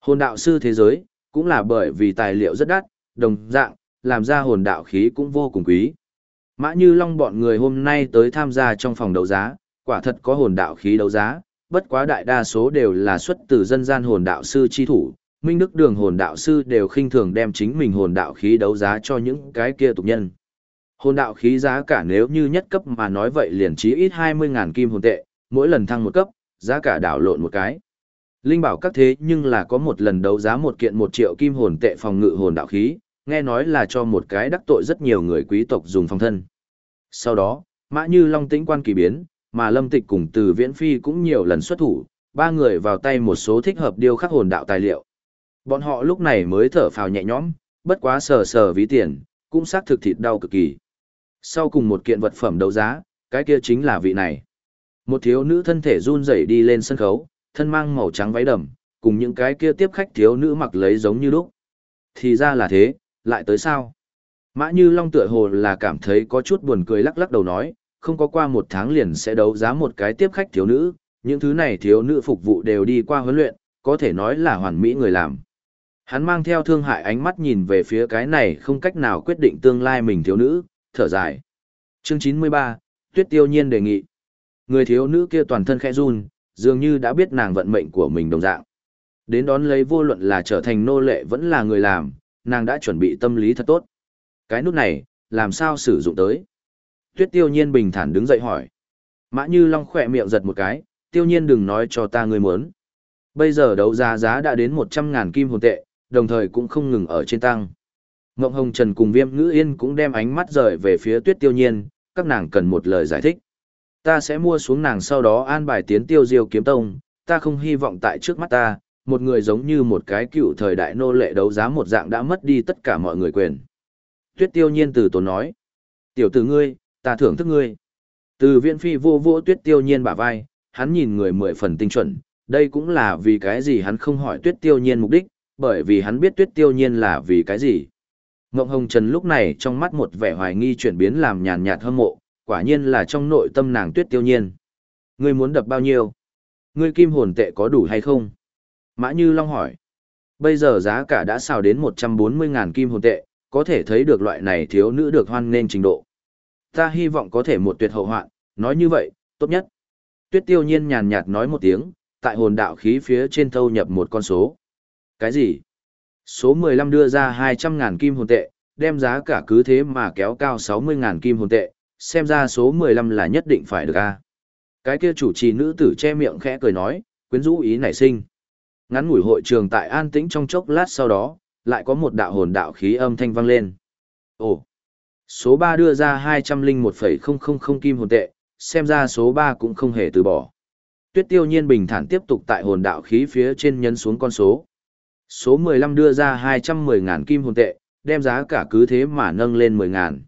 Hồn đạo sư thế giới, cũng là bởi vì tài liệu rất đắt, đồng dạng, làm ra hồn đạo khí cũng vô cùng quý. Mã Như Long bọn người hôm nay tới tham gia trong phòng đấu giá, quả thật có hồn đạo khí đấu giá, bất quá đại đa số đều là xuất từ dân gian hồn đạo sư chi thủ, Minh Đức Đường hồn đạo sư đều khinh thường đem chính mình hồn đạo khí đấu giá cho những cái kia tục nhân. Hồn đạo khí giá cả nếu như nhất cấp mà nói vậy liền chí ít 20.000 kim hồn tệ, mỗi lần thăng một cấp, giá cả đảo lộn một cái. Linh bảo các thế nhưng là có một lần đấu giá một kiện một triệu kim hồn tệ phòng ngự hồn đạo khí, nghe nói là cho một cái đắc tội rất nhiều người quý tộc dùng phòng thân. Sau đó, Mã Như Long tĩnh quan kỳ biến, mà Lâm Tịch cùng Từ Viễn Phi cũng nhiều lần xuất thủ, ba người vào tay một số thích hợp điêu khắc hồn đạo tài liệu. Bọn họ lúc này mới thở phào nhẹ nhõm, bất quá sờ sờ ví tiền, cũng xác thực thịt đau cực kỳ. Sau cùng một kiện vật phẩm đấu giá, cái kia chính là vị này. Một thiếu nữ thân thể run rẩy đi lên sân khấu, thân mang màu trắng váy đầm, cùng những cái kia tiếp khách thiếu nữ mặc lấy giống như lúc. Thì ra là thế, lại tới sao? Mã Như Long tựa hồ là cảm thấy có chút buồn cười lắc lắc đầu nói, không có qua một tháng liền sẽ đấu giá một cái tiếp khách thiếu nữ, những thứ này thiếu nữ phục vụ đều đi qua huấn luyện, có thể nói là hoàn mỹ người làm. Hắn mang theo thương hại ánh mắt nhìn về phía cái này không cách nào quyết định tương lai mình thiếu nữ, thở dài. Chương 93, Tuyết Tiêu Nhiên đề nghị. Người thiếu nữ kia toàn thân khẽ run, dường như đã biết nàng vận mệnh của mình đồng dạng. Đến đón lấy vô luận là trở thành nô lệ vẫn là người làm, nàng đã chuẩn bị tâm lý thật tốt. Cái nút này, làm sao sử dụng tới? Tuyết Tiêu Nhiên bình thản đứng dậy hỏi. Mã Như Long khỏe miệng giật một cái, Tiêu Nhiên đừng nói cho ta người muốn. Bây giờ đấu giá giá đã đến 100.000 kim hồn tệ, đồng thời cũng không ngừng ở trên tăng. Ngộng Hồng Trần cùng Viêm Ngữ Yên cũng đem ánh mắt rời về phía Tuyết Tiêu Nhiên, các nàng cần một lời giải thích. Ta sẽ mua xuống nàng sau đó an bài tiến Tiêu Diêu kiếm tông, ta không hy vọng tại trước mắt ta, một người giống như một cái cựu thời đại nô lệ đấu giá một dạng đã mất đi tất cả mọi người quyền. Tuyết Tiêu Nhiên từ tốn nói, tiểu tử ngươi, ta thưởng thức ngươi. Từ Viễn Phi vô vô Tuyết Tiêu Nhiên bả vai, hắn nhìn người mười phần tinh chuẩn, đây cũng là vì cái gì hắn không hỏi Tuyết Tiêu Nhiên mục đích, bởi vì hắn biết Tuyết Tiêu Nhiên là vì cái gì. Ngộng Hồng Trần lúc này trong mắt một vẻ hoài nghi chuyển biến làm nhàn nhạt hâm mộ, quả nhiên là trong nội tâm nàng tuyết tiêu nhiên. Ngươi muốn đập bao nhiêu? Ngươi kim hồn tệ có đủ hay không? Mã Như Long hỏi. Bây giờ giá cả đã xào đến 140.000 kim hồn tệ, có thể thấy được loại này thiếu nữ được hoan nên trình độ. Ta hy vọng có thể một tuyệt hậu hoạn, nói như vậy, tốt nhất. Tuyết tiêu nhiên nhàn nhạt nói một tiếng, tại hồn đạo khí phía trên thâu nhập một con số. Cái gì? Số 15 đưa ra 200.000 kim hồn tệ, đem giá cả cứ thế mà kéo cao 60.000 kim hồn tệ, xem ra số 15 là nhất định phải được a. Cái kia chủ trì nữ tử che miệng khẽ cười nói, quyến rũ ý nảy sinh. Ngắn ngủi hội trường tại an tĩnh trong chốc lát sau đó, lại có một đạo hồn đạo khí âm thanh vang lên. Ồ, số 3 đưa ra 201,000 kim hồn tệ, xem ra số 3 cũng không hề từ bỏ. Tuyết tiêu nhiên bình thản tiếp tục tại hồn đạo khí phía trên nhấn xuống con số. Số 15 đưa ra 210.000 kim hồn tệ, đem giá cả cứ thế mà nâng lên 10.000.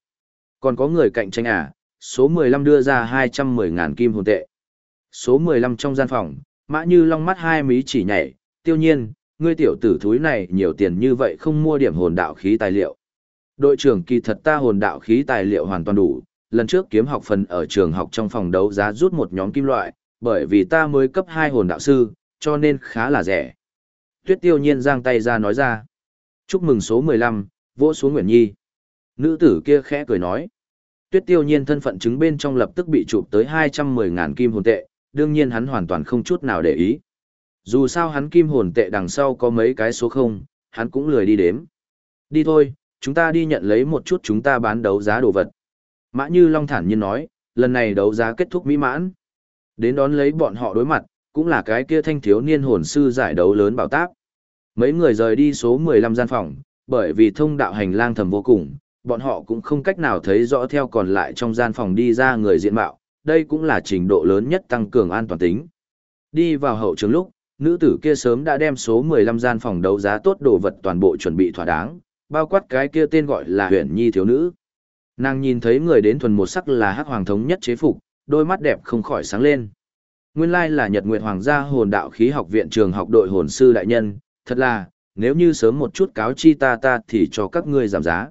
Còn có người cạnh tranh à, số 15 đưa ra 210.000 kim hồn tệ. Số 15 trong gian phòng, mã như long mắt hai mí chỉ nhảy, tiêu nhiên, ngươi tiểu tử thúi này nhiều tiền như vậy không mua điểm hồn đạo khí tài liệu. Đội trưởng kỳ thật ta hồn đạo khí tài liệu hoàn toàn đủ, lần trước kiếm học phần ở trường học trong phòng đấu giá rút một nhóm kim loại, bởi vì ta mới cấp 2 hồn đạo sư, cho nên khá là rẻ. Tuyết tiêu nhiên giang tay ra nói ra. Chúc mừng số 15, vỗ xuống Nguyễn Nhi. Nữ tử kia khẽ cười nói. Tuyết tiêu nhiên thân phận chứng bên trong lập tức bị chụp tới 210.000 kim hồn tệ, đương nhiên hắn hoàn toàn không chút nào để ý. Dù sao hắn kim hồn tệ đằng sau có mấy cái số không, hắn cũng lười đi đếm. Đi thôi, chúng ta đi nhận lấy một chút chúng ta bán đấu giá đồ vật. Mã Như Long thản nhiên nói, lần này đấu giá kết thúc mỹ mãn. Đến đón lấy bọn họ đối mặt, cũng là cái kia thanh thiếu niên hồn sư giải đấu lớn bảo táp. Mấy người rời đi số 15 gian phòng, bởi vì thông đạo hành lang thầm vô cùng, bọn họ cũng không cách nào thấy rõ theo còn lại trong gian phòng đi ra người diện mạo, đây cũng là trình độ lớn nhất tăng cường an toàn tính. Đi vào hậu trường lúc, nữ tử kia sớm đã đem số 15 gian phòng đấu giá tốt đồ vật toàn bộ chuẩn bị thỏa đáng, bao quát cái kia tên gọi là huyền nhi thiếu nữ. Nàng nhìn thấy người đến thuần một sắc là hắc hoàng thống nhất chế phục, đôi mắt đẹp không khỏi sáng lên. Nguyên lai là Nhật Nguyệt Hoàng gia hồn đạo khí học viện trường học đội hồn sư đại nhân, thật là, nếu như sớm một chút cáo chi ta ta thì cho các ngươi giảm giá.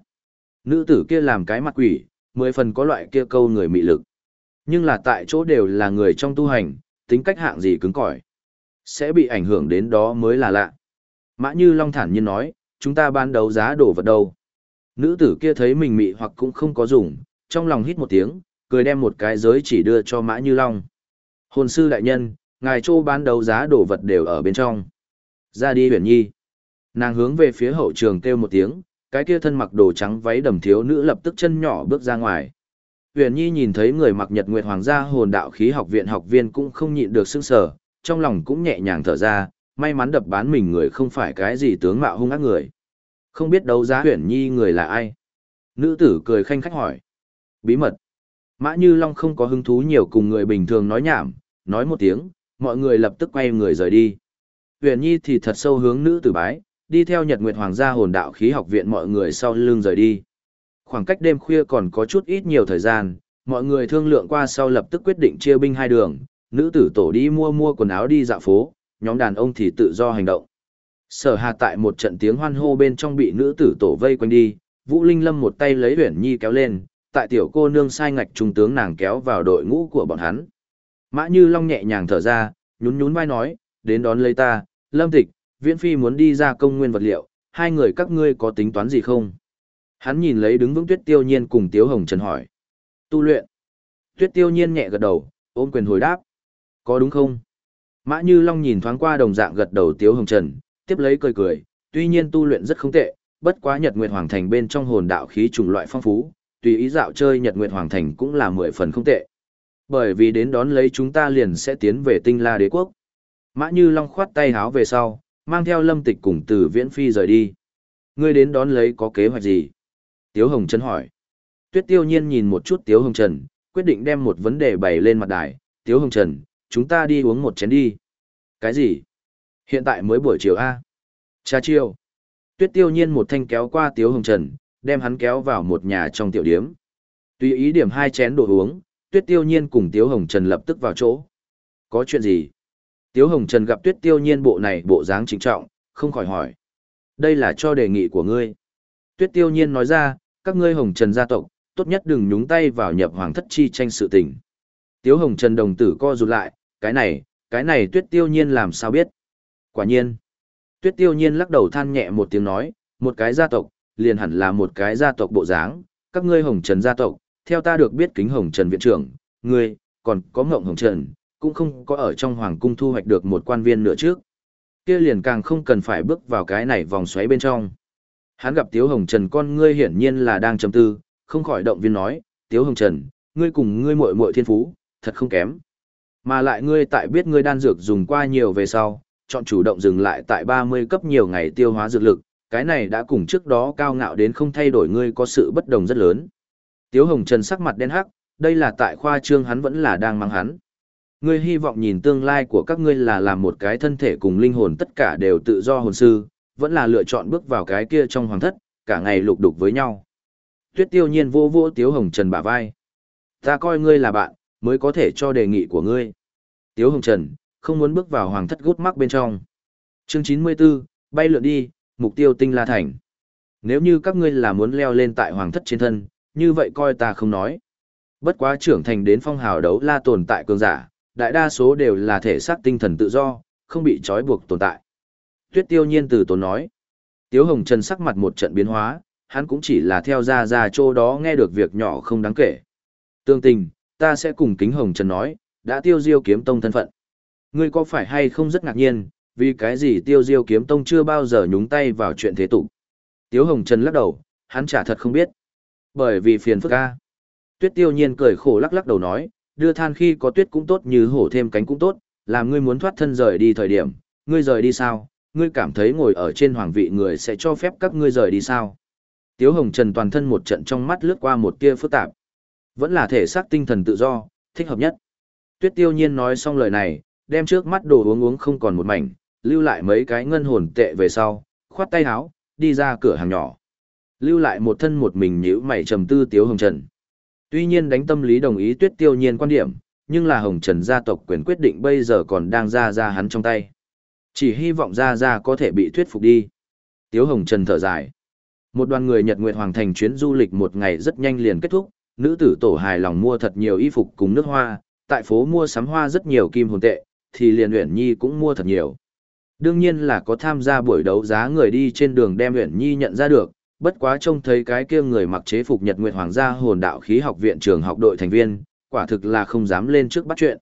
Nữ tử kia làm cái mặt quỷ, mười phần có loại kia câu người mị lực. Nhưng là tại chỗ đều là người trong tu hành, tính cách hạng gì cứng cỏi. Sẽ bị ảnh hưởng đến đó mới là lạ. Mã Như Long thản nhiên nói, chúng ta ban đấu giá đổ vật đâu. Nữ tử kia thấy mình mị hoặc cũng không có dùng, trong lòng hít một tiếng, cười đem một cái giới chỉ đưa cho Mã Như Long. Hồn sư đại nhân, ngài châu bán đấu giá đồ vật đều ở bên trong. Ra đi huyền nhi. Nàng hướng về phía hậu trường kêu một tiếng, cái kia thân mặc đồ trắng váy đầm thiếu nữ lập tức chân nhỏ bước ra ngoài. Huyền Nhi nhìn thấy người mặc Nhật Nguyệt Hoàng gia hồn đạo khí học viện học viên cũng không nhịn được sức sở, trong lòng cũng nhẹ nhàng thở ra, may mắn đập bán mình người không phải cái gì tướng mạo hung ác người. Không biết đấu giá huyển Nhi người là ai? Nữ tử cười khanh khách hỏi. Bí mật. Mã Như Long không có hứng thú nhiều cùng người bình thường nói nhảm, nói một tiếng, mọi người lập tức quay người rời đi. Huyền Nhi thì thật sâu hướng nữ tử bái, đi theo Nhật Nguyệt Hoàng gia hồn đạo khí học viện mọi người sau lưng rời đi. Khoảng cách đêm khuya còn có chút ít nhiều thời gian, mọi người thương lượng qua sau lập tức quyết định chia binh hai đường, nữ tử tổ đi mua mua quần áo đi dạo phố, nhóm đàn ông thì tự do hành động. Sở Hà tại một trận tiếng hoan hô bên trong bị nữ tử tổ vây quanh đi, Vũ Linh Lâm một tay lấy Huyền Nhi kéo lên, tại tiểu cô nương sai ngạch trung tướng nàng kéo vào đội ngũ của bọn hắn. Mã Như Long nhẹ nhàng thở ra, nhún nhún vai nói, đến đón lấy ta, Lâm Tịch, Viễn Phi muốn đi ra công nguyên vật liệu, hai người các ngươi có tính toán gì không? Hắn nhìn lấy đứng vững Tuyết Tiêu Nhiên cùng Tiếu Hồng Trần hỏi. Tu luyện. Tuyết Tiêu Nhiên nhẹ gật đầu, ôm quyền hồi đáp. Có đúng không? Mã Như Long nhìn thoáng qua đồng dạng gật đầu Tiếu Hồng Trần, tiếp lấy cười cười, tuy nhiên tu luyện rất không tệ, bất quá Nhật Nguyệt Hoàng Thành bên trong hồn đạo khí trùng loại phong phú, tùy ý dạo chơi Nhật Nguyệt Hoàng Thành cũng là mười phần không tệ. Bởi vì đến đón lấy chúng ta liền sẽ tiến về tinh la đế quốc. Mã Như Long khoát tay háo về sau, mang theo lâm tịch cùng từ viễn phi rời đi. Ngươi đến đón lấy có kế hoạch gì? Tiếu Hồng Trần hỏi. Tuyết tiêu nhiên nhìn một chút Tiếu Hồng Trần, quyết định đem một vấn đề bày lên mặt đài. Tiếu Hồng Trần, chúng ta đi uống một chén đi. Cái gì? Hiện tại mới buổi chiều A. Cha chiều. Tuyết tiêu nhiên một thanh kéo qua Tiếu Hồng Trần, đem hắn kéo vào một nhà trong tiểu điếm. Tùy ý điểm hai chén đồ uống, Tuyết tiêu nhiên cùng Tiếu Hồng Trần lập tức vào chỗ. Có chuyện gì? Tiếu Hồng Trần gặp Tuyết Tiêu Nhiên bộ này bộ dáng trịnh trọng, không khỏi hỏi. Đây là cho đề nghị của ngươi. Tuyết Tiêu Nhiên nói ra, các ngươi Hồng Trần gia tộc, tốt nhất đừng nhúng tay vào nhập hoàng thất chi tranh sự tình. Tiếu Hồng Trần đồng tử co rụt lại, cái này, cái này Tuyết Tiêu Nhiên làm sao biết? Quả nhiên. Tuyết Tiêu Nhiên lắc đầu than nhẹ một tiếng nói, một cái gia tộc, liền hẳn là một cái gia tộc bộ dáng, các ngươi Hồng Trần gia tộc, theo ta được biết kính Hồng Trần viện trưởng, ngươi, còn có Ngộng Hồng Trần, cũng không có ở trong hoàng cung thu hoạch được một quan viên nữa trước. Kia liền càng không cần phải bước vào cái này vòng xoáy bên trong. Hắn gặp Tiếu Hồng Trần con ngươi hiển nhiên là đang trầm tư, không khỏi động viên nói, Tiếu Hồng Trần, ngươi cùng ngươi muội muội thiên phú, thật không kém. Mà lại ngươi tại biết ngươi đan dược dùng qua nhiều về sau, chọn chủ động dừng lại tại 30 cấp nhiều ngày tiêu hóa dược lực, cái này đã cùng trước đó cao ngạo đến không thay đổi ngươi có sự bất đồng rất lớn. Tiếu Hồng Trần sắc mặt đen hắc, đây là tại khoa trương hắn vẫn là đang mang hắn. Ngươi hy vọng nhìn tương lai của các ngươi là làm một cái thân thể cùng linh hồn tất cả đều tự do hồn sư, vẫn là lựa chọn bước vào cái kia trong hoàng thất, cả ngày lục đục với nhau. Tuyết tiêu nhiên vô vô Tiếu Hồng Trần bả vai. Ta coi ngươi là bạn, mới có thể cho đề nghị của ngươi. Tiếu Hồng Trần, không muốn bước vào hoàng thất gút mắc bên trong. Chương 94, bay lượn đi, mục tiêu tinh la thành. Nếu như các ngươi là muốn leo lên tại hoàng thất trên thân, như vậy coi ta không nói. Bất quá trưởng thành đến phong hào đấu la tồn tại cường giả, đại đa số đều là thể xác tinh thần tự do, không bị trói buộc tồn tại. Tuyết tiêu nhiên từ tốn nói. Tiếu Hồng Trần sắc mặt một trận biến hóa, hắn cũng chỉ là theo ra ra chỗ đó nghe được việc nhỏ không đáng kể. Tương tình, ta sẽ cùng kính Hồng Trần nói, đã tiêu diêu kiếm tông thân phận. Ngươi có phải hay không rất ngạc nhiên, vì cái gì tiêu diêu kiếm tông chưa bao giờ nhúng tay vào chuyện thế tục. Tiếu Hồng Trần lắc đầu, hắn chả thật không biết. Bởi vì phiền phức ca. Tuyết tiêu nhiên cười khổ lắc lắc đầu nói, đưa than khi có tuyết cũng tốt như hổ thêm cánh cũng tốt, làm ngươi muốn thoát thân rời đi thời điểm, ngươi rời đi sao, ngươi cảm thấy ngồi ở trên hoàng vị người sẽ cho phép các ngươi rời đi sao. Tiếu Hồng Trần toàn thân một trận trong mắt lướt qua một tia phức tạp. Vẫn là thể xác tinh thần tự do, thích hợp nhất. Tuyết tiêu nhiên nói xong lời này, đem trước mắt đồ uống uống không còn một mảnh, lưu lại mấy cái ngân hồn tệ về sau, khoát tay áo, đi ra cửa hàng nhỏ. Lưu lại một thân một mình nhíu mày trầm tư Tiếu Hồng Trần. Tuy nhiên đánh tâm lý đồng ý Tuyết Tiêu Nhiên quan điểm, nhưng là Hồng Trần gia tộc quyền quyết định bây giờ còn đang ra ra hắn trong tay. Chỉ hy vọng ra ra có thể bị thuyết phục đi. Tiếu Hồng Trần thở dài. Một đoàn người Nhật Nguyệt Hoàng Thành chuyến du lịch một ngày rất nhanh liền kết thúc, nữ tử tổ hài lòng mua thật nhiều y phục cùng nước hoa, tại phố mua sắm hoa rất nhiều kim hồn tệ, thì liền Uyển Nhi cũng mua thật nhiều. Đương nhiên là có tham gia buổi đấu giá người đi trên đường đem Uyển Nhi nhận ra được, bất quá trông thấy cái kia người mặc chế phục Nhật Nguyệt Hoàng gia hồn đạo khí học viện trường học đội thành viên, quả thực là không dám lên trước bắt chuyện.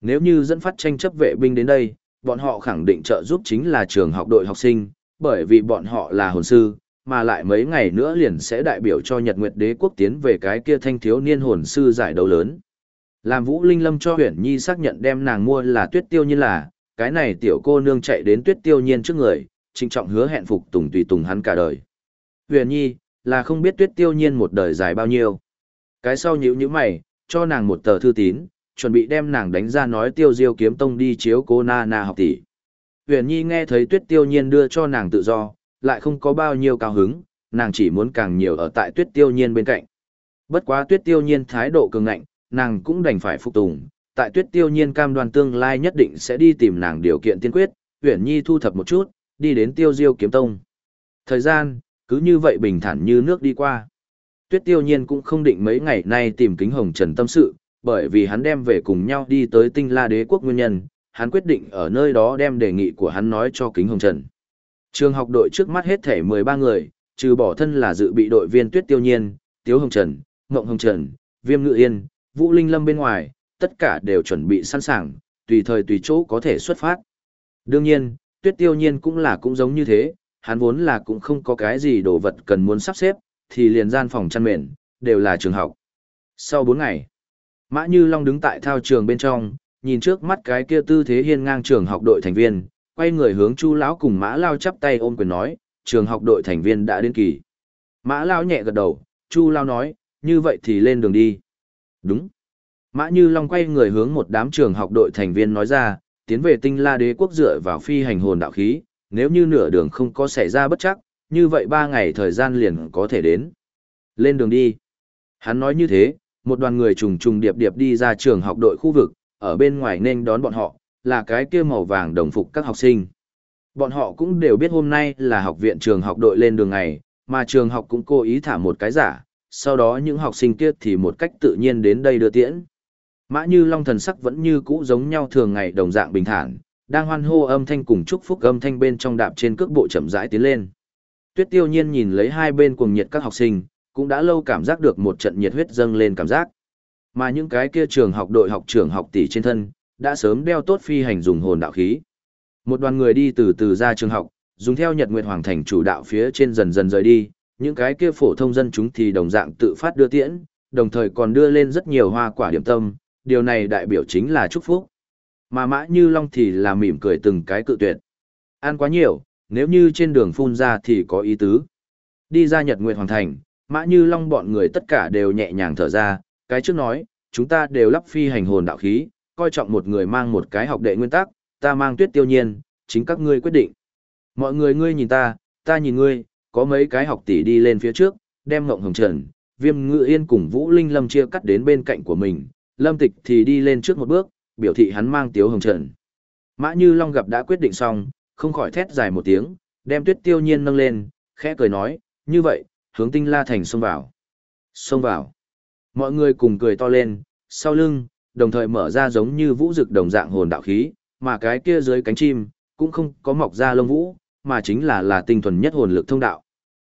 Nếu như dẫn phát tranh chấp vệ binh đến đây, bọn họ khẳng định trợ giúp chính là trường học đội học sinh, bởi vì bọn họ là hồn sư, mà lại mấy ngày nữa liền sẽ đại biểu cho Nhật Nguyệt Đế quốc tiến về cái kia thanh thiếu niên hồn sư giải đấu lớn. Làm Vũ Linh Lâm cho Huyền Nhi xác nhận đem nàng mua là Tuyết Tiêu Nhiên là, cái này tiểu cô nương chạy đến Tuyết Tiêu Nhiên trước người, trịnh trọng hứa hẹn phục tùng tùy tùng hắn cả đời. Huyền Nhi, là không biết Tuyết Tiêu Nhiên một đời dài bao nhiêu. Cái sau nhíu nhíu mày, cho nàng một tờ thư tín, chuẩn bị đem nàng đánh ra nói Tiêu Diêu kiếm tông đi chiếu cô Na Na học tỷ. Huyền Nhi nghe thấy Tuyết Tiêu Nhiên đưa cho nàng tự do, lại không có bao nhiêu cao hứng, nàng chỉ muốn càng nhiều ở tại Tuyết Tiêu Nhiên bên cạnh. Bất quá Tuyết Tiêu Nhiên thái độ cường ngạnh, nàng cũng đành phải phục tùng. Tại Tuyết Tiêu Nhiên cam đoan tương lai nhất định sẽ đi tìm nàng điều kiện tiên quyết, Uyển Nhi thu thập một chút, đi đến Tiêu Diêu kiếm tông. Thời gian, cứ như vậy bình thản như nước đi qua. Tuyết tiêu nhiên cũng không định mấy ngày nay tìm kính hồng trần tâm sự, bởi vì hắn đem về cùng nhau đi tới tinh la đế quốc nguyên nhân, hắn quyết định ở nơi đó đem đề nghị của hắn nói cho kính hồng trần. Trường học đội trước mắt hết thể 13 người, trừ bỏ thân là dự bị đội viên Tuyết Tiêu Nhiên, Tiếu Hồng Trần, Ngộng Hồng Trần, Viêm Ngự Yên, Vũ Linh Lâm bên ngoài, tất cả đều chuẩn bị sẵn sàng, tùy thời tùy chỗ có thể xuất phát. Đương nhiên, Tuyết Tiêu Nhiên cũng là cũng giống như thế, hắn vốn là cũng không có cái gì đồ vật cần muốn sắp xếp, thì liền gian phòng chăn mền, đều là trường học. Sau 4 ngày, Mã Như Long đứng tại thao trường bên trong, nhìn trước mắt cái kia tư thế hiên ngang trường học đội thành viên, quay người hướng Chu lão cùng Mã Lao chắp tay ôm quyền nói, trường học đội thành viên đã đến kỳ. Mã Lao nhẹ gật đầu, Chu Lao nói, như vậy thì lên đường đi. Đúng. Mã Như Long quay người hướng một đám trường học đội thành viên nói ra, tiến về tinh la đế quốc dựa vào phi hành hồn đạo khí, nếu như nửa đường không có xảy ra bất chắc, như vậy ba ngày thời gian liền có thể đến. Lên đường đi. Hắn nói như thế, một đoàn người trùng trùng điệp điệp đi ra trường học đội khu vực, ở bên ngoài nên đón bọn họ, là cái kia màu vàng đồng phục các học sinh. Bọn họ cũng đều biết hôm nay là học viện trường học đội lên đường ngày, mà trường học cũng cố ý thả một cái giả, sau đó những học sinh kia thì một cách tự nhiên đến đây đưa tiễn. Mã Như Long thần sắc vẫn như cũ giống nhau thường ngày đồng dạng bình thản, đang hoan hô âm thanh cùng chúc phúc âm thanh bên trong đạp trên cước bộ chậm rãi tiến lên. Tuyết Tiêu Nhiên nhìn lấy hai bên cuồng nhiệt các học sinh, cũng đã lâu cảm giác được một trận nhiệt huyết dâng lên cảm giác. Mà những cái kia trường học đội học trưởng học tỷ trên thân, đã sớm đeo tốt phi hành dùng hồn đạo khí. Một đoàn người đi từ từ ra trường học, dùng theo Nhật Nguyệt Hoàng thành chủ đạo phía trên dần dần rời đi, những cái kia phổ thông dân chúng thì đồng dạng tự phát đưa tiễn, đồng thời còn đưa lên rất nhiều hoa quả điểm tâm, điều này đại biểu chính là chúc phúc. Mà Mã Như Long thì là mỉm cười từng cái cự tuyệt. Ăn quá nhiều, nếu như trên đường phun ra thì có ý tứ. Đi ra Nhật Nguyệt Hoàng Thành, Mã Như Long bọn người tất cả đều nhẹ nhàng thở ra, cái trước nói, chúng ta đều lắp phi hành hồn đạo khí, coi trọng một người mang một cái học đệ nguyên tắc, ta mang tuyết tiêu nhiên, chính các ngươi quyết định. Mọi người ngươi nhìn ta, ta nhìn ngươi, có mấy cái học tỷ đi lên phía trước, đem ngộng hồng trần, viêm ngự yên cùng Vũ Linh Lâm chia cắt đến bên cạnh của mình, Lâm Tịch thì đi lên trước một bước, biểu thị hắn mang tiếu hồng trần. Mã Như Long gặp đã quyết định xong, không khỏi thét dài một tiếng, đem tuyết tiêu nhiên nâng lên, khẽ cười nói, như vậy, hướng tinh la thành xông vào. Xông vào. Mọi người cùng cười to lên, sau lưng, đồng thời mở ra giống như vũ rực đồng dạng hồn đạo khí, mà cái kia dưới cánh chim, cũng không có mọc ra lông vũ, mà chính là là tinh thuần nhất hồn lực thông đạo.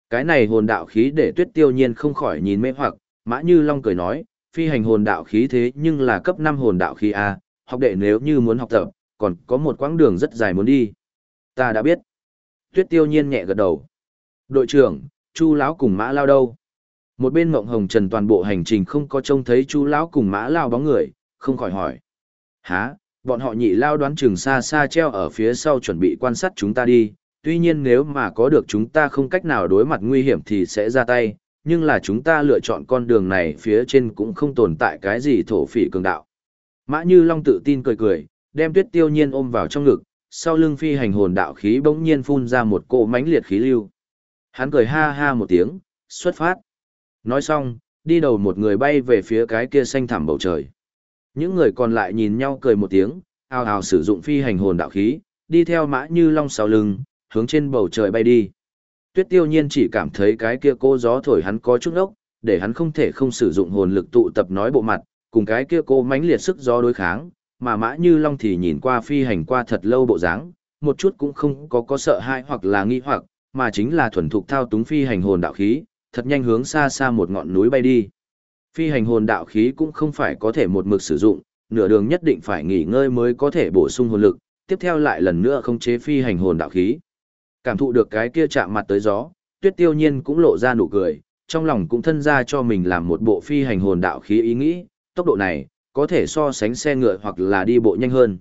Cái này hồn đạo khí để tuyết tiêu nhiên không khỏi nhìn mê hoặc, mã như long cười nói, phi hành hồn đạo khí thế nhưng là cấp 5 hồn đạo khí A, học đệ nếu như muốn học tập, còn có một quãng đường rất dài muốn đi. Ta đã biết. Tuyết tiêu nhiên nhẹ gật đầu. Đội trưởng, chu lão cùng mã lao đâu một bên mộng hồng trần toàn bộ hành trình không có trông thấy chu lão cùng mã lao bóng người không khỏi hỏi. Há bọn họ nhị lao đoán chừng xa xa treo ở phía sau chuẩn bị quan sát chúng ta đi. Tuy nhiên nếu mà có được chúng ta không cách nào đối mặt nguy hiểm thì sẽ ra tay. Nhưng là chúng ta lựa chọn con đường này phía trên cũng không tồn tại cái gì thổ phỉ cường đạo. Mã như long tự tin cười cười đem tuyết tiêu nhiên ôm vào trong ngực. Sau lưng phi hành hồn đạo khí bỗng nhiên phun ra một cỗ mãnh liệt khí lưu. Hắn cười ha ha một tiếng xuất phát. Nói xong, đi đầu một người bay về phía cái kia xanh thẳm bầu trời. Những người còn lại nhìn nhau cười một tiếng, ào ào sử dụng phi hành hồn đạo khí, đi theo mã như long sau lưng, hướng trên bầu trời bay đi. Tuyết tiêu nhiên chỉ cảm thấy cái kia cô gió thổi hắn có chút ốc, để hắn không thể không sử dụng hồn lực tụ tập nói bộ mặt, cùng cái kia cô mãnh liệt sức gió đối kháng, mà mã như long thì nhìn qua phi hành qua thật lâu bộ dáng, một chút cũng không có có sợ hãi hoặc là nghi hoặc, mà chính là thuần thục thao túng phi hành hồn đạo khí, thật nhanh hướng xa xa một ngọn núi bay đi. Phi hành hồn đạo khí cũng không phải có thể một mực sử dụng, nửa đường nhất định phải nghỉ ngơi mới có thể bổ sung hồn lực, tiếp theo lại lần nữa không chế phi hành hồn đạo khí. Cảm thụ được cái kia chạm mặt tới gió, Tuyết Tiêu Nhiên cũng lộ ra nụ cười, trong lòng cũng thân ra cho mình làm một bộ phi hành hồn đạo khí ý nghĩ, tốc độ này có thể so sánh xe ngựa hoặc là đi bộ nhanh hơn.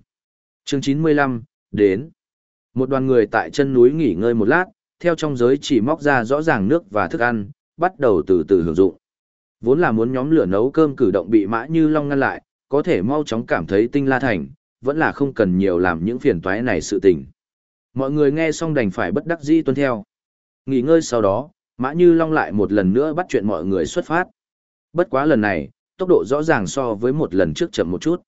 Chương 95, đến. Một đoàn người tại chân núi nghỉ ngơi một lát, theo trong giới chỉ móc ra rõ ràng nước và thức ăn, bắt đầu từ từ hưởng dụng. Vốn là muốn nhóm lửa nấu cơm cử động bị Mã Như Long ngăn lại, có thể mau chóng cảm thấy tinh la thành, vẫn là không cần nhiều làm những phiền toái này sự tình. Mọi người nghe xong đành phải bất đắc dĩ tuân theo. Nghỉ ngơi sau đó, Mã Như Long lại một lần nữa bắt chuyện mọi người xuất phát. Bất quá lần này, tốc độ rõ ràng so với một lần trước chậm một chút.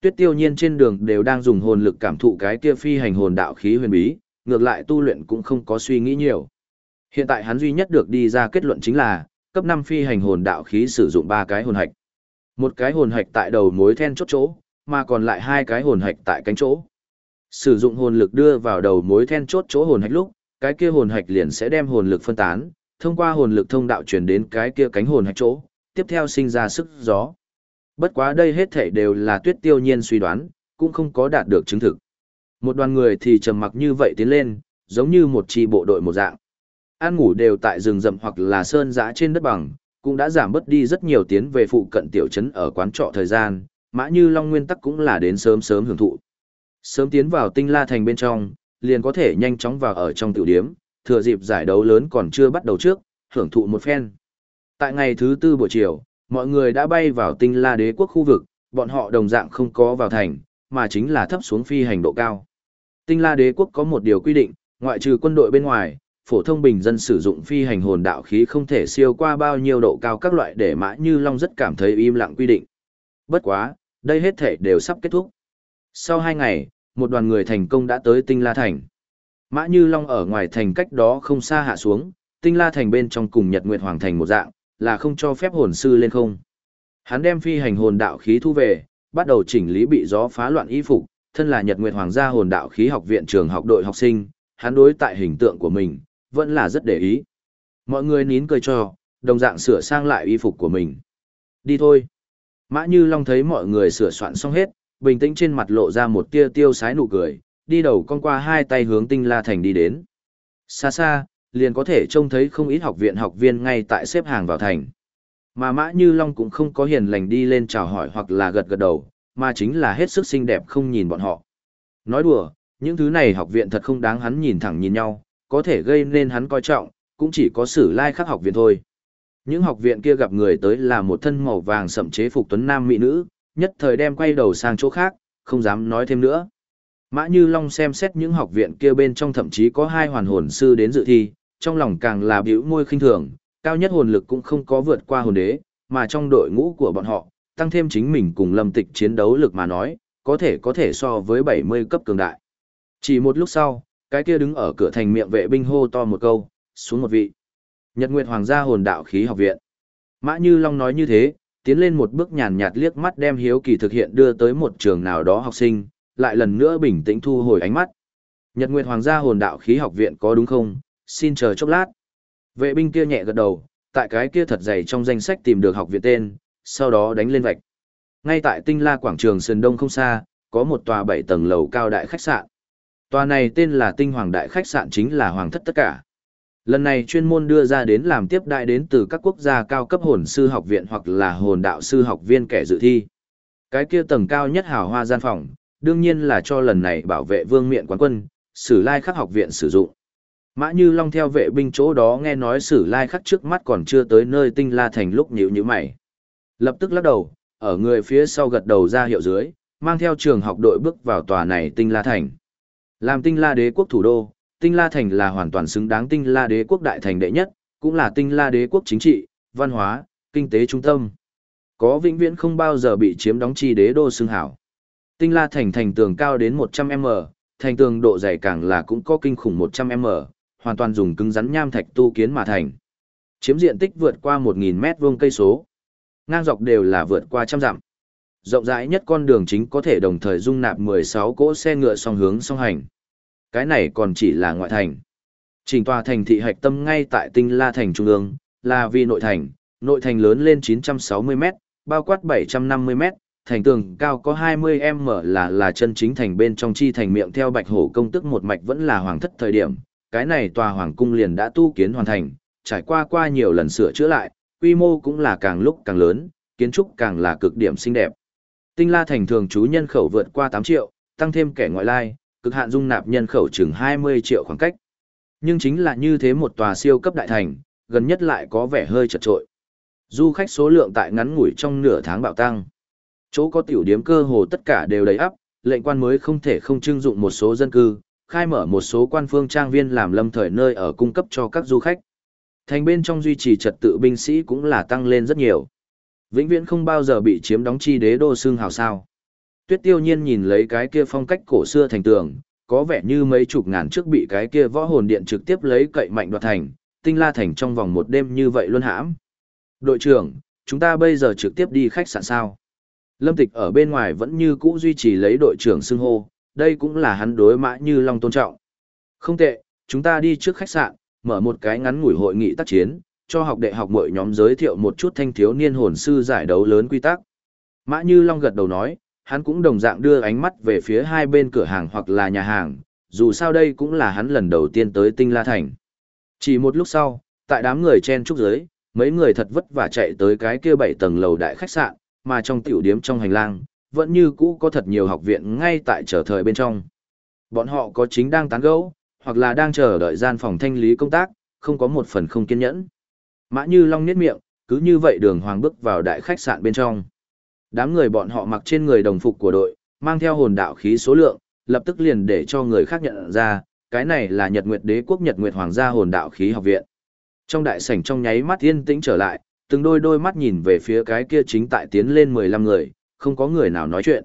Tuyết tiêu nhiên trên đường đều đang dùng hồn lực cảm thụ cái kia phi hành hồn đạo khí huyền bí, ngược lại tu luyện cũng không có suy nghĩ nhiều. Hiện tại hắn duy nhất được đi ra kết luận chính là, cấp 5 phi hành hồn đạo khí sử dụng 3 cái hồn hạch. Một cái hồn hạch tại đầu mối then chốt chỗ, mà còn lại hai cái hồn hạch tại cánh chỗ. Sử dụng hồn lực đưa vào đầu mối then chốt chỗ hồn hạch lúc, cái kia hồn hạch liền sẽ đem hồn lực phân tán, thông qua hồn lực thông đạo truyền đến cái kia cánh hồn hạch chỗ, tiếp theo sinh ra sức gió. Bất quá đây hết thảy đều là Tuyết Tiêu Nhiên suy đoán, cũng không có đạt được chứng thực. Một đoàn người thì trầm mặc như vậy tiến lên, giống như một chi bộ đội một dạng. Ăn ngủ đều tại rừng rậm hoặc là sơn dã trên đất bằng, cũng đã giảm bớt đi rất nhiều tiến về phụ cận tiểu trấn ở quán trọ thời gian, mã như long nguyên tắc cũng là đến sớm sớm hưởng thụ. Sớm tiến vào tinh la thành bên trong, liền có thể nhanh chóng vào ở trong tiểu điếm, thừa dịp giải đấu lớn còn chưa bắt đầu trước, hưởng thụ một phen. Tại ngày thứ tư buổi chiều, mọi người đã bay vào tinh la đế quốc khu vực, bọn họ đồng dạng không có vào thành, mà chính là thấp xuống phi hành độ cao. Tinh la đế quốc có một điều quy định, ngoại trừ quân đội bên ngoài, phổ thông bình dân sử dụng phi hành hồn đạo khí không thể siêu qua bao nhiêu độ cao các loại để mã như long rất cảm thấy im lặng quy định. Bất quá, đây hết thể đều sắp kết thúc. Sau hai ngày, một đoàn người thành công đã tới Tinh La Thành. Mã Như Long ở ngoài thành cách đó không xa hạ xuống, Tinh La Thành bên trong cùng Nhật Nguyệt Hoàng Thành một dạng, là không cho phép hồn sư lên không. Hắn đem phi hành hồn đạo khí thu về, bắt đầu chỉnh lý bị gió phá loạn y phục, thân là Nhật Nguyệt Hoàng gia hồn đạo khí học viện trường học đội học sinh, hắn đối tại hình tượng của mình, vẫn là rất để ý. Mọi người nín cười cho, đồng dạng sửa sang lại y phục của mình. Đi thôi. Mã Như Long thấy mọi người sửa soạn xong hết, bình tĩnh trên mặt lộ ra một tia tiêu sái nụ cười, đi đầu con qua hai tay hướng Tinh La Thành đi đến. Xa xa, liền có thể trông thấy không ít học viện học viên ngay tại xếp hàng vào thành. Mà Mã Như Long cũng không có hiền lành đi lên chào hỏi hoặc là gật gật đầu, mà chính là hết sức xinh đẹp không nhìn bọn họ. Nói đùa, những thứ này học viện thật không đáng hắn nhìn thẳng nhìn nhau, có thể gây nên hắn coi trọng, cũng chỉ có sử lai khắc học viện thôi. Những học viện kia gặp người tới là một thân màu vàng sậm chế phục tuấn nam mỹ nữ, nhất thời đem quay đầu sang chỗ khác, không dám nói thêm nữa. Mã Như Long xem xét những học viện kia bên trong thậm chí có hai hoàn hồn sư đến dự thi, trong lòng càng là biểu môi khinh thường, cao nhất hồn lực cũng không có vượt qua hồn đế, mà trong đội ngũ của bọn họ, tăng thêm chính mình cùng lâm tịch chiến đấu lực mà nói, có thể có thể so với 70 cấp cường đại. Chỉ một lúc sau, cái kia đứng ở cửa thành miệng vệ binh hô to một câu, xuống một vị. Nhật Nguyệt Hoàng gia hồn đạo khí học viện. Mã Như Long nói như thế, tiến lên một bước nhàn nhạt liếc mắt đem hiếu kỳ thực hiện đưa tới một trường nào đó học sinh, lại lần nữa bình tĩnh thu hồi ánh mắt. Nhật Nguyệt Hoàng gia hồn đạo khí học viện có đúng không? Xin chờ chốc lát. Vệ binh kia nhẹ gật đầu, tại cái kia thật dày trong danh sách tìm được học viện tên, sau đó đánh lên vạch. Ngay tại Tinh La quảng trường Sơn Đông không xa, có một tòa bảy tầng lầu cao đại khách sạn. Tòa này tên là Tinh Hoàng Đại khách sạn chính là hoàng thất tất cả. Lần này chuyên môn đưa ra đến làm tiếp đại đến từ các quốc gia cao cấp hồn sư học viện hoặc là hồn đạo sư học viên kẻ dự thi. Cái kia tầng cao nhất hào hoa gian phòng, đương nhiên là cho lần này bảo vệ vương miện quán quân, sử lai khắc học viện sử dụng. Mã Như Long theo vệ binh chỗ đó nghe nói sử lai khắc trước mắt còn chưa tới nơi tinh la thành lúc nhíu nhíu mày. Lập tức lắc đầu, ở người phía sau gật đầu ra hiệu dưới, mang theo trường học đội bước vào tòa này tinh la thành. Làm tinh la đế quốc thủ đô, tinh la thành là hoàn toàn xứng đáng tinh la đế quốc đại thành đệ nhất, cũng là tinh la đế quốc chính trị, văn hóa, kinh tế trung tâm. Có vĩnh viễn không bao giờ bị chiếm đóng chi đế đô xưng hảo. Tinh la thành thành tường cao đến 100m, thành tường độ dày càng là cũng có kinh khủng 100m, hoàn toàn dùng cứng rắn nham thạch tu kiến mà thành. Chiếm diện tích vượt qua 1000 mét vuông cây số. Ngang dọc đều là vượt qua trăm dặm. Rộng rãi nhất con đường chính có thể đồng thời dung nạp 16 cỗ xe ngựa song hướng song hành. Cái này còn chỉ là ngoại thành. Trình tòa thành thị hạch tâm ngay tại tinh la thành trung ương, là vì nội thành, nội thành lớn lên 960 mét, bao quát 750 mét, thành tường cao có 20m là là chân chính thành bên trong chi thành miệng theo bạch hổ công tức một mạch vẫn là hoàng thất thời điểm, cái này tòa hoàng cung liền đã tu kiến hoàn thành, trải qua qua nhiều lần sửa chữa lại, quy mô cũng là càng lúc càng lớn, kiến trúc càng là cực điểm xinh đẹp. Tinh La thành thường trú nhân khẩu vượt qua 8 triệu, tăng thêm kẻ ngoại lai, cực hạn dung nạp nhân khẩu chừng 20 triệu khoảng cách. Nhưng chính là như thế một tòa siêu cấp đại thành, gần nhất lại có vẻ hơi chật trội. Du khách số lượng tại ngắn ngủi trong nửa tháng bạo tăng. Chỗ có tiểu điếm cơ hồ tất cả đều đầy ắp, lệnh quan mới không thể không trưng dụng một số dân cư, khai mở một số quan phương trang viên làm lâm thời nơi ở cung cấp cho các du khách. Thành bên trong duy trì trật tự binh sĩ cũng là tăng lên rất nhiều. Vĩnh viễn không bao giờ bị chiếm đóng chi đế đô xương hào sao. Tuyết tiêu nhiên nhìn lấy cái kia phong cách cổ xưa thành tường, có vẻ như mấy chục ngàn trước bị cái kia võ hồn điện trực tiếp lấy cậy mạnh đoạt thành, tinh la thành trong vòng một đêm như vậy luôn hãm. Đội trưởng, chúng ta bây giờ trực tiếp đi khách sạn sao. Lâm Tịch ở bên ngoài vẫn như cũ duy trì lấy đội trưởng xưng hô, đây cũng là hắn đối mã như long tôn trọng. Không tệ, chúng ta đi trước khách sạn, mở một cái ngắn ngủi hội nghị tác chiến, cho học đệ học mọi nhóm giới thiệu một chút thanh thiếu niên hồn sư giải đấu lớn quy tắc. Mã Như Long gật đầu nói, hắn cũng đồng dạng đưa ánh mắt về phía hai bên cửa hàng hoặc là nhà hàng, dù sao đây cũng là hắn lần đầu tiên tới Tinh La Thành. Chỉ một lúc sau, tại đám người chen trúc dưới, mấy người thật vất vả chạy tới cái kia bảy tầng lầu đại khách sạn, mà trong tiểu điếm trong hành lang, vẫn như cũ có thật nhiều học viện ngay tại trở thời bên trong. Bọn họ có chính đang tán gẫu, hoặc là đang chờ đợi gian phòng thanh lý công tác, không có một phần không kiên nhẫn. Mã Như Long niết miệng, cứ như vậy đường hoàng bước vào đại khách sạn bên trong. Đám người bọn họ mặc trên người đồng phục của đội, mang theo hồn đạo khí số lượng, lập tức liền để cho người khác nhận ra, cái này là Nhật Nguyệt Đế quốc Nhật Nguyệt Hoàng gia hồn đạo khí học viện. Trong đại sảnh trong nháy mắt yên tĩnh trở lại, từng đôi đôi mắt nhìn về phía cái kia chính tại tiến lên 15 người, không có người nào nói chuyện.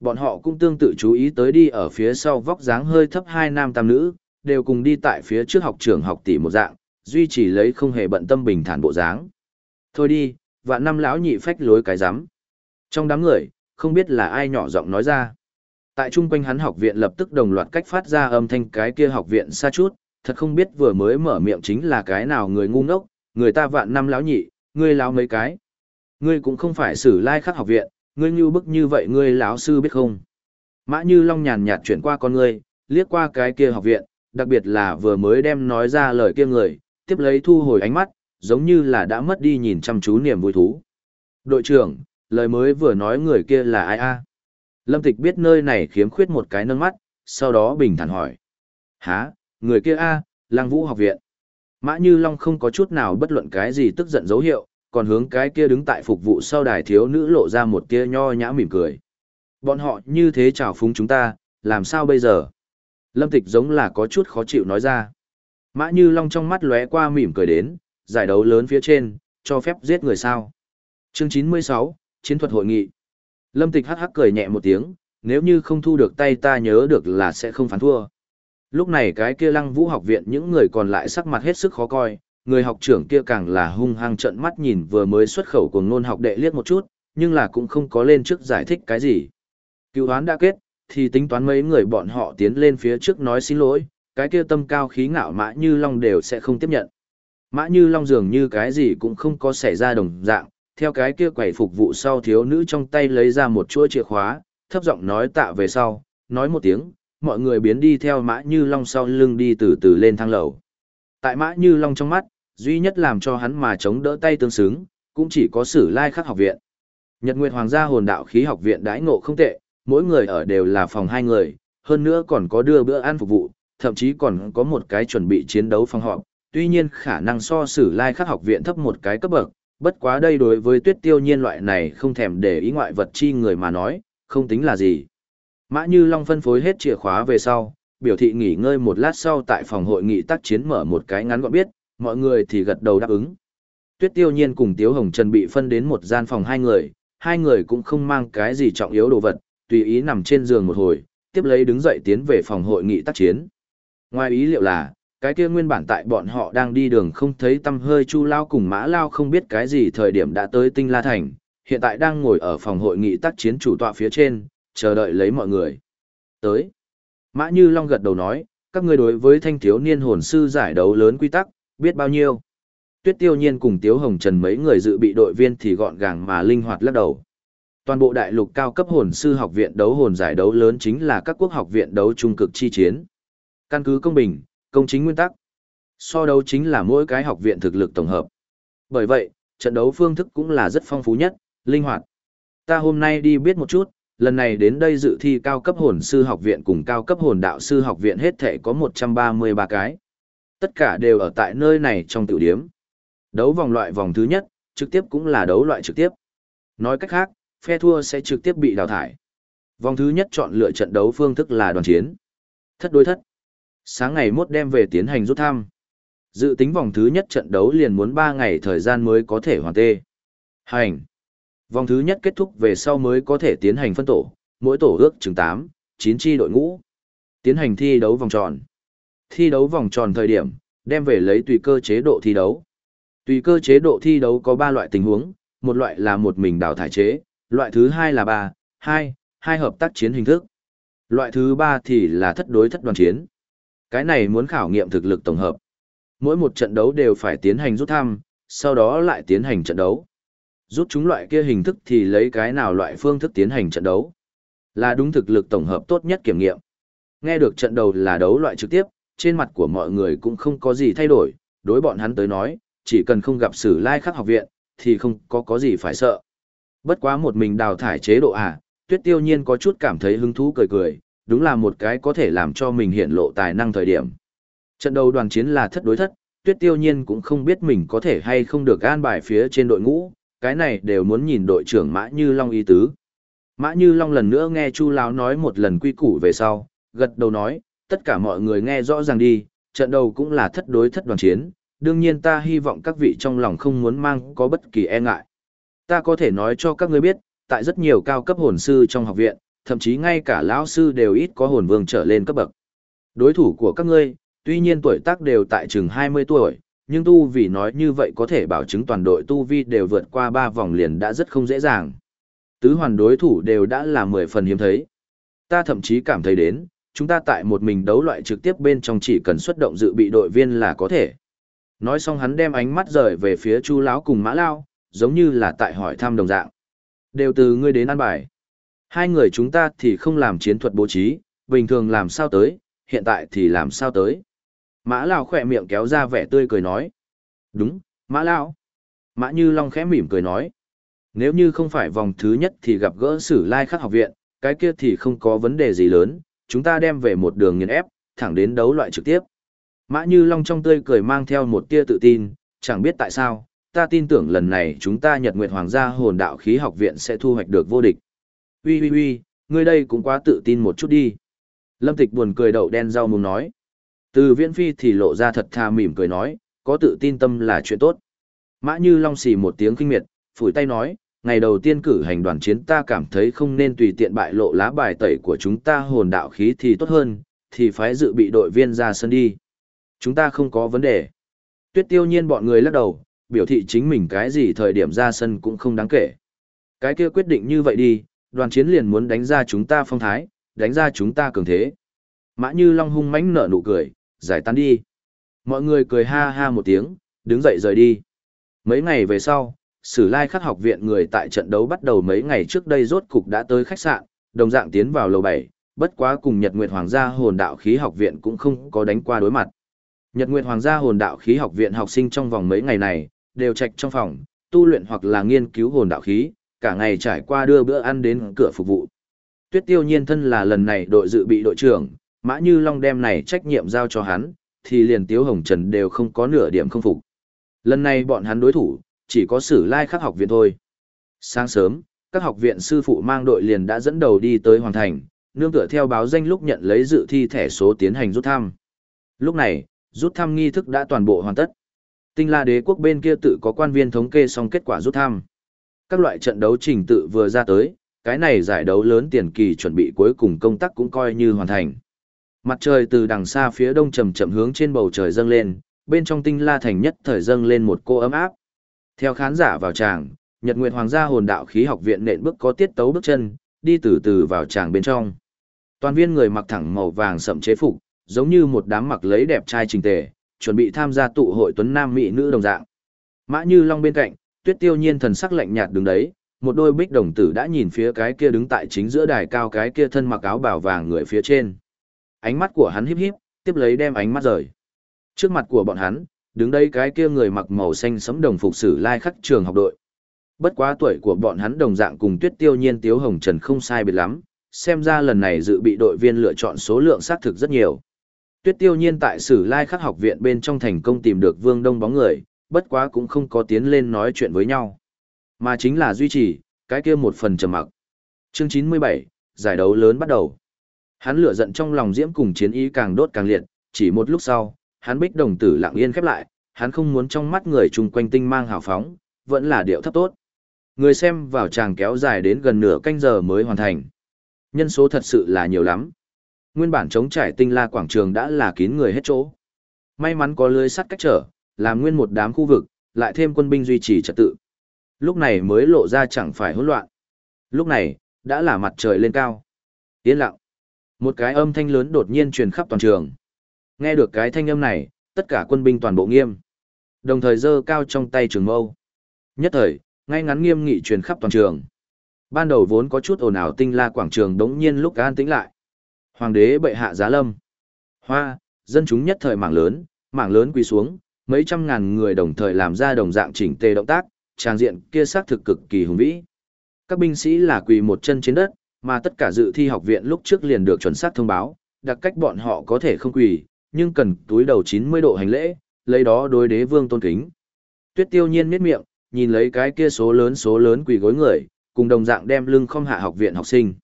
Bọn họ cũng tương tự chú ý tới đi ở phía sau vóc dáng hơi thấp hai nam tam nữ, đều cùng đi tại phía trước học trường học tỷ một dạng, duy trì lấy không hề bận tâm bình thản bộ dáng. Thôi đi, vạn năm lão nhị phách lối cái rắm trong đám người, không biết là ai nhỏ giọng nói ra. Tại trung quanh hắn học viện lập tức đồng loạt cách phát ra âm thanh cái kia học viện xa chút, thật không biết vừa mới mở miệng chính là cái nào người ngu ngốc, người ta vạn năm láo nhị, ngươi láo mấy cái. Ngươi cũng không phải xử lai khắc học viện, ngươi như bức như vậy ngươi láo sư biết không? Mã Như Long nhàn nhạt chuyển qua con ngươi, liếc qua cái kia học viện, đặc biệt là vừa mới đem nói ra lời kia người, tiếp lấy thu hồi ánh mắt, giống như là đã mất đi nhìn chăm chú niềm vui thú. Đội trưởng, lời mới vừa nói người kia là ai a? Lâm Tịch biết nơi này khiếm khuyết một cái nâng mắt, sau đó bình thản hỏi. Hả, người kia a, lang vũ học viện. Mã Như Long không có chút nào bất luận cái gì tức giận dấu hiệu, còn hướng cái kia đứng tại phục vụ sau đài thiếu nữ lộ ra một tia nho nhã mỉm cười. Bọn họ như thế chào phúng chúng ta, làm sao bây giờ? Lâm Tịch giống là có chút khó chịu nói ra. Mã Như Long trong mắt lóe qua mỉm cười đến, giải đấu lớn phía trên, cho phép giết người sao. Chương 96, Chiến thuật hội nghị. Lâm Tịch hắc hắc cười nhẹ một tiếng, nếu như không thu được tay ta nhớ được là sẽ không phán thua. Lúc này cái kia lăng vũ học viện những người còn lại sắc mặt hết sức khó coi, người học trưởng kia càng là hung hăng trợn mắt nhìn vừa mới xuất khẩu của ngôn học đệ liếc một chút, nhưng là cũng không có lên trước giải thích cái gì. Cứu đoán đã kết, thì tính toán mấy người bọn họ tiến lên phía trước nói xin lỗi, cái kia tâm cao khí ngạo Mã Như Long đều sẽ không tiếp nhận. Mã Như Long dường như cái gì cũng không có xảy ra đồng dạng, theo cái kia quầy phục vụ sau thiếu nữ trong tay lấy ra một chuỗi chìa khóa, thấp giọng nói tạ về sau, nói một tiếng, mọi người biến đi theo Mã Như Long sau lưng đi từ từ lên thang lầu. Tại Mã Như Long trong mắt, duy nhất làm cho hắn mà chống đỡ tay tương xứng, cũng chỉ có Sử Lai Khắc học viện. Nhật Nguyệt Hoàng gia hồn đạo khí học viện đãi ngộ không tệ, mỗi người ở đều là phòng hai người, hơn nữa còn có đưa bữa ăn phục vụ, thậm chí còn có một cái chuẩn bị chiến đấu phòng họp. Tuy nhiên khả năng so Sử Lai Khắc học viện thấp một cái cấp bậc, bất quá đây đối với Tuyết Tiêu Nhiên loại này không thèm để ý ngoại vật chi người mà nói, không tính là gì. Mã Như Long phân phối hết chìa khóa về sau, biểu thị nghỉ ngơi một lát sau tại phòng hội nghị tác chiến mở một cái ngắn gọn biết, mọi người thì gật đầu đáp ứng. Tuyết Tiêu Nhiên cùng Tiếu Hồng Trần bị phân đến một gian phòng hai người, hai người cũng không mang cái gì trọng yếu đồ vật, tùy ý nằm trên giường một hồi, tiếp lấy đứng dậy tiến về phòng hội nghị tác chiến. Ngoài ý liệu là, cái kia nguyên bản tại bọn họ đang đi đường không thấy tâm hơi chu lao cùng mã lao không biết cái gì thời điểm đã tới tinh la thành, hiện tại đang ngồi ở phòng hội nghị tác chiến chủ tọa phía trên, chờ đợi lấy mọi người. Tới. Mã Như Long gật đầu nói, các ngươi đối với thanh thiếu niên hồn sư giải đấu lớn quy tắc, biết bao nhiêu. Tuyết Tiêu Nhiên cùng Tiếu Hồng Trần mấy người dự bị đội viên thì gọn gàng mà linh hoạt lắc đầu. Toàn bộ đại lục cao cấp hồn sư học viện đấu hồn giải đấu lớn chính là các quốc học viện đấu trung cực chi chiến. Căn cứ công bình, công chính nguyên tắc. So đấu chính là mỗi cái học viện thực lực tổng hợp. Bởi vậy, trận đấu phương thức cũng là rất phong phú nhất, linh hoạt. Ta hôm nay đi biết một chút, lần này đến đây dự thi cao cấp hồn sư học viện cùng cao cấp hồn đạo sư học viện hết thể có 133 cái. Tất cả đều ở tại nơi này trong tiểu điếm. Đấu vòng loại vòng thứ nhất, trực tiếp cũng là đấu loại trực tiếp. Nói cách khác, phe thua sẽ trực tiếp bị đào thải. Vòng thứ nhất chọn lựa trận đấu phương thức là đoàn chiến. Thất đối thất. Sáng ngày mốt đem về tiến hành rút thăm. Dự tính vòng thứ nhất trận đấu liền muốn 3 ngày thời gian mới có thể hoàn tê. Hành. Vòng thứ nhất kết thúc về sau mới có thể tiến hành phân tổ, mỗi tổ ước chừng 8, 9 chi đội ngũ. Tiến hành thi đấu vòng tròn. Thi đấu vòng tròn thời điểm, đem về lấy tùy cơ chế độ thi đấu. Tùy cơ chế độ thi đấu có 3 loại tình huống, một loại là một mình đào thải chế, loại thứ hai là 3, 2, hai hợp tác chiến hình thức. Loại thứ 3 thì là thất đối thất đoàn chiến. Cái này muốn khảo nghiệm thực lực tổng hợp. Mỗi một trận đấu đều phải tiến hành rút thăm, sau đó lại tiến hành trận đấu. Rút chúng loại kia hình thức thì lấy cái nào loại phương thức tiến hành trận đấu. Là đúng thực lực tổng hợp tốt nhất kiểm nghiệm. Nghe được trận đầu là đấu loại trực tiếp, trên mặt của mọi người cũng không có gì thay đổi, đối bọn hắn tới nói, chỉ cần không gặp sử lai khắc học viện, thì không có có gì phải sợ. Bất quá một mình đào thải chế độ à, tuyết tiêu nhiên có chút cảm thấy hứng thú cười cười, đúng là một cái có thể làm cho mình hiện lộ tài năng thời điểm. Trận đầu đoàn chiến là thất đối thất, tuyết tiêu nhiên cũng không biết mình có thể hay không được an bài phía trên đội ngũ, cái này đều muốn nhìn đội trưởng Mã Như Long ý tứ. Mã Như Long lần nữa nghe Chu Láo nói một lần quy củ về sau, gật đầu nói, tất cả mọi người nghe rõ ràng đi, trận đầu cũng là thất đối thất đoàn chiến, đương nhiên ta hy vọng các vị trong lòng không muốn mang có bất kỳ e ngại. Ta có thể nói cho các ngươi biết, tại rất nhiều cao cấp hồn sư trong học viện, thậm chí ngay cả lão sư đều ít có hồn vương trở lên cấp bậc. Đối thủ của các ngươi, tuy nhiên tuổi tác đều tại chừng 20 tuổi, nhưng tu vì nói như vậy có thể bảo chứng toàn đội tu vi đều vượt qua 3 vòng liền đã rất không dễ dàng. Tứ hoàn đối thủ đều đã là 10 phần hiếm thấy. Ta thậm chí cảm thấy đến, chúng ta tại một mình đấu loại trực tiếp bên trong chỉ cần xuất động dự bị đội viên là có thể. Nói xong hắn đem ánh mắt rời về phía Chu lão cùng Mã Lao, giống như là tại hỏi thăm đồng dạng. Đều từ ngươi đến ăn bài. Hai người chúng ta thì không làm chiến thuật bố trí, bình thường làm sao tới, hiện tại thì làm sao tới. Mã Lao khỏe miệng kéo ra vẻ tươi cười nói. Đúng, Mã Lao. Mã Như Long khẽ mỉm cười nói. Nếu như không phải vòng thứ nhất thì gặp gỡ sử lai khắc học viện, cái kia thì không có vấn đề gì lớn, chúng ta đem về một đường nghiền ép, thẳng đến đấu loại trực tiếp. Mã Như Long trong tươi cười mang theo một tia tự tin, chẳng biết tại sao, ta tin tưởng lần này chúng ta Nhật Nguyệt Hoàng gia hồn đạo khí học viện sẽ thu hoạch được vô địch uy uy uy, ngươi đây cũng quá tự tin một chút đi. Lâm Tịch buồn cười đậu đen rau mùng nói. Từ viễn phi thì lộ ra thật thà mỉm cười nói, có tự tin tâm là chuyện tốt. Mã Như Long xì một tiếng kinh miệt, phủi tay nói, ngày đầu tiên cử hành đoàn chiến ta cảm thấy không nên tùy tiện bại lộ lá bài tẩy của chúng ta hồn đạo khí thì tốt hơn, thì phái dự bị đội viên ra sân đi. Chúng ta không có vấn đề. Tuyết tiêu nhiên bọn người lắc đầu, biểu thị chính mình cái gì thời điểm ra sân cũng không đáng kể. Cái kia quyết định như vậy đi, đoàn chiến liền muốn đánh ra chúng ta phong thái, đánh ra chúng ta cường thế. Mã Như Long hung mãnh nở nụ cười, giải tán đi. Mọi người cười ha ha một tiếng, đứng dậy rời đi. Mấy ngày về sau, Sử Lai Khắc học viện người tại trận đấu bắt đầu mấy ngày trước đây rốt cục đã tới khách sạn, đồng dạng tiến vào lầu 7, bất quá cùng Nhật Nguyệt Hoàng gia hồn đạo khí học viện cũng không có đánh qua đối mặt. Nhật Nguyệt Hoàng gia hồn đạo khí học viện học sinh trong vòng mấy ngày này, đều trạch trong phòng, tu luyện hoặc là nghiên cứu hồn đạo khí, cả ngày trải qua đưa bữa ăn đến cửa phục vụ. Tuyết Tiêu Nhiên thân là lần này đội dự bị đội trưởng, Mã Như Long đem này trách nhiệm giao cho hắn, thì liền Tiếu Hồng Trần đều không có nửa điểm không phục. Lần này bọn hắn đối thủ, chỉ có Sử Lai Khắc học viện thôi. Sáng sớm, các học viện sư phụ mang đội liền đã dẫn đầu đi tới Hoàng Thành, nương tựa theo báo danh lúc nhận lấy dự thi thẻ số tiến hành rút thăm. Lúc này, rút thăm nghi thức đã toàn bộ hoàn tất. Tinh La Đế quốc bên kia tự có quan viên thống kê xong kết quả rút thăm. Các loại trận đấu trình tự vừa ra tới, cái này giải đấu lớn tiền kỳ chuẩn bị cuối cùng công tác cũng coi như hoàn thành. Mặt trời từ đằng xa phía đông chậm chậm hướng trên bầu trời dâng lên, bên trong tinh la thành nhất thời dâng lên một cô ấm áp. Theo khán giả vào tràng, Nhật Nguyệt Hoàng gia hồn đạo khí học viện nện bước có tiết tấu bước chân, đi từ từ vào tràng bên trong. Toàn viên người mặc thẳng màu vàng sậm chế phục, giống như một đám mặc lấy đẹp trai trình tề, chuẩn bị tham gia tụ hội tuấn nam mỹ nữ đồng dạng. Mã Như Long bên cạnh, Tuyết Tiêu Nhiên thần sắc lạnh nhạt đứng đấy, một đôi bích đồng tử đã nhìn phía cái kia đứng tại chính giữa đài cao cái kia thân mặc áo bào vàng người phía trên. Ánh mắt của hắn híp híp, tiếp lấy đem ánh mắt rời. Trước mặt của bọn hắn, đứng đây cái kia người mặc màu xanh sẫm đồng phục sử lai khắc trường học đội. Bất quá tuổi của bọn hắn đồng dạng cùng Tuyết Tiêu Nhiên Tiếu Hồng Trần không sai biệt lắm, xem ra lần này dự bị đội viên lựa chọn số lượng xác thực rất nhiều. Tuyết Tiêu Nhiên tại Sử Lai Khắc học viện bên trong thành công tìm được Vương Đông bóng người, bất quá cũng không có tiến lên nói chuyện với nhau, mà chính là duy trì cái kia một phần trầm mặc. Chương 97, giải đấu lớn bắt đầu. Hắn lửa giận trong lòng diễm cùng chiến ý càng đốt càng liệt, chỉ một lúc sau, hắn bích đồng tử lặng yên khép lại, hắn không muốn trong mắt người chung quanh tinh mang hào phóng, vẫn là điệu thấp tốt. Người xem vào tràng kéo dài đến gần nửa canh giờ mới hoàn thành. Nhân số thật sự là nhiều lắm. Nguyên bản chống trải tinh la quảng trường đã là kín người hết chỗ. May mắn có lưới sắt cách trở, làm nguyên một đám khu vực, lại thêm quân binh duy trì trật tự. Lúc này mới lộ ra chẳng phải hỗn loạn. Lúc này, đã là mặt trời lên cao. Yên lặng. Một cái âm thanh lớn đột nhiên truyền khắp toàn trường. Nghe được cái thanh âm này, tất cả quân binh toàn bộ nghiêm. Đồng thời giơ cao trong tay trường mâu. Nhất thời, ngay ngắn nghiêm nghị truyền khắp toàn trường. Ban đầu vốn có chút ồn ào tinh la quảng trường đống nhiên lúc an tĩnh lại. Hoàng đế bệ hạ giá lâm. Hoa, dân chúng nhất thời mảng lớn, mảng lớn quỳ xuống, mấy trăm ngàn người đồng thời làm ra đồng dạng chỉnh tề động tác, trang diện kia xác thực cực kỳ hùng vĩ. Các binh sĩ là quỳ một chân trên đất, mà tất cả dự thi học viện lúc trước liền được chuẩn xác thông báo, đặc cách bọn họ có thể không quỳ, nhưng cần túi đầu 90 độ hành lễ, lấy đó đối đế vương tôn kính. Tuyết tiêu nhiên miết miệng, nhìn lấy cái kia số lớn số lớn quỳ gối người, cùng đồng dạng đem lưng không hạ học viện học sinh.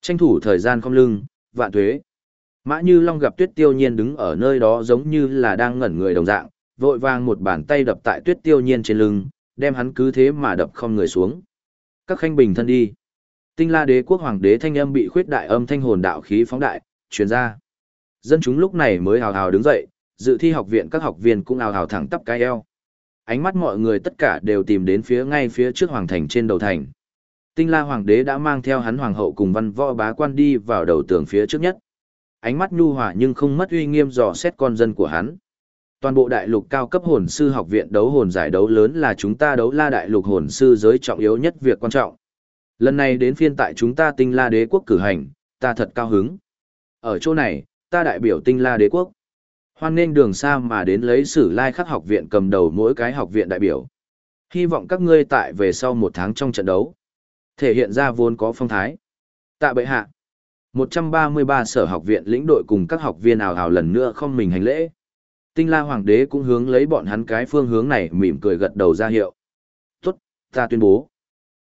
Tranh thủ thời gian không lưng, vạn thuế. Mã Như Long gặp Tuyết Tiêu Nhiên đứng ở nơi đó giống như là đang ngẩn người đồng dạng, vội vàng một bàn tay đập tại Tuyết Tiêu Nhiên trên lưng, đem hắn cứ thế mà đập không người xuống. Các khanh bình thân đi. Tinh La Đế quốc hoàng đế thanh âm bị khuyết đại âm thanh hồn đạo khí phóng đại, truyền ra. Dân chúng lúc này mới hào hào đứng dậy, dự thi học viện các học viên cũng hào hào thẳng tắp cái eo. Ánh mắt mọi người tất cả đều tìm đến phía ngay phía trước hoàng thành trên đầu thành. Tinh La Hoàng đế đã mang theo hắn hoàng hậu cùng văn võ bá quan đi vào đầu tường phía trước nhất. Ánh mắt nhu hòa nhưng không mất uy nghiêm dò xét con dân của hắn. Toàn bộ đại lục cao cấp hồn sư học viện đấu hồn giải đấu lớn là chúng ta đấu la đại lục hồn sư giới trọng yếu nhất việc quan trọng. Lần này đến phiên tại chúng ta tinh la đế quốc cử hành, ta thật cao hứng. Ở chỗ này, ta đại biểu tinh la đế quốc. Hoan nghênh đường xa mà đến lấy sử lai khắc học viện cầm đầu mỗi cái học viện đại biểu. Hy vọng các ngươi tại về sau một tháng trong trận đấu. Thể hiện ra vốn có phong thái. Tạ bệ hạ. 133 sở học viện lĩnh đội cùng các học viên ảo ảo lần nữa không mình hành lễ. Tinh la hoàng đế cũng hướng lấy bọn hắn cái phương hướng này mỉm cười gật đầu ra hiệu. Tốt, ta tuyên bố.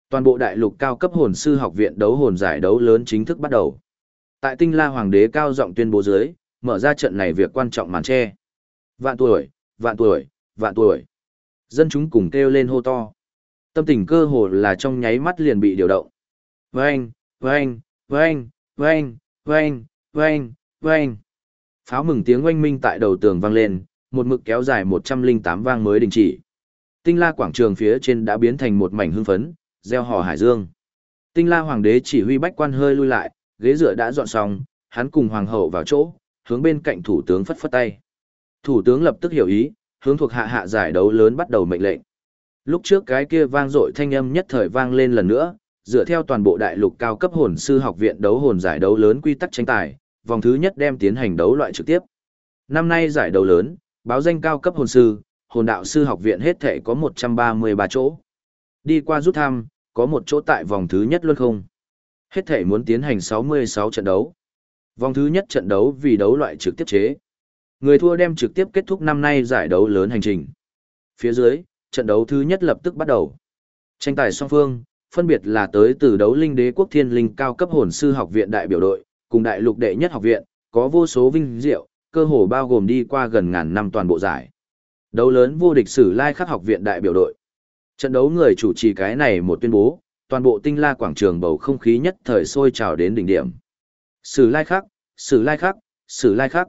Toàn bộ đại lục cao cấp hồn sư học viện đấu hồn giải đấu lớn chính thức bắt đầu. Tại tinh la hoàng đế cao giọng tuyên bố dưới, mở ra trận này việc quan trọng màn che. Vạn tuổi, vạn tuổi, vạn tuổi. Dân chúng cùng kêu lên hô to. Tâm tình cơ hồ là trong nháy mắt liền bị điều động. Vâng, vâng, vâng, vâng, vâng, vâng, vâng. Pháo mừng tiếng oanh minh tại đầu tường vang lên, một mực kéo dài 108 vang mới đình chỉ. Tinh la quảng trường phía trên đã biến thành một mảnh hưng phấn, gieo hò hải dương. Tinh la hoàng đế chỉ huy bách quan hơi lui lại, ghế dựa đã dọn xong, hắn cùng hoàng hậu vào chỗ, hướng bên cạnh thủ tướng phất phất tay. Thủ tướng lập tức hiểu ý, hướng thuộc hạ hạ giải đấu lớn bắt đầu mệnh lệnh. Lúc trước cái kia vang dội thanh âm nhất thời vang lên lần nữa, dựa theo toàn bộ đại lục cao cấp hồn sư học viện đấu hồn giải đấu lớn quy tắc tranh tài, vòng thứ nhất đem tiến hành đấu loại trực tiếp. Năm nay giải đấu lớn, báo danh cao cấp hồn sư, hồn đạo sư học viện hết thể có 133 chỗ. Đi qua rút thăm, có một chỗ tại vòng thứ nhất luôn không. Hết thể muốn tiến hành 66 trận đấu. Vòng thứ nhất trận đấu vì đấu loại trực tiếp chế. Người thua đem trực tiếp kết thúc năm nay giải đấu lớn hành trình. Phía dưới, trận đấu thứ nhất lập tức bắt đầu. Tranh tài song phương, phân biệt là tới từ đấu linh đế quốc thiên linh cao cấp hồn sư học viện đại biểu đội, cùng đại lục đệ nhất học viện, có vô số vinh diệu, cơ hồ bao gồm đi qua gần ngàn năm toàn bộ giải. Đấu lớn vô địch sử lai khắc học viện đại biểu đội. Trận đấu người chủ trì cái này một tuyên bố, toàn bộ tinh la quảng trường bầu không khí nhất thời sôi trào đến đỉnh điểm. Sử lai khắc, sử lai khắc, sử lai khắc.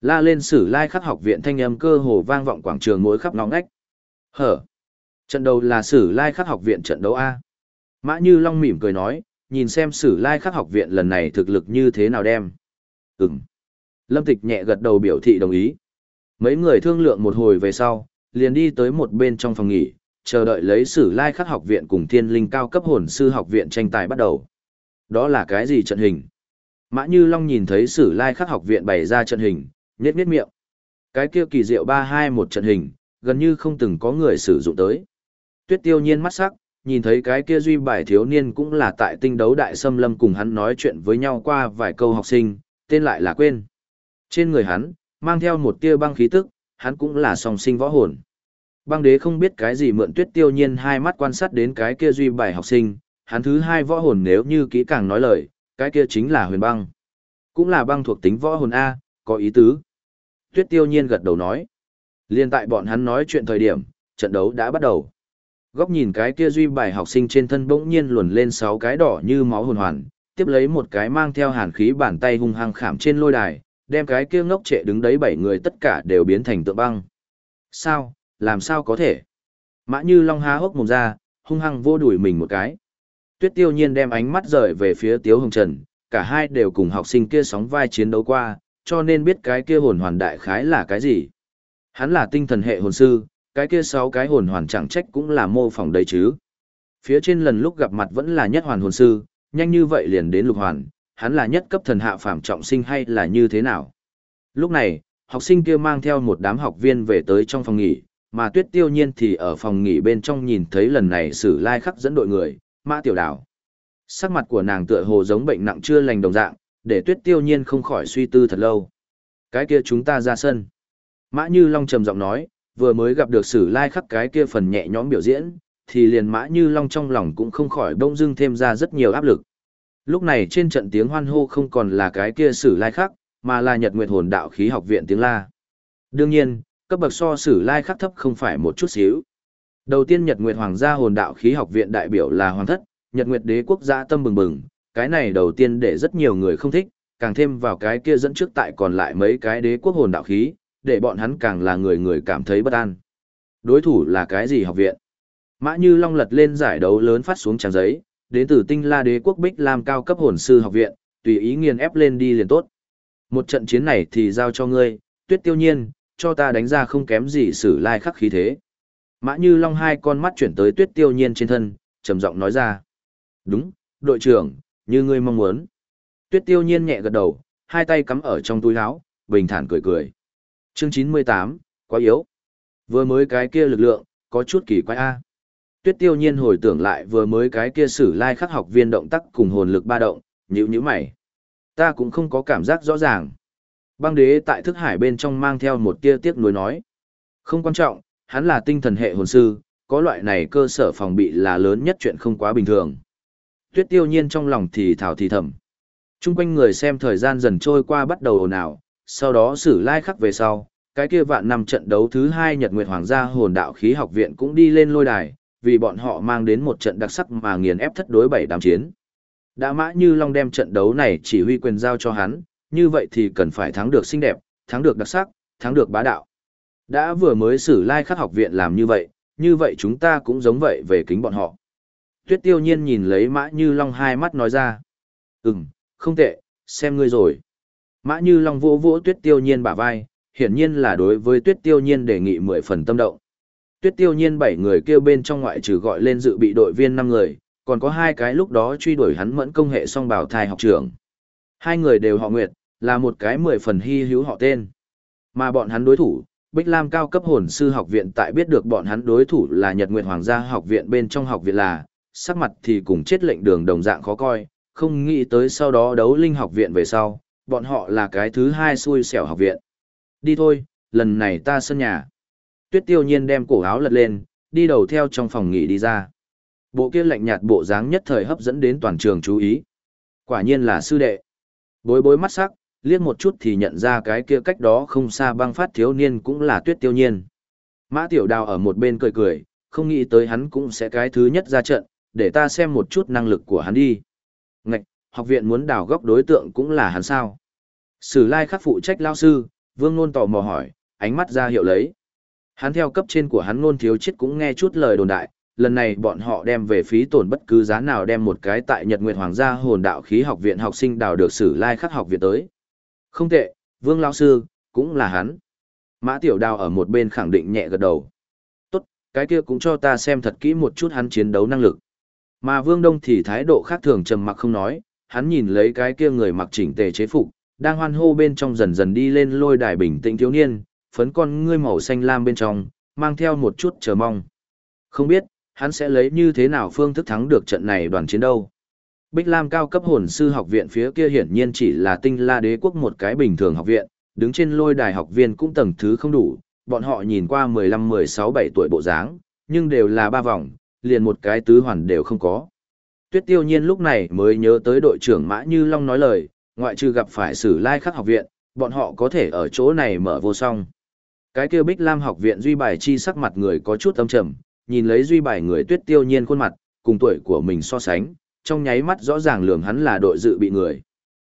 La lên sử lai khắc học viện thanh âm cơ hồ vang vọng quảng trường mỗi khắp ngõ ngách. Hở. Trận đấu là sử lai khắc học viện trận đấu A. Mã Như Long mỉm cười nói, nhìn xem sử lai khắc học viện lần này thực lực như thế nào đem. Ừm. Lâm Tịch nhẹ gật đầu biểu thị đồng ý. Mấy người thương lượng một hồi về sau, liền đi tới một bên trong phòng nghỉ, chờ đợi lấy sử lai khắc học viện cùng thiên linh cao cấp hồn sư học viện tranh tài bắt đầu. Đó là cái gì trận hình? Mã Như Long nhìn thấy sử lai khắc học viện bày ra trận hình, nhét nhét miệng. Cái kia kỳ diệu ba hai một trận hình, gần như không từng có người sử dụng tới. Tuyết tiêu nhiên mắt sắc, nhìn thấy cái kia duy bài thiếu niên cũng là tại tinh đấu đại xâm lâm cùng hắn nói chuyện với nhau qua vài câu học sinh, tên lại là quên. Trên người hắn, mang theo một tia băng khí tức, hắn cũng là song sinh võ hồn. Băng đế không biết cái gì mượn tuyết tiêu nhiên hai mắt quan sát đến cái kia duy bài học sinh, hắn thứ hai võ hồn nếu như kỹ càng nói lời, cái kia chính là huyền băng. Cũng là băng thuộc tính võ hồn A, có ý tứ. Tuyết tiêu nhiên gật đầu nói. Liên tại bọn hắn nói chuyện thời điểm, trận đấu đã bắt đầu. Góc nhìn cái kia duy bài học sinh trên thân bỗng nhiên luồn lên sáu cái đỏ như máu hồn hoàn, tiếp lấy một cái mang theo hàn khí bàn tay hung hăng khảm trên lôi đài, đem cái kia ngốc trệ đứng đấy bảy người tất cả đều biến thành tượng băng. Sao, làm sao có thể? Mã Như Long há hốc mồm ra, hung hăng vô đuổi mình một cái. Tuyết Tiêu Nhiên đem ánh mắt rời về phía Tiếu Hồng Trần, cả hai đều cùng học sinh kia sóng vai chiến đấu qua, cho nên biết cái kia hồn hoàn đại khái là cái gì. Hắn là tinh thần hệ hồn sư, cái kia sáu cái hồn hoàn chẳng trách cũng là mô phỏng đấy chứ. Phía trên lần lúc gặp mặt vẫn là nhất hoàn hồn sư, nhanh như vậy liền đến lục hoàn, hắn là nhất cấp thần hạ phàm trọng sinh hay là như thế nào. Lúc này, học sinh kia mang theo một đám học viên về tới trong phòng nghỉ, mà tuyết tiêu nhiên thì ở phòng nghỉ bên trong nhìn thấy lần này sử lai khắc dẫn đội người, mã tiểu đảo. Sắc mặt của nàng tựa hồ giống bệnh nặng chưa lành đồng dạng, để tuyết tiêu nhiên không khỏi suy tư thật lâu. Cái kia chúng ta ra sân. Mã Như Long trầm giọng nói, vừa mới gặp được sử lai khắc cái kia phần nhẹ nhõm biểu diễn, thì liền Mã Như Long trong lòng cũng không khỏi đông dưng thêm ra rất nhiều áp lực. Lúc này trên trận tiếng hoan hô không còn là cái kia sử lai khắc, mà là Nhật Nguyệt Hồn Đạo Khí Học Viện tiếng la. Đương nhiên, cấp bậc so sử lai khắc thấp không phải một chút xíu. Đầu tiên Nhật Nguyệt Hoàng gia Hồn Đạo Khí Học Viện đại biểu là Hoàng thất, Nhật Nguyệt Đế quốc gia tâm bừng bừng, cái này đầu tiên để rất nhiều người không thích, càng thêm vào cái kia dẫn trước tại còn lại mấy cái đế quốc hồn đạo khí, để bọn hắn càng là người người cảm thấy bất an. Đối thủ là cái gì học viện? Mã Như Long lật lên giải đấu lớn phát xuống trang giấy, đến từ tinh la đế quốc Bích Lam cao cấp hồn sư học viện, tùy ý nghiền ép lên đi liền tốt. Một trận chiến này thì giao cho ngươi, tuyết tiêu nhiên, cho ta đánh ra không kém gì sử lai khắc khí thế. Mã Như Long hai con mắt chuyển tới tuyết tiêu nhiên trên thân, trầm giọng nói ra. Đúng, đội trưởng, như ngươi mong muốn. Tuyết tiêu nhiên nhẹ gật đầu, hai tay cắm ở trong túi áo, bình thản cười cười. Chương 98, quá yếu. Vừa mới cái kia lực lượng, có chút kỳ quái a. Tuyết tiêu nhiên hồi tưởng lại vừa mới cái kia sử lai khắc học viên động tác cùng hồn lực ba động, nhíu nhíu mày. Ta cũng không có cảm giác rõ ràng. Băng đế tại thức hải bên trong mang theo một tia tiếc nuối nói. Không quan trọng, hắn là tinh thần hệ hồn sư, có loại này cơ sở phòng bị là lớn nhất chuyện không quá bình thường. Tuyết tiêu nhiên trong lòng thì thảo thì thầm. Trung quanh người xem thời gian dần trôi qua bắt đầu ồn ào, sau đó xử lai khắc về sau, cái kia vạn năm trận đấu thứ hai Nhật Nguyệt Hoàng gia hồn đạo khí học viện cũng đi lên lôi đài, vì bọn họ mang đến một trận đặc sắc mà nghiền ép thất đối bảy đám chiến. Đã mã như Long đem trận đấu này chỉ huy quyền giao cho hắn, như vậy thì cần phải thắng được xinh đẹp, thắng được đặc sắc, thắng được bá đạo. Đã vừa mới xử lai khắc học viện làm như vậy, như vậy chúng ta cũng giống vậy về kính bọn họ. Tuyết tiêu nhiên nhìn lấy mã như long hai mắt nói ra. Ừm, không tệ, xem ngươi rồi. Mã như long vỗ vỗ tuyết tiêu nhiên bả vai, hiển nhiên là đối với tuyết tiêu nhiên đề nghị mười phần tâm động. Tuyết tiêu nhiên bảy người kêu bên trong ngoại trừ gọi lên dự bị đội viên năm người, còn có hai cái lúc đó truy đuổi hắn mẫn công hệ song bảo thai học trưởng. Hai người đều họ Nguyệt, là một cái mười phần hy hữu họ tên. Mà bọn hắn đối thủ, Bích Lam cao cấp hồn sư học viện tại biết được bọn hắn đối thủ là Nhật Nguyệt Hoàng gia học viện bên trong học viện là, sắc mặt thì cùng chết lệnh đường đồng dạng khó coi, không nghĩ tới sau đó đấu linh học viện về sau, bọn họ là cái thứ hai xui xẻo học viện. Đi thôi, lần này ta sân nhà. Tuyết tiêu nhiên đem cổ áo lật lên, đi đầu theo trong phòng nghỉ đi ra. Bộ kia lạnh nhạt bộ dáng nhất thời hấp dẫn đến toàn trường chú ý. Quả nhiên là sư đệ. Bối bối mắt sắc, liếc một chút thì nhận ra cái kia cách đó không xa băng phát thiếu niên cũng là tuyết tiêu nhiên. Mã tiểu đào ở một bên cười cười, không nghĩ tới hắn cũng sẽ cái thứ nhất ra trận, để ta xem một chút năng lực của hắn đi. Ngạch, học viện muốn đào góc đối tượng cũng là hắn sao. Sử lai khắc phụ trách lao sư, vương nôn tò mò hỏi, ánh mắt ra hiệu lấy. Hắn theo cấp trên của hắn nôn thiếu chết cũng nghe chút lời đồn đại, lần này bọn họ đem về phí tổn bất cứ giá nào đem một cái tại Nhật Nguyệt Hoàng gia hồn đạo khí học viện học sinh đào được sử lai khắc học viện tới. Không tệ, Vương lão sư, cũng là hắn. Mã Tiểu Đào ở một bên khẳng định nhẹ gật đầu. Tốt, cái kia cũng cho ta xem thật kỹ một chút hắn chiến đấu năng lực. Mà Vương Đông thì thái độ khác thường trầm mặc không nói, hắn nhìn lấy cái kia người mặc chỉnh tề chế phục, đang hoan hô bên trong dần dần đi lên lôi đài bình tĩnh thiếu niên, phấn con ngươi màu xanh lam bên trong, mang theo một chút chờ mong. Không biết, hắn sẽ lấy như thế nào phương thức thắng được trận này đoàn chiến đâu. Bích Lam cao cấp hồn sư học viện phía kia hiển nhiên chỉ là tinh la đế quốc một cái bình thường học viện, đứng trên lôi đài học viên cũng tầng thứ không đủ, bọn họ nhìn qua 15, 16, 7 tuổi bộ dáng, nhưng đều là ba vòng, liền một cái tứ hoàn đều không có. Tuyết tiêu nhiên lúc này mới nhớ tới đội trưởng Mã Như Long nói lời, ngoại trừ gặp phải sử lai khắc học viện, bọn họ có thể ở chỗ này mở vô song. Cái kia Bích Lam học viện duy bài chi sắc mặt người có chút âm trầm, nhìn lấy duy bài người tuyết tiêu nhiên khuôn mặt, cùng tuổi của mình so sánh, trong nháy mắt rõ ràng lường hắn là đội dự bị người.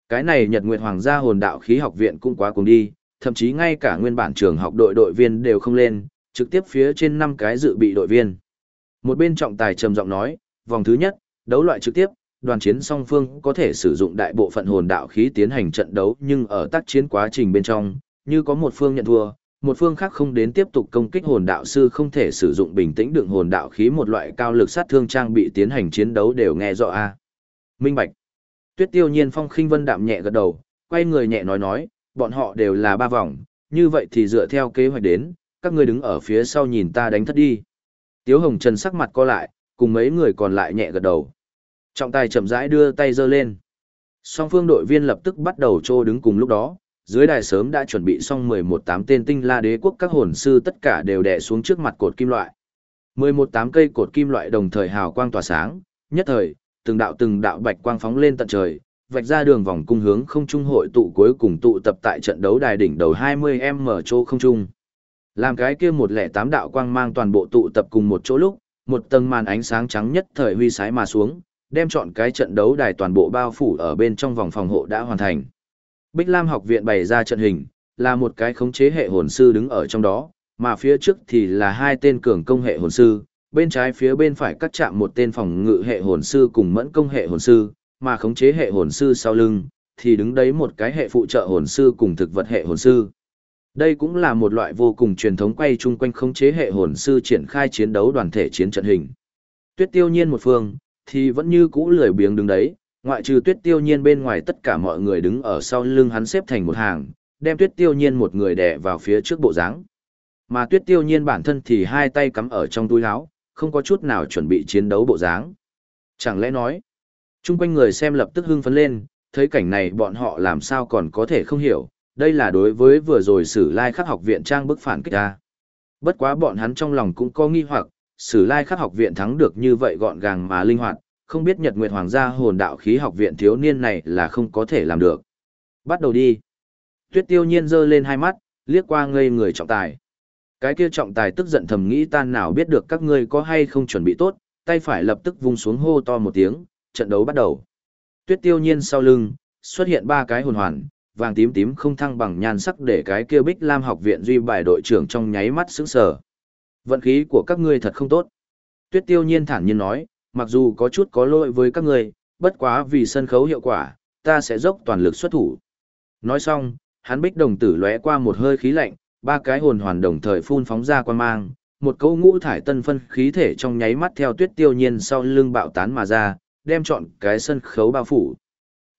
Cái này Nhật Nguyệt Hoàng gia hồn đạo khí học viện cũng quá cùng đi, thậm chí ngay cả nguyên bản trường học đội đội viên đều không lên, trực tiếp phía trên 5 cái dự bị đội viên. Một bên trọng tài trầm giọng nói, vòng thứ nhất, đấu loại trực tiếp, đoàn chiến song phương có thể sử dụng đại bộ phận hồn đạo khí tiến hành trận đấu nhưng ở tác chiến quá trình bên trong, như có một phương nhận thua, một phương khác không đến tiếp tục công kích hồn đạo sư không thể sử dụng bình tĩnh đựng hồn đạo khí một loại cao lực sát thương trang bị tiến hành chiến đấu đều nghe rõ a. Minh Bạch. Tuyết Tiêu Nhiên Phong khinh vân đạm nhẹ gật đầu, quay người nhẹ nói nói, bọn họ đều là ba vòng, như vậy thì dựa theo kế hoạch đến, các ngươi đứng ở phía sau nhìn ta đánh thất đi. Tiếu Hồng Trần sắc mặt co lại, cùng mấy người còn lại nhẹ gật đầu. Trọng tài chậm rãi đưa tay giơ lên. Song phương đội viên lập tức bắt đầu trô đứng cùng lúc đó, dưới đài sớm đã chuẩn bị xong 11-8 tên tinh la đế quốc các hồn sư tất cả đều đè xuống trước mặt cột kim loại. 11-8 cây cột kim loại đồng thời hào quang tỏa sáng, nhất thời, từng đạo từng đạo bạch quang phóng lên tận trời, vạch ra đường vòng cung hướng không trung hội tụ cuối cùng tụ tập tại trận đấu đài đỉnh đầu 20m chỗ không trung. Làm cái kia một lẻ tám đạo quang mang toàn bộ tụ tập cùng một chỗ lúc, một tầng màn ánh sáng trắng nhất thời huy sái mà xuống, đem chọn cái trận đấu đài toàn bộ bao phủ ở bên trong vòng phòng hộ đã hoàn thành. Bích Lam học viện bày ra trận hình, là một cái khống chế hệ hồn sư đứng ở trong đó, mà phía trước thì là hai tên cường công hệ hồn sư, bên trái phía bên phải cắt chạm một tên phòng ngự hệ hồn sư cùng mẫn công hệ hồn sư, mà khống chế hệ hồn sư sau lưng, thì đứng đấy một cái hệ phụ trợ hồn sư cùng thực vật hệ hồn sư. Đây cũng là một loại vô cùng truyền thống quay chung quanh khống chế hệ hồn sư triển khai chiến đấu đoàn thể chiến trận hình. Tuyết tiêu nhiên một phương, thì vẫn như cũ lười biếng đứng đấy, ngoại trừ tuyết tiêu nhiên bên ngoài tất cả mọi người đứng ở sau lưng hắn xếp thành một hàng, đem tuyết tiêu nhiên một người đè vào phía trước bộ dáng. Mà tuyết tiêu nhiên bản thân thì hai tay cắm ở trong túi áo, không có chút nào chuẩn bị chiến đấu bộ dáng. Chẳng lẽ nói, chung quanh người xem lập tức hưng phấn lên, thấy cảnh này bọn họ làm sao còn có thể không hiểu, đây là đối với vừa rồi sử lai khắc học viện trang bức phản kích ta. Bất quá bọn hắn trong lòng cũng có nghi hoặc, sử lai khắc học viện thắng được như vậy gọn gàng mà linh hoạt, không biết Nhật Nguyệt Hoàng gia hồn đạo khí học viện thiếu niên này là không có thể làm được. Bắt đầu đi. Tuyết tiêu nhiên giơ lên hai mắt, liếc qua ngây người trọng tài. Cái kia trọng tài tức giận thầm nghĩ tan nào biết được các ngươi có hay không chuẩn bị tốt, tay phải lập tức vung xuống hô to một tiếng, trận đấu bắt đầu. Tuyết tiêu nhiên sau lưng, xuất hiện ba cái hồn hoàn, vàng tím tím không thăng bằng nhan sắc để cái kia bích lam học viện duy bài đội trưởng trong nháy mắt sững sờ. Vận khí của các ngươi thật không tốt. Tuyết tiêu nhiên thản nhiên nói, mặc dù có chút có lỗi với các ngươi, bất quá vì sân khấu hiệu quả, ta sẽ dốc toàn lực xuất thủ. Nói xong, hắn bích đồng tử lóe qua một hơi khí lạnh, ba cái hồn hoàn đồng thời phun phóng ra quan mang, một câu ngũ thải tân phân khí thể trong nháy mắt theo tuyết tiêu nhiên sau lưng bạo tán mà ra, đem chọn cái sân khấu bao phủ.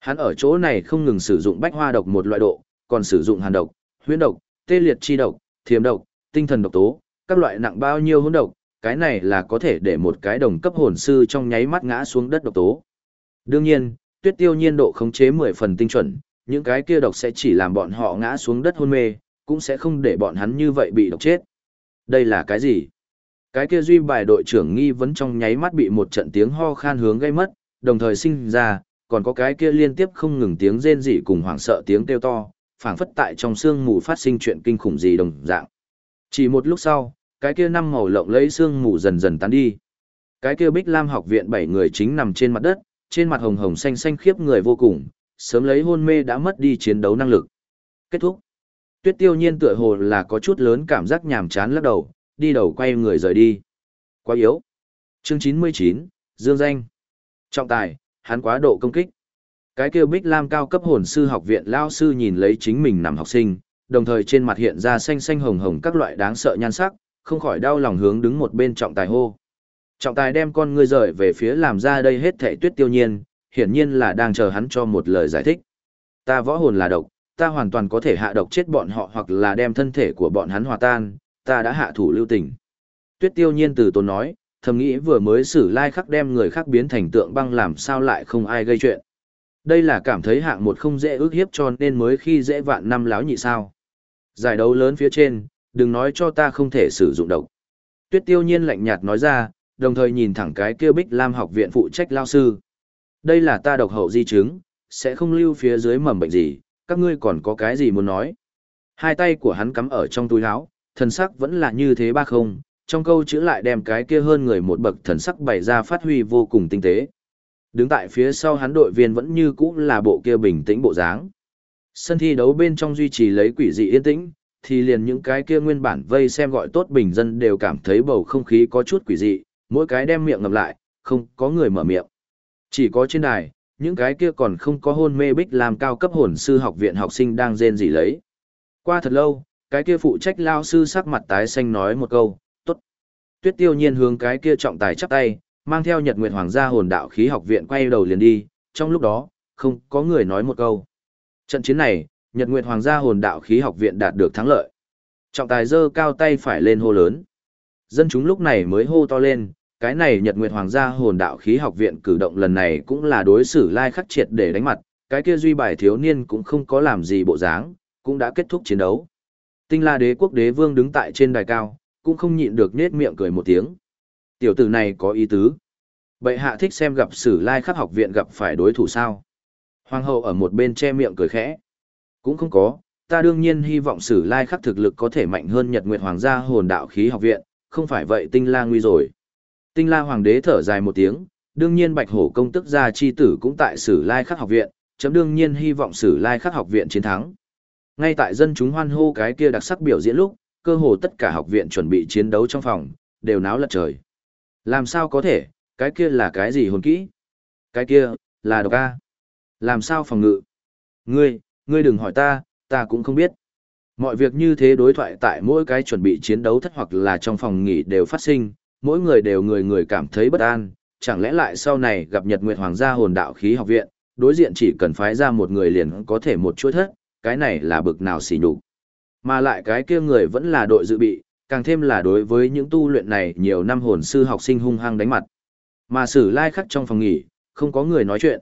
Hắn ở chỗ này không ngừng sử dụng bách hoa độc một loại độ, còn sử dụng hàn độc, huyễn độc, tê liệt chi độc, thiềm độc, tinh thần độc tố, các loại nặng bao nhiêu hỗn độc, cái này là có thể để một cái đồng cấp hồn sư trong nháy mắt ngã xuống đất độc tố. Đương nhiên, tuyết tiêu nhiên độ khống chế 10 phần tinh chuẩn, những cái kia độc sẽ chỉ làm bọn họ ngã xuống đất hôn mê, cũng sẽ không để bọn hắn như vậy bị độc chết. Đây là cái gì? Cái kia duy bài đội trưởng nghi vấn trong nháy mắt bị một trận tiếng ho khan hướng gây mất, đồng thời sinh ra, còn có cái kia liên tiếp không ngừng tiếng rên rỉ cùng hoảng sợ tiếng kêu to, phảng phất tại trong xương mù phát sinh chuyện kinh khủng gì đồng dạng. Chỉ một lúc sau, cái kia năm màu lộng lấy xương mù dần dần tán đi. Cái kia Bích Lam học viện bảy người chính nằm trên mặt đất, trên mặt hồng hồng xanh xanh khiếp người vô cùng, sớm lấy hôn mê đã mất đi chiến đấu năng lực. Kết thúc. Tuyết Tiêu Nhiên tựa hồ là có chút lớn cảm giác nhàm chán lắc đầu, đi đầu quay người rời đi. Quá yếu. Chương 99, Dương danh. Trọng tài, hắn quá độ công kích. Cái kia Bích Lam cao cấp hồn sư học viện lao sư nhìn lấy chính mình nằm học sinh, đồng thời trên mặt hiện ra xanh xanh hồng hồng các loại đáng sợ nhan sắc, không khỏi đau lòng hướng đứng một bên trọng tài hô. Trọng tài đem con ngươi rời về phía làm ra đây hết thảy tuyết tiêu nhiên, hiển nhiên là đang chờ hắn cho một lời giải thích. Ta võ hồn là độc, ta hoàn toàn có thể hạ độc chết bọn họ hoặc là đem thân thể của bọn hắn hòa tan, ta đã hạ thủ lưu tình. Tuyết tiêu nhiên từ tốn nói, thầm nghĩ vừa mới xử lai khắc đem người khác biến thành tượng băng làm sao lại không ai gây chuyện. Đây là cảm thấy hạng một không dễ ước hiếp cho nên mới khi dễ vạn năm láo nhị sao. Giải đấu lớn phía trên, đừng nói cho ta không thể sử dụng độc. Tuyết tiêu nhiên lạnh nhạt nói ra, đồng thời nhìn thẳng cái kia bích lam học viện phụ trách lao sư. Đây là ta độc hậu di chứng, sẽ không lưu phía dưới mầm bệnh gì, các ngươi còn có cái gì muốn nói. Hai tay của hắn cắm ở trong túi áo, thần sắc vẫn là như thế ba không, trong câu chữ lại đem cái kia hơn người một bậc thần sắc bày ra phát huy vô cùng tinh tế. Đứng tại phía sau hắn đội viên vẫn như cũ là bộ kia bình tĩnh bộ dáng. Sân thi đấu bên trong duy trì lấy quỷ dị yên tĩnh, thì liền những cái kia nguyên bản vây xem gọi tốt bình dân đều cảm thấy bầu không khí có chút quỷ dị, mỗi cái đem miệng ngậm lại, không có người mở miệng. Chỉ có trên đài, những cái kia còn không có hôn mê bích làm cao cấp hồn sư học viện học sinh đang rên gì lấy. Qua thật lâu, cái kia phụ trách lao sư sắc mặt tái xanh nói một câu, tốt. Tuyết tiêu nhiên hướng cái kia trọng tài chắp tay, mang theo nhật nguyệt hoàng gia hồn đạo khí học viện quay đầu liền đi, trong lúc đó, không có người nói một câu. Trận chiến này, nhật nguyệt hoàng gia hồn đạo khí học viện đạt được thắng lợi. Trọng tài giơ cao tay phải lên hô lớn. Dân chúng lúc này mới hô to lên, cái này Nhật Nguyệt Hoàng gia hồn đạo khí học viện cử động lần này cũng là đối xử lai khắc triệt để đánh mặt, cái kia duy bài thiếu niên cũng không có làm gì bộ dáng, cũng đã kết thúc chiến đấu. Tinh La Đế quốc đế vương đứng tại trên đài cao, cũng không nhịn được nết miệng cười một tiếng. Tiểu tử này có ý tứ. Bệ hạ thích xem gặp sử lai khắc học viện gặp phải đối thủ sao. Hoàng hậu ở một bên che miệng cười khẽ. Cũng không có, ta đương nhiên hy vọng sử lai khắc thực lực có thể mạnh hơn Nhật Nguyệt Hoàng gia hồn đạo khí học viện, không phải vậy tinh la nguy rồi. Tinh la hoàng đế thở dài một tiếng, đương nhiên bạch hổ công tức gia chi tử cũng tại sử lai khắc học viện, chấm đương nhiên hy vọng sử lai khắc học viện chiến thắng. Ngay tại dân chúng hoan hô cái kia đặc sắc biểu diễn lúc, cơ hồ tất cả học viện chuẩn bị chiến đấu trong phòng, đều náo lật trời. Làm sao có thể, cái kia là cái gì hồn kỹ? Cái kia, là độc A. Làm sao phòng ngự? Ngươi, ngươi đừng hỏi ta, ta cũng không biết. Mọi việc như thế đối thoại tại mỗi cái chuẩn bị chiến đấu thất hoặc là trong phòng nghỉ đều phát sinh, mỗi người đều người người cảm thấy bất an, chẳng lẽ lại sau này gặp Nhật Nguyệt Hoàng gia hồn đạo khí học viện, đối diện chỉ cần phái ra một người liền có thể một chuỗi thất, cái này là bực nào xỉ nhục. Mà lại cái kia người vẫn là đội dự bị, càng thêm là đối với những tu luyện này nhiều năm hồn sư học sinh hung hăng đánh mặt. Mà sử lai khắc trong phòng nghỉ, không có người nói chuyện.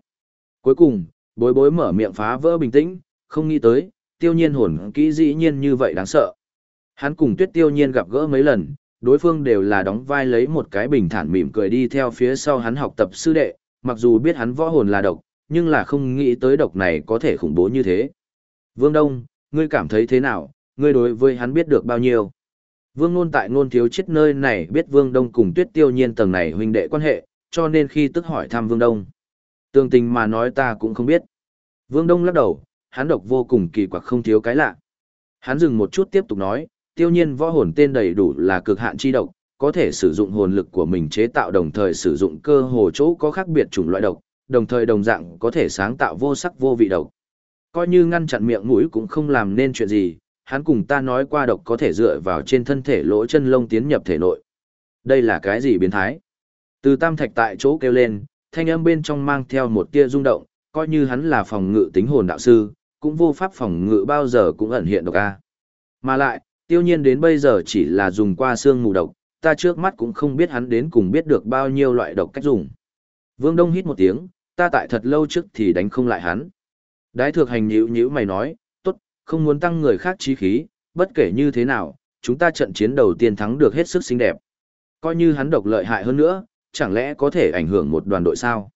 Cuối cùng, bối bối mở miệng phá vỡ bình tĩnh, không nghĩ tới, tiêu nhiên hồn kỹ dĩ nhiên như vậy đáng sợ. Hắn cùng tuyết tiêu nhiên gặp gỡ mấy lần, đối phương đều là đóng vai lấy một cái bình thản mỉm cười đi theo phía sau hắn học tập sư đệ, mặc dù biết hắn võ hồn là độc, nhưng là không nghĩ tới độc này có thể khủng bố như thế. Vương Đông, ngươi cảm thấy thế nào, ngươi đối với hắn biết được bao nhiêu? Vương Nôn tại Nôn thiếu chết nơi này biết Vương Đông cùng tuyết tiêu nhiên tầng này huynh đệ quan hệ, cho nên khi tức hỏi thăm Vương Đông. Tương tình mà nói ta cũng không biết. Vương Đông lắc đầu, hắn độc vô cùng kỳ quặc không thiếu cái lạ. Hắn dừng một chút tiếp tục nói, tiêu nhiên võ hồn tên đầy đủ là cực hạn chi độc, có thể sử dụng hồn lực của mình chế tạo đồng thời sử dụng cơ hồ chỗ có khác biệt chủng loại độc, đồng thời đồng dạng có thể sáng tạo vô sắc vô vị độc. Coi như ngăn chặn miệng mũi cũng không làm nên chuyện gì, hắn cùng ta nói qua độc có thể dựa vào trên thân thể lỗ chân lông tiến nhập thể nội. Đây là cái gì biến thái? Từ tam thạch tại chỗ kêu lên, thanh âm bên trong mang theo một tia rung động, coi như hắn là phòng ngự tính hồn đạo sư, cũng vô pháp phòng ngự bao giờ cũng ẩn hiện độc a. Mà lại, Tiêu nhiên đến bây giờ chỉ là dùng qua xương mù độc, ta trước mắt cũng không biết hắn đến cùng biết được bao nhiêu loại độc cách dùng. Vương Đông hít một tiếng, ta tại thật lâu trước thì đánh không lại hắn. Đái thược hành nhữ nhữ mày nói, tốt, không muốn tăng người khác trí khí, bất kể như thế nào, chúng ta trận chiến đầu tiên thắng được hết sức xinh đẹp. Coi như hắn độc lợi hại hơn nữa, chẳng lẽ có thể ảnh hưởng một đoàn đội sao?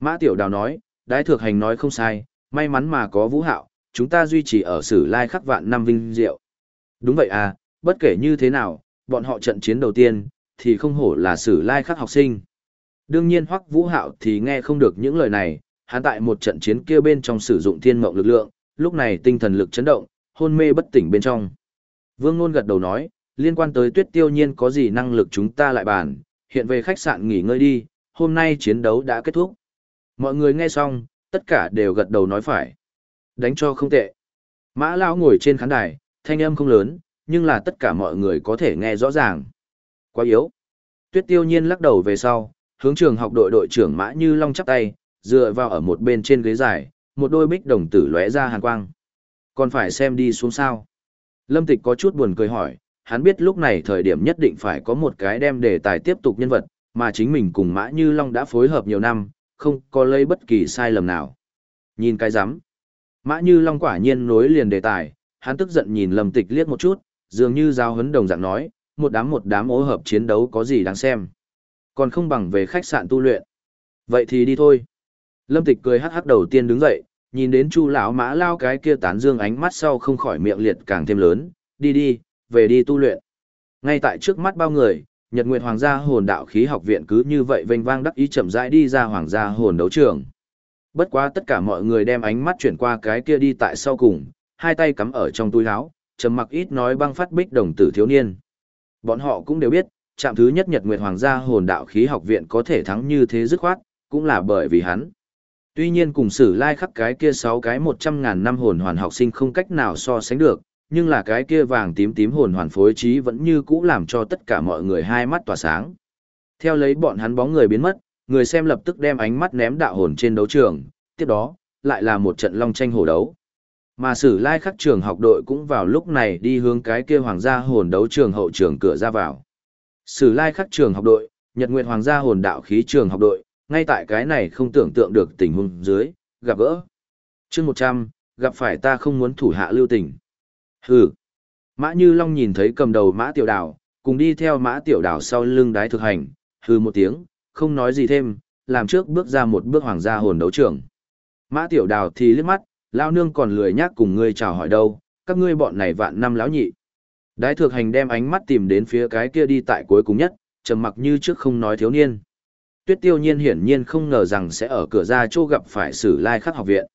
Mã Tiểu Đào nói, đái thược hành nói không sai, may mắn mà có vũ hạo, chúng ta duy trì ở sử lai khắc vạn năm vinh diệu. Đúng vậy à, bất kể như thế nào, bọn họ trận chiến đầu tiên, thì không hổ là sử lai khắc học sinh. Đương nhiên Hoắc Vũ Hạo thì nghe không được những lời này, hắn tại một trận chiến kia bên trong sử dụng thiên mộng lực lượng, lúc này tinh thần lực chấn động, hôn mê bất tỉnh bên trong. Vương Nôn gật đầu nói, liên quan tới tuyết tiêu nhiên có gì năng lực chúng ta lại bàn, hiện về khách sạn nghỉ ngơi đi, hôm nay chiến đấu đã kết thúc. Mọi người nghe xong, tất cả đều gật đầu nói phải. Đánh cho không tệ. Mã Lão ngồi trên khán đài, thanh âm không lớn, nhưng là tất cả mọi người có thể nghe rõ ràng. Quá yếu. Tuyết tiêu nhiên lắc đầu về sau, hướng trường học đội đội trưởng Mã Như Long chắp tay, dựa vào ở một bên trên ghế dài, một đôi bích đồng tử lóe ra hàn quang. Còn phải xem đi xuống sao. Lâm Tịch có chút buồn cười hỏi, hắn biết lúc này thời điểm nhất định phải có một cái đem đề tài tiếp tục nhân vật, mà chính mình cùng Mã Như Long đã phối hợp nhiều năm, không có lấy bất kỳ sai lầm nào. Nhìn cái rắm Mã Như Long quả nhiên nối liền đề tài, hắn tức giận nhìn Lâm Tịch liếc một chút, dường như giao hấn đồng dạng nói, một đám một đám ố hợp chiến đấu có gì đáng xem. Còn không bằng về khách sạn tu luyện. Vậy thì đi thôi. Lâm Tịch cười hắc hắc đầu tiên đứng dậy, nhìn đến Chu lão Mã lao cái kia tán dương ánh mắt sau không khỏi miệng liệt càng thêm lớn, đi đi, về đi tu luyện. Ngay tại trước mắt bao người, Nhật Nguyệt Hoàng gia hồn đạo khí học viện cứ như vậy vênh vang đắc ý chậm rãi đi ra Hoàng gia hồn đấu trường. Bất quá tất cả mọi người đem ánh mắt chuyển qua cái kia đi tại sau cùng, hai tay cắm ở trong túi áo, trầm mặc ít nói băng phát bích đồng tử thiếu niên. Bọn họ cũng đều biết, trạm thứ nhất Nhật Nguyệt Hoàng gia hồn đạo khí học viện có thể thắng như thế dứt khoát, cũng là bởi vì hắn. Tuy nhiên cùng sử lai khắc cái kia sáu cái một trăm ngàn năm hồn hoàn học sinh không cách nào so sánh được, nhưng là cái kia vàng tím tím hồn hoàn phối trí vẫn như cũ làm cho tất cả mọi người hai mắt tỏa sáng. Theo lấy bọn hắn bóng người biến mất, người xem lập tức đem ánh mắt ném đạo hồn trên đấu trường, tiếp đó, lại là một trận long tranh hổ đấu. Mà sử lai khắc trường học đội cũng vào lúc này đi hướng cái kia hoàng gia hồn đấu trường hậu trường cửa ra vào. Sử lai khắc trường học đội, Nhật nguyện Hoàng gia hồn đạo khí trường học đội, ngay tại cái này không tưởng tượng được tình huống dưới, gặp gỡ. chương 100, gặp phải ta không muốn thủ hạ lưu tình. Hừ. Mã Như Long nhìn thấy cầm đầu Mã Tiểu Đào, cùng đi theo Mã Tiểu Đào sau lưng đái thực hành, hừ một tiếng, không nói gì thêm, làm trước bước ra một bước hoàng gia hồn đấu trường. Mã Tiểu Đào thì liếc mắt, lao nương còn lười nhác cùng ngươi chào hỏi đâu, các ngươi bọn này vạn năm lão nhị. Đái thực hành đem ánh mắt tìm đến phía cái kia đi tại cuối cùng nhất, trầm mặc như trước không nói thiếu niên. Tuyết tiêu nhiên hiển nhiên không ngờ rằng sẽ ở cửa ra chỗ gặp phải sử lai khắc học viện.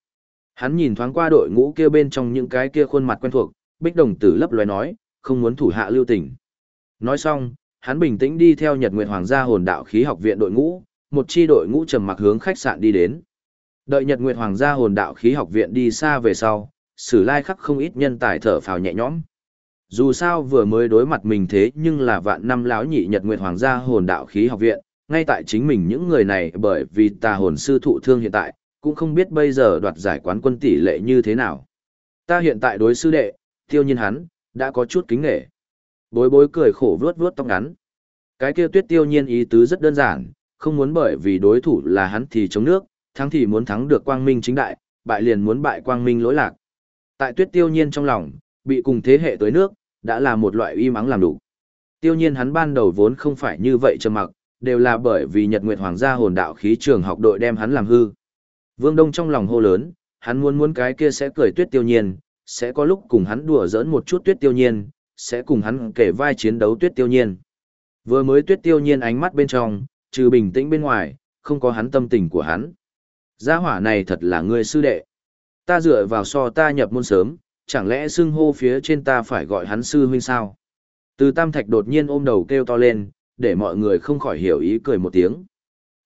Hắn nhìn thoáng qua đội ngũ kia bên trong những cái kia khuôn mặt quen thuộc, bích đồng tử lấp loé nói, không muốn thủ hạ lưu tình. Nói xong, hắn bình tĩnh đi theo Nhật Nguyệt Hoàng gia hồn đạo khí học viện đội ngũ, một chi đội ngũ trầm mặc hướng khách sạn đi đến. Đợi Nhật Nguyệt Hoàng gia hồn đạo khí học viện đi xa về sau, Sử Lai khắc không ít nhân tài thở phào nhẹ nhõm. Dù sao vừa mới đối mặt mình thế nhưng là vạn năm lão nhị Nhật Nguyệt Hoàng gia hồn đạo khí học viện, ngay tại chính mình những người này bởi vì tà hồn sư thụ thương hiện tại, cũng không biết bây giờ đoạt giải quán quân tỷ lệ như thế nào. Ta hiện tại đối sư đệ, tiêu nhiên hắn, đã có chút kính nghệ. Bối bối cười khổ vuốt vuốt tóc ngắn. Cái kia tuyết tiêu nhiên ý tứ rất đơn giản, không muốn bởi vì đối thủ là hắn thì chống nước, thắng thì muốn thắng được quang minh chính đại, bại liền muốn bại quang minh lỗi lạc. Tại tuyết tiêu nhiên trong lòng, bị cùng thế hệ tới nước, đã là một loại uy mắng làm đủ. Tiêu nhiên hắn ban đầu vốn không phải như vậy trầm mặc, đều là bởi vì Nhật Nguyệt Hoàng gia hồn đạo khí trường học đội đem hắn làm hư. Vương Đông trong lòng hô lớn, hắn muốn muốn cái kia sẽ cười tuyết tiêu nhiên, sẽ có lúc cùng hắn đùa giỡn một chút tuyết tiêu nhiên, sẽ cùng hắn kể vai chiến đấu tuyết tiêu nhiên. Vừa mới tuyết tiêu nhiên ánh mắt bên trong, trừ bình tĩnh bên ngoài, không có hắn tâm tình của hắn. Gia hỏa này thật là người sư đệ. Ta dựa vào so ta nhập môn sớm, chẳng lẽ xưng hô phía trên ta phải gọi hắn sư huynh sao? Từ tam thạch đột nhiên ôm đầu kêu to lên, để mọi người không khỏi hiểu ý cười một tiếng.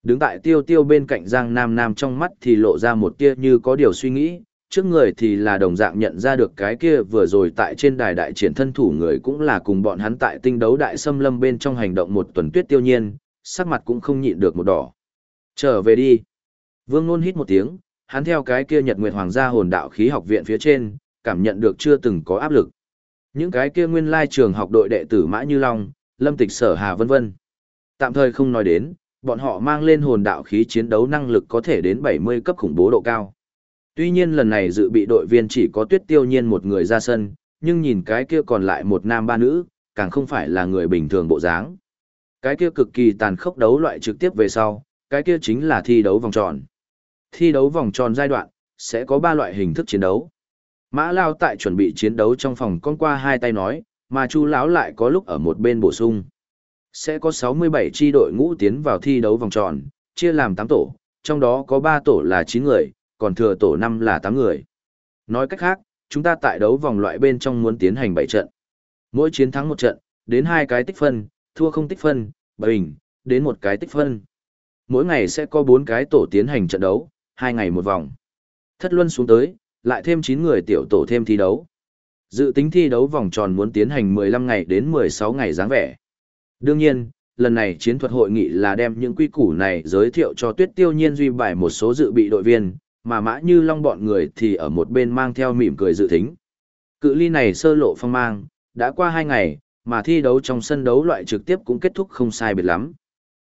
Đứng tại tiêu tiêu bên cạnh Giang Nam Nam trong mắt thì lộ ra một tia như có điều suy nghĩ, trước người thì là đồng dạng nhận ra được cái kia vừa rồi tại trên đài đại triển thân thủ người cũng là cùng bọn hắn tại tinh đấu đại xâm lâm bên trong hành động một tuần tuyết tiêu nhiên, sắc mặt cũng không nhịn được một đỏ. Trở về đi. Vương Nôn hít một tiếng, hắn theo cái kia Nhật Nguyệt Hoàng gia hồn đạo khí học viện phía trên, cảm nhận được chưa từng có áp lực. Những cái kia nguyên lai trường học đội đệ tử Mã Như Long, Lâm Tịch Sở Hà vân vân. Tạm thời không nói đến, bọn họ mang lên hồn đạo khí chiến đấu năng lực có thể đến 70 cấp khủng bố độ cao. Tuy nhiên lần này dự bị đội viên chỉ có Tuyết Tiêu Nhiên một người ra sân, nhưng nhìn cái kia còn lại một nam ba nữ, càng không phải là người bình thường bộ dáng. Cái kia cực kỳ tàn khốc đấu loại trực tiếp về sau, cái kia chính là thi đấu vòng tròn. Thi đấu vòng tròn giai đoạn, sẽ có 3 loại hình thức chiến đấu. Mã Lao tại chuẩn bị chiến đấu trong phòng con qua hai tay nói, mà Chu lão lại có lúc ở một bên bổ sung. Sẽ có 67 chi đội ngũ tiến vào thi đấu vòng tròn, chia làm 8 tổ, trong đó có 3 tổ là 9 người, còn thừa tổ năm là 8 người. Nói cách khác, chúng ta tại đấu vòng loại bên trong muốn tiến hành 7 trận. Mỗi chiến thắng một trận, đến hai cái tích phân, thua không tích phân, bình, đến một cái tích phân. Mỗi ngày sẽ có 4 cái tổ tiến hành trận đấu, hai ngày một vòng. Thất luân xuống tới, lại thêm 9 người tiểu tổ thêm thi đấu. Dự tính thi đấu vòng tròn muốn tiến hành 15 ngày đến 16 ngày dáng vẻ. Đương nhiên, lần này chiến thuật hội nghị là đem những quy củ này giới thiệu cho tuyết tiêu nhiên duy bài một số dự bị đội viên, mà mã như long bọn người thì ở một bên mang theo mỉm cười dự tính. Cự ly này sơ lộ phong mang, đã qua hai ngày, mà thi đấu trong sân đấu loại trực tiếp cũng kết thúc không sai biệt lắm.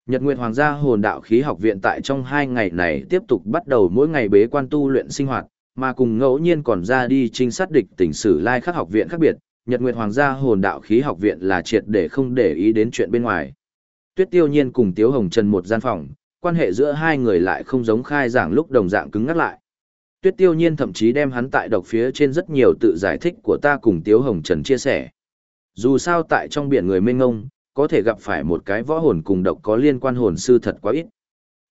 Nhật Nguyệt Hoàng gia hồn đạo khí học viện tại trong hai ngày này tiếp tục bắt đầu mỗi ngày bế quan tu luyện sinh hoạt, mà cùng ngẫu nhiên còn ra đi trinh sát địch tỉnh sử lai khắc học viện khác biệt, Nhật Nguyệt Hoàng gia hồn đạo khí học viện là triệt để không để ý đến chuyện bên ngoài. Tuyết Tiêu Nhiên cùng Tiếu Hồng Trần một gian phòng, quan hệ giữa hai người lại không giống khai giảng lúc đồng dạng cứng ngắt lại. Tuyết Tiêu Nhiên thậm chí đem hắn tại độc phía trên rất nhiều tự giải thích của ta cùng Tiếu Hồng Trần chia sẻ. Dù sao tại trong biển người mênh ngông, có thể gặp phải một cái võ hồn cùng độc có liên quan hồn sư thật quá ít.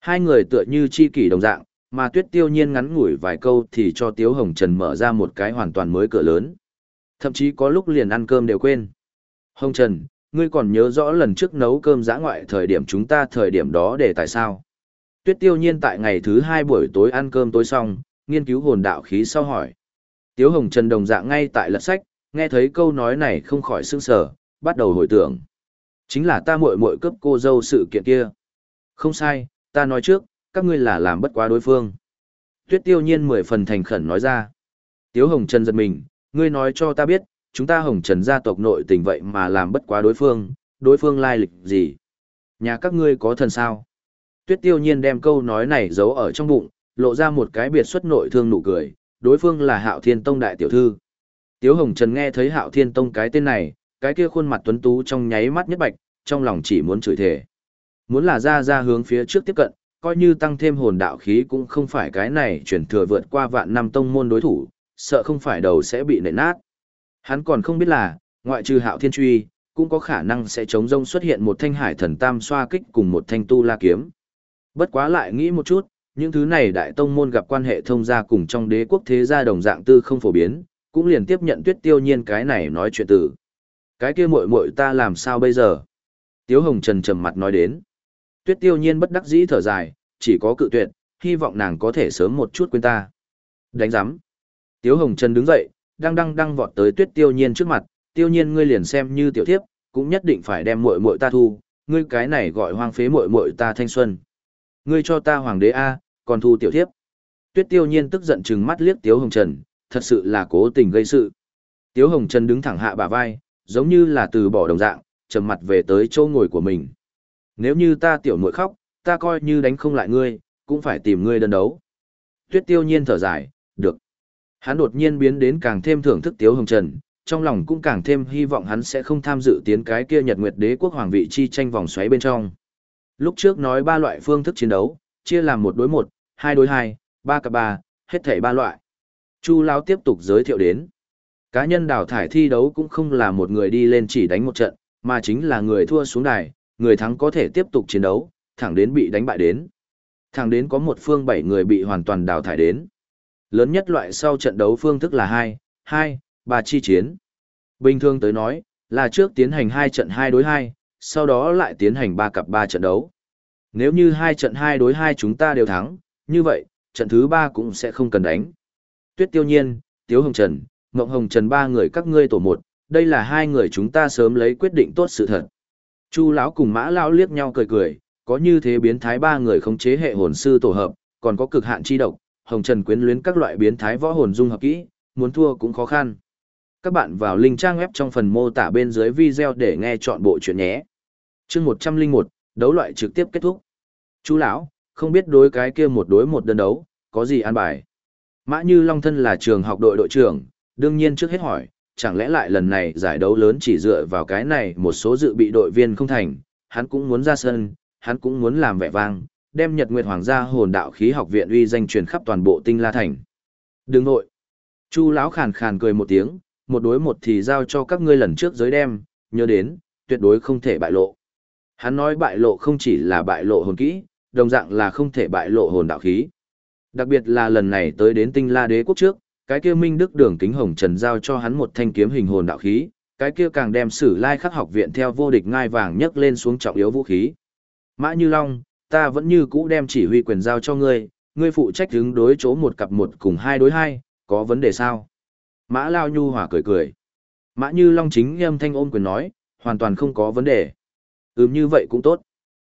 Hai người tựa như chi kỷ đồng dạng, mà Tuyết Tiêu Nhiên ngắn ngủi vài câu thì cho Tiếu Hồng Trần mở ra một cái hoàn toàn mới cửa lớn. Thậm chí có lúc liền ăn cơm đều quên. Hồng Trần, ngươi còn nhớ rõ lần trước nấu cơm giã ngoại thời điểm chúng ta thời điểm đó để tại sao? Tuyết tiêu nhiên tại ngày thứ hai buổi tối ăn cơm tối xong, nghiên cứu hồn đạo khí sau hỏi. Tiếu Hồng Trần đồng dạng ngay tại lật sách, nghe thấy câu nói này không khỏi sưng sở, bắt đầu hồi tưởng. Chính là ta muội muội cấp cô dâu sự kiện kia. Không sai, ta nói trước, các ngươi là làm bất quá đối phương. Tuyết tiêu nhiên mười phần thành khẩn nói ra. Tiếu Hồng Trần giật mình, ngươi nói cho ta biết, chúng ta hồng trần gia tộc nội tình vậy mà làm bất quá đối phương, đối phương lai lịch gì. Nhà các ngươi có thần sao? Tuyết tiêu nhiên đem câu nói này giấu ở trong bụng, lộ ra một cái biệt xuất nội thương nụ cười, đối phương là hạo thiên tông đại tiểu thư. Tiếu hồng trần nghe thấy hạo thiên tông cái tên này, cái kia khuôn mặt tuấn tú trong nháy mắt nhất bạch, trong lòng chỉ muốn chửi thề. Muốn là ra ra hướng phía trước tiếp cận, coi như tăng thêm hồn đạo khí cũng không phải cái này chuyển thừa vượt qua vạn năm tông môn đối thủ, sợ không phải đầu sẽ bị nện nát. Hắn còn không biết là, ngoại trừ hạo thiên truy, cũng có khả năng sẽ chống rông xuất hiện một thanh hải thần tam xoa kích cùng một thanh tu la kiếm. Bất quá lại nghĩ một chút, những thứ này đại tông môn gặp quan hệ thông gia cùng trong đế quốc thế gia đồng dạng tư không phổ biến, cũng liền tiếp nhận tuyết tiêu nhiên cái này nói chuyện từ. Cái kia muội muội ta làm sao bây giờ? Tiếu hồng trần trầm mặt nói đến. Tuyết tiêu nhiên bất đắc dĩ thở dài, chỉ có cự tuyệt, hy vọng nàng có thể sớm một chút quên ta. Đánh giám. Tiếu Hồng Trần đứng dậy, đang đang đang vọt tới Tuyết Tiêu Nhiên trước mặt, "Tiêu Nhiên ngươi liền xem như tiểu thiếp, cũng nhất định phải đem muội muội ta thu, ngươi cái này gọi hoang phế muội muội ta thanh xuân. Ngươi cho ta hoàng đế a, còn thu tiểu thiếp." Tuyết Tiêu Nhiên tức giận trừng mắt liếc Tiếu Hồng Trần, thật sự là cố tình gây sự. Tiếu Hồng Trần đứng thẳng hạ bả vai, giống như là từ bỏ đồng dạng, trầm mặt về tới chỗ ngồi của mình. Nếu như ta tiểu muội khóc, ta coi như đánh không lại ngươi, cũng phải tìm ngươi đơn đấu. Tuyết Tiêu Nhiên thở dài, được. Hắn đột nhiên biến đến càng thêm thưởng thức Tiếu Hồng Trần, trong lòng cũng càng thêm hy vọng hắn sẽ không tham dự tiến cái kia Nhật Nguyệt Đế quốc hoàng vị chi tranh vòng xoáy bên trong. Lúc trước nói ba loại phương thức chiến đấu, chia làm một đối một, hai đối hai, ba cặp ba, hết thảy ba loại. Chu Lão tiếp tục giới thiệu đến. Cá nhân đào thải thi đấu cũng không là một người đi lên chỉ đánh một trận, mà chính là người thua xuống đài, người thắng có thể tiếp tục chiến đấu, thẳng đến bị đánh bại đến. Thẳng đến có một phương bảy người bị hoàn toàn đào thải đến. Lớn nhất loại sau trận đấu phương thức là 2, 2, 3 chi chiến. Bình thường tới nói, là trước tiến hành 2 trận 2 đối 2, sau đó lại tiến hành 3 cặp 3 trận đấu. Nếu như 2 trận 2 đối 2 chúng ta đều thắng, như vậy, trận thứ 3 cũng sẽ không cần đánh. Tuyết Tiêu Nhiên, Tiếu Hồng Trần, Ngộng Hồng Trần ba người các ngươi tổ một, đây là hai người chúng ta sớm lấy quyết định tốt sự thật. Chu lão cùng Mã lão liếc nhau cười cười, có như thế biến thái ba người khống chế hệ hồn sư tổ hợp, còn có cực hạn chi độc, hồng trần quyến luyến các loại biến thái võ hồn dung hợp kỹ, muốn thua cũng khó khăn. Các bạn vào link trang web trong phần mô tả bên dưới video để nghe chọn bộ chuyện nhé. Chương 101, đấu loại trực tiếp kết thúc. Chú lão, không biết đối cái kia một đối một đơn đấu, có gì an bài. Mã Như Long thân là trường học đội đội trưởng, đương nhiên trước hết hỏi, chẳng lẽ lại lần này giải đấu lớn chỉ dựa vào cái này một số dự bị đội viên không thành, hắn cũng muốn ra sân, hắn cũng muốn làm vẻ vang, đem Nhật Nguyệt Hoàng gia hồn đạo khí học viện uy danh truyền khắp toàn bộ Tinh La thành. Đừng nội. Chu lão khàn khàn cười một tiếng, một đối một thì giao cho các ngươi lần trước giới đem, nhớ đến, tuyệt đối không thể bại lộ. Hắn nói bại lộ không chỉ là bại lộ hồn kỹ, đồng dạng là không thể bại lộ hồn đạo khí. Đặc biệt là lần này tới đến tinh la đế quốc trước, cái kia minh đức đường kính hồng trần giao cho hắn một thanh kiếm hình hồn đạo khí, cái kia càng đem sử lai khắc học viện theo vô địch ngai vàng nhấc lên xuống trọng yếu vũ khí. Mã Như Long, ta vẫn như cũ đem chỉ huy quyền giao cho ngươi, ngươi phụ trách đứng đối chỗ một cặp một cùng hai đối hai, có vấn đề sao? Mã Lao Nhu hòa cười cười. Mã Như Long chính âm thanh ôm quyền nói, hoàn toàn không có vấn đề. Ừm như vậy cũng tốt.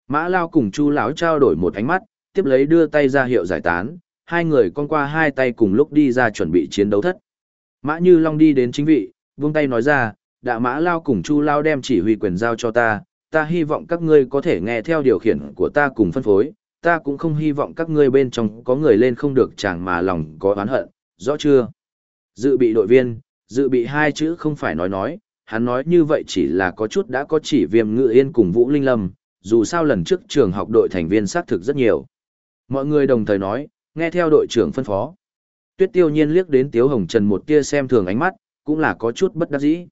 Mã Lao cùng Chu lão trao đổi một ánh mắt, tiếp lấy đưa tay ra hiệu giải tán, hai người con qua hai tay cùng lúc đi ra chuẩn bị chiến đấu thất. Mã Như Long đi đến chính vị, vung tay nói ra, đã Mã Lao cùng Chu Lao đem chỉ huy quyền giao cho ta, ta hy vọng các ngươi có thể nghe theo điều khiển của ta cùng phân phối, ta cũng không hy vọng các ngươi bên trong có người lên không được chàng mà lòng có oán hận, rõ chưa? Dự bị đội viên, dự bị hai chữ không phải nói nói, hắn nói như vậy chỉ là có chút đã có chỉ viêm ngự yên cùng Vũ Linh Lâm, dù sao lần trước trường học đội thành viên xác thực rất nhiều. Mọi người đồng thời nói, nghe theo đội trưởng phân phó. Tuyết tiêu nhiên liếc đến Tiếu Hồng Trần một tia xem thường ánh mắt, cũng là có chút bất đắc dĩ.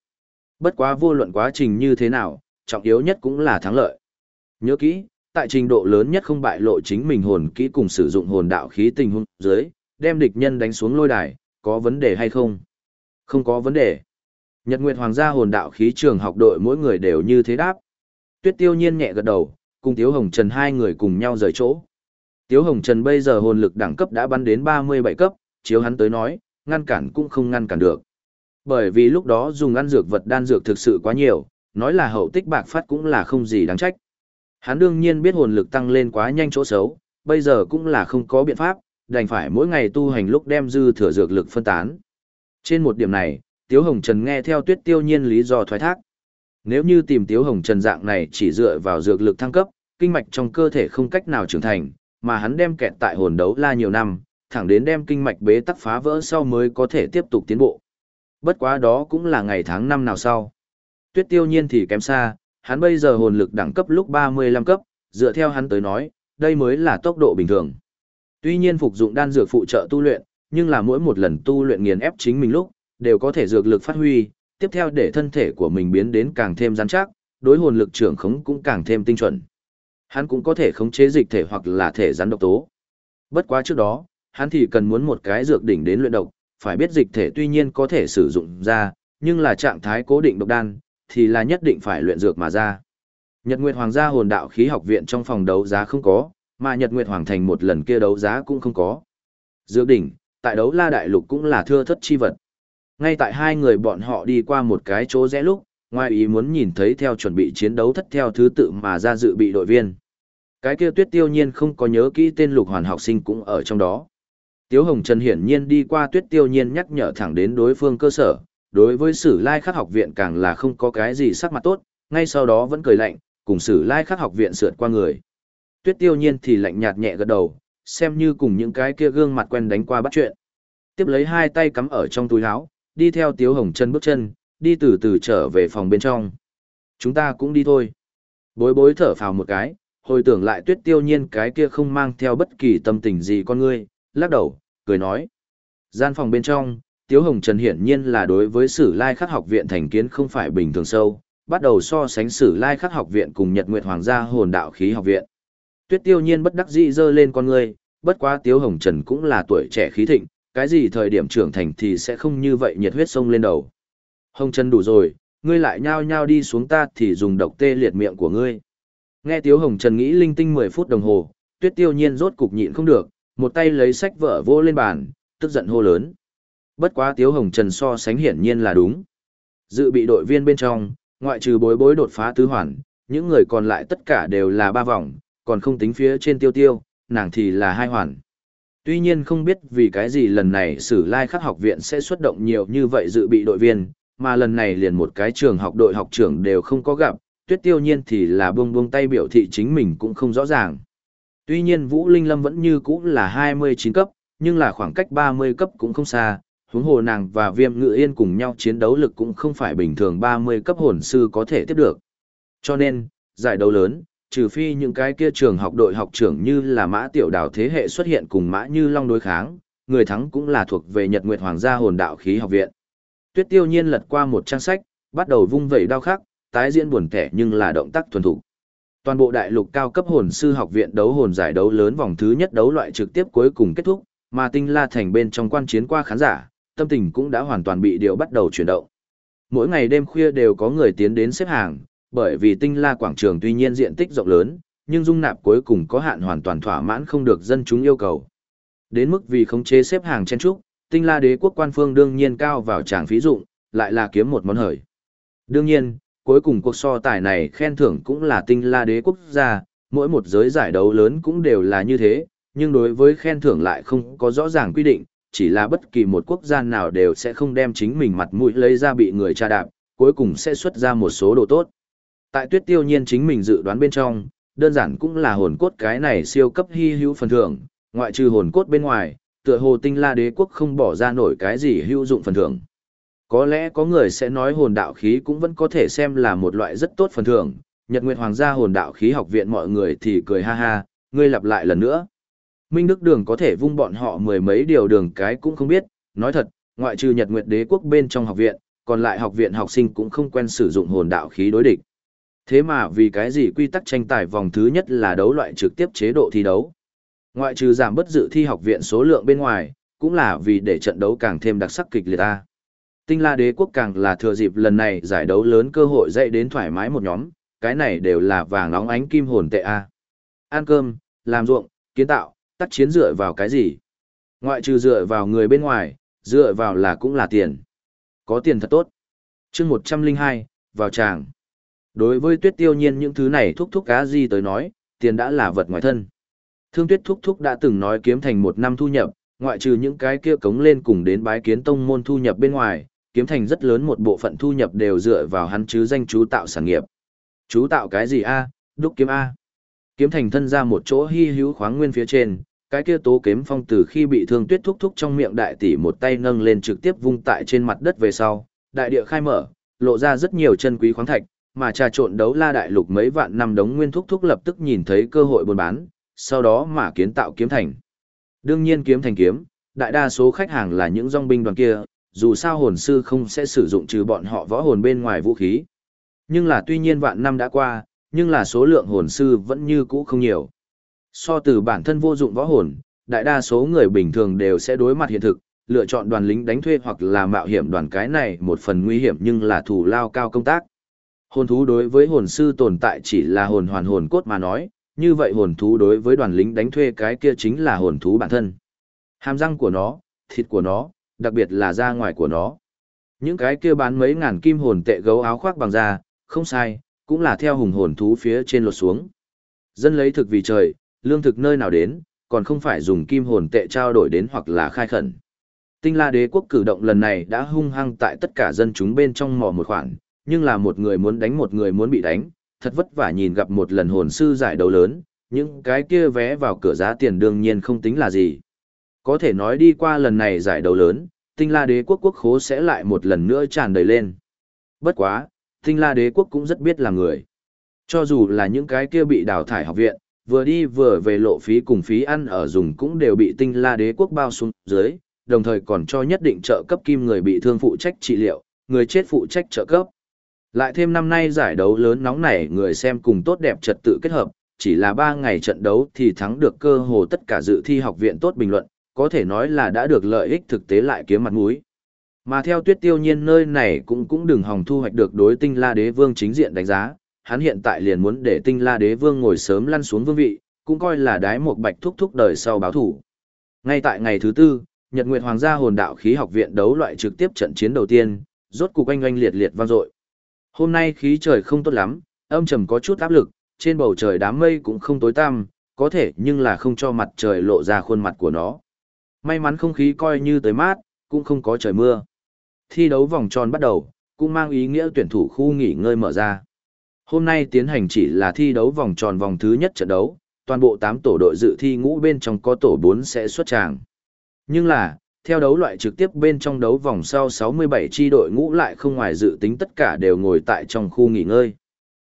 Bất quá vô luận quá trình như thế nào, trọng yếu nhất cũng là thắng lợi. Nhớ kỹ, tại trình độ lớn nhất không bại lộ chính mình hồn kỹ cùng sử dụng hồn đạo khí tình huống dưới, đem địch nhân đánh xuống lôi đài, có vấn đề hay không? Không có vấn đề. Nhật Nguyệt Hoàng gia hồn đạo khí trường học đội mỗi người đều như thế đáp. Tuyết Tiêu Nhiên nhẹ gật đầu, cùng Tiếu Hồng Trần hai người cùng nhau rời chỗ. Tiếu Hồng Trần bây giờ hồn lực đẳng cấp đã bắn đến 37 cấp, chiếu hắn tới nói, ngăn cản cũng không ngăn cản được. Bởi vì lúc đó dùng ăn dược vật đan dược thực sự quá nhiều, nói là hậu tích bạc phát cũng là không gì đáng trách. Hắn đương nhiên biết hồn lực tăng lên quá nhanh chỗ xấu, bây giờ cũng là không có biện pháp, đành phải mỗi ngày tu hành lúc đem dư thừa dược lực phân tán. Trên một điểm này, Tiếu Hồng Trần nghe theo Tuyết Tiêu Nhiên lý do thoái thác. Nếu như tìm Tiếu Hồng Trần dạng này chỉ dựa vào dược lực thăng cấp, kinh mạch trong cơ thể không cách nào trưởng thành, mà hắn đem kẹt tại hồn đấu la nhiều năm, thẳng đến đem kinh mạch bế tắc phá vỡ sau mới có thể tiếp tục tiến bộ. Bất quá đó cũng là ngày tháng năm nào sau. Tuyết Tiêu Nhiên thì kém xa, hắn bây giờ hồn lực đẳng cấp lúc 35 cấp, dựa theo hắn tới nói, đây mới là tốc độ bình thường. Tuy nhiên phục dụng đan dược phụ trợ tu luyện, nhưng là mỗi một lần tu luyện nghiền ép chính mình lúc, đều có thể dược lực phát huy, tiếp theo để thân thể của mình biến đến càng thêm rắn chắc, đối hồn lực trưởng khống cũng càng thêm tinh chuẩn. Hắn cũng có thể khống chế dịch thể hoặc là thể rắn độc tố. Bất quá trước đó, hắn thì cần muốn một cái dược đỉnh đến luyện độc, phải biết dịch thể tuy nhiên có thể sử dụng ra, nhưng là trạng thái cố định độc đan, thì là nhất định phải luyện dược mà ra. Nhật Nguyệt Hoàng gia hồn đạo khí học viện trong phòng đấu giá không có, mà Nhật Nguyệt Hoàng thành một lần kia đấu giá cũng không có. Dược đỉnh, tại đấu la đại lục cũng là thưa thất chi vật. Ngay tại hai người bọn họ đi qua một cái chỗ rẽ lúc, ngoài ý muốn nhìn thấy theo chuẩn bị chiến đấu thất theo thứ tự mà ra dự bị đội viên. Cái kia tuyết tiêu nhiên không có nhớ kỹ tên lục hoàn học sinh cũng ở trong đó. Tiếu Hồng Trần hiển nhiên đi qua tuyết tiêu nhiên nhắc nhở thẳng đến đối phương cơ sở, đối với sử lai khắc học viện càng là không có cái gì sắc mặt tốt, ngay sau đó vẫn cười lạnh, cùng sử lai khắc học viện sượt qua người. Tuyết tiêu nhiên thì lạnh nhạt nhẹ gật đầu, xem như cùng những cái kia gương mặt quen đánh qua bắt chuyện. Tiếp lấy hai tay cắm ở trong túi áo, đi theo Tiếu Hồng chân bước chân, đi từ từ trở về phòng bên trong. Chúng ta cũng đi thôi. Bối bối thở phào một cái, hồi tưởng lại tuyết tiêu nhiên cái kia không mang theo bất kỳ tâm tình gì con ngươi, lắc đầu, cười nói. Gian phòng bên trong, Tiếu Hồng Trần hiển nhiên là đối với sử lai khắc học viện thành kiến không phải bình thường sâu, bắt đầu so sánh sử lai khắc học viện cùng Nhật Nguyệt Hoàng gia hồn đạo khí học viện. Tuyết tiêu nhiên bất đắc dĩ dơ lên con ngươi, bất quá Tiếu Hồng Trần cũng là tuổi trẻ khí thịnh, cái gì thời điểm trưởng thành thì sẽ không như vậy nhiệt huyết sông lên đầu. Hồng Trần đủ rồi, ngươi lại nhao nhao đi xuống ta thì dùng độc tê liệt miệng của ngươi. Nghe Tiếu Hồng Trần nghĩ linh tinh 10 phút đồng hồ, Tuyết Tiêu Nhiên rốt cục nhịn không được, một tay lấy sách vở vô lên bàn, tức giận hô lớn. Bất quá Tiếu Hồng Trần so sánh hiển nhiên là đúng. Dự bị đội viên bên trong, ngoại trừ bối bối đột phá tứ hoàn, những người còn lại tất cả đều là ba vòng, còn không tính phía trên tiêu tiêu, nàng thì là hai hoàn. Tuy nhiên không biết vì cái gì lần này sử lai khắc học viện sẽ xuất động nhiều như vậy dự bị đội viên, mà lần này liền một cái trường học đội học trưởng đều không có gặp, tuyết tiêu nhiên thì là buông buông tay biểu thị chính mình cũng không rõ ràng. Tuy nhiên Vũ Linh Lâm vẫn như cũ là 29 cấp, nhưng là khoảng cách 30 cấp cũng không xa, huống hồ nàng và viêm ngự yên cùng nhau chiến đấu lực cũng không phải bình thường 30 cấp hồn sư có thể tiếp được. Cho nên, giải đấu lớn, trừ phi những cái kia trường học đội học trưởng như là mã tiểu đào thế hệ xuất hiện cùng mã như long đối kháng, người thắng cũng là thuộc về Nhật Nguyệt Hoàng gia hồn đạo khí học viện. Tuyết tiêu nhiên lật qua một trang sách, bắt đầu vung vẩy đao khắc, tái diễn buồn kẻ nhưng là động tác thuần thủ. Toàn bộ đại lục cao cấp hồn sư học viện đấu hồn giải đấu lớn vòng thứ nhất đấu loại trực tiếp cuối cùng kết thúc, mà tinh la thành bên trong quan chiến qua khán giả, tâm tình cũng đã hoàn toàn bị điều bắt đầu chuyển động. Mỗi ngày đêm khuya đều có người tiến đến xếp hàng, bởi vì tinh la quảng trường tuy nhiên diện tích rộng lớn, nhưng dung nạp cuối cùng có hạn hoàn toàn thỏa mãn không được dân chúng yêu cầu. Đến mức vì khống chế xếp hàng chen trúc, tinh la đế quốc quan phương đương nhiên cao vào tràng phí dụng, lại là kiếm một món hời. Đương nhiên, cuối cùng cuộc so tài này khen thưởng cũng là tinh la đế quốc gia, mỗi một giới giải đấu lớn cũng đều là như thế, nhưng đối với khen thưởng lại không có rõ ràng quy định, chỉ là bất kỳ một quốc gia nào đều sẽ không đem chính mình mặt mũi lấy ra bị người tra đạp, cuối cùng sẽ xuất ra một số đồ tốt. Tại tuyết tiêu nhiên chính mình dự đoán bên trong, đơn giản cũng là hồn cốt cái này siêu cấp hy hữu phần thưởng, ngoại trừ hồn cốt bên ngoài, tựa hồ tinh la đế quốc không bỏ ra nổi cái gì hữu dụng phần thưởng. Có lẽ có người sẽ nói hồn đạo khí cũng vẫn có thể xem là một loại rất tốt phần thưởng, Nhật Nguyệt Hoàng gia hồn đạo khí học viện mọi người thì cười ha ha, ngươi lặp lại lần nữa. Minh Đức Đường có thể vung bọn họ mười mấy điều đường cái cũng không biết, nói thật, ngoại trừ Nhật Nguyệt Đế quốc bên trong học viện, còn lại học viện học sinh cũng không quen sử dụng hồn đạo khí đối địch. Thế mà vì cái gì quy tắc tranh tài vòng thứ nhất là đấu loại trực tiếp chế độ thi đấu. Ngoại trừ giảm bất dự thi học viện số lượng bên ngoài, cũng là vì để trận đấu càng thêm đặc sắc kịch liệt ta. Tinh La Đế quốc càng là thừa dịp lần này giải đấu lớn cơ hội dậy đến thoải mái một nhóm, cái này đều là vàng nóng ánh kim hồn tệ a. Ăn cơm, làm ruộng, kiến tạo, tắt chiến dựa vào cái gì? Ngoại trừ dựa vào người bên ngoài, dựa vào là cũng là tiền. Có tiền thật tốt. chương 102, vào tràng. Đối với tuyết tiêu nhiên những thứ này thúc thúc cá gì tới nói, tiền đã là vật ngoài thân. Thương tuyết thúc thúc đã từng nói kiếm thành một năm thu nhập, ngoại trừ những cái kia cống lên cùng đến bái kiến tông môn thu nhập bên ngoài, kiếm thành rất lớn một bộ phận thu nhập đều dựa vào hắn chứ danh chú tạo sản nghiệp. Chú tạo cái gì a? Đúc kiếm a. Kiếm thành thân ra một chỗ hy hữu khoáng nguyên phía trên, cái kia tố kiếm phong từ khi bị thương tuyết thúc thúc trong miệng đại tỷ một tay nâng lên trực tiếp vung tại trên mặt đất về sau, đại địa khai mở, lộ ra rất nhiều chân quý khoáng thạch, mà trà trộn đấu la đại lục mấy vạn năm đống nguyên thúc thúc lập tức nhìn thấy cơ hội buôn bán, sau đó mà kiến tạo kiếm thành. Đương nhiên kiếm thành kiếm, đại đa số khách hàng là những dòng binh đoàn kia, dù sao hồn sư không sẽ sử dụng trừ bọn họ võ hồn bên ngoài vũ khí. Nhưng là tuy nhiên vạn năm đã qua, nhưng là số lượng hồn sư vẫn như cũ không nhiều. So từ bản thân vô dụng võ hồn, đại đa số người bình thường đều sẽ đối mặt hiện thực, lựa chọn đoàn lính đánh thuê hoặc là mạo hiểm đoàn cái này một phần nguy hiểm nhưng là thủ lao cao công tác. Hồn thú đối với hồn sư tồn tại chỉ là hồn hoàn hồn cốt mà nói, như vậy hồn thú đối với đoàn lính đánh thuê cái kia chính là hồn thú bản thân. Hàm răng của nó, thịt của nó, đặc biệt là da ngoài của nó. Những cái kia bán mấy ngàn kim hồn tệ gấu áo khoác bằng da, không sai, cũng là theo hùng hồn thú phía trên lột xuống. Dân lấy thực vì trời, lương thực nơi nào đến, còn không phải dùng kim hồn tệ trao đổi đến hoặc là khai khẩn. Tinh la đế quốc cử động lần này đã hung hăng tại tất cả dân chúng bên trong mò một khoản, nhưng là một người muốn đánh một người muốn bị đánh, thật vất vả nhìn gặp một lần hồn sư giải đấu lớn, những cái kia vé vào cửa giá tiền đương nhiên không tính là gì. Có thể nói đi qua lần này giải đấu lớn, tinh la đế quốc quốc khố sẽ lại một lần nữa tràn đầy lên. Bất quá, tinh la đế quốc cũng rất biết là người. Cho dù là những cái kia bị đào thải học viện, vừa đi vừa về lộ phí cùng phí ăn ở dùng cũng đều bị tinh la đế quốc bao xuống dưới, đồng thời còn cho nhất định trợ cấp kim người bị thương phụ trách trị liệu, người chết phụ trách trợ cấp. Lại thêm năm nay giải đấu lớn nóng này người xem cùng tốt đẹp trật tự kết hợp, chỉ là 3 ngày trận đấu thì thắng được cơ hồ tất cả dự thi học viện tốt bình luận, có thể nói là đã được lợi ích thực tế lại kiếm mặt mũi. Mà theo tuyết tiêu nhiên nơi này cũng cũng đừng hòng thu hoạch được đối tinh la đế vương chính diện đánh giá, hắn hiện tại liền muốn để tinh la đế vương ngồi sớm lăn xuống vương vị, cũng coi là đái một bạch thúc thúc đời sau báo thủ. Ngay tại ngày thứ tư, Nhật Nguyệt Hoàng gia hồn đạo khí học viện đấu loại trực tiếp trận chiến đầu tiên, rốt cục anh oanh liệt liệt vang dội. Hôm nay khí trời không tốt lắm, âm trầm có chút áp lực, trên bầu trời đám mây cũng không tối tăm, có thể nhưng là không cho mặt trời lộ ra khuôn mặt của nó. May mắn không khí coi như tới mát, cũng không có trời mưa. Thi đấu vòng tròn bắt đầu, cũng mang ý nghĩa tuyển thủ khu nghỉ ngơi mở ra. Hôm nay tiến hành chỉ là thi đấu vòng tròn vòng thứ nhất trận đấu, toàn bộ 8 tổ đội dự thi ngũ bên trong có tổ 4 sẽ xuất tràng. Nhưng là, theo đấu loại trực tiếp bên trong đấu vòng sau 67 chi đội ngũ lại không ngoài dự tính tất cả đều ngồi tại trong khu nghỉ ngơi.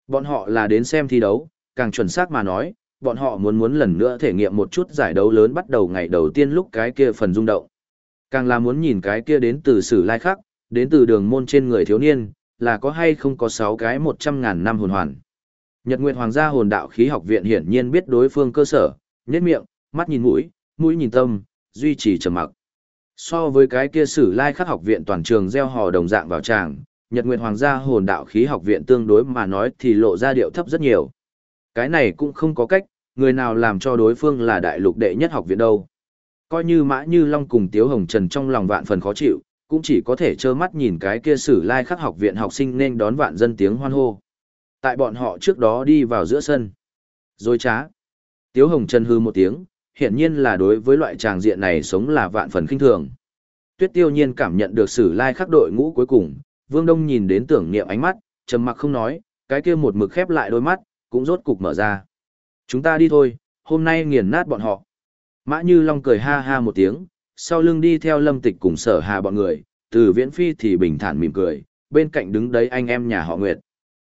Bọn họ là đến xem thi đấu, càng chuẩn xác mà nói, bọn họ muốn muốn lần nữa thể nghiệm một chút giải đấu lớn bắt đầu ngày đầu tiên lúc cái kia phần rung động. Càng là muốn nhìn cái kia đến từ sử lai khác, đến từ đường môn trên người thiếu niên, là có hay không có 6 cái 100 ngàn năm hồn hoàn. Nhật Nguyệt Hoàng gia hồn đạo khí học viện hiển nhiên biết đối phương cơ sở, nhếch miệng, mắt nhìn mũi, mũi nhìn tâm, duy trì trầm mặc. So với cái kia sử lai khắc học viện toàn trường gieo hò đồng dạng vào tràng, Nhật Nguyệt Hoàng gia hồn đạo khí học viện tương đối mà nói thì lộ ra điệu thấp rất nhiều. Cái này cũng không có cách, người nào làm cho đối phương là đại lục đệ nhất học viện đâu. Coi như Mã Như Long cùng Tiếu Hồng Trần trong lòng vạn phần khó chịu, cũng chỉ có thể trơ mắt nhìn cái kia sử lai khắc học viện học sinh nên đón vạn dân tiếng hoan hô. Tại bọn họ trước đó đi vào giữa sân. Rồi trá. Tiếu Hồng Trần hư một tiếng, hiển nhiên là đối với loại tràng diện này sống là vạn phần khinh thường. Tuyết tiêu nhiên cảm nhận được sử lai khắc đội ngũ cuối cùng, Vương Đông nhìn đến tưởng niệm ánh mắt, trầm mặc không nói, cái kia một mực khép lại đôi mắt, cũng rốt cục mở ra. Chúng ta đi thôi, hôm nay nghiền nát bọn họ. Mã Như Long cười ha ha một tiếng, sau lưng đi theo lâm tịch cùng sở hà bọn người, từ viễn phi thì bình thản mỉm cười, bên cạnh đứng đấy anh em nhà họ Nguyệt.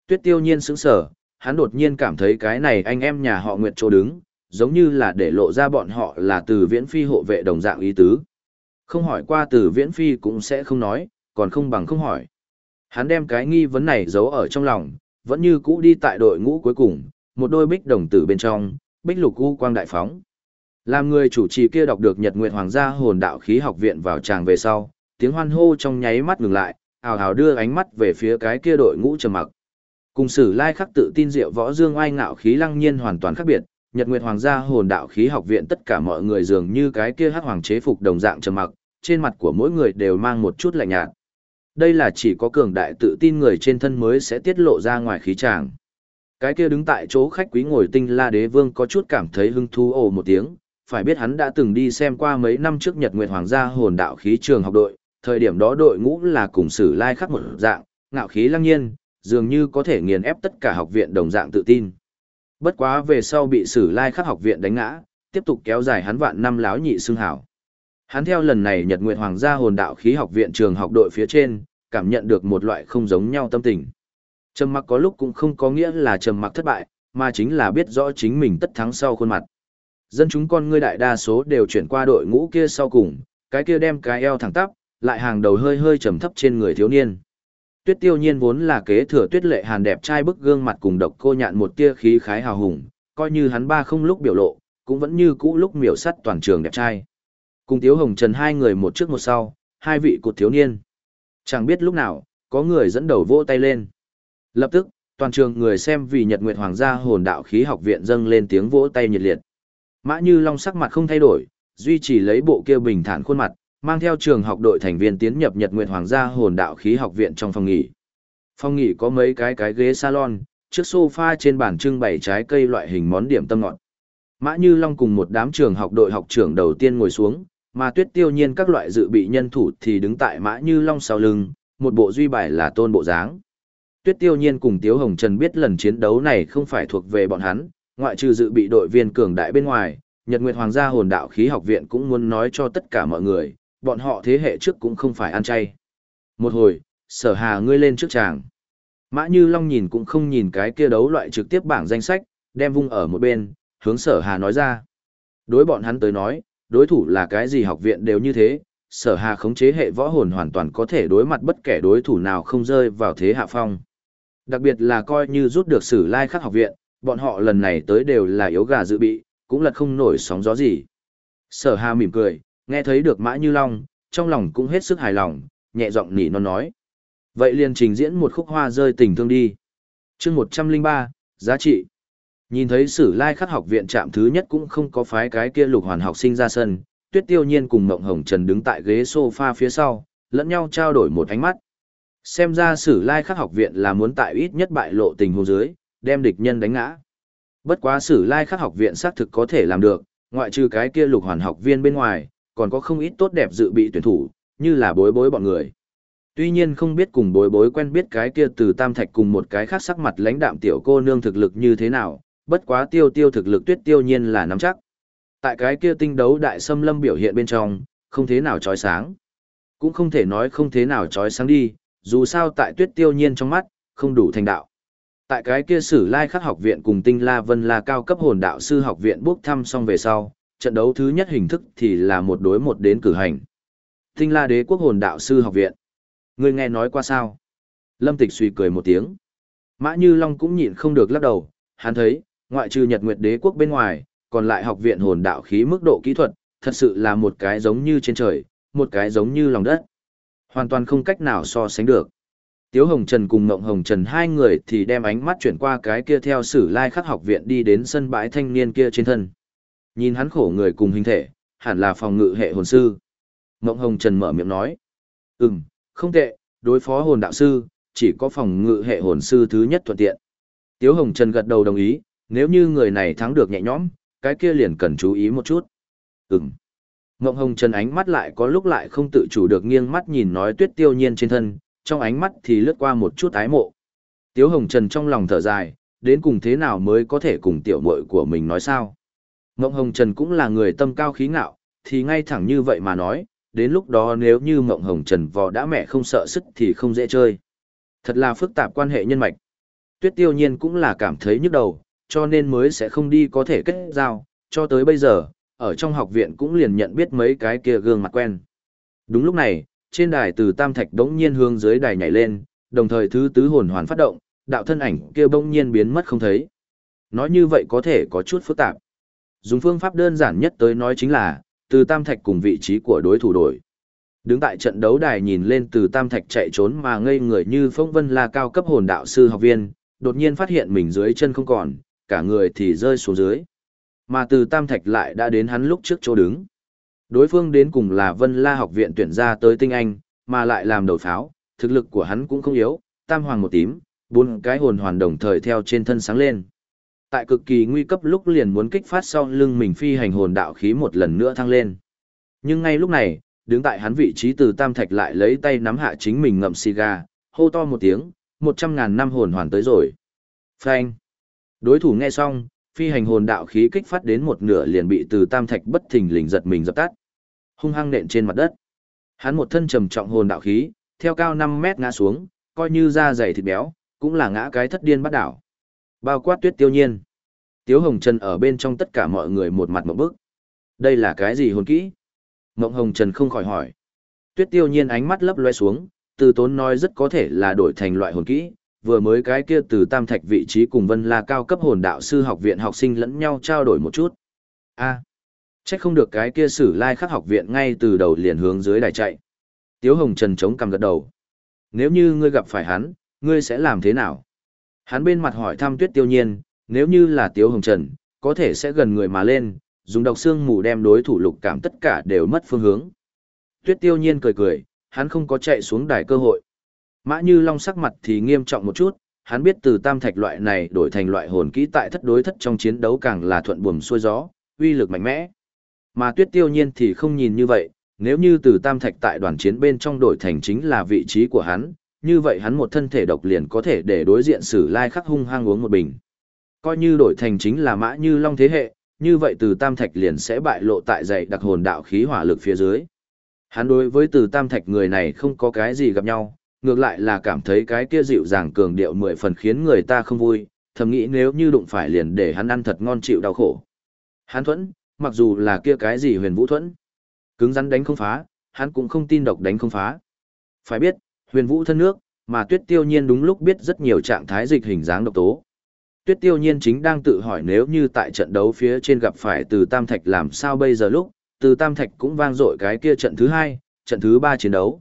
Tuyết tiêu nhiên sững sở, hắn đột nhiên cảm thấy cái này anh em nhà họ Nguyệt chỗ đứng, giống như là để lộ ra bọn họ là từ viễn phi hộ vệ đồng dạng ý tứ. Không hỏi qua từ viễn phi cũng sẽ không nói, còn không bằng không hỏi. Hắn đem cái nghi vấn này giấu ở trong lòng, vẫn như cũ đi tại đội ngũ cuối cùng, một đôi bích đồng tử bên trong, bích lục u quang đại phóng. Làm người chủ trì kia đọc được Nhật Nguyệt Hoàng gia hồn đạo khí học viện vào tràng về sau, tiếng hoan hô trong nháy mắt ngừng lại, ào ào đưa ánh mắt về phía cái kia đội ngũ trầm mặc. Cùng sử lai khắc tự tin diệu võ dương oai ngạo khí lăng nhiên hoàn toàn khác biệt, Nhật Nguyệt Hoàng gia hồn đạo khí học viện tất cả mọi người dường như cái kia hắc hoàng chế phục đồng dạng trầm mặc, trên mặt của mỗi người đều mang một chút lạnh nhạt. Đây là chỉ có cường đại tự tin người trên thân mới sẽ tiết lộ ra ngoài khí tràng. Cái kia đứng tại chỗ khách quý ngồi tinh la đế vương có chút cảm thấy hưng thú ồ một tiếng, phải biết hắn đã từng đi xem qua mấy năm trước Nhật Nguyệt Hoàng gia hồn đạo khí trường học đội, thời điểm đó đội ngũ là cùng sử lai khắc một dạng, ngạo khí lăng nhiên, dường như có thể nghiền ép tất cả học viện đồng dạng tự tin. Bất quá về sau bị sử lai khắc học viện đánh ngã, tiếp tục kéo dài hắn vạn năm láo nhị xương hảo. Hắn theo lần này Nhật Nguyệt Hoàng gia hồn đạo khí học viện trường học đội phía trên, cảm nhận được một loại không giống nhau tâm tình. Trầm mặc có lúc cũng không có nghĩa là trầm mặc thất bại, mà chính là biết rõ chính mình tất thắng sau khuôn mặt. Dân chúng con ngươi đại đa số đều chuyển qua đội ngũ kia sau cùng, cái kia đem cái eo thẳng tắp, lại hàng đầu hơi hơi trầm thấp trên người thiếu niên. Tuyết tiêu nhiên vốn là kế thừa tuyết lệ hàn đẹp trai bức gương mặt cùng độc cô nhạn một tia khí khái hào hùng, coi như hắn ba không lúc biểu lộ, cũng vẫn như cũ lúc miểu sắt toàn trường đẹp trai. Cùng Tiếu Hồng Trần hai người một trước một sau, hai vị cột thiếu niên. Chẳng biết lúc nào, có người dẫn đầu vỗ tay lên. Lập tức, toàn trường người xem vì Nhật Nguyệt Hoàng gia hồn đạo khí học viện dâng lên tiếng vỗ tay nhiệt liệt. Mã Như Long sắc mặt không thay đổi, duy trì lấy bộ kia bình thản khuôn mặt, mang theo trường học đội thành viên tiến nhập Nhật Nguyệt Hoàng gia hồn đạo khí học viện trong phòng nghỉ. Phòng nghỉ có mấy cái cái ghế salon, trước sofa trên bàn trưng bày trái cây loại hình món điểm tâm ngọt. Mã Như Long cùng một đám trường học đội học trưởng đầu tiên ngồi xuống, mà Tuyết Tiêu Nhiên các loại dự bị nhân thủ thì đứng tại Mã Như Long sau lưng, một bộ duy bài là tôn bộ dáng. Tuyết Tiêu Nhiên cùng Tiếu Hồng Trần biết lần chiến đấu này không phải thuộc về bọn hắn, ngoại trừ dự bị đội viên cường đại bên ngoài, Nhật Nguyệt Hoàng gia hồn đạo khí học viện cũng muốn nói cho tất cả mọi người, bọn họ thế hệ trước cũng không phải ăn chay. Một hồi, sở hà ngươi lên trước tràng. Mã Như Long nhìn cũng không nhìn cái kia đấu loại trực tiếp bảng danh sách, đem vung ở một bên, hướng sở hà nói ra. Đối bọn hắn tới nói, đối thủ là cái gì học viện đều như thế, sở hà khống chế hệ võ hồn hoàn toàn có thể đối mặt bất kể đối thủ nào không rơi vào thế hạ phong. Đặc biệt là coi như rút được sử lai khắc học viện, bọn họ lần này tới đều là yếu gà dự bị, cũng lật không nổi sóng gió gì. Sở hà mỉm cười, nghe thấy được mã như long, trong lòng cũng hết sức hài lòng, nhẹ giọng nỉ non nói. Vậy liền trình diễn một khúc hoa rơi tình thương đi. chương 103, giá trị. Nhìn thấy sử lai khắc học viện trạm thứ nhất cũng không có phái cái kia lục hoàn học sinh ra sân, tuyết tiêu nhiên cùng mộng hồng trần đứng tại ghế sofa phía sau, lẫn nhau trao đổi một ánh mắt. Xem ra sử lai khắc học viện là muốn tại ít nhất bại lộ tình huống dưới, đem địch nhân đánh ngã. Bất quá sử lai khắc học viện xác thực có thể làm được, ngoại trừ cái kia lục hoàn học viên bên ngoài, còn có không ít tốt đẹp dự bị tuyển thủ, như là bối bối bọn người. Tuy nhiên không biết cùng bối bối quen biết cái kia từ tam thạch cùng một cái khác sắc mặt lãnh đạm tiểu cô nương thực lực như thế nào, bất quá tiêu tiêu thực lực tuyết tiêu nhiên là nắm chắc. Tại cái kia tinh đấu đại xâm lâm biểu hiện bên trong, không thế nào trói sáng. Cũng không thể nói không thế nào trói sáng đi, dù sao tại tuyết tiêu nhiên trong mắt, không đủ thành đạo. Tại cái kia sử lai khắc học viện cùng tinh la vân La cao cấp hồn đạo sư học viện bước thăm xong về sau, trận đấu thứ nhất hình thức thì là một đối một đến cử hành. Tinh la đế quốc hồn đạo sư học viện. Người nghe nói qua sao? Lâm tịch suy cười một tiếng. Mã Như Long cũng nhịn không được lắc đầu, hắn thấy, ngoại trừ Nhật Nguyệt đế quốc bên ngoài, còn lại học viện hồn đạo khí mức độ kỹ thuật, thật sự là một cái giống như trên trời, một cái giống như lòng đất. Hoàn toàn không cách nào so sánh được. Tiếu Hồng Trần cùng Ngộng Hồng Trần hai người thì đem ánh mắt chuyển qua cái kia theo sử lai khắc học viện đi đến sân bãi thanh niên kia trên thân. Nhìn hắn khổ người cùng hình thể, hẳn là phòng ngự hệ hồn sư. Ngộng Hồng Trần mở miệng nói. Ừm, không tệ, đối phó hồn đạo sư, chỉ có phòng ngự hệ hồn sư thứ nhất thuận tiện. Tiếu Hồng Trần gật đầu đồng ý, nếu như người này thắng được nhẹ nhõm, cái kia liền cần chú ý một chút. Ừm. Ngộng Hồng Trần ánh mắt lại có lúc lại không tự chủ được nghiêng mắt nhìn nói tuyết tiêu nhiên trên thân, trong ánh mắt thì lướt qua một chút ái mộ. Tiếu Hồng Trần trong lòng thở dài, đến cùng thế nào mới có thể cùng tiểu muội của mình nói sao. Mộng Hồng Trần cũng là người tâm cao khí ngạo, thì ngay thẳng như vậy mà nói, đến lúc đó nếu như Mộng Hồng Trần vò đã mẹ không sợ sức thì không dễ chơi. Thật là phức tạp quan hệ nhân mạch. Tuyết tiêu nhiên cũng là cảm thấy nhức đầu, cho nên mới sẽ không đi có thể kết giao, cho tới bây giờ, ở trong học viện cũng liền nhận biết mấy cái kia gương mặt quen. Đúng lúc này, trên đài từ tam thạch đống nhiên hướng dưới đài nhảy lên, đồng thời thứ tứ hồn hoàn phát động, đạo thân ảnh kia bỗng nhiên biến mất không thấy. Nói như vậy có thể có chút phức tạp. Dùng phương pháp đơn giản nhất tới nói chính là, từ tam thạch cùng vị trí của đối thủ đổi. Đứng tại trận đấu đài nhìn lên từ tam thạch chạy trốn mà ngây người như phong vân là cao cấp hồn đạo sư học viên, đột nhiên phát hiện mình dưới chân không còn, cả người thì rơi xuống dưới. Mà từ tam thạch lại đã đến hắn lúc trước chỗ đứng. Đối phương đến cùng là Vân La học viện tuyển ra tới tinh anh, mà lại làm đầu pháo, thực lực của hắn cũng không yếu, tam hoàng một tím, bốn cái hồn hoàn đồng thời theo trên thân sáng lên. Tại cực kỳ nguy cấp lúc liền muốn kích phát sau lưng mình phi hành hồn đạo khí một lần nữa thăng lên. Nhưng ngay lúc này, đứng tại hắn vị trí từ tam thạch lại lấy tay nắm hạ chính mình ngậm xì gà, hô to một tiếng, một trăm ngàn năm hồn hoàn tới rồi. Phanh. Đối thủ nghe xong, phi hành hồn đạo khí kích phát đến một nửa liền bị từ tam thạch bất thình lình giật mình dập tắt hung hăng nện trên mặt đất. Hắn một thân trầm trọng hồn đạo khí, theo cao 5 mét ngã xuống, coi như da dày thịt béo, cũng là ngã cái thất điên bắt đảo. Bao quát tuyết tiêu nhiên. Tiếu Hồng Trần ở bên trong tất cả mọi người một mặt một bức. Đây là cái gì hồn kỹ? Mộng Hồng Trần không khỏi hỏi. Tuyết tiêu nhiên ánh mắt lấp loe xuống, từ tốn nói rất có thể là đổi thành loại hồn kỹ. Vừa mới cái kia từ tam thạch vị trí cùng vân là cao cấp hồn đạo sư học viện học sinh lẫn nhau trao đổi một chút. a Chắc không được cái kia sử lai khắc học viện ngay từ đầu liền hướng dưới đài chạy. Tiếu Hồng Trần chống cằm gật đầu. Nếu như ngươi gặp phải hắn, ngươi sẽ làm thế nào? Hắn bên mặt hỏi thăm tuyết tiêu nhiên, nếu như là Tiếu Hồng Trần, có thể sẽ gần người mà lên, dùng độc xương mù đem đối thủ lục cảm tất cả đều mất phương hướng. Tuyết tiêu nhiên cười cười, hắn không có chạy xuống đài cơ hội. Mã Như Long sắc mặt thì nghiêm trọng một chút, hắn biết từ tam thạch loại này đổi thành loại hồn kỹ tại thất đối thất trong chiến đấu càng là thuận buồm xuôi gió, uy lực mạnh mẽ. Mà tuyết tiêu nhiên thì không nhìn như vậy, nếu như từ tam thạch tại đoàn chiến bên trong đổi thành chính là vị trí của hắn, như vậy hắn một thân thể độc liền có thể để đối diện sử lai khắc hung hăng uống một bình. Coi như đổi thành chính là mã như long thế hệ, như vậy từ tam thạch liền sẽ bại lộ tại dạy đặc hồn đạo khí hỏa lực phía dưới. Hắn đối với từ tam thạch người này không có cái gì gặp nhau, ngược lại là cảm thấy cái kia dịu dàng cường điệu mười phần khiến người ta không vui, thầm nghĩ nếu như đụng phải liền để hắn ăn thật ngon chịu đau khổ. Hắn thuẫn, mặc dù là kia cái gì huyền vũ thuẫn. Cứng rắn đánh không phá, hắn cũng không tin độc đánh không phá. Phải biết, huyền vũ thân nước, mà tuyết tiêu nhiên đúng lúc biết rất nhiều trạng thái dịch hình dáng độc tố. Tuyết tiêu nhiên chính đang tự hỏi nếu như tại trận đấu phía trên gặp phải từ Tam Thạch làm sao bây giờ lúc, từ Tam Thạch cũng vang dội cái kia trận thứ hai, trận thứ ba chiến đấu.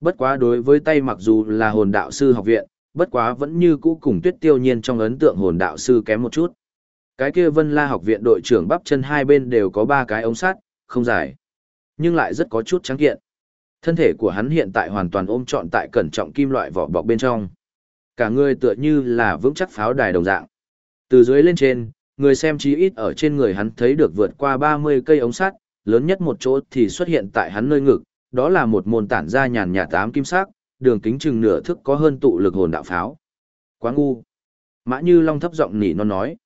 Bất quá đối với tay mặc dù là hồn đạo sư học viện, bất quá vẫn như cũ cùng tuyết tiêu nhiên trong ấn tượng hồn đạo sư kém một chút. Cái kia Vân La học viện đội trưởng bắp chân hai bên đều có ba cái ống sắt, không dài, nhưng lại rất có chút trắng kiện. Thân thể của hắn hiện tại hoàn toàn ôm trọn tại cẩn trọng kim loại vỏ bọc bên trong. Cả người tựa như là vững chắc pháo đài đồng dạng. Từ dưới lên trên, người xem chí ít ở trên người hắn thấy được vượt qua 30 cây ống sắt, lớn nhất một chỗ thì xuất hiện tại hắn nơi ngực, đó là một môn tản ra nhàn nhạt tám kim sắc, đường kính chừng nửa thước có hơn tụ lực hồn đạo pháo. Quá ngu. Mã Như Long thấp giọng nỉ non nói.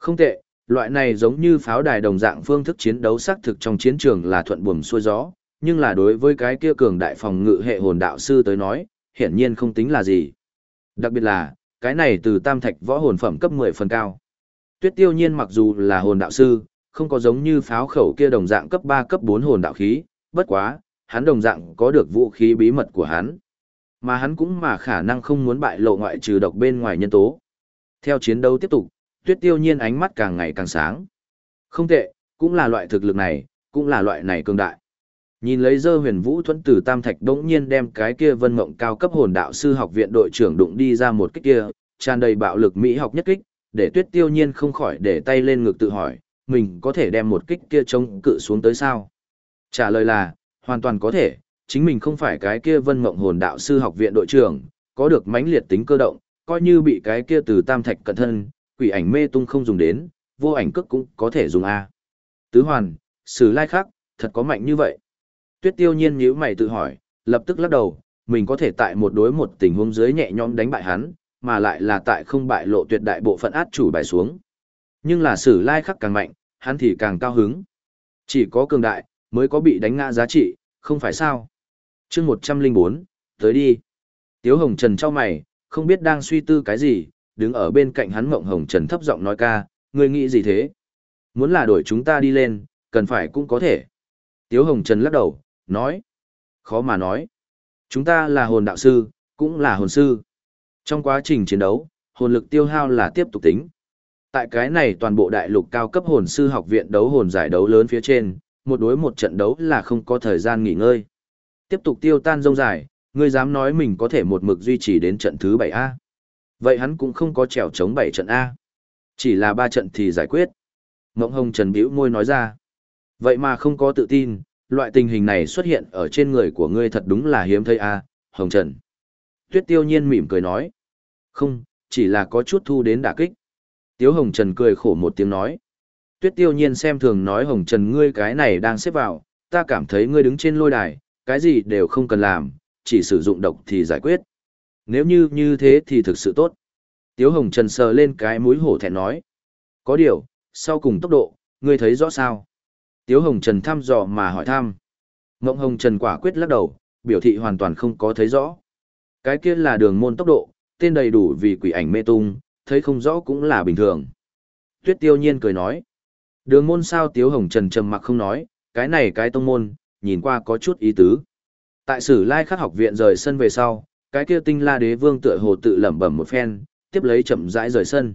Không tệ, loại này giống như pháo đài đồng dạng phương thức chiến đấu xác thực trong chiến trường là thuận buồm xuôi gió, nhưng là đối với cái kia cường đại phòng ngự hệ hồn đạo sư tới nói, hiển nhiên không tính là gì. Đặc biệt là, cái này từ tam thạch võ hồn phẩm cấp 10 phần cao. Tuyết tiêu nhiên mặc dù là hồn đạo sư, không có giống như pháo khẩu kia đồng dạng cấp 3 cấp 4 hồn đạo khí, bất quá, hắn đồng dạng có được vũ khí bí mật của hắn. Mà hắn cũng mà khả năng không muốn bại lộ ngoại trừ độc bên ngoài nhân tố. Theo chiến đấu tiếp tục, tuyết tiêu nhiên ánh mắt càng ngày càng sáng. Không tệ, cũng là loại thực lực này, cũng là loại này cường đại. Nhìn lấy dơ huyền vũ thuẫn từ tam thạch đống nhiên đem cái kia vân mộng cao cấp hồn đạo sư học viện đội trưởng đụng đi ra một kích kia, tràn đầy bạo lực mỹ học nhất kích, để tuyết tiêu nhiên không khỏi để tay lên ngực tự hỏi, mình có thể đem một kích kia chống cự xuống tới sao? Trả lời là, hoàn toàn có thể, chính mình không phải cái kia vân mộng hồn đạo sư học viện đội trưởng, có được mãnh liệt tính cơ động, coi như bị cái kia từ tam thạch cận thân, quỷ ảnh mê tung không dùng đến, vô ảnh cước cũng có thể dùng A. Tứ hoàn, sử lai khắc, thật có mạnh như vậy. Tuyết tiêu nhiên nhíu mày tự hỏi, lập tức lắc đầu, mình có thể tại một đối một tình huống dưới nhẹ nhõm đánh bại hắn, mà lại là tại không bại lộ tuyệt đại bộ phận át chủ bài xuống. Nhưng là sử lai khắc càng mạnh, hắn thì càng cao hứng. Chỉ có cường đại, mới có bị đánh ngã giá trị, không phải sao. chương 104, tới đi. Tiếu Hồng Trần cho mày, không biết đang suy tư cái gì, đứng ở bên cạnh hắn Mộng Hồng Trần thấp giọng nói ca, ngươi nghĩ gì thế? Muốn là đổi chúng ta đi lên, cần phải cũng có thể. Tiếu Hồng Trần lắc đầu, nói. Khó mà nói. Chúng ta là hồn đạo sư, cũng là hồn sư. Trong quá trình chiến đấu, hồn lực tiêu hao là tiếp tục tính. Tại cái này toàn bộ đại lục cao cấp hồn sư học viện đấu hồn giải đấu lớn phía trên, một đối một trận đấu là không có thời gian nghỉ ngơi. Tiếp tục tiêu tan rông dài, ngươi dám nói mình có thể một mực duy trì đến trận thứ 7A. Vậy hắn cũng không có trèo chống bảy trận A. Chỉ là ba trận thì giải quyết. Ngộng Hồng Trần bĩu môi nói ra. Vậy mà không có tự tin, loại tình hình này xuất hiện ở trên người của ngươi thật đúng là hiếm thấy A, Hồng Trần. Tuyết tiêu nhiên mỉm cười nói. Không, chỉ là có chút thu đến đả kích. Tiếu Hồng Trần cười khổ một tiếng nói. Tuyết tiêu nhiên xem thường nói Hồng Trần ngươi cái này đang xếp vào, ta cảm thấy ngươi đứng trên lôi đài, cái gì đều không cần làm, chỉ sử dụng độc thì giải quyết. Nếu như như thế thì thực sự tốt. Tiếu Hồng Trần sờ lên cái mũi hổ thẹn nói. Có điều, sau cùng tốc độ, ngươi thấy rõ sao? Tiếu Hồng Trần thăm dò mà hỏi thăm. Ngộng Hồng Trần quả quyết lắc đầu, biểu thị hoàn toàn không có thấy rõ. Cái kia là đường môn tốc độ, tên đầy đủ vì quỷ ảnh mê tung, thấy không rõ cũng là bình thường. Tuyết tiêu nhiên cười nói. Đường môn sao Tiếu Hồng Trần trầm mặc không nói, cái này cái tông môn, nhìn qua có chút ý tứ. Tại sử lai khắc học viện rời sân về sau, cái kia tinh la đế vương tựa hồ tự lẩm bẩm một phen, tiếp lấy chậm rãi rời sân.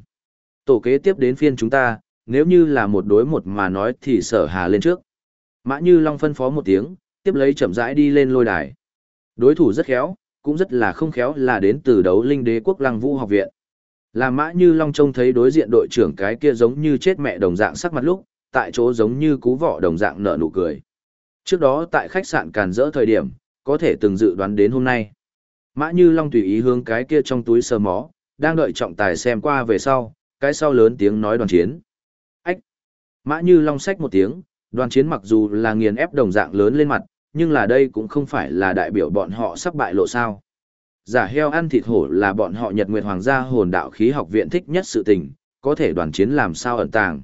Tổ kế tiếp đến phiên chúng ta, nếu như là một đối một mà nói thì sở hà lên trước. Mã Như Long phân phó một tiếng, tiếp lấy chậm rãi đi lên lôi đài. Đối thủ rất khéo, cũng rất là không khéo là đến từ đấu linh đế quốc lăng vũ học viện. Là Mã Như Long trông thấy đối diện đội trưởng cái kia giống như chết mẹ đồng dạng sắc mặt lúc, tại chỗ giống như cú vọ đồng dạng nở nụ cười. Trước đó tại khách sạn càn rỡ thời điểm, có thể từng dự đoán đến hôm nay. Mã Như Long tùy ý hướng cái kia trong túi sờ mó, đang đợi trọng tài xem qua về sau, cái sau lớn tiếng nói đoàn chiến. Ách! Mã Như Long xách một tiếng, đoàn chiến mặc dù là nghiền ép đồng dạng lớn lên mặt, nhưng là đây cũng không phải là đại biểu bọn họ sắp bại lộ sao. Giả heo ăn thịt hổ là bọn họ Nhật Nguyệt Hoàng gia hồn đạo khí học viện thích nhất sự tình, có thể đoàn chiến làm sao ẩn tàng.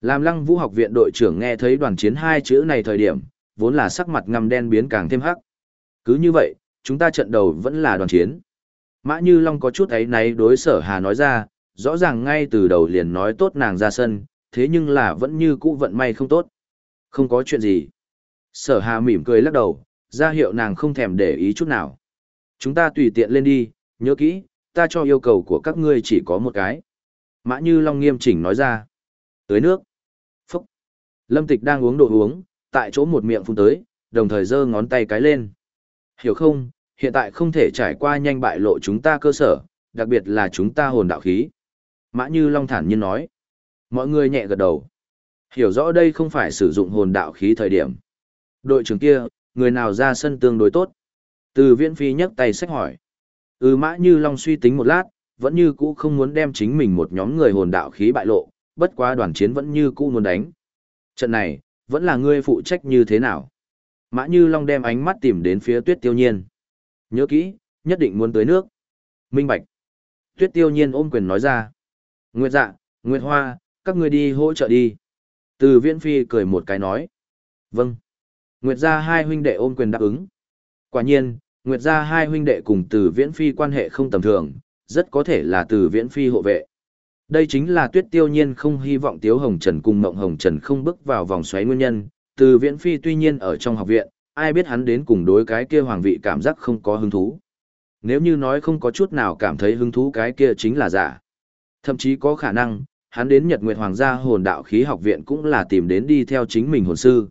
Làm lăng vũ học viện đội trưởng nghe thấy đoàn chiến hai chữ này thời điểm, vốn là sắc mặt ngăm đen biến càng thêm hắc. Cứ như vậy, chúng ta trận đầu vẫn là đoàn chiến. Mã Như Long có chút ấy náy đối sở hà nói ra, rõ ràng ngay từ đầu liền nói tốt nàng ra sân, thế nhưng là vẫn như cũ vận may không tốt. Không có chuyện gì. Sở hà mỉm cười lắc đầu, ra hiệu nàng không thèm để ý chút nào. Chúng ta tùy tiện lên đi, nhớ kỹ, ta cho yêu cầu của các ngươi chỉ có một cái. Mã Như Long nghiêm chỉnh nói ra. Tới nước. Phúc. Lâm Tịch đang uống đồ uống, tại chỗ một miệng phun tới, đồng thời giơ ngón tay cái lên. Hiểu không, hiện tại không thể trải qua nhanh bại lộ chúng ta cơ sở, đặc biệt là chúng ta hồn đạo khí. Mã Như Long thản nhiên nói. Mọi người nhẹ gật đầu. Hiểu rõ đây không phải sử dụng hồn đạo khí thời điểm. Đội trưởng kia, người nào ra sân tương đối tốt? Từ viễn phi nhấc tay sách hỏi. Ừ Mã Như Long suy tính một lát, vẫn như cũ không muốn đem chính mình một nhóm người hồn đạo khí bại lộ, bất quá đoàn chiến vẫn như cũ muốn đánh. Trận này, vẫn là ngươi phụ trách như thế nào? Mã Như Long đem ánh mắt tìm đến phía tuyết tiêu nhiên. Nhớ kỹ, nhất định muốn tới nước. Minh Bạch. Tuyết tiêu nhiên ôm quyền nói ra. Nguyệt dạ, Nguyệt hoa, các người đi hỗ trợ đi. Từ viễn phi cười một cái nói. Vâng. Nguyệt gia hai huynh đệ ôm quyền đáp ứng. Quả nhiên, Nguyệt gia hai huynh đệ cùng từ viễn phi quan hệ không tầm thường, rất có thể là từ viễn phi hộ vệ. Đây chính là tuyết tiêu nhiên không hy vọng Tiếu Hồng Trần cùng Mộng Hồng Trần không bước vào vòng xoáy nguyên nhân. Từ viễn phi tuy nhiên ở trong học viện, ai biết hắn đến cùng đối cái kia hoàng vị cảm giác không có hứng thú. Nếu như nói không có chút nào cảm thấy hứng thú cái kia chính là giả. Thậm chí có khả năng, hắn đến Nhật Nguyệt Hoàng gia hồn đạo khí học viện cũng là tìm đến đi theo chính mình hồn sư.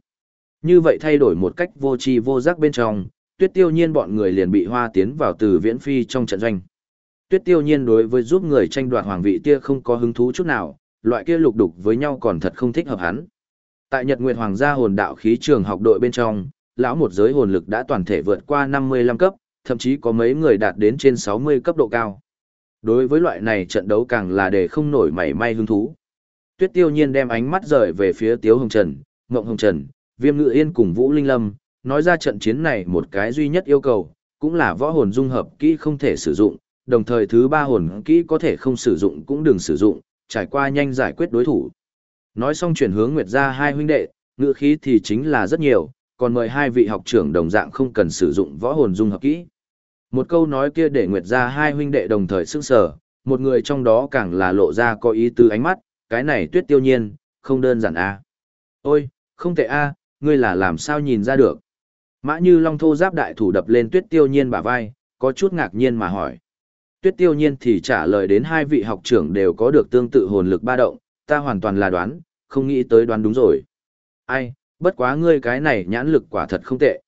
Như vậy thay đổi một cách vô tri vô giác bên trong, tuyết tiêu nhiên bọn người liền bị hoa tiến vào từ viễn phi trong trận doanh. Tuyết tiêu nhiên đối với giúp người tranh đoạt hoàng vị kia không có hứng thú chút nào, loại kia lục đục với nhau còn thật không thích hợp hắn. Tại Nhật Nguyệt Hoàng gia hồn đạo khí trường học đội bên trong, lão một giới hồn lực đã toàn thể vượt qua 55 cấp, thậm chí có mấy người đạt đến trên 60 cấp độ cao. Đối với loại này trận đấu càng là để không nổi mảy may hứng thú. Tuyết tiêu nhiên đem ánh mắt rời về phía Tiếu Hồng Trần, Ngộng Hồng Trần, Viêm Ngự Yên cùng Vũ Linh Lâm, nói ra trận chiến này một cái duy nhất yêu cầu, cũng là võ hồn dung hợp kỹ không thể sử dụng, đồng thời thứ ba hồn kỹ có thể không sử dụng cũng đừng sử dụng, trải qua nhanh giải quyết đối thủ. Nói xong chuyển hướng Nguyệt gia hai huynh đệ, ngựa khí thì chính là rất nhiều, còn mời hai vị học trưởng đồng dạng không cần sử dụng võ hồn dung hợp kỹ. Một câu nói kia để Nguyệt ra hai huynh đệ đồng thời sức sở, một người trong đó càng là lộ ra có ý tứ ánh mắt, cái này tuyết tiêu nhiên, không đơn giản a. Ôi, không tệ a, ngươi là làm sao nhìn ra được. Mã như long thô giáp đại thủ đập lên tuyết tiêu nhiên bả vai, có chút ngạc nhiên mà hỏi. Tuyết tiêu nhiên thì trả lời đến hai vị học trưởng đều có được tương tự hồn lực ba động, ta hoàn toàn là đoán, không nghĩ tới đoán đúng rồi. Ai, bất quá ngươi cái này nhãn lực quả thật không tệ.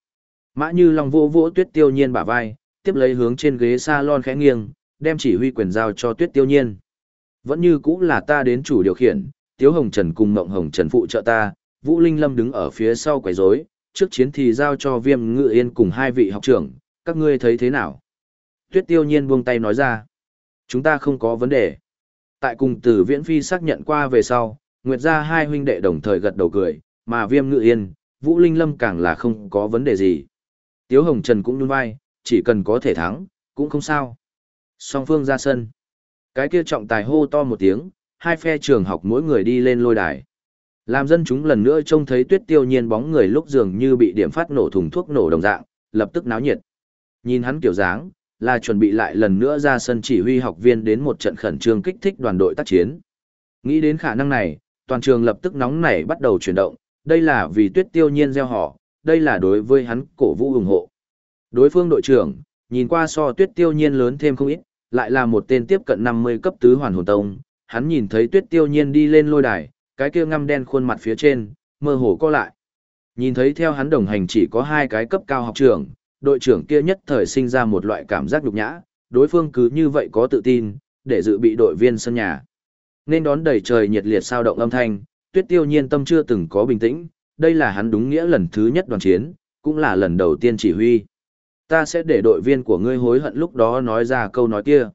Mã như long vỗ vỗ tuyết tiêu nhiên bả vai, tiếp lấy hướng trên ghế salon khẽ nghiêng, đem chỉ huy quyền giao cho tuyết tiêu nhiên. Vẫn như cũng là ta đến chủ điều khiển, Tiếu Hồng Trần cùng Mộng Hồng Trần phụ trợ ta, Vũ Linh Lâm đứng ở phía sau quấy rối, trước chiến thì giao cho Viêm Ngự Yên cùng hai vị học trưởng, các ngươi thấy thế nào? Tuyết Tiêu Nhiên buông tay nói ra, chúng ta không có vấn đề. Tại cùng Tử Viễn Phi xác nhận qua về sau, Nguyệt gia hai huynh đệ đồng thời gật đầu cười, mà Viêm Ngự Yên, Vũ Linh Lâm càng là không có vấn đề gì. Tiếu Hồng Trần cũng nhún vai, chỉ cần có thể thắng, cũng không sao. Song phương ra sân. Cái kia trọng tài hô to một tiếng, hai phe trường học mỗi người đi lên lôi đài. Làm dân chúng lần nữa trông thấy tuyết tiêu nhiên bóng người lúc dường như bị điểm phát nổ thùng thuốc nổ đồng dạng, lập tức náo nhiệt. Nhìn hắn kiểu dáng, là chuẩn bị lại lần nữa ra sân chỉ huy học viên đến một trận khẩn trương kích thích đoàn đội tác chiến. Nghĩ đến khả năng này, toàn trường lập tức nóng nảy bắt đầu chuyển động, đây là vì tuyết tiêu nhiên gieo họ, đây là đối với hắn cổ vũ ủng hộ. Đối phương đội trưởng, nhìn qua so tuyết tiêu nhiên lớn thêm không ít, lại là một tên tiếp cận 50 cấp tứ hoàn hồn tông, hắn nhìn thấy tuyết tiêu nhiên đi lên lôi đài, cái kia ngăm đen khuôn mặt phía trên, mơ hồ co lại. Nhìn thấy theo hắn đồng hành chỉ có hai cái cấp cao học trưởng, đội trưởng kia nhất thời sinh ra một loại cảm giác nhục nhã, đối phương cứ như vậy có tự tin, để dự bị đội viên sân nhà. Nên đón đầy trời nhiệt liệt sao động âm thanh, tuyết tiêu nhiên tâm chưa từng có bình tĩnh, đây là hắn đúng nghĩa lần thứ nhất đoàn chiến, cũng là lần đầu tiên chỉ huy. Ta sẽ để đội viên của ngươi hối hận lúc đó nói ra câu nói kia.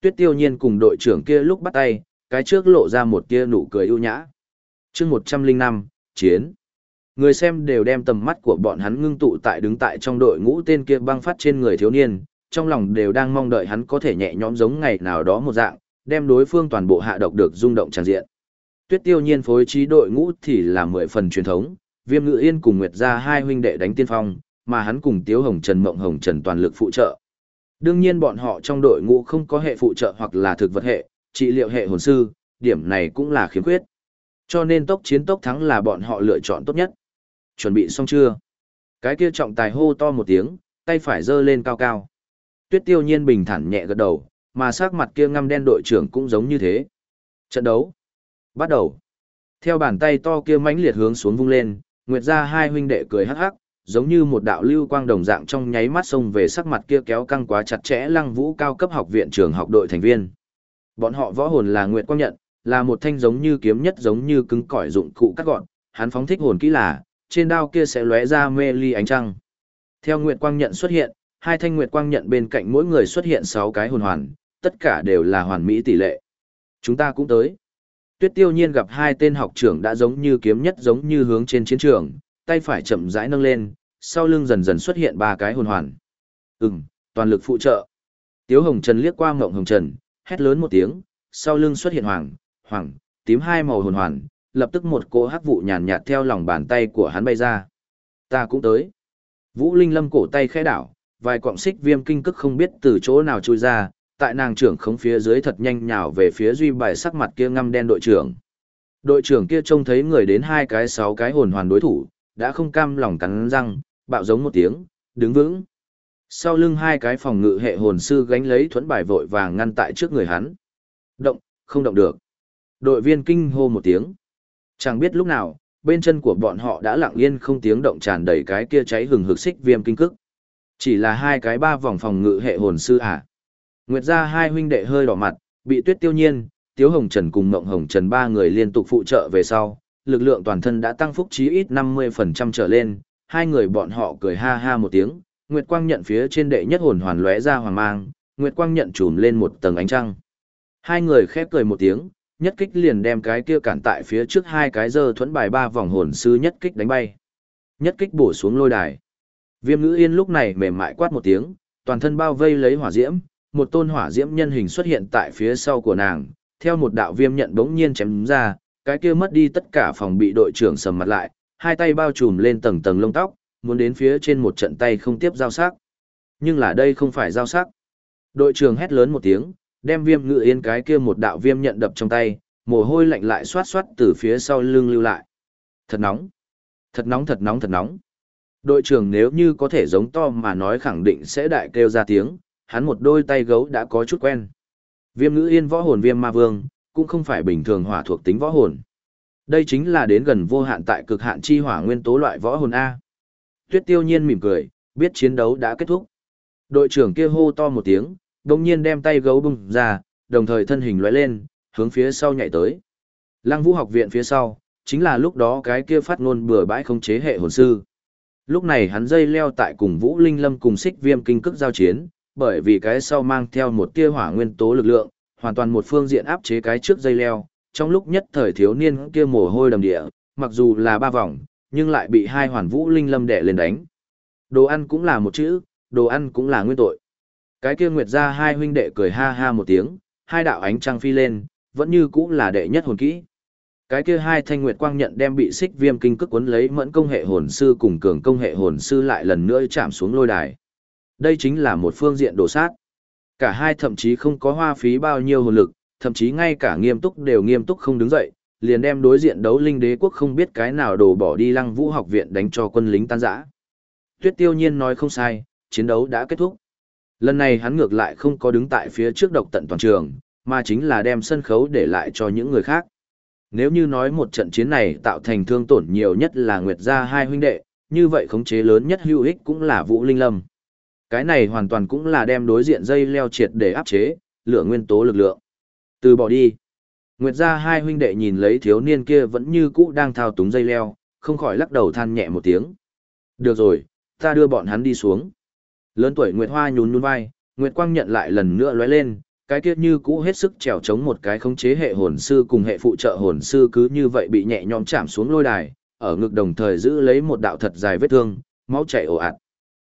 Tuyết tiêu nhiên cùng đội trưởng kia lúc bắt tay, cái trước lộ ra một tia nụ cười ưu nhã chương một trăm linh năm chiến người xem đều đem tầm mắt của bọn hắn ngưng tụ tại đứng tại trong đội ngũ tên kia băng phát trên người thiếu niên trong lòng đều đang mong đợi hắn có thể nhẹ nhõm giống ngày nào đó một dạng đem đối phương toàn bộ hạ độc được rung động tràn diện tuyết tiêu nhiên phối trí đội ngũ thì là mười phần truyền thống viêm ngự yên cùng nguyệt gia hai huynh đệ đánh tiên phong mà hắn cùng tiếu hồng trần mộng hồng trần toàn lực phụ trợ đương nhiên bọn họ trong đội ngũ không có hệ phụ trợ hoặc là thực vật hệ trị liệu hệ hồn sư điểm này cũng là khiếm khuyết cho nên tốc chiến tốc thắng là bọn họ lựa chọn tốt nhất. Chuẩn bị xong chưa? Cái kia trọng tài hô to một tiếng, tay phải giơ lên cao cao. Tuyết tiêu nhiên bình thản nhẹ gật đầu, mà sắc mặt kia ngăm đen đội trưởng cũng giống như thế. Trận đấu. Bắt đầu. Theo bàn tay to kia mãnh liệt hướng xuống vung lên, Nguyệt gia hai huynh đệ cười hắc hắc, giống như một đạo lưu quang đồng dạng trong nháy mắt xông về sắc mặt kia kéo căng quá chặt chẽ lăng vũ cao cấp học viện trường học đội thành viên. Bọn họ võ hồn là Nguyệt Quang nhận, là một thanh giống như kiếm nhất giống như cứng cỏi dụng cụ cắt gọn, hắn phóng thích hồn kỹ là, trên đao kia sẽ lóe ra mê ly ánh trăng. Theo nguyệt quang nhận xuất hiện, hai thanh nguyệt quang nhận bên cạnh mỗi người xuất hiện sáu cái hồn hoàn, tất cả đều là hoàn mỹ tỷ lệ. Chúng ta cũng tới. Tuyết Tiêu Nhiên gặp hai tên học trưởng đã giống như kiếm nhất giống như hướng trên chiến trường, tay phải chậm rãi nâng lên, sau lưng dần dần xuất hiện ba cái hồn hoàn. Ừm, toàn lực phụ trợ. Tiếu Hồng Trần liếc qua Ngộng Hồng Trần, hét lớn một tiếng, sau lưng xuất hiện hoàng, hoàng, tím hai màu hồn hoàn, lập tức một cỗ hắc vụ nhàn nhạt theo lòng bàn tay của hắn bay ra. Ta cũng tới. Vũ Linh Lâm cổ tay khẽ đảo, vài quặng xích viêm kinh cức không biết từ chỗ nào trôi ra, tại nàng trưởng không phía dưới thật nhanh nhào về phía duy bài sắc mặt kia ngăm đen đội trưởng. Đội trưởng kia trông thấy người đến hai cái sáu cái hồn hoàn đối thủ, đã không cam lòng cắn răng, bạo giống một tiếng, đứng vững. Sau lưng hai cái phòng ngự hệ hồn sư gánh lấy thuẫn bài vội vàng ngăn tại trước người hắn. Động, không động được. Đội viên kinh hô một tiếng. Chẳng biết lúc nào, bên chân của bọn họ đã lặng yên không tiếng động tràn đầy cái kia cháy hừng hực xích viêm kinh cức. Chỉ là hai cái ba vòng phòng ngự hệ hồn sư à. Nguyệt gia hai huynh đệ hơi đỏ mặt, bị tuyết tiêu nhiên, Tiếu Hồng Trần cùng Mộng Hồng Trần ba người liên tục phụ trợ về sau, lực lượng toàn thân đã tăng phúc chí ít 50% trở lên, hai người bọn họ cười ha ha một tiếng, Nguyệt Quang nhận phía trên đệ nhất hồn hoàn lóe ra hoàng mang, Nguyệt Quang nhận trùm lên một tầng ánh trăng. Hai người khép cười một tiếng, nhất kích liền đem cái kia cản tại phía trước hai cái giờ thuẫn bài ba vòng hồn sư nhất kích đánh bay. Nhất kích bổ xuống lôi đài. Viêm ngữ yên lúc này mềm mại quát một tiếng, toàn thân bao vây lấy hỏa diễm, một tôn hỏa diễm nhân hình xuất hiện tại phía sau của nàng, theo một đạo viêm nhận bỗng nhiên chém ra, cái kia mất đi tất cả phòng bị đội trưởng sầm mặt lại, hai tay bao trùm lên tầng tầng lông tóc, muốn đến phía trên một trận tay không tiếp giao sắc. Nhưng là đây không phải giao sắc. Đội trưởng hét lớn một tiếng, đem viêm ngự yên cái kia một đạo viêm nhận đập trong tay, mồ hôi lạnh lại xoát xoát từ phía sau lưng lưu lại. Thật nóng. Thật nóng thật nóng thật nóng. Đội trưởng nếu như có thể giống to mà nói khẳng định sẽ đại kêu ra tiếng, hắn một đôi tay gấu đã có chút quen. Viêm ngữ yên võ hồn viêm ma vương, cũng không phải bình thường hỏa thuộc tính võ hồn. Đây chính là đến gần vô hạn tại cực hạn chi hỏa nguyên tố loại võ hồn A. Tuyết tiêu nhiên mỉm cười, biết chiến đấu đã kết thúc. Đội trưởng kia hô to một tiếng, đồng nhiên đem tay gấu bung ra, đồng thời thân hình lóe lên, hướng phía sau nhảy tới. Lăng vũ học viện phía sau, chính là lúc đó cái kia phát ngôn bừa bãi không chế hệ hồn sư. Lúc này hắn dây leo tại cùng Vũ Linh Lâm cùng xích viêm kinh cức giao chiến, bởi vì cái sau mang theo một tia hỏa nguyên tố lực lượng, hoàn toàn một phương diện áp chế cái trước dây leo. Trong lúc nhất thời thiếu niên kia mồ hôi đầm địa, mặc dù là ba vòng, nhưng lại bị hai hoàn Vũ Linh Lâm đẻ lên đánh. Đồ ăn cũng là một chữ, đồ ăn cũng là nguyên tội. Cái kia nguyệt ra hai huynh đệ cười ha ha một tiếng, hai đạo ánh trăng phi lên, vẫn như cũng là đệ nhất hồn kỹ. Cái kia hai thanh nguyệt quang nhận đem bị xích viêm kinh cức cuốn lấy mẫn công hệ hồn sư cùng cường công hệ hồn sư lại lần nữa chạm xuống lôi đài. Đây chính là một phương diện đổ sát. Cả hai thậm chí không có hoa phí bao nhiêu hồn lực, thậm chí ngay cả nghiêm túc đều nghiêm túc không đứng dậy, liền đem đối diện đấu linh đế quốc không biết cái nào đổ bỏ đi lăng vũ học viện đánh cho quân lính tan rã. Tuyết tiêu nhiên nói không sai, chiến đấu đã kết thúc. Lần này hắn ngược lại không có đứng tại phía trước độc tận toàn trường, mà chính là đem sân khấu để lại cho những người khác. Nếu như nói một trận chiến này tạo thành thương tổn nhiều nhất là Nguyệt gia hai huynh đệ, như vậy khống chế lớn nhất hữu ích cũng là Vũ Linh Lâm. Cái này hoàn toàn cũng là đem đối diện dây leo triệt để áp chế, lửa nguyên tố lực lượng. Từ bỏ đi. Nguyệt gia hai huynh đệ nhìn lấy thiếu niên kia vẫn như cũ đang thao túng dây leo, không khỏi lắc đầu than nhẹ một tiếng. Được rồi, ta đưa bọn hắn đi xuống. Lớn tuổi Nguyệt Hoa nhún nhún vai, Nguyệt Quang nhận lại lần nữa lóe lên, cái kia như cũ hết sức trèo chống một cái khống chế hệ hồn sư cùng hệ phụ trợ hồn sư cứ như vậy bị nhẹ nhõm chạm xuống lôi đài, ở ngực đồng thời giữ lấy một đạo thật dài vết thương, máu chảy ồ ạt.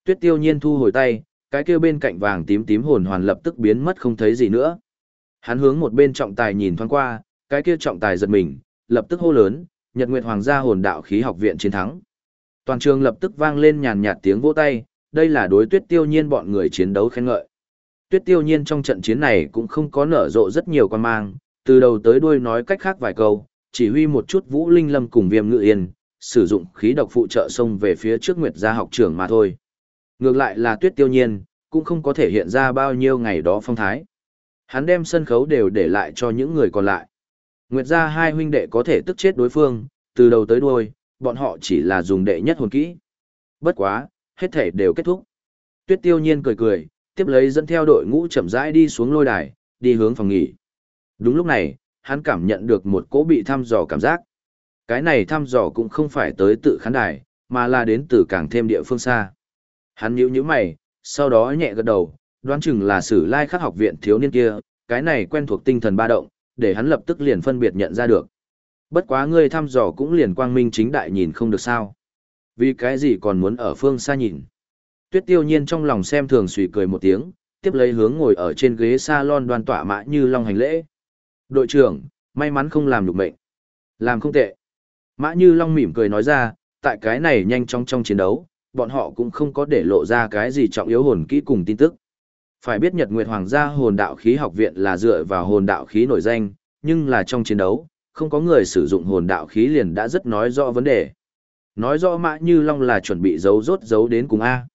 Tuyết Tiêu Nhiên thu hồi tay, cái kia bên cạnh vàng tím tím hồn hoàn lập tức biến mất không thấy gì nữa. Hắn hướng một bên trọng tài nhìn thoáng qua, cái kia trọng tài giật mình, lập tức hô lớn, Nhật Nguyệt Hoàng gia hồn đạo khí học viện chiến thắng. Toàn trường lập tức vang lên nhàn nhạt tiếng vỗ tay, đây là đối Tuyết Tiêu Nhiên bọn người chiến đấu khen ngợi. Tuyết Tiêu Nhiên trong trận chiến này cũng không có nở rộ rất nhiều quan mang, từ đầu tới đuôi nói cách khác vài câu, chỉ huy một chút Vũ Linh Lâm cùng Viêm Ngự Yên, sử dụng khí độc phụ trợ xông về phía trước Nguyệt gia học trưởng mà thôi. Ngược lại là tuyết tiêu nhiên, cũng không có thể hiện ra bao nhiêu ngày đó phong thái. Hắn đem sân khấu đều để lại cho những người còn lại. Nguyệt gia hai huynh đệ có thể tức chết đối phương, từ đầu tới đuôi, bọn họ chỉ là dùng đệ nhất hồn kỹ. Bất quá, hết thể đều kết thúc. Tuyết tiêu nhiên cười cười, tiếp lấy dẫn theo đội ngũ chậm rãi đi xuống lôi đài, đi hướng phòng nghỉ. Đúng lúc này, hắn cảm nhận được một cỗ bị thăm dò cảm giác. Cái này thăm dò cũng không phải tới tự khán đài, mà là đến từ càng thêm địa phương xa. Hắn nhíu nhíu mày, sau đó nhẹ gật đầu, đoán chừng là sử lai khắc học viện thiếu niên kia, cái này quen thuộc tinh thần ba động, để hắn lập tức liền phân biệt nhận ra được. Bất quá ngươi thăm dò cũng liền quang minh chính đại nhìn không được sao. Vì cái gì còn muốn ở phương xa nhìn. Tuyết tiêu nhiên trong lòng xem thường suy cười một tiếng, tiếp lấy hướng ngồi ở trên ghế salon đoan tỏa mã như long hành lễ. Đội trưởng, may mắn không làm được mệnh. Làm không tệ. Mã như long mỉm cười nói ra, tại cái này nhanh chóng trong chiến đấu, bọn họ cũng không có để lộ ra cái gì trọng yếu hồn kỹ cùng tin tức. Phải biết Nhật Nguyệt Hoàng gia hồn đạo khí học viện là dựa vào hồn đạo khí nổi danh, nhưng là trong chiến đấu, không có người sử dụng hồn đạo khí liền đã rất nói rõ vấn đề. Nói rõ Mã Như Long là chuẩn bị giấu rốt giấu đến cùng A.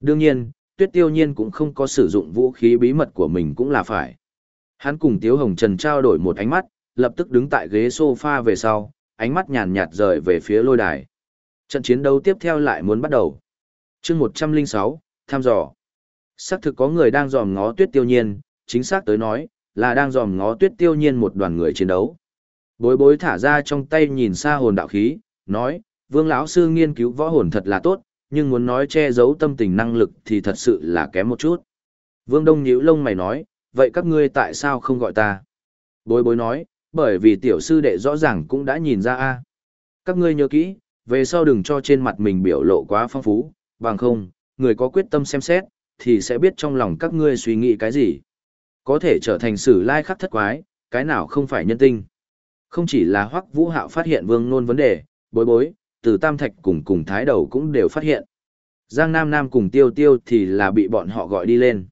Đương nhiên, Tuyết Tiêu Nhiên cũng không có sử dụng vũ khí bí mật của mình cũng là phải. Hắn cùng Tiếu Hồng Trần trao đổi một ánh mắt, lập tức đứng tại ghế sofa về sau, ánh mắt nhàn nhạt rời về phía lôi đài. Trận chiến đấu tiếp theo lại muốn bắt đầu. chương 106, tham dò. Xác thực có người đang dòm ngó tuyết tiêu nhiên, chính xác tới nói, là đang dòm ngó tuyết tiêu nhiên một đoàn người chiến đấu. Bối bối thả ra trong tay nhìn xa hồn đạo khí, nói, vương lão sư nghiên cứu võ hồn thật là tốt, nhưng muốn nói che giấu tâm tình năng lực thì thật sự là kém một chút. Vương Đông nhíu lông mày nói, vậy các ngươi tại sao không gọi ta? Bối bối nói, bởi vì tiểu sư đệ rõ ràng cũng đã nhìn ra a. Các ngươi nhớ kỹ, về sau đừng cho trên mặt mình biểu lộ quá phong phú, bằng không, người có quyết tâm xem xét, thì sẽ biết trong lòng các ngươi suy nghĩ cái gì. Có thể trở thành sử lai khắc thất quái, cái nào không phải nhân tinh. Không chỉ là hoắc vũ hạo phát hiện vương nôn vấn đề, bối bối, từ tam thạch cùng cùng thái đầu cũng đều phát hiện. Giang Nam Nam cùng tiêu tiêu thì là bị bọn họ gọi đi lên.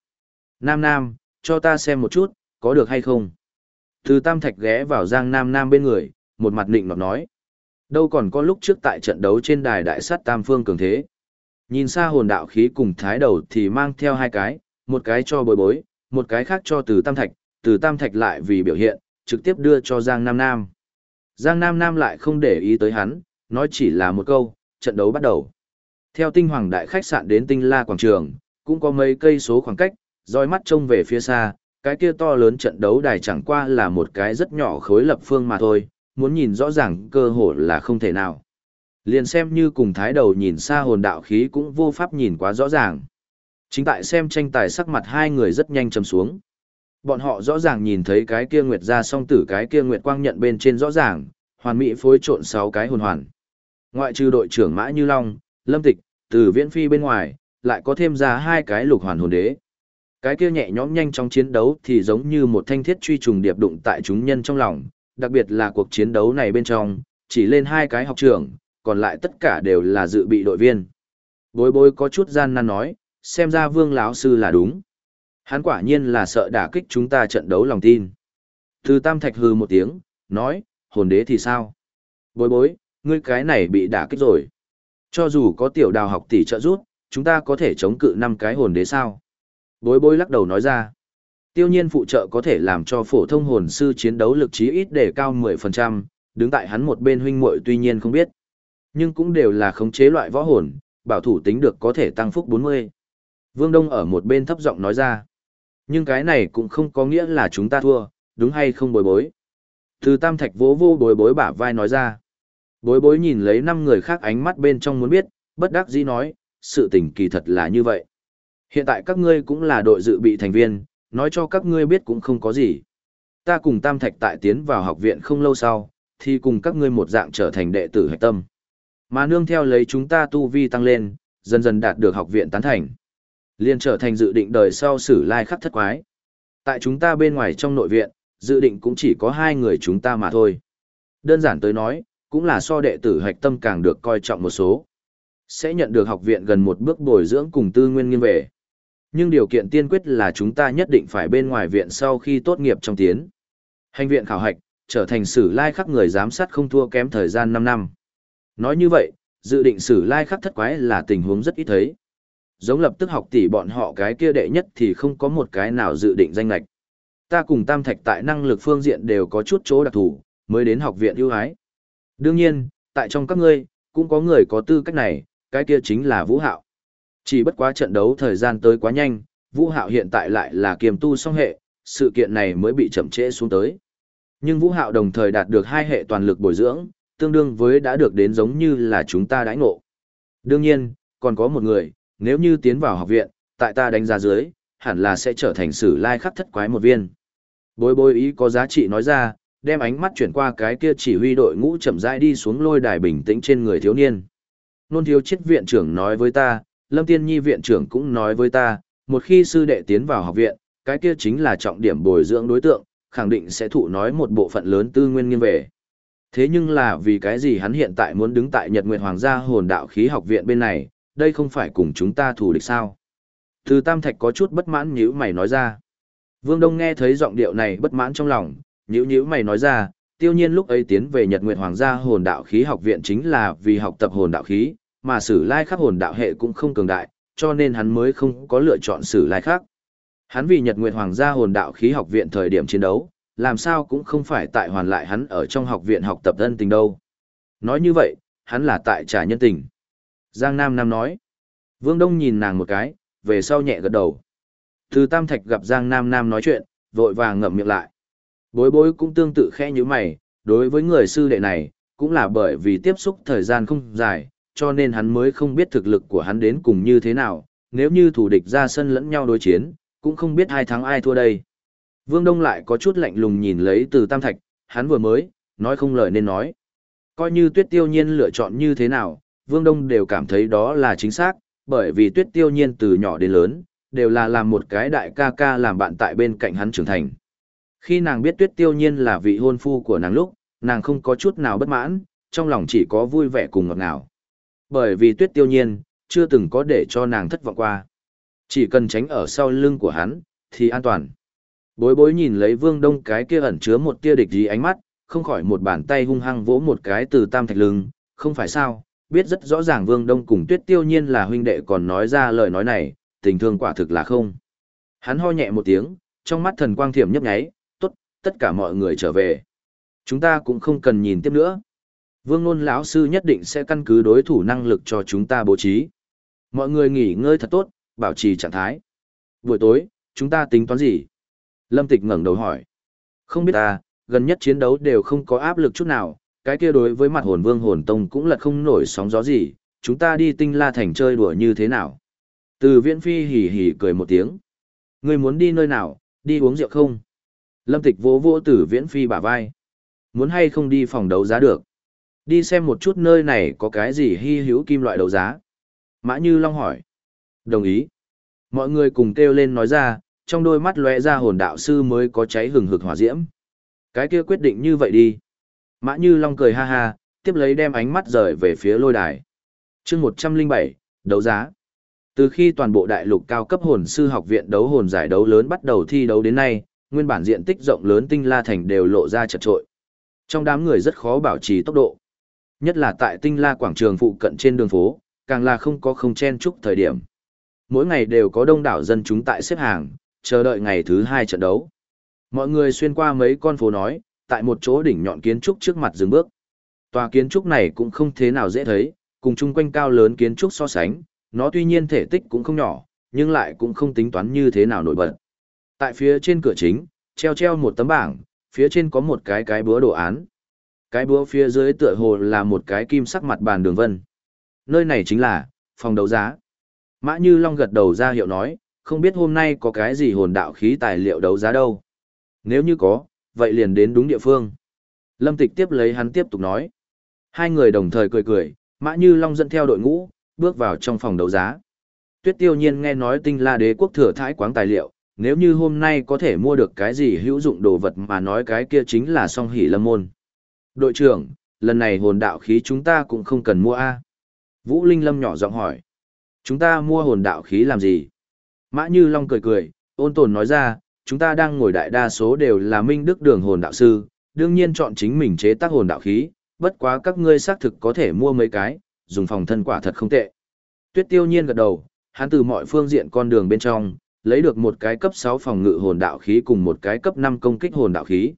Nam Nam, cho ta xem một chút, có được hay không? Từ tam thạch ghé vào Giang Nam Nam bên người, một mặt định nọt nói. Đâu còn có lúc trước tại trận đấu trên đài đại sắt tam phương cường thế. Nhìn xa hồn đạo khí cùng thái đầu thì mang theo hai cái, một cái cho bối bối, một cái khác cho từ tam thạch, từ tam thạch lại vì biểu hiện, trực tiếp đưa cho Giang Nam Nam. Giang Nam Nam lại không để ý tới hắn, nói chỉ là một câu, trận đấu bắt đầu. Theo tinh hoàng đại khách sạn đến tinh la quảng trường, cũng có mấy cây số khoảng cách, dõi mắt trông về phía xa, cái kia to lớn trận đấu đài chẳng qua là một cái rất nhỏ khối lập phương mà thôi, muốn nhìn rõ ràng cơ hội là không thể nào. Liền xem như cùng thái đầu nhìn xa hồn đạo khí cũng vô pháp nhìn quá rõ ràng. Chính tại xem tranh tài sắc mặt hai người rất nhanh trầm xuống. Bọn họ rõ ràng nhìn thấy cái kia nguyệt ra song tử cái kia nguyệt quang nhận bên trên rõ ràng, hoàn mỹ phối trộn sáu cái hồn hoàn. Ngoại trừ đội trưởng Mã Như Long, Lâm Tịch, từ viễn phi bên ngoài, lại có thêm ra hai cái lục hoàn hồn đế. Cái kia nhẹ nhõm nhanh trong chiến đấu thì giống như một thanh thiết truy trùng điệp đụng tại chúng nhân trong lòng, đặc biệt là cuộc chiến đấu này bên trong, chỉ lên hai cái học trưởng, còn lại tất cả đều là dự bị đội viên. Bối bối có chút gian nan nói, xem ra vương lão sư là đúng. Hắn quả nhiên là sợ đả kích chúng ta trận đấu lòng tin. Từ tam thạch hư một tiếng, nói, hồn đế thì sao? Bối bối, ngươi cái này bị đả kích rồi. Cho dù có tiểu đào học tỷ trợ rút, chúng ta có thể chống cự năm cái hồn đế sao? Bối bối lắc đầu nói ra. Tiêu nhiên phụ trợ có thể làm cho phổ thông hồn sư chiến đấu lực trí ít để cao 10%, đứng tại hắn một bên huynh muội tuy nhiên không biết. Nhưng cũng đều là khống chế loại võ hồn, bảo thủ tính được có thể tăng phúc 40. Vương Đông ở một bên thấp giọng nói ra. Nhưng cái này cũng không có nghĩa là chúng ta thua, đúng hay không bối bối. Từ tam thạch vỗ vô bối bối bả vai nói ra. Bối bối nhìn lấy năm người khác ánh mắt bên trong muốn biết, bất đắc dĩ nói, sự tình kỳ thật là như vậy. Hiện tại các ngươi cũng là đội dự bị thành viên, nói cho các ngươi biết cũng không có gì. Ta cùng Tam Thạch tại tiến vào học viện không lâu sau, thì cùng các ngươi một dạng trở thành đệ tử hạch tâm. Mà nương theo lấy chúng ta tu vi tăng lên, dần dần đạt được học viện tán thành. Liên trở thành dự định đời sau sử lai khắc thất quái. Tại chúng ta bên ngoài trong nội viện, dự định cũng chỉ có hai người chúng ta mà thôi. Đơn giản tới nói, cũng là so đệ tử hạch tâm càng được coi trọng một số. Sẽ nhận được học viện gần một bước bồi dưỡng cùng tư nguyên nghiêng về. Nhưng điều kiện tiên quyết là chúng ta nhất định phải bên ngoài viện sau khi tốt nghiệp trong tiến. Hành viện khảo hạch, trở thành sử lai khắc người giám sát không thua kém thời gian 5 năm. Nói như vậy, dự định sử lai khắc thất quái là tình huống rất ít thấy. Giống lập tức học tỷ bọn họ cái kia đệ nhất thì không có một cái nào dự định danh lạch. Ta cùng Tam Thạch tại năng lực phương diện đều có chút chỗ đặc thù, mới đến học viện ưu ái. Đương nhiên, tại trong các ngươi, cũng có người có tư cách này, cái kia chính là Vũ Hạo. Chỉ bất quá trận đấu thời gian tới quá nhanh, Vũ Hạo hiện tại lại là kiềm tu song hệ, sự kiện này mới bị chậm trễ xuống tới. Nhưng Vũ Hạo đồng thời đạt được hai hệ toàn lực bồi dưỡng, tương đương với đã được đến giống như là chúng ta đãi ngộ. Đương nhiên, còn có một người, nếu như tiến vào học viện, tại ta đánh giá dưới, hẳn là sẽ trở thành sử lai khắc thất quái một viên. Bối bối ý có giá trị nói ra, đem ánh mắt chuyển qua cái kia chỉ huy đội ngũ chậm rãi đi xuống lôi đài bình tĩnh trên người thiếu niên. Nôn thiếu chết viện trưởng nói với ta, Lâm Tiên Nhi viện trưởng cũng nói với ta, một khi sư đệ tiến vào học viện, cái kia chính là trọng điểm bồi dưỡng đối tượng, khẳng định sẽ thụ nói một bộ phận lớn tư nguyên nghiêng về. Thế nhưng là vì cái gì hắn hiện tại muốn đứng tại Nhật Nguyệt Hoàng gia hồn đạo khí học viện bên này, đây không phải cùng chúng ta thù địch sao? Từ Tam Thạch có chút bất mãn nhíu mày nói ra. Vương Đông nghe thấy giọng điệu này bất mãn trong lòng, nhíu nhíu mày nói ra, tiêu nhiên lúc ấy tiến về Nhật Nguyệt Hoàng gia hồn đạo khí học viện chính là vì học tập hồn đạo khí, mà sử lai khắc hồn đạo hệ cũng không cường đại, cho nên hắn mới không có lựa chọn sử lai khắc. Hắn vì Nhật Nguyệt Hoàng gia hồn đạo khí học viện thời điểm chiến đấu, làm sao cũng không phải tại hoàn lại hắn ở trong học viện học tập thân tình đâu. Nói như vậy, hắn là tại trả nhân tình. Giang Nam Nam nói. Vương Đông nhìn nàng một cái, về sau nhẹ gật đầu. Từ Tam Thạch gặp Giang Nam Nam nói chuyện, vội vàng ngậm miệng lại. Bối bối cũng tương tự khẽ như mày, đối với người sư đệ này, cũng là bởi vì tiếp xúc thời gian không dài, cho nên hắn mới không biết thực lực của hắn đến cùng như thế nào, nếu như thủ địch ra sân lẫn nhau đối chiến, cũng không biết ai thắng ai thua đây. Vương Đông lại có chút lạnh lùng nhìn lấy từ Tam Thạch, hắn vừa mới, nói không lời nên nói. Coi như tuyết tiêu nhiên lựa chọn như thế nào, Vương Đông đều cảm thấy đó là chính xác, bởi vì tuyết tiêu nhiên từ nhỏ đến lớn, đều là làm một cái đại ca ca làm bạn tại bên cạnh hắn trưởng thành. Khi nàng biết tuyết tiêu nhiên là vị hôn phu của nàng lúc, nàng không có chút nào bất mãn, trong lòng chỉ có vui vẻ cùng ngọt ngào. Bởi vì tuyết tiêu nhiên, chưa từng có để cho nàng thất vọng qua. Chỉ cần tránh ở sau lưng của hắn, thì an toàn. Bối bối nhìn lấy vương đông cái kia ẩn chứa một tia địch gì ánh mắt, không khỏi một bàn tay hung hăng vỗ một cái từ tam thạch lưng, không phải sao, biết rất rõ ràng vương đông cùng tuyết tiêu nhiên là huynh đệ còn nói ra lời nói này, tình thương quả thực là không. Hắn ho nhẹ một tiếng, trong mắt thần quang thiểm nhấp nháy, tốt, tất cả mọi người trở về. Chúng ta cũng không cần nhìn tiếp nữa. Vương Nôn lão sư nhất định sẽ căn cứ đối thủ năng lực cho chúng ta bố trí. Mọi người nghỉ ngơi thật tốt, bảo trì trạng thái. Buổi tối, chúng ta tính toán gì? Lâm Tịch ngẩng đầu hỏi. Không biết ta, gần nhất chiến đấu đều không có áp lực chút nào, cái kia đối với mặt hồn vương hồn tông cũng lật không nổi sóng gió gì, chúng ta đi tinh la thành chơi đùa như thế nào? Từ viễn phi hỉ hỉ cười một tiếng. Người muốn đi nơi nào, đi uống rượu không? Lâm Tịch vỗ vỗ tử viễn phi bả vai. Muốn hay không đi phòng đấu giá được? Đi xem một chút nơi này có cái gì hy hữu kim loại đấu giá. Mã Như Long hỏi. Đồng ý. Mọi người cùng kêu lên nói ra, trong đôi mắt lóe ra hồn đạo sư mới có cháy hừng hực hỏa diễm. Cái kia quyết định như vậy đi. Mã Như Long cười ha ha, tiếp lấy đem ánh mắt rời về phía lôi đài. chương 107, đấu giá. Từ khi toàn bộ đại lục cao cấp hồn sư học viện đấu hồn giải đấu lớn bắt đầu thi đấu đến nay, nguyên bản diện tích rộng lớn tinh la thành đều lộ ra chật trội. Trong đám người rất khó bảo trì tốc độ. Nhất là tại tinh la quảng trường phụ cận trên đường phố, càng là không có không chen chúc thời điểm. Mỗi ngày đều có đông đảo dân chúng tại xếp hàng, chờ đợi ngày thứ hai trận đấu. Mọi người xuyên qua mấy con phố nói, tại một chỗ đỉnh nhọn kiến trúc trước mặt dừng bước. Tòa kiến trúc này cũng không thế nào dễ thấy, cùng chung quanh cao lớn kiến trúc so sánh, nó tuy nhiên thể tích cũng không nhỏ, nhưng lại cũng không tính toán như thế nào nổi bật. Tại phía trên cửa chính, treo treo một tấm bảng, phía trên có một cái cái búa đồ án. Cái búa phía dưới tựa hồ là một cái kim sắc mặt bàn đường vân. Nơi này chính là, phòng đấu giá. Mã Như Long gật đầu ra hiệu nói, không biết hôm nay có cái gì hồn đạo khí tài liệu đấu giá đâu. Nếu như có, vậy liền đến đúng địa phương. Lâm Tịch tiếp lấy hắn tiếp tục nói. Hai người đồng thời cười cười, Mã Như Long dẫn theo đội ngũ, bước vào trong phòng đấu giá. Tuyết tiêu nhiên nghe nói tinh la đế quốc thừa thái quáng tài liệu, nếu như hôm nay có thể mua được cái gì hữu dụng đồ vật mà nói cái kia chính là song hỷ lâm môn. Đội trưởng, lần này hồn đạo khí chúng ta cũng không cần mua A. Vũ Linh Lâm nhỏ giọng hỏi. Chúng ta mua hồn đạo khí làm gì? Mã Như Long cười cười, ôn tồn nói ra, chúng ta đang ngồi đại đa số đều là minh đức đường hồn đạo sư, đương nhiên chọn chính mình chế tác hồn đạo khí, bất quá các ngươi xác thực có thể mua mấy cái, dùng phòng thân quả thật không tệ. Tuyết tiêu nhiên gật đầu, hắn từ mọi phương diện con đường bên trong, lấy được một cái cấp 6 phòng ngự hồn đạo khí cùng một cái cấp 5 công kích hồn đạo khí.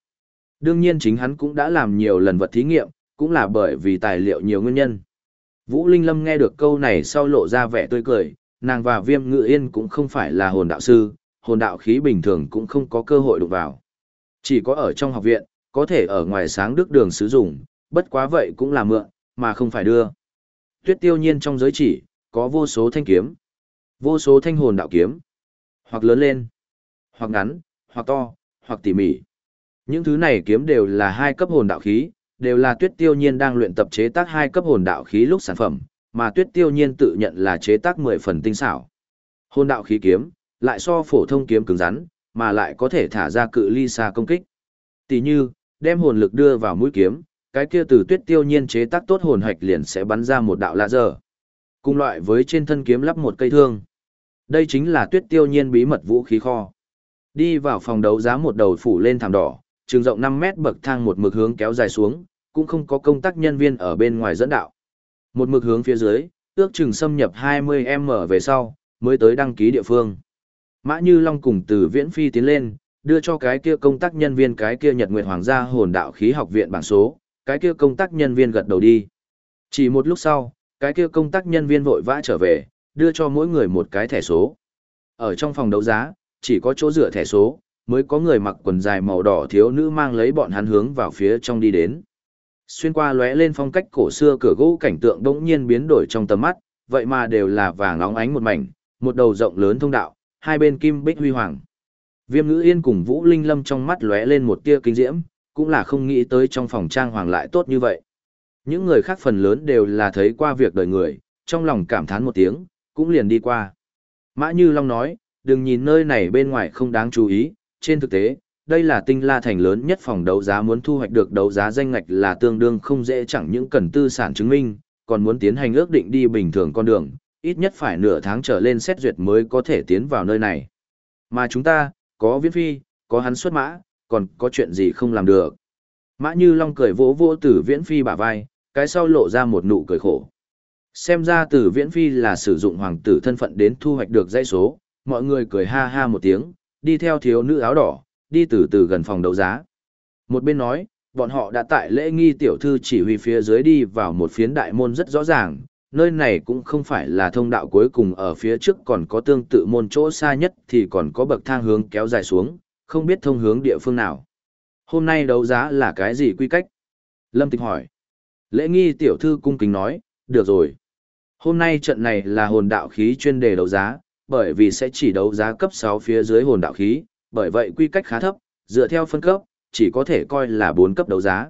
Đương nhiên chính hắn cũng đã làm nhiều lần vật thí nghiệm, cũng là bởi vì tài liệu nhiều nguyên nhân. Vũ Linh Lâm nghe được câu này sau lộ ra vẻ tươi cười, nàng và viêm ngự yên cũng không phải là hồn đạo sư, hồn đạo khí bình thường cũng không có cơ hội đụng vào. Chỉ có ở trong học viện, có thể ở ngoài sáng đức đường sử dụng, bất quá vậy cũng là mượn, mà không phải đưa. Tuyết tiêu nhiên trong giới chỉ, có vô số thanh kiếm, vô số thanh hồn đạo kiếm, hoặc lớn lên, hoặc ngắn, hoặc to, hoặc tỉ mỉ. Những thứ này kiếm đều là hai cấp hồn đạo khí, đều là tuyết tiêu nhiên đang luyện tập chế tác hai cấp hồn đạo khí lúc sản phẩm, mà tuyết tiêu nhiên tự nhận là chế tác 10 phần tinh xảo. Hồn đạo khí kiếm, lại so phổ thông kiếm cứng rắn, mà lại có thể thả ra cự ly xa công kích. Tỷ như, đem hồn lực đưa vào mũi kiếm, cái kia từ tuyết tiêu nhiên chế tác tốt hồn hạch liền sẽ bắn ra một đạo laser. Cùng loại với trên thân kiếm lắp một cây thương. Đây chính là tuyết tiêu nhiên bí mật vũ khí kho. Đi vào phòng đấu giá một đầu phủ lên thảm đỏ, trường rộng 5 mét bậc thang một mực hướng kéo dài xuống, cũng không có công tác nhân viên ở bên ngoài dẫn đạo. Một mực hướng phía dưới, ước chừng xâm nhập 20m về sau, mới tới đăng ký địa phương. Mã Như Long cùng từ Viễn Phi tiến lên, đưa cho cái kia công tác nhân viên cái kia Nhật Nguyệt Hoàng gia hồn đạo khí học viện bảng số, cái kia công tác nhân viên gật đầu đi. Chỉ một lúc sau, cái kia công tác nhân viên vội vã trở về, đưa cho mỗi người một cái thẻ số. Ở trong phòng đấu giá, chỉ có chỗ dựa thẻ số, mới có người mặc quần dài màu đỏ thiếu nữ mang lấy bọn hắn hướng vào phía trong đi đến. Xuyên qua lóe lên phong cách cổ xưa cửa gỗ cảnh tượng đống nhiên biến đổi trong tầm mắt, vậy mà đều là vàng óng ánh một mảnh, một đầu rộng lớn thông đạo, hai bên kim bích huy hoàng. Viêm ngữ yên cùng Vũ Linh Lâm trong mắt lóe lên một tia kinh diễm, cũng là không nghĩ tới trong phòng trang hoàng lại tốt như vậy. Những người khác phần lớn đều là thấy qua việc đời người, trong lòng cảm thán một tiếng, cũng liền đi qua. Mã Như Long nói, đừng nhìn nơi này bên ngoài không đáng chú ý, trên thực tế, đây là tinh la thành lớn nhất phòng đấu giá muốn thu hoạch được đấu giá danh ngạch là tương đương không dễ chẳng những cần tư sản chứng minh, còn muốn tiến hành ước định đi bình thường con đường, ít nhất phải nửa tháng trở lên xét duyệt mới có thể tiến vào nơi này. Mà chúng ta, có viễn phi, có hắn xuất mã, còn có chuyện gì không làm được. Mã Như Long cười vỗ vỗ tử viễn phi bả vai, cái sau lộ ra một nụ cười khổ. Xem ra tử viễn phi là sử dụng hoàng tử thân phận đến thu hoạch được dãy số, mọi người cười ha ha một tiếng, đi theo thiếu nữ áo đỏ, đi từ từ gần phòng đấu giá. Một bên nói, bọn họ đã tại lễ nghi tiểu thư chỉ huy phía dưới đi vào một phiến đại môn rất rõ ràng, nơi này cũng không phải là thông đạo cuối cùng ở phía trước còn có tương tự môn chỗ xa nhất thì còn có bậc thang hướng kéo dài xuống, không biết thông hướng địa phương nào. Hôm nay đấu giá là cái gì quy cách? Lâm Tịch hỏi. Lễ nghi tiểu thư cung kính nói, được rồi. Hôm nay trận này là hồn đạo khí chuyên đề đấu giá, bởi vì sẽ chỉ đấu giá cấp 6 phía dưới hồn đạo khí, bởi vậy quy cách khá thấp, dựa theo phân cấp, chỉ có thể coi là 4 cấp đấu giá.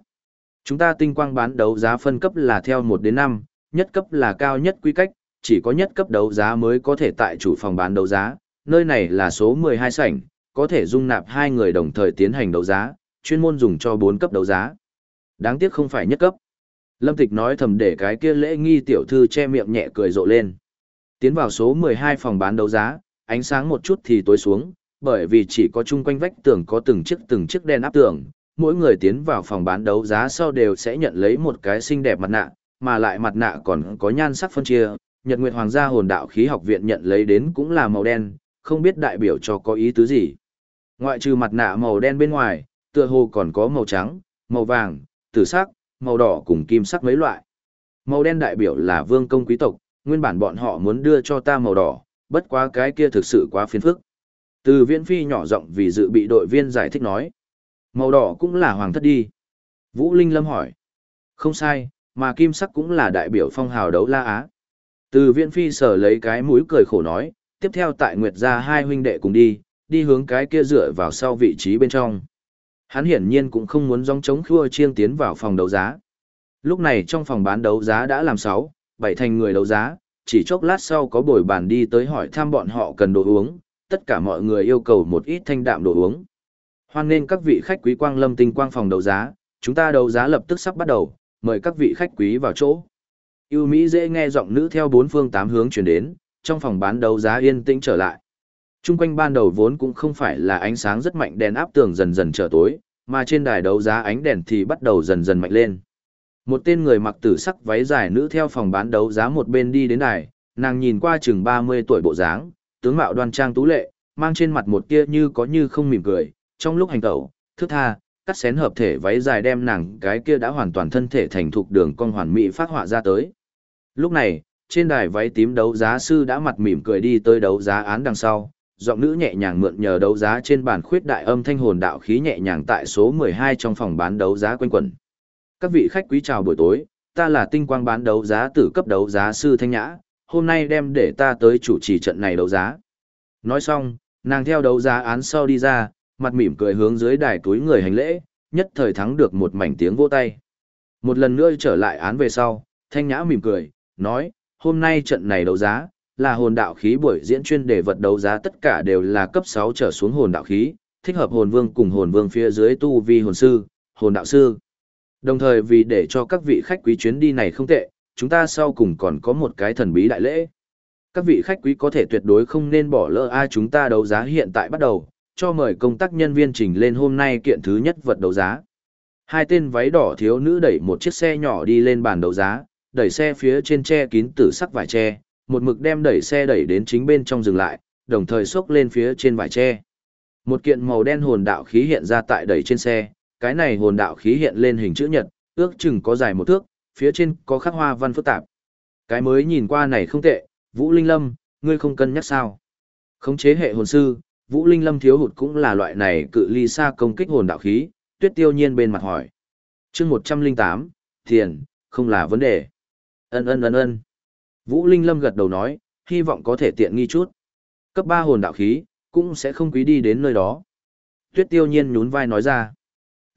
Chúng ta tinh quang bán đấu giá phân cấp là theo 1 đến 5, nhất cấp là cao nhất quy cách, chỉ có nhất cấp đấu giá mới có thể tại chủ phòng bán đấu giá, nơi này là số 12 sảnh, có thể dung nạp hai người đồng thời tiến hành đấu giá, chuyên môn dùng cho 4 cấp đấu giá. Đáng tiếc không phải nhất cấp. Lâm Tịch nói thầm để cái kia lễ nghi tiểu thư che miệng nhẹ cười rộ lên. Tiến vào số 12 phòng bán đấu giá, ánh sáng một chút thì tối xuống, bởi vì chỉ có chung quanh vách tường có từng chiếc từng chiếc đen áp tường, mỗi người tiến vào phòng bán đấu giá sau đều sẽ nhận lấy một cái xinh đẹp mặt nạ, mà lại mặt nạ còn có nhan sắc phân chia, Nhật Nguyệt Hoàng gia hồn đạo khí học viện nhận lấy đến cũng là màu đen, không biết đại biểu cho có ý tứ gì. Ngoại trừ mặt nạ màu đen bên ngoài, tựa hồ còn có màu trắng, màu vàng, tử sắc, màu đỏ cùng kim sắc mấy loại. Màu đen đại biểu là vương công quý tộc, nguyên bản bọn họ muốn đưa cho ta màu đỏ, bất quá cái kia thực sự quá phiền phức. Từ viễn phi nhỏ giọng vì dự bị đội viên giải thích nói. Màu đỏ cũng là hoàng thất đi. Vũ Linh Lâm hỏi. Không sai, mà kim sắc cũng là đại biểu phong hào đấu la Á. Từ viễn phi sở lấy cái mũi cười khổ nói, tiếp theo tại Nguyệt gia hai huynh đệ cùng đi, đi hướng cái kia dựa vào sau vị trí bên trong. Hắn hiển nhiên cũng không muốn dòng chống khua chiêng tiến vào phòng đấu giá. Lúc này trong phòng bán đấu giá đã làm sáu, bảy thành người đấu giá, chỉ chốc lát sau có bồi bàn đi tới hỏi thăm bọn họ cần đồ uống, tất cả mọi người yêu cầu một ít thanh đạm đồ uống. Hoan nên các vị khách quý quang lâm tinh quang phòng đấu giá, chúng ta đấu giá lập tức sắp bắt đầu, mời các vị khách quý vào chỗ. Yêu Mỹ dễ nghe giọng nữ theo bốn phương tám hướng chuyển đến, trong phòng bán đấu giá yên tĩnh trở lại. Trung quanh ban đầu vốn cũng không phải là ánh sáng rất mạnh đèn áp tường dần dần trở tối, mà trên đài đấu giá ánh đèn thì bắt đầu dần dần mạnh lên. Một tên người mặc tử sắc váy dài nữ theo phòng bán đấu giá một bên đi đến đài, nàng nhìn qua chừng 30 tuổi bộ dáng, tướng mạo đoan trang tú lệ, mang trên mặt một tia như có như không mỉm cười, trong lúc hành tẩu, thức tha, cắt xén hợp thể váy dài đem nàng cái kia đã hoàn toàn thân thể thành thục đường cong hoàn mỹ phát họa ra tới. Lúc này, trên đài váy tím đấu giá sư đã mặt mỉm cười đi tới đấu giá án đằng sau, giọng nữ nhẹ nhàng mượn nhờ đấu giá trên bàn khuyết đại âm thanh hồn đạo khí nhẹ nhàng tại số 12 trong phòng bán đấu giá quanh quẩn. Các vị khách quý chào buổi tối, ta là tinh quang bán đấu giá tử cấp đấu giá sư Thanh Nhã, hôm nay đem để ta tới chủ trì trận này đấu giá. Nói xong, nàng theo đấu giá án sau đi ra, mặt mỉm cười hướng dưới đài túi người hành lễ, nhất thời thắng được một mảnh tiếng vỗ tay. Một lần nữa trở lại án về sau, Thanh Nhã mỉm cười, nói, hôm nay trận này đấu giá, là hồn đạo khí buổi diễn chuyên đề vật đấu giá tất cả đều là cấp 6 trở xuống hồn đạo khí, thích hợp hồn vương cùng hồn vương phía dưới tu vi hồn sư, hồn đạo sư. Đồng thời vì để cho các vị khách quý chuyến đi này không tệ, chúng ta sau cùng còn có một cái thần bí đại lễ. Các vị khách quý có thể tuyệt đối không nên bỏ lỡ ai chúng ta đấu giá hiện tại bắt đầu, cho mời công tác nhân viên trình lên hôm nay kiện thứ nhất vật đấu giá. Hai tên váy đỏ thiếu nữ đẩy một chiếc xe nhỏ đi lên bàn đấu giá, đẩy xe phía trên che kín tử sắc vải tre, một mực đem đẩy xe đẩy đến chính bên trong dừng lại, đồng thời xốc lên phía trên vải tre. Một kiện màu đen hồn đạo khí hiện ra tại đẩy trên xe, cái này hồn đạo khí hiện lên hình chữ nhật, ước chừng có dài một thước, phía trên có khắc hoa văn phức tạp. Cái mới nhìn qua này không tệ, Vũ Linh Lâm, ngươi không cân nhắc sao? Khống chế hệ hồn sư, Vũ Linh Lâm thiếu hụt cũng là loại này cự ly xa công kích hồn đạo khí, Tuyết Tiêu Nhiên bên mặt hỏi. Chương 108, tiền, không là vấn đề. Ân ân ân ân. Vũ Linh Lâm gật đầu nói, hy vọng có thể tiện nghi chút. Cấp 3 hồn đạo khí, cũng sẽ không quý đi đến nơi đó. Tuyết Tiêu Nhiên nhún vai nói ra.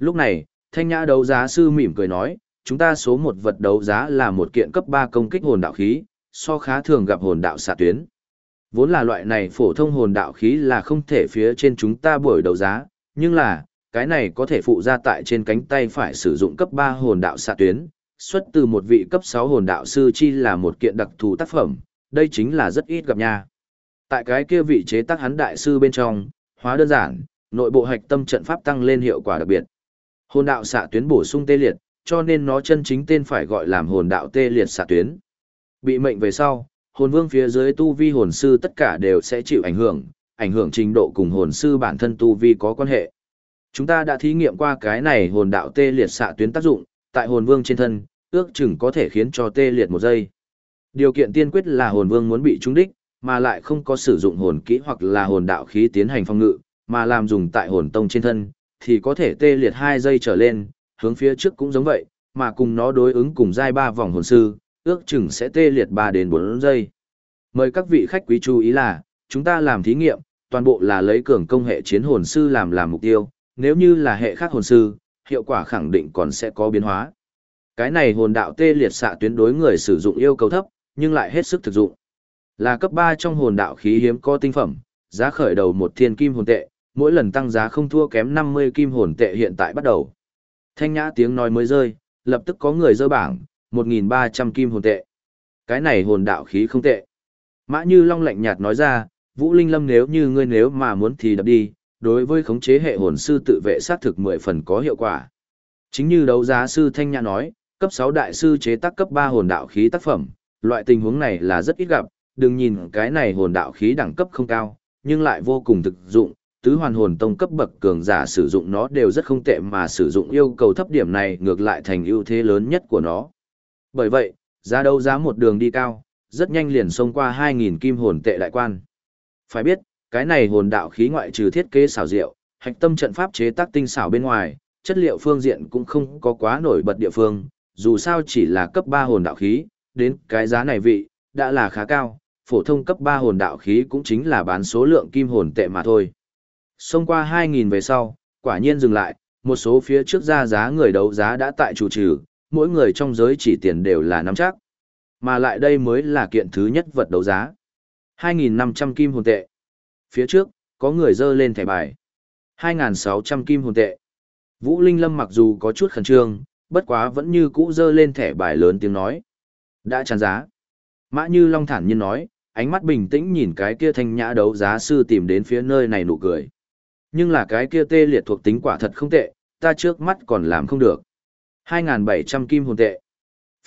Lúc này, thanh nhã đấu giá sư mỉm cười nói, chúng ta số một vật đấu giá là một kiện cấp 3 công kích hồn đạo khí, so khá thường gặp hồn đạo xạ tuyến. Vốn là loại này phổ thông hồn đạo khí là không thể phía trên chúng ta buổi đấu giá, nhưng là, cái này có thể phụ ra tại trên cánh tay phải sử dụng cấp 3 hồn đạo xạ tuyến, xuất từ một vị cấp 6 hồn đạo sư chi là một kiện đặc thù tác phẩm, đây chính là rất ít gặp nha. Tại cái kia vị chế tác hắn đại sư bên trong, hóa đơn giản, nội bộ hạch tâm trận pháp tăng lên hiệu quả đặc biệt. Hồn đạo xạ tuyến bổ sung tê liệt, cho nên nó chân chính tên phải gọi làm hồn đạo tê liệt xạ tuyến. Bị mệnh về sau, hồn vương phía dưới tu vi hồn sư tất cả đều sẽ chịu ảnh hưởng, ảnh hưởng trình độ cùng hồn sư bản thân tu vi có quan hệ. Chúng ta đã thí nghiệm qua cái này hồn đạo tê liệt xạ tuyến tác dụng, tại hồn vương trên thân, ước chừng có thể khiến cho tê liệt một giây. Điều kiện tiên quyết là hồn vương muốn bị trúng đích, mà lại không có sử dụng hồn kỹ hoặc là hồn đạo khí tiến hành phong ngự, mà làm dùng tại hồn tông trên thân, thì có thể tê liệt 2 giây trở lên, hướng phía trước cũng giống vậy, mà cùng nó đối ứng cùng giai 3 vòng hồn sư, ước chừng sẽ tê liệt 3 đến 4 giây. Mời các vị khách quý chú ý là, chúng ta làm thí nghiệm, toàn bộ là lấy cường công hệ chiến hồn sư làm làm mục tiêu, nếu như là hệ khác hồn sư, hiệu quả khẳng định còn sẽ có biến hóa. Cái này hồn đạo tê liệt xạ tuyến đối người sử dụng yêu cầu thấp, nhưng lại hết sức thực dụng. Là cấp 3 trong hồn đạo khí hiếm có tinh phẩm, giá khởi đầu một thiên kim hồn tệ, mỗi lần tăng giá không thua kém 50 kim hồn tệ hiện tại bắt đầu. Thanh nhã tiếng nói mới rơi, lập tức có người dơ bảng, 1.300 kim hồn tệ. Cái này hồn đạo khí không tệ. Mã Như Long lạnh nhạt nói ra, Vũ Linh Lâm nếu như ngươi nếu mà muốn thì đập đi, đối với khống chế hệ hồn sư tự vệ sát thực 10 phần có hiệu quả. Chính như đấu giá sư Thanh Nhã nói, cấp 6 đại sư chế tác cấp 3 hồn đạo khí tác phẩm, loại tình huống này là rất ít gặp, đừng nhìn cái này hồn đạo khí đẳng cấp không cao, nhưng lại vô cùng thực dụng, tứ hoàn hồn tông cấp bậc cường giả sử dụng nó đều rất không tệ mà sử dụng yêu cầu thấp điểm này ngược lại thành ưu thế lớn nhất của nó. Bởi vậy, giá đấu giá một đường đi cao, rất nhanh liền xông qua 2.000 kim hồn tệ đại quan. Phải biết, cái này hồn đạo khí ngoại trừ thiết kế xảo diệu, hạch tâm trận pháp chế tác tinh xảo bên ngoài, chất liệu phương diện cũng không có quá nổi bật địa phương, dù sao chỉ là cấp 3 hồn đạo khí, đến cái giá này vị, đã là khá cao, phổ thông cấp 3 hồn đạo khí cũng chính là bán số lượng kim hồn tệ mà thôi. Xông qua 2.000 về sau, quả nhiên dừng lại, một số phía trước ra giá người đấu giá đã tại chủ trừ, mỗi người trong giới chỉ tiền đều là nắm chắc. Mà lại đây mới là kiện thứ nhất vật đấu giá. 2.500 kim hồn tệ. Phía trước, có người dơ lên thẻ bài. 2.600 kim hồn tệ. Vũ Linh Lâm mặc dù có chút khẩn trương, bất quá vẫn như cũ dơ lên thẻ bài lớn tiếng nói. Đã tràn giá. Mã Như Long thản nhiên nói, ánh mắt bình tĩnh nhìn cái kia thanh nhã đấu giá sư tìm đến phía nơi này nụ cười. Nhưng là cái kia tê liệt thuộc tính quả thật không tệ, ta trước mắt còn làm không được. 2.700 kim hồn tệ.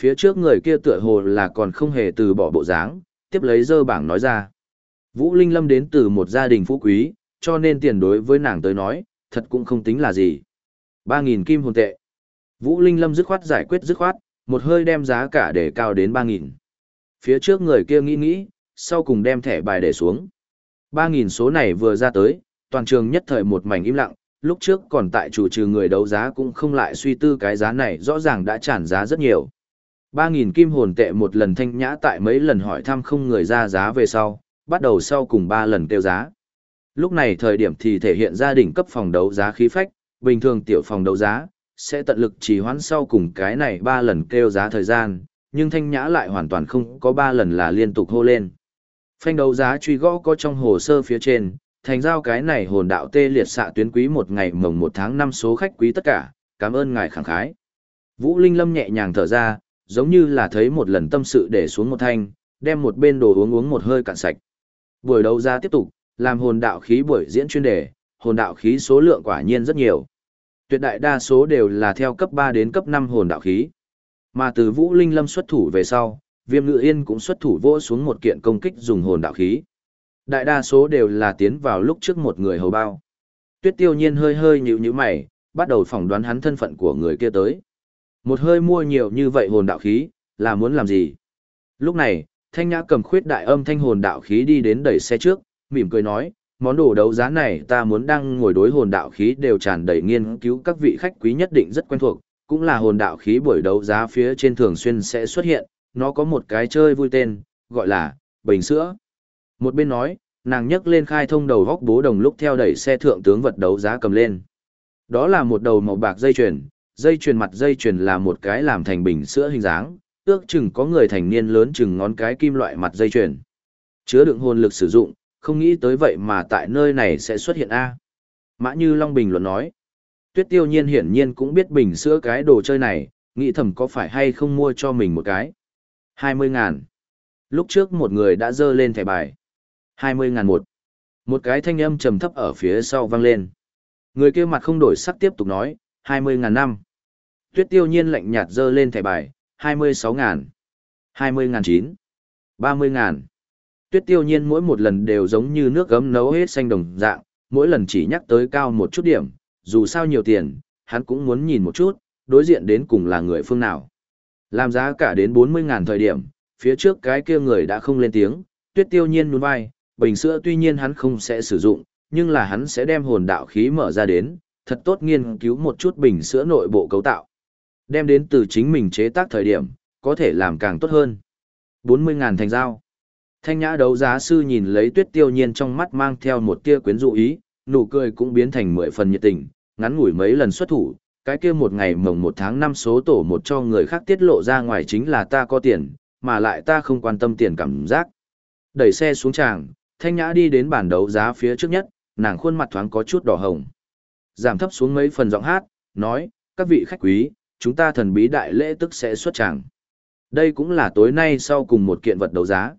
Phía trước người kia tựa hồ là còn không hề từ bỏ bộ dáng, tiếp lấy dơ bảng nói ra. Vũ Linh Lâm đến từ một gia đình phú quý, cho nên tiền đối với nàng tới nói, thật cũng không tính là gì. 3.000 kim hồn tệ. Vũ Linh Lâm dứt khoát giải quyết dứt khoát, một hơi đem giá cả để cao đến 3.000. Phía trước người kia nghĩ nghĩ, sau cùng đem thẻ bài để xuống. 3.000 số này vừa ra tới, toàn trường nhất thời một mảnh im lặng, lúc trước còn tại chủ trừ người đấu giá cũng không lại suy tư cái giá này rõ ràng đã tràn giá rất nhiều. 3.000 kim hồn tệ một lần thanh nhã tại mấy lần hỏi thăm không người ra giá về sau, bắt đầu sau cùng 3 lần tiêu giá. Lúc này thời điểm thì thể hiện gia đình cấp phòng đấu giá khí phách, bình thường tiểu phòng đấu giá, sẽ tận lực trì hoãn sau cùng cái này 3 lần kêu giá thời gian, nhưng thanh nhã lại hoàn toàn không có ba lần là liên tục hô lên. Phanh đấu giá truy gõ có trong hồ sơ phía trên, thành giao cái này hồn đạo tê liệt xạ tuyến quý một ngày mồng một tháng năm số khách quý tất cả, cảm ơn ngài khẳng khái. Vũ Linh Lâm nhẹ nhàng thở ra, giống như là thấy một lần tâm sự để xuống một thanh, đem một bên đồ uống uống một hơi cạn sạch. Buổi đấu ra tiếp tục, làm hồn đạo khí buổi diễn chuyên đề, hồn đạo khí số lượng quả nhiên rất nhiều. Tuyệt đại đa số đều là theo cấp ba đến cấp năm hồn đạo khí. Mà từ Vũ Linh Lâm xuất thủ về sau, Viêm Ngự Yên cũng xuất thủ vỗ xuống một kiện công kích dùng hồn đạo khí. Đại đa số đều là tiến vào lúc trước một người hầu bao. Tuyết Tiêu Nhiên hơi hơi nhíu nhíu mày, bắt đầu phỏng đoán hắn thân phận của người kia tới. Một hơi mua nhiều như vậy hồn đạo khí, là muốn làm gì? Lúc này, Thanh Nhã cầm khuyết đại âm thanh hồn đạo khí đi đến đẩy xe trước, mỉm cười nói, món đồ đấu giá này ta muốn đang ngồi đối hồn đạo khí đều tràn đầy nghiên cứu các vị khách quý nhất định rất quen thuộc, cũng là hồn đạo khí buổi đấu giá phía trên thường xuyên sẽ xuất hiện, nó có một cái chơi vui tên, gọi là, bình sữa. Một bên nói, nàng nhấc lên khai thông đầu góc bố đồng lúc theo đẩy xe thượng tướng vật đấu giá cầm lên. Đó là một đầu màu bạc dây chuyền, dây chuyền mặt dây chuyền là một cái làm thành bình sữa hình dáng, ước chừng có người thành niên lớn chừng ngón cái kim loại mặt dây chuyền. Chứa đựng hồn lực sử dụng, không nghĩ tới vậy mà tại nơi này sẽ xuất hiện A. Mã Như Long bình luận nói. Tuyết tiêu nhiên hiển nhiên cũng biết bình sữa cái đồ chơi này, nghĩ thầm có phải hay không mua cho mình một cái. 20 ngàn. Lúc trước một người đã dơ lên thẻ bài. 20 ngàn một. Một cái thanh âm trầm thấp ở phía sau vang lên. Người kia mặt không đổi sắc tiếp tục nói, 20 ngàn năm. Tuyết tiêu nhiên lạnh nhạt dơ lên thẻ bài, 26 ngàn. 20 ngàn 9. 30 ngàn. Tuyết tiêu nhiên mỗi một lần đều giống như nước gấm nấu hết xanh đồng dạng, mỗi lần chỉ nhắc tới cao một chút điểm, dù sao nhiều tiền, hắn cũng muốn nhìn một chút, đối diện đến cùng là người phương nào. Làm giá cả đến 40 ngàn thời điểm, phía trước cái kia người đã không lên tiếng, tuyết tiêu nhiên nhún vai, bình sữa tuy nhiên hắn không sẽ sử dụng, nhưng là hắn sẽ đem hồn đạo khí mở ra đến, thật tốt nghiên cứu một chút bình sữa nội bộ cấu tạo. Đem đến từ chính mình chế tác thời điểm, có thể làm càng tốt hơn. 40.000 thành giao. Thanh nhã đấu giá sư nhìn lấy tuyết tiêu nhiên trong mắt mang theo một tia quyến dụ ý, nụ cười cũng biến thành mười phần nhiệt tình, ngắn ngủi mấy lần xuất thủ, cái kia một ngày mồng một tháng năm số tổ một cho người khác tiết lộ ra ngoài chính là ta có tiền, mà lại ta không quan tâm tiền cảm giác. Đẩy xe xuống tràng, thanh nhã đi đến bàn đấu giá phía trước nhất, nàng khuôn mặt thoáng có chút đỏ hồng. Giảm thấp xuống mấy phần giọng hát, nói, các vị khách quý, chúng ta thần bí đại lễ tức sẽ xuất tràng. Đây cũng là tối nay sau cùng một kiện vật đấu giá.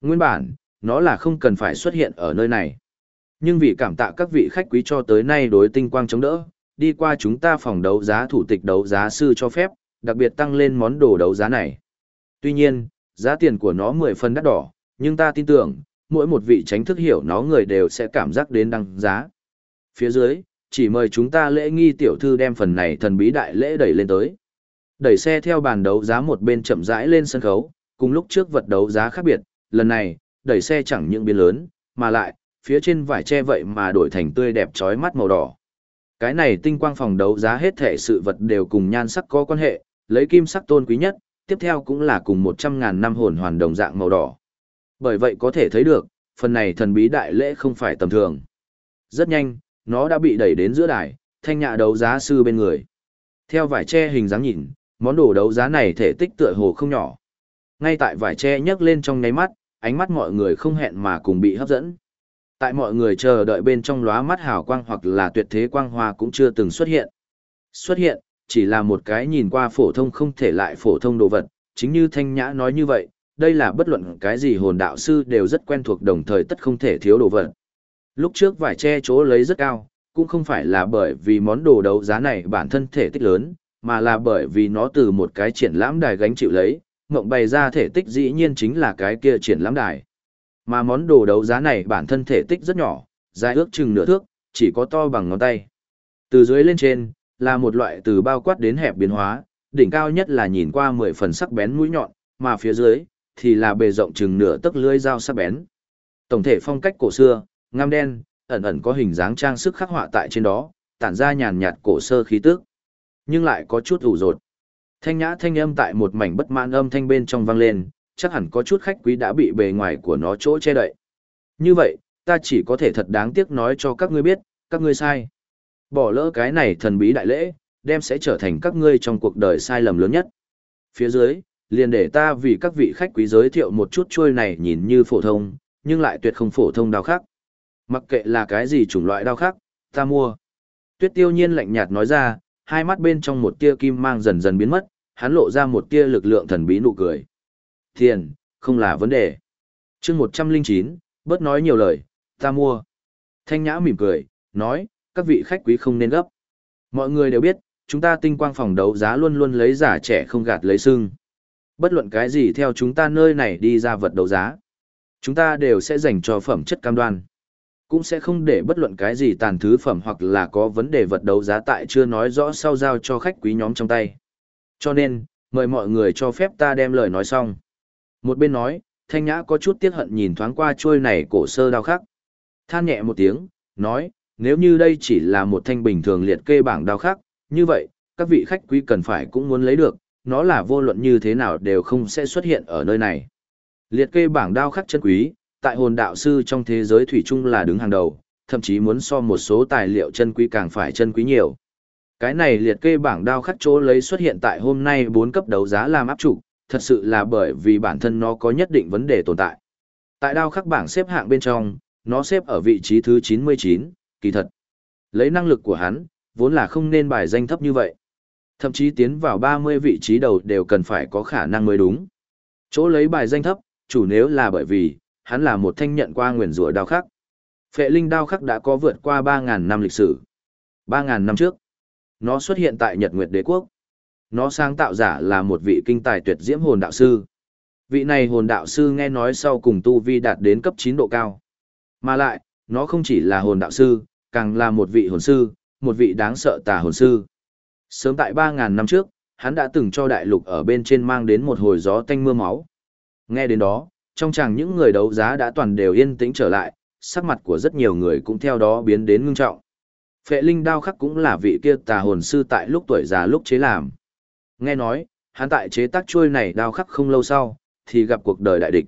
Nguyên bản, nó là không cần phải xuất hiện ở nơi này. Nhưng vì cảm tạ các vị khách quý cho tới nay đối tinh quang chống đỡ, đi qua chúng ta phòng đấu giá thủ tịch đấu giá sư cho phép, đặc biệt tăng lên món đồ đấu giá này. Tuy nhiên, giá tiền của nó 10 phần đắt đỏ, nhưng ta tin tưởng, mỗi một vị tránh thức hiểu nó người đều sẽ cảm giác đến đăng giá. Phía dưới, chỉ mời chúng ta lễ nghi tiểu thư đem phần này thần bí đại lễ đẩy lên tới. Đẩy xe theo bàn đấu giá một bên chậm rãi lên sân khấu, cùng lúc trước vật đấu giá khác biệt, lần này, đẩy xe chẳng những biến lớn, mà lại, phía trên vải che vậy mà đổi thành tươi đẹp trói mắt màu đỏ. Cái này tinh quang phòng đấu giá hết thể sự vật đều cùng nhan sắc có quan hệ, lấy kim sắc tôn quý nhất, tiếp theo cũng là cùng 100.000 năm hồn hoàn đồng dạng màu đỏ. Bởi vậy có thể thấy được, phần này thần bí đại lễ không phải tầm thường. Rất nhanh, nó đã bị đẩy đến giữa đài, thanh nhạ đấu giá sư bên người. Theo vải che hình dáng nhìn, món đồ đấu giá này thể tích tựa hồ không nhỏ. Ngay tại vải che nhấc lên trong nháy mắt, ánh mắt mọi người không hẹn mà cùng bị hấp dẫn. Tại mọi người chờ đợi bên trong lóa mắt hào quang hoặc là tuyệt thế quang hoa cũng chưa từng xuất hiện. Xuất hiện, chỉ là một cái nhìn qua phổ thông không thể lại phổ thông đồ vật, chính như Thanh Nhã nói như vậy, đây là bất luận cái gì hồn đạo sư đều rất quen thuộc đồng thời tất không thể thiếu đồ vật. Lúc trước vải che chỗ lấy rất cao, cũng không phải là bởi vì món đồ đấu giá này bản thân thể tích lớn, mà là bởi vì nó từ một cái triển lãm đài gánh chịu lấy, mộng bày ra thể tích dĩ nhiên chính là cái kia triển lãm đài. Mà món đồ đấu giá này bản thân thể tích rất nhỏ, dài ước chừng nửa thước, chỉ có to bằng ngón tay. Từ dưới lên trên, là một loại từ bao quát đến hẹp biến hóa, đỉnh cao nhất là nhìn qua 10 phần sắc bén mũi nhọn, mà phía dưới, thì là bề rộng chừng nửa tấc lưỡi dao sắc bén. Tổng thể phong cách cổ xưa, ngăm đen, ẩn ẩn có hình dáng trang sức khắc họa tại trên đó, tản ra nhàn nhạt cổ sơ khí tức, nhưng lại có chút ủ rột. Thanh nhã thanh âm tại một mảnh bất mãn âm thanh bên trong vang lên, chắc hẳn có chút khách quý đã bị bề ngoài của nó chỗ che đậy. Như vậy, ta chỉ có thể thật đáng tiếc nói cho các ngươi biết, các ngươi sai. Bỏ lỡ cái này thần bí đại lễ, đem sẽ trở thành các ngươi trong cuộc đời sai lầm lớn nhất. Phía dưới, liền để ta vì các vị khách quý giới thiệu một chút chuôi này nhìn như phổ thông, nhưng lại tuyệt không phổ thông đao khắc. Mặc kệ là cái gì chủng loại đao khắc, ta mua. Tuyết tiêu nhiên lạnh nhạt nói ra, hai mắt bên trong một tia kim mang dần dần biến mất, hắn lộ ra một tia lực lượng thần bí nụ cười. Tiền, không là vấn đề. chương 109, bớt nói nhiều lời, ta mua. Thanh nhã mỉm cười, nói, các vị khách quý không nên gấp. Mọi người đều biết, chúng ta tinh quang phòng đấu giá luôn luôn lấy giả trẻ không gạt lấy sưng. Bất luận cái gì theo chúng ta nơi này đi ra vật đấu giá. Chúng ta đều sẽ dành cho phẩm chất cam đoan. Cũng sẽ không để bất luận cái gì tàn thứ phẩm hoặc là có vấn đề vật đấu giá tại chưa nói rõ sau giao cho khách quý nhóm trong tay. Cho nên, mời mọi người cho phép ta đem lời nói xong. Một bên nói, thanh nhã có chút tiếc hận nhìn thoáng qua trôi này cổ sơ đao khắc. Than nhẹ một tiếng, nói, nếu như đây chỉ là một thanh bình thường liệt kê bảng đao khắc, như vậy, các vị khách quý cần phải cũng muốn lấy được, nó là vô luận như thế nào đều không sẽ xuất hiện ở nơi này. Liệt kê bảng đao khắc chân quý, tại hồn đạo sư trong thế giới thủy chung là đứng hàng đầu, thậm chí muốn so một số tài liệu chân quý càng phải chân quý nhiều. Cái này liệt kê bảng đao khắc chỗ lấy xuất hiện tại hôm nay 4 cấp đấu giá làm áp trụ, thật sự là bởi vì bản thân nó có nhất định vấn đề tồn tại. Tại đao khắc bảng xếp hạng bên trong, nó xếp ở vị trí thứ 99, kỳ thật. Lấy năng lực của hắn, vốn là không nên bài danh thấp như vậy. Thậm chí tiến vào 30 vị trí đầu đều cần phải có khả năng mới đúng. Chỗ lấy bài danh thấp, chủ nếu là bởi vì, hắn là một thanh nhận qua nguyền rủa đao khắc. Phệ linh đao khắc đã có vượt qua 3.000 năm lịch sử. 3.000 năm trước, nó xuất hiện tại Nhật Nguyệt Đế Quốc. Nó sáng tạo giả là một vị kinh tài tuyệt diễm hồn đạo sư. Vị này hồn đạo sư nghe nói sau cùng tu vi đạt đến cấp 9 độ cao. Mà lại, nó không chỉ là hồn đạo sư, càng là một vị hồn sư, một vị đáng sợ tà hồn sư. Sớm tại 3.000 năm trước, hắn đã từng cho đại lục ở bên trên mang đến một hồi gió tanh mưa máu. Nghe đến đó, trong chàng những người đấu giá đã toàn đều yên tĩnh trở lại, sắc mặt của rất nhiều người cũng theo đó biến đến ngưng trọng. Phệ linh đao khắc cũng là vị kia tà hồn sư tại lúc tuổi già lúc chế làm. Nghe nói, hắn tại chế tác chuôi này đao khắc không lâu sau, thì gặp cuộc đời đại địch.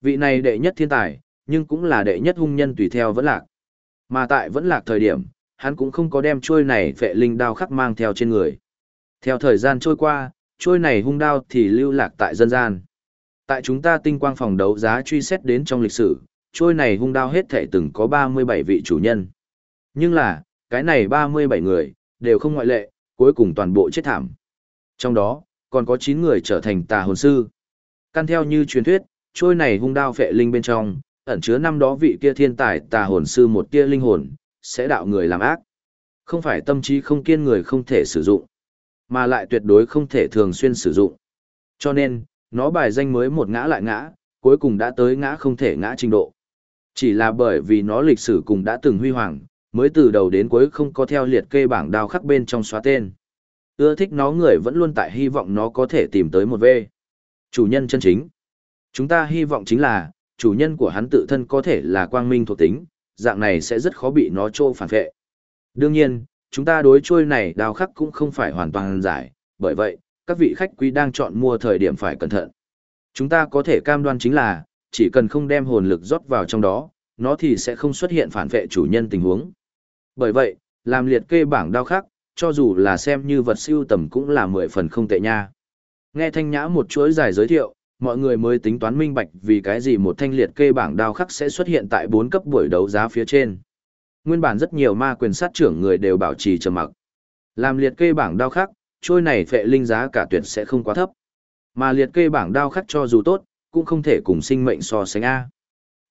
Vị này đệ nhất thiên tài, nhưng cũng là đệ nhất hung nhân tùy theo vẫn lạc. Mà tại vẫn lạc thời điểm, hắn cũng không có đem chuôi này vệ linh đao khắc mang theo trên người. Theo thời gian trôi qua, chuôi này hung đao thì lưu lạc tại dân gian. Tại chúng ta tinh quang phòng đấu giá truy xét đến trong lịch sử, chuôi này hung đao hết thể từng có 37 vị chủ nhân. Nhưng là, cái này 37 người, đều không ngoại lệ, cuối cùng toàn bộ chết thảm. Trong đó, còn có 9 người trở thành tà hồn sư. Căn theo như truyền thuyết, trôi này hung đao phệ linh bên trong, ẩn chứa năm đó vị kia thiên tài tà hồn sư một tia linh hồn, sẽ đạo người làm ác. Không phải tâm trí không kiên người không thể sử dụng, mà lại tuyệt đối không thể thường xuyên sử dụng. Cho nên, nó bài danh mới một ngã lại ngã, cuối cùng đã tới ngã không thể ngã trình độ. Chỉ là bởi vì nó lịch sử cùng đã từng huy hoàng, mới từ đầu đến cuối không có theo liệt kê bảng đao khắc bên trong xóa tên. Ưa thích nó người vẫn luôn tại hy vọng nó có thể tìm tới một V. Chủ nhân chân chính. Chúng ta hy vọng chính là, chủ nhân của hắn tự thân có thể là quang minh thuộc tính, dạng này sẽ rất khó bị nó trô phản vệ. Đương nhiên, chúng ta đối trôi này đào khắc cũng không phải hoàn toàn giải, bởi vậy, các vị khách quý đang chọn mua thời điểm phải cẩn thận. Chúng ta có thể cam đoan chính là, chỉ cần không đem hồn lực rót vào trong đó, nó thì sẽ không xuất hiện phản vệ chủ nhân tình huống. Bởi vậy, làm liệt kê bảng đao khắc, cho dù là xem như vật siêu tầm cũng là mười phần không tệ nha. Nghe thanh nhã một chuỗi dài giới thiệu, mọi người mới tính toán minh bạch vì cái gì một thanh liệt kê bảng đao khắc sẽ xuất hiện tại bốn cấp buổi đấu giá phía trên. Nguyên bản rất nhiều ma quyền sát trưởng người đều bảo trì trầm mặc. Làm liệt kê bảng đao khắc, trôi này phệ linh giá cả tuyệt sẽ không quá thấp. Mà liệt kê bảng đao khắc cho dù tốt, cũng không thể cùng sinh mệnh so sánh A.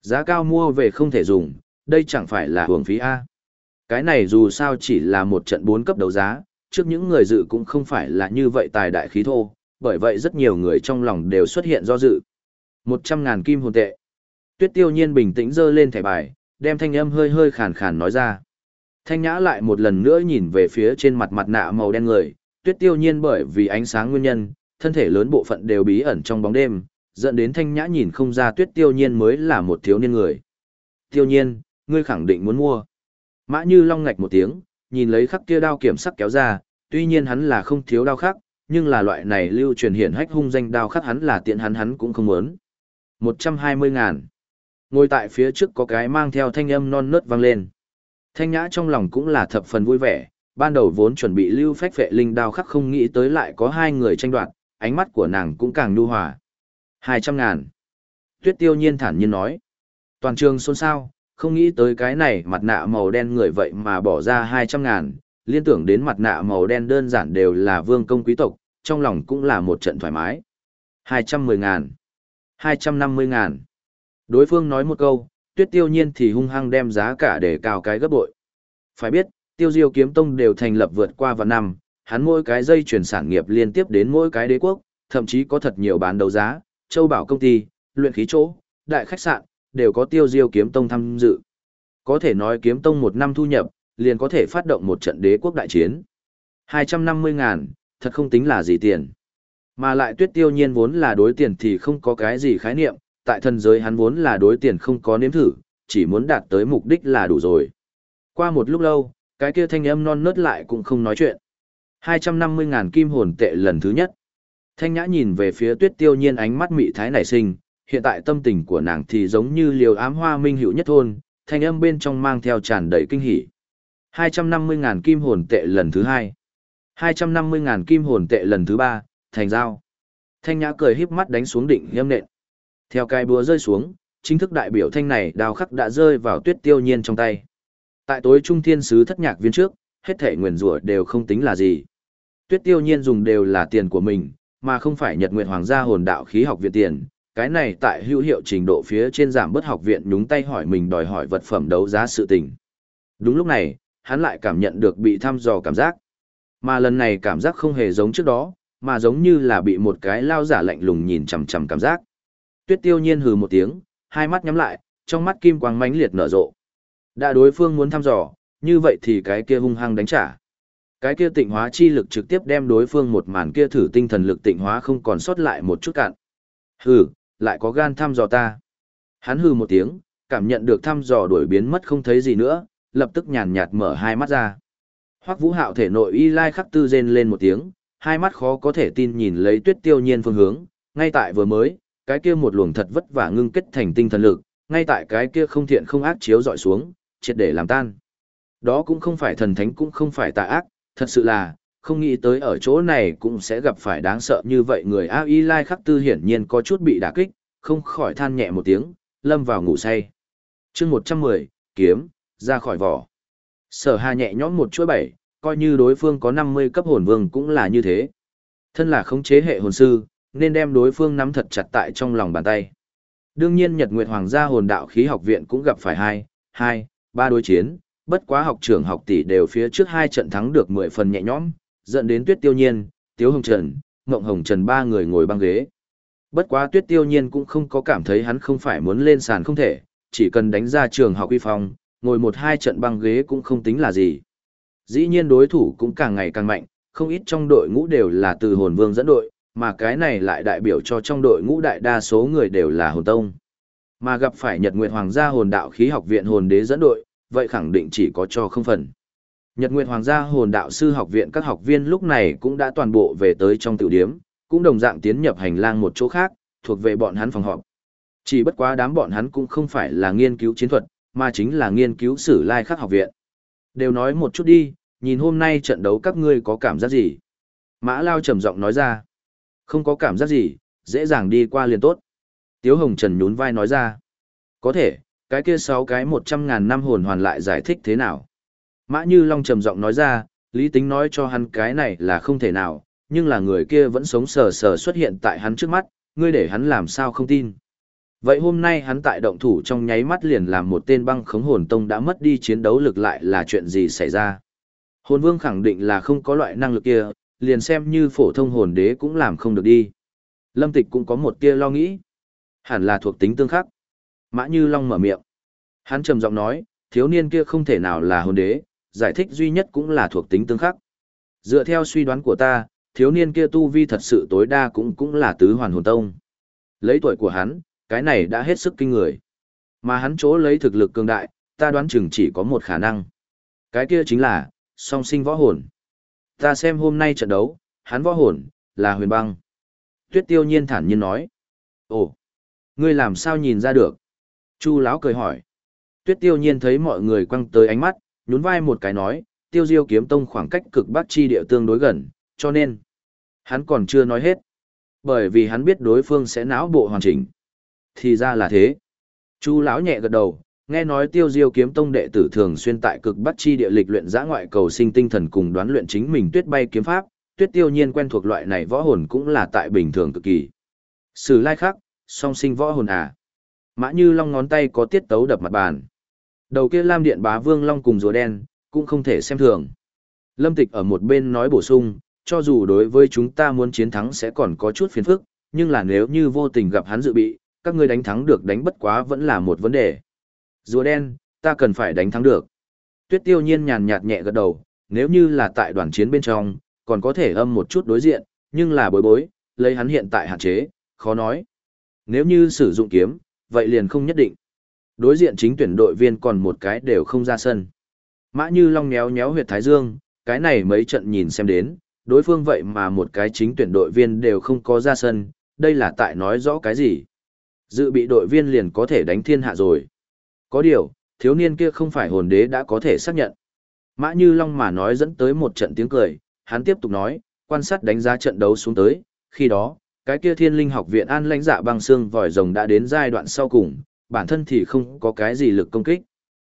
Giá cao mua về không thể dùng, đây chẳng phải là hưởng phí A. Cái này dù sao chỉ là một trận bốn cấp đấu giá, trước những người dự cũng không phải là như vậy tài đại khí thô, bởi vậy rất nhiều người trong lòng đều xuất hiện do dự. Một trăm ngàn kim hồn tệ. Tuyết tiêu nhiên bình tĩnh dơ lên thẻ bài, đem thanh âm hơi hơi khàn khàn nói ra. Thanh nhã lại một lần nữa nhìn về phía trên mặt mặt nạ màu đen người, tuyết tiêu nhiên bởi vì ánh sáng nguyên nhân, thân thể lớn bộ phận đều bí ẩn trong bóng đêm, dẫn đến thanh nhã nhìn không ra tuyết tiêu nhiên mới là một thiếu niên người. Tiêu nhiên, ngươi khẳng định muốn mua. Mã Như Long ngạch một tiếng, nhìn lấy khắc kia đao kiểm sắc kéo ra, tuy nhiên hắn là không thiếu đao khắc, nhưng là loại này lưu truyền hiển hách hung danh đao khắc hắn là tiện hắn hắn cũng không muốn. 120 ngàn. Ngồi tại phía trước có cái mang theo thanh âm non nớt vang lên. Thanh nhã trong lòng cũng là thập phần vui vẻ, ban đầu vốn chuẩn bị lưu phách vệ linh đao khắc không nghĩ tới lại có hai người tranh đoạt, ánh mắt của nàng cũng càng nhu hòa. Hai trăm ngàn. Tuyết tiêu nhiên thản nhiên nói. Toàn trường xôn xao, không nghĩ tới cái này mặt nạ màu đen người vậy mà bỏ ra hai trăm ngàn, liên tưởng đến mặt nạ màu đen đơn giản đều là vương công quý tộc, trong lòng cũng là một trận thoải mái. Hai trăm mười ngàn. Hai trăm năm mươi ngàn. Đối phương nói một câu, tuyết tiêu nhiên thì hung hăng đem giá cả để cao cái gấp bội. Phải biết, tiêu diêu kiếm tông đều thành lập vượt qua vạn năm, hắn mỗi cái dây chuyển sản nghiệp liên tiếp đến mỗi cái đế quốc, thậm chí có thật nhiều bán đấu giá, châu bảo công ty, luyện khí chỗ, đại khách sạn, đều có tiêu diêu kiếm tông tham dự. Có thể nói kiếm tông một năm thu nhập, liền có thể phát động một trận đế quốc đại chiến. 250 ngàn, thật không tính là gì tiền. Mà lại tuyết tiêu nhiên vốn là đối tiền thì không có cái gì khái niệm, tại thần giới hắn vốn là đối tiền không có nếm thử, chỉ muốn đạt tới mục đích là đủ rồi. Qua một lúc lâu, cái kia thanh âm non nớt lại cũng không nói chuyện. 250 ngàn kim hồn tệ lần thứ nhất. Thanh nhã nhìn về phía tuyết tiêu nhiên ánh mắt mị thái nảy sinh, hiện tại tâm tình của nàng thì giống như liều ám hoa minh hữu nhất thôn, thanh âm bên trong mang theo tràn đầy kinh hỉ. 250.000 kim hồn tệ lần thứ hai. 250.000 kim hồn tệ lần thứ ba, thành giao. Thanh nhã cười híp mắt đánh xuống định nghiêm nện. Theo cái búa rơi xuống, chính thức đại biểu thanh này đào khắc đã rơi vào tuyết tiêu nhiên trong tay. Tại tối trung thiên sứ thất nhạc viên trước, hết thể nguyền rủa đều không tính là gì. Tuyết tiêu nhiên dùng đều là tiền của mình, mà không phải nhật nguyện hoàng gia hồn đạo khí học viện tiền, cái này tại hữu hiệu trình độ phía trên giảm bớt học viện nhúng tay hỏi mình đòi hỏi vật phẩm đấu giá sự tình. Đúng lúc này, hắn lại cảm nhận được bị thăm dò cảm giác. Mà lần này cảm giác không hề giống trước đó, mà giống như là bị một cái lao giả lạnh lùng nhìn chằm chằm cảm giác. Tuyết tiêu nhiên hừ một tiếng, hai mắt nhắm lại, trong mắt kim quang mãnh liệt nở rộ. Đã đối phương muốn thăm dò, như vậy thì cái kia hung hăng đánh trả. Cái kia tịnh hóa chi lực trực tiếp đem đối phương một màn kia thử tinh thần lực tịnh hóa không còn sót lại một chút cạn. Hừ, lại có gan thăm dò ta. Hắn hừ một tiếng, cảm nhận được thăm dò đuổi biến mất không thấy gì nữa, lập tức nhàn nhạt mở hai mắt ra. Hoắc Vũ Hạo thể nội y lai khắc tư rên lên một tiếng, hai mắt khó có thể tin nhìn lấy Tuyết Tiêu Nhiên phương hướng, ngay tại vừa mới, cái kia một luồng thật vất vả ngưng kết thành tinh thần lực, ngay tại cái kia không thiện không ác chiếu dọi xuống, triệt để làm tan. Đó cũng không phải thần thánh cũng không phải tà ác, thật sự là, không nghĩ tới ở chỗ này cũng sẽ gặp phải đáng sợ như vậy người A Y Lai Khắc Tư hiển nhiên có chút bị đả kích, không khỏi than nhẹ một tiếng, lâm vào ngủ say. chương 110, kiếm, ra khỏi vỏ. Sở Hà nhẹ nhõm một chuỗi bảy, coi như đối phương có 50 cấp hồn vương cũng là như thế. Thân là khống chế hệ hồn sư, nên đem đối phương nắm thật chặt tại trong lòng bàn tay. Đương nhiên Nhật Nguyệt Hoàng gia hồn đạo khí học viện cũng gặp phải hai, hai, ba đối chiến, bất quá học trưởng học tỷ đều phía trước hai trận thắng được 10 phần nhẹ nhõm, dẫn đến Tuyết Tiêu Nhiên, Tiếu Hồng Trần, Ngộng Hồng Trần ba người ngồi băng ghế. Bất quá Tuyết Tiêu Nhiên cũng không có cảm thấy hắn không phải muốn lên sàn không thể, chỉ cần đánh ra trường học uy phong, ngồi một hai trận băng ghế cũng không tính là gì. Dĩ nhiên đối thủ cũng càng ngày càng mạnh, không ít trong đội ngũ đều là từ hồn vương dẫn đội, mà cái này lại đại biểu cho trong đội ngũ đại đa số người đều là hồn tông. Mà gặp phải Nhật Nguyệt Hoàng gia hồn đạo khí học viện hồn đế dẫn đội, vậy khẳng định chỉ có cho không phần. Nhật Nguyệt Hoàng gia hồn đạo sư học viện các học viên lúc này cũng đã toàn bộ về tới trong tiểu điếm, cũng đồng dạng tiến nhập hành lang một chỗ khác, thuộc về bọn hắn phòng họp. Chỉ bất quá đám bọn hắn cũng không phải là nghiên cứu chiến thuật, mà chính là nghiên cứu sử lai khắc học viện. Đều nói một chút đi, nhìn hôm nay trận đấu các ngươi có cảm giác gì? Mã Lao trầm giọng nói ra. Không có cảm giác gì, dễ dàng đi qua liền tốt. Tiếu Hồng Trần nhún vai nói ra. Có thể, cái kia sáu cái một trăm ngàn năm hồn hoàn lại giải thích thế nào? Mã Như Long trầm giọng nói ra, lý tính nói cho hắn cái này là không thể nào, nhưng là người kia vẫn sống sờ sờ xuất hiện tại hắn trước mắt, ngươi để hắn làm sao không tin. Vậy hôm nay hắn tại động thủ trong nháy mắt liền làm một tên băng khống hồn tông đã mất đi chiến đấu lực lại là chuyện gì xảy ra. Hồn vương khẳng định là không có loại năng lực kia, liền xem như phổ thông hồn đế cũng làm không được đi. Lâm tịch cũng có một tia lo nghĩ. Hẳn là thuộc tính tương khắc. Mã Như Long mở miệng. Hắn trầm giọng nói, thiếu niên kia không thể nào là hồn đế, giải thích duy nhất cũng là thuộc tính tương khắc. Dựa theo suy đoán của ta, thiếu niên kia tu vi thật sự tối đa cũng cũng là tứ hoàn hồn tông. Lấy tuổi của hắn, cái này đã hết sức kinh người. Mà hắn chỗ lấy thực lực cường đại, ta đoán chừng chỉ có một khả năng. Cái kia chính là, song sinh võ hồn. Ta xem hôm nay trận đấu, hắn võ hồn, là huyền băng. Tuyết tiêu nhiên thản nhiên nói. Ồ, ngươi làm sao nhìn ra được? Chu lão cười hỏi. Tuyết tiêu nhiên thấy mọi người quăng tới ánh mắt, nhún vai một cái nói, tiêu diêu kiếm tông khoảng cách cực bắc chi địa tương đối gần, cho nên, hắn còn chưa nói hết. Bởi vì hắn biết đối phương sẽ não bộ hoàn chỉnh. Thì ra là thế. Chu lão nhẹ gật đầu, nghe nói Tiêu Diêu kiếm tông đệ tử thường xuyên tại cực Bắc chi địa lịch luyện giã ngoại cầu sinh tinh thần cùng đoán luyện chính mình tuyết bay kiếm pháp, Tuyết Tiêu Nhiên quen thuộc loại này võ hồn cũng là tại bình thường cực kỳ. Sử lai khắc, song sinh võ hồn à. Mã Như Long ngón tay có tiết tấu đập mặt bàn. Đầu kia Lam Điện Bá Vương Long cùng rùa đen, cũng không thể xem thường. Lâm Tịch ở một bên nói bổ sung, cho dù đối với chúng ta muốn chiến thắng sẽ còn có chút phiền phức, nhưng là nếu như vô tình gặp hắn dự bị, các ngươi đánh thắng được đánh bất quá vẫn là một vấn đề. Rùa đen, ta cần phải đánh thắng được. Tuyết tiêu nhiên nhàn nhạt nhẹ gật đầu, nếu như là tại đoàn chiến bên trong, còn có thể âm một chút đối diện, nhưng là bối bối, lấy hắn hiện tại hạn chế, khó nói. Nếu như sử dụng kiếm, vậy liền không nhất định. Đối diện chính tuyển đội viên còn một cái đều không ra sân. Mã như long nhéo nhéo huyệt thái dương, cái này mấy trận nhìn xem đến, đối phương vậy mà một cái chính tuyển đội viên đều không có ra sân, đây là tại nói rõ cái gì. Dự bị đội viên liền có thể đánh thiên hạ rồi. Có điều, thiếu niên kia không phải hồn đế đã có thể xác nhận. Mã Như Long mà nói dẫn tới một trận tiếng cười, hắn tiếp tục nói, quan sát đánh giá trận đấu xuống tới, khi đó, cái kia thiên linh học viện an lãnh dạ băng xương vòi rồng đã đến giai đoạn sau cùng, bản thân thì không có cái gì lực công kích.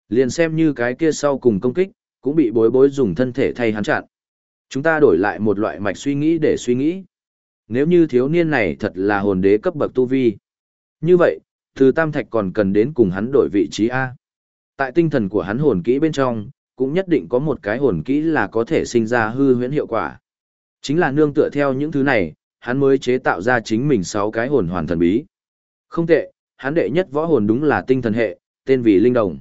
Liền xem như cái kia sau cùng công kích, cũng bị bối bối dùng thân thể thay hắn chặn. Chúng ta đổi lại một loại mạch suy nghĩ để suy nghĩ. Nếu như thiếu niên này thật là hồn đế cấp bậc tu vi. Như vậy, từ tam thạch còn cần đến cùng hắn đổi vị trí A. Tại tinh thần của hắn hồn kỹ bên trong, cũng nhất định có một cái hồn kỹ là có thể sinh ra hư huyễn hiệu quả. Chính là nương tựa theo những thứ này, hắn mới chế tạo ra chính mình sáu cái hồn hoàn thần bí. Không tệ, hắn đệ nhất võ hồn đúng là tinh thần hệ, tên vì Linh Đồng.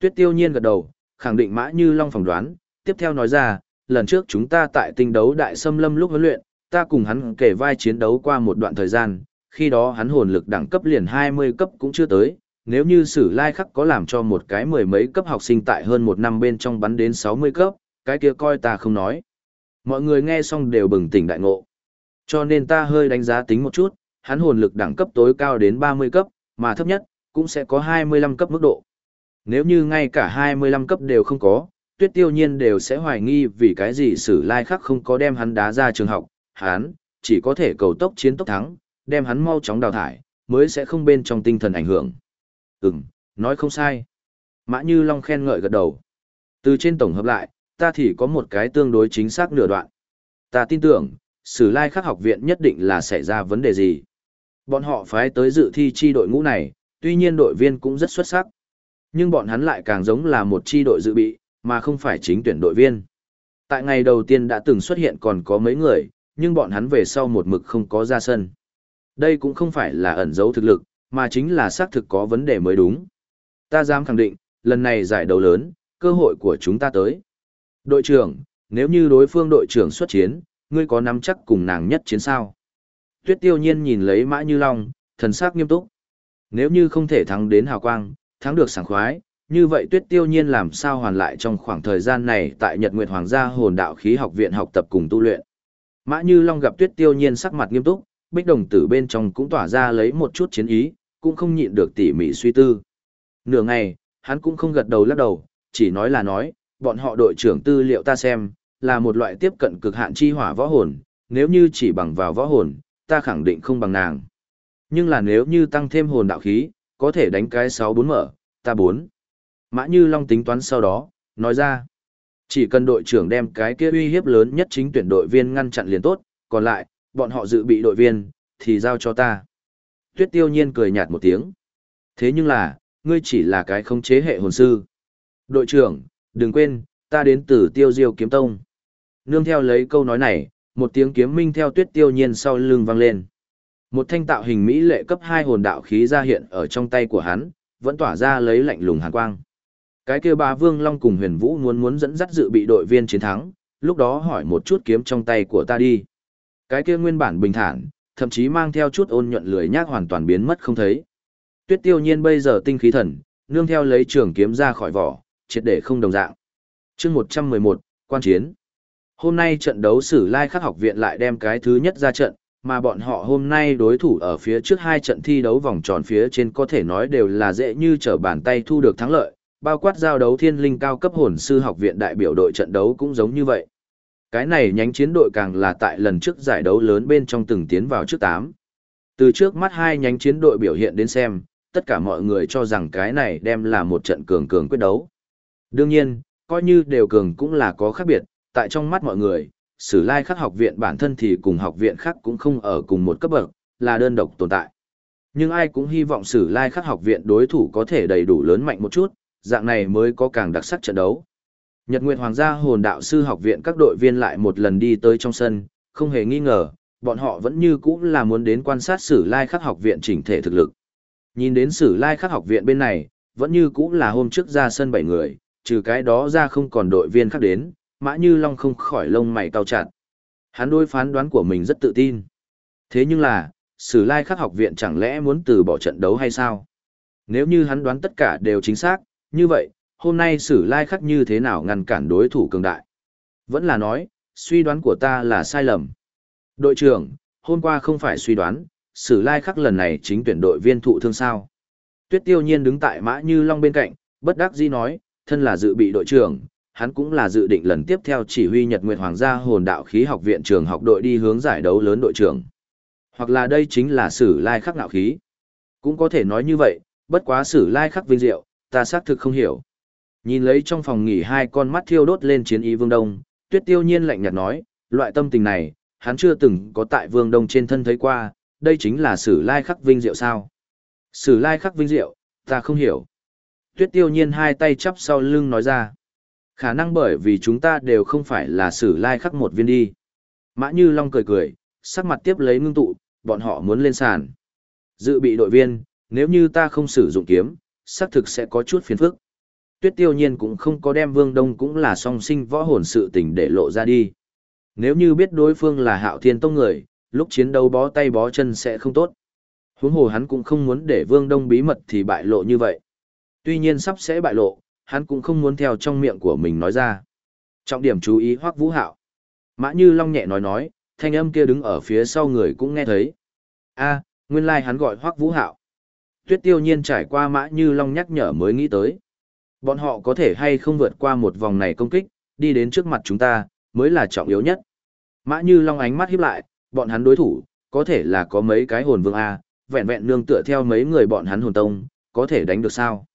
Tuyết tiêu nhiên gật đầu, khẳng định mã như long phỏng đoán, tiếp theo nói ra, lần trước chúng ta tại tinh đấu đại xâm lâm lúc huấn luyện, ta cùng hắn kể vai chiến đấu qua một đoạn thời gian, khi đó hắn hồn lực đẳng cấp liền 20 cấp cũng chưa tới, nếu như sử lai khắc có làm cho một cái mười mấy cấp học sinh tại hơn một năm bên trong bắn đến 60 cấp, cái kia coi ta không nói. Mọi người nghe xong đều bừng tỉnh đại ngộ. Cho nên ta hơi đánh giá tính một chút, hắn hồn lực đẳng cấp tối cao đến 30 cấp, mà thấp nhất, cũng sẽ có 25 cấp mức độ. Nếu như ngay cả 25 cấp đều không có, tuyết tiêu nhiên đều sẽ hoài nghi vì cái gì sử lai khắc không có đem hắn đá ra trường học, hắn, chỉ có thể cầu tốc chiến tốc thắng, đem hắn mau chóng đào thải, mới sẽ không bên trong tinh thần ảnh hưởng. Ừm, nói không sai. Mã Như Long khen ngợi gật đầu. Từ trên tổng hợp lại, ta thì có một cái tương đối chính xác nửa đoạn. Ta tin tưởng, Sử Lai Khắc học viện nhất định là xảy ra vấn đề gì. Bọn họ phái tới dự thi chi đội ngũ này, tuy nhiên đội viên cũng rất xuất sắc. Nhưng bọn hắn lại càng giống là một chi đội dự bị, mà không phải chính tuyển đội viên. Tại ngày đầu tiên đã từng xuất hiện còn có mấy người, nhưng bọn hắn về sau một mực không có ra sân. Đây cũng không phải là ẩn giấu thực lực, mà chính là xác thực có vấn đề mới đúng. Ta dám khẳng định, lần này giải đấu lớn, cơ hội của chúng ta tới. Đội trưởng, nếu như đối phương đội trưởng xuất chiến, ngươi có nắm chắc cùng nàng nhất chiến sao? Tuyết tiêu nhiên nhìn lấy Mã Như Long, thần sắc nghiêm túc. Nếu như không thể thắng đến hào quang, thắng được sảng khoái, như vậy Tuyết tiêu nhiên làm sao hoàn lại trong khoảng thời gian này tại Nhật Nguyệt Hoàng gia hồn đạo khí học viện học tập cùng tu luyện. Mã Như Long gặp Tuyết tiêu nhiên sắc mặt nghiêm túc, bích đồng tử bên trong cũng tỏa ra lấy một chút chiến ý, cũng không nhịn được tỉ mỉ suy tư. Nửa ngày, hắn cũng không gật đầu lắc đầu, chỉ nói là nói, bọn họ đội trưởng tư liệu ta xem, là một loại tiếp cận cực hạn chi hỏa võ hồn, nếu như chỉ bằng vào võ hồn, ta khẳng định không bằng nàng. Nhưng là nếu như tăng thêm hồn đạo khí, có thể đánh cái 6-4 mở, ta 4. Mã Như Long tính toán sau đó, nói ra, chỉ cần đội trưởng đem cái kia uy hiếp lớn nhất chính tuyển đội viên ngăn chặn liền tốt, còn lại, bọn họ dự bị đội viên, thì giao cho ta. Tuyết tiêu nhiên cười nhạt một tiếng. Thế nhưng là, ngươi chỉ là cái không chế hệ hồn sư. Đội trưởng, đừng quên, ta đến từ tiêu diêu kiếm tông. Nương theo lấy câu nói này, một tiếng kiếm minh theo tuyết tiêu nhiên sau lưng vang lên. Một thanh tạo hình mỹ lệ cấp hai hồn đạo khí ra hiện ở trong tay của hắn, vẫn tỏa ra lấy lạnh lùng hàn quang. Cái kia ba vương long cùng huyền vũ muốn muốn dẫn dắt dự bị đội viên chiến thắng, lúc đó hỏi một chút kiếm trong tay của ta đi. Cái kia nguyên bản bình thản, thậm chí mang theo chút ôn nhuận lười nhác hoàn toàn biến mất không thấy. Tuyết tiêu nhiên bây giờ tinh khí thần, nương theo lấy trường kiếm ra khỏi vỏ, triệt để không đồng dạng. chương 111, quan chiến. Hôm nay trận đấu sử lai khắc học viện lại đem cái thứ nhất ra trận, mà bọn họ hôm nay đối thủ ở phía trước hai trận thi đấu vòng tròn phía trên có thể nói đều là dễ như trở bàn tay thu được thắng lợi, bao quát giao đấu thiên linh cao cấp hồn sư học viện đại biểu đội trận đấu cũng giống như vậy. Cái này nhánh chiến đội càng là tại lần trước giải đấu lớn bên trong từng tiến vào trước 8. Từ trước mắt hai nhánh chiến đội biểu hiện đến xem, tất cả mọi người cho rằng cái này đem là một trận cường cường quyết đấu. Đương nhiên, coi như đều cường cũng là có khác biệt, tại trong mắt mọi người, Sử Lai Khắc học viện bản thân thì cùng học viện khác cũng không ở cùng một cấp bậc, là đơn độc tồn tại. Nhưng ai cũng hy vọng Sử Lai Khắc học viện đối thủ có thể đầy đủ lớn mạnh một chút, dạng này mới có càng đặc sắc trận đấu. Nhật Nguyệt Hoàng gia hồn đạo sư học viện các đội viên lại một lần đi tới trong sân, không hề nghi ngờ, bọn họ vẫn như cũ là muốn đến quan sát Sử Lai Khắc học viện chỉnh thể thực lực. Nhìn đến Sử Lai Khắc học viện bên này, vẫn như cũ là hôm trước ra sân bảy người, trừ cái đó ra không còn đội viên khác đến, Mã Như Long không khỏi lông mày cao chặt. Hắn đối phán đoán của mình rất tự tin. Thế nhưng là, Sử Lai Khắc học viện chẳng lẽ muốn từ bỏ trận đấu hay sao? Nếu như hắn đoán tất cả đều chính xác, như vậy, hôm nay Sử Lai Khắc như thế nào ngăn cản đối thủ cường đại? Vẫn là nói, suy đoán của ta là sai lầm. Đội trưởng, hôm qua không phải suy đoán, Sử Lai Khắc lần này chính tuyển đội viên thụ thương sao? Tuyết Tiêu Nhiên đứng tại Mã Như Long bên cạnh, bất đắc dĩ nói, thân là dự bị đội trưởng, hắn cũng là dự định lần tiếp theo chỉ huy Nhật Nguyệt Hoàng gia hồn đạo khí học viện trường học đội đi hướng giải đấu lớn đội trưởng. Hoặc là đây chính là sử lai khắc ngạo khí. Cũng có thể nói như vậy, bất quá sử lai khắc vinh diệu, ta xác thực không hiểu. Nhìn lấy trong phòng nghỉ hai con mắt thiêu đốt lên chiến ý Vương Đông, Tuyết Tiêu Nhiên lạnh nhạt nói, loại tâm tình này, hắn chưa từng có tại Vương Đông trên thân thấy qua, đây chính là sử lai khắc vinh diệu sao? Sử lai khắc vinh diệu, ta không hiểu. Tuyết Tiêu Nhiên hai tay chắp sau lưng nói ra. Khả năng bởi vì chúng ta đều không phải là sử lai khắc một viên đi. Mã Như Long cười cười, sắc mặt tiếp lấy ngưng tụ, bọn họ muốn lên sàn. Dự bị đội viên, nếu như ta không sử dụng kiếm, xác thực sẽ có chút phiền phức. Tuyết tiêu nhiên cũng không có đem vương đông cũng là song sinh võ hồn sự tình để lộ ra đi. Nếu như biết đối phương là hạo thiên tông người, lúc chiến đấu bó tay bó chân sẽ không tốt. Huống hồ hắn cũng không muốn để vương đông bí mật thì bại lộ như vậy. Tuy nhiên sắp sẽ bại lộ, hắn cũng không muốn theo trong miệng của mình nói ra. Trọng điểm chú ý hoắc vũ hạo. Mã Như Long nhẹ nói nói, thanh âm kia đứng ở phía sau người cũng nghe thấy. a nguyên lai like hắn gọi hoắc vũ hạo. Tuyết tiêu nhiên trải qua Mã Như Long nhắc nhở mới nghĩ tới. Bọn họ có thể hay không vượt qua một vòng này công kích, đi đến trước mặt chúng ta, mới là trọng yếu nhất. Mã Như Long ánh mắt híp lại, bọn hắn đối thủ, có thể là có mấy cái hồn vương A, vẹn vẹn nương tựa theo mấy người bọn hắn hồn tông, có thể đánh được sao?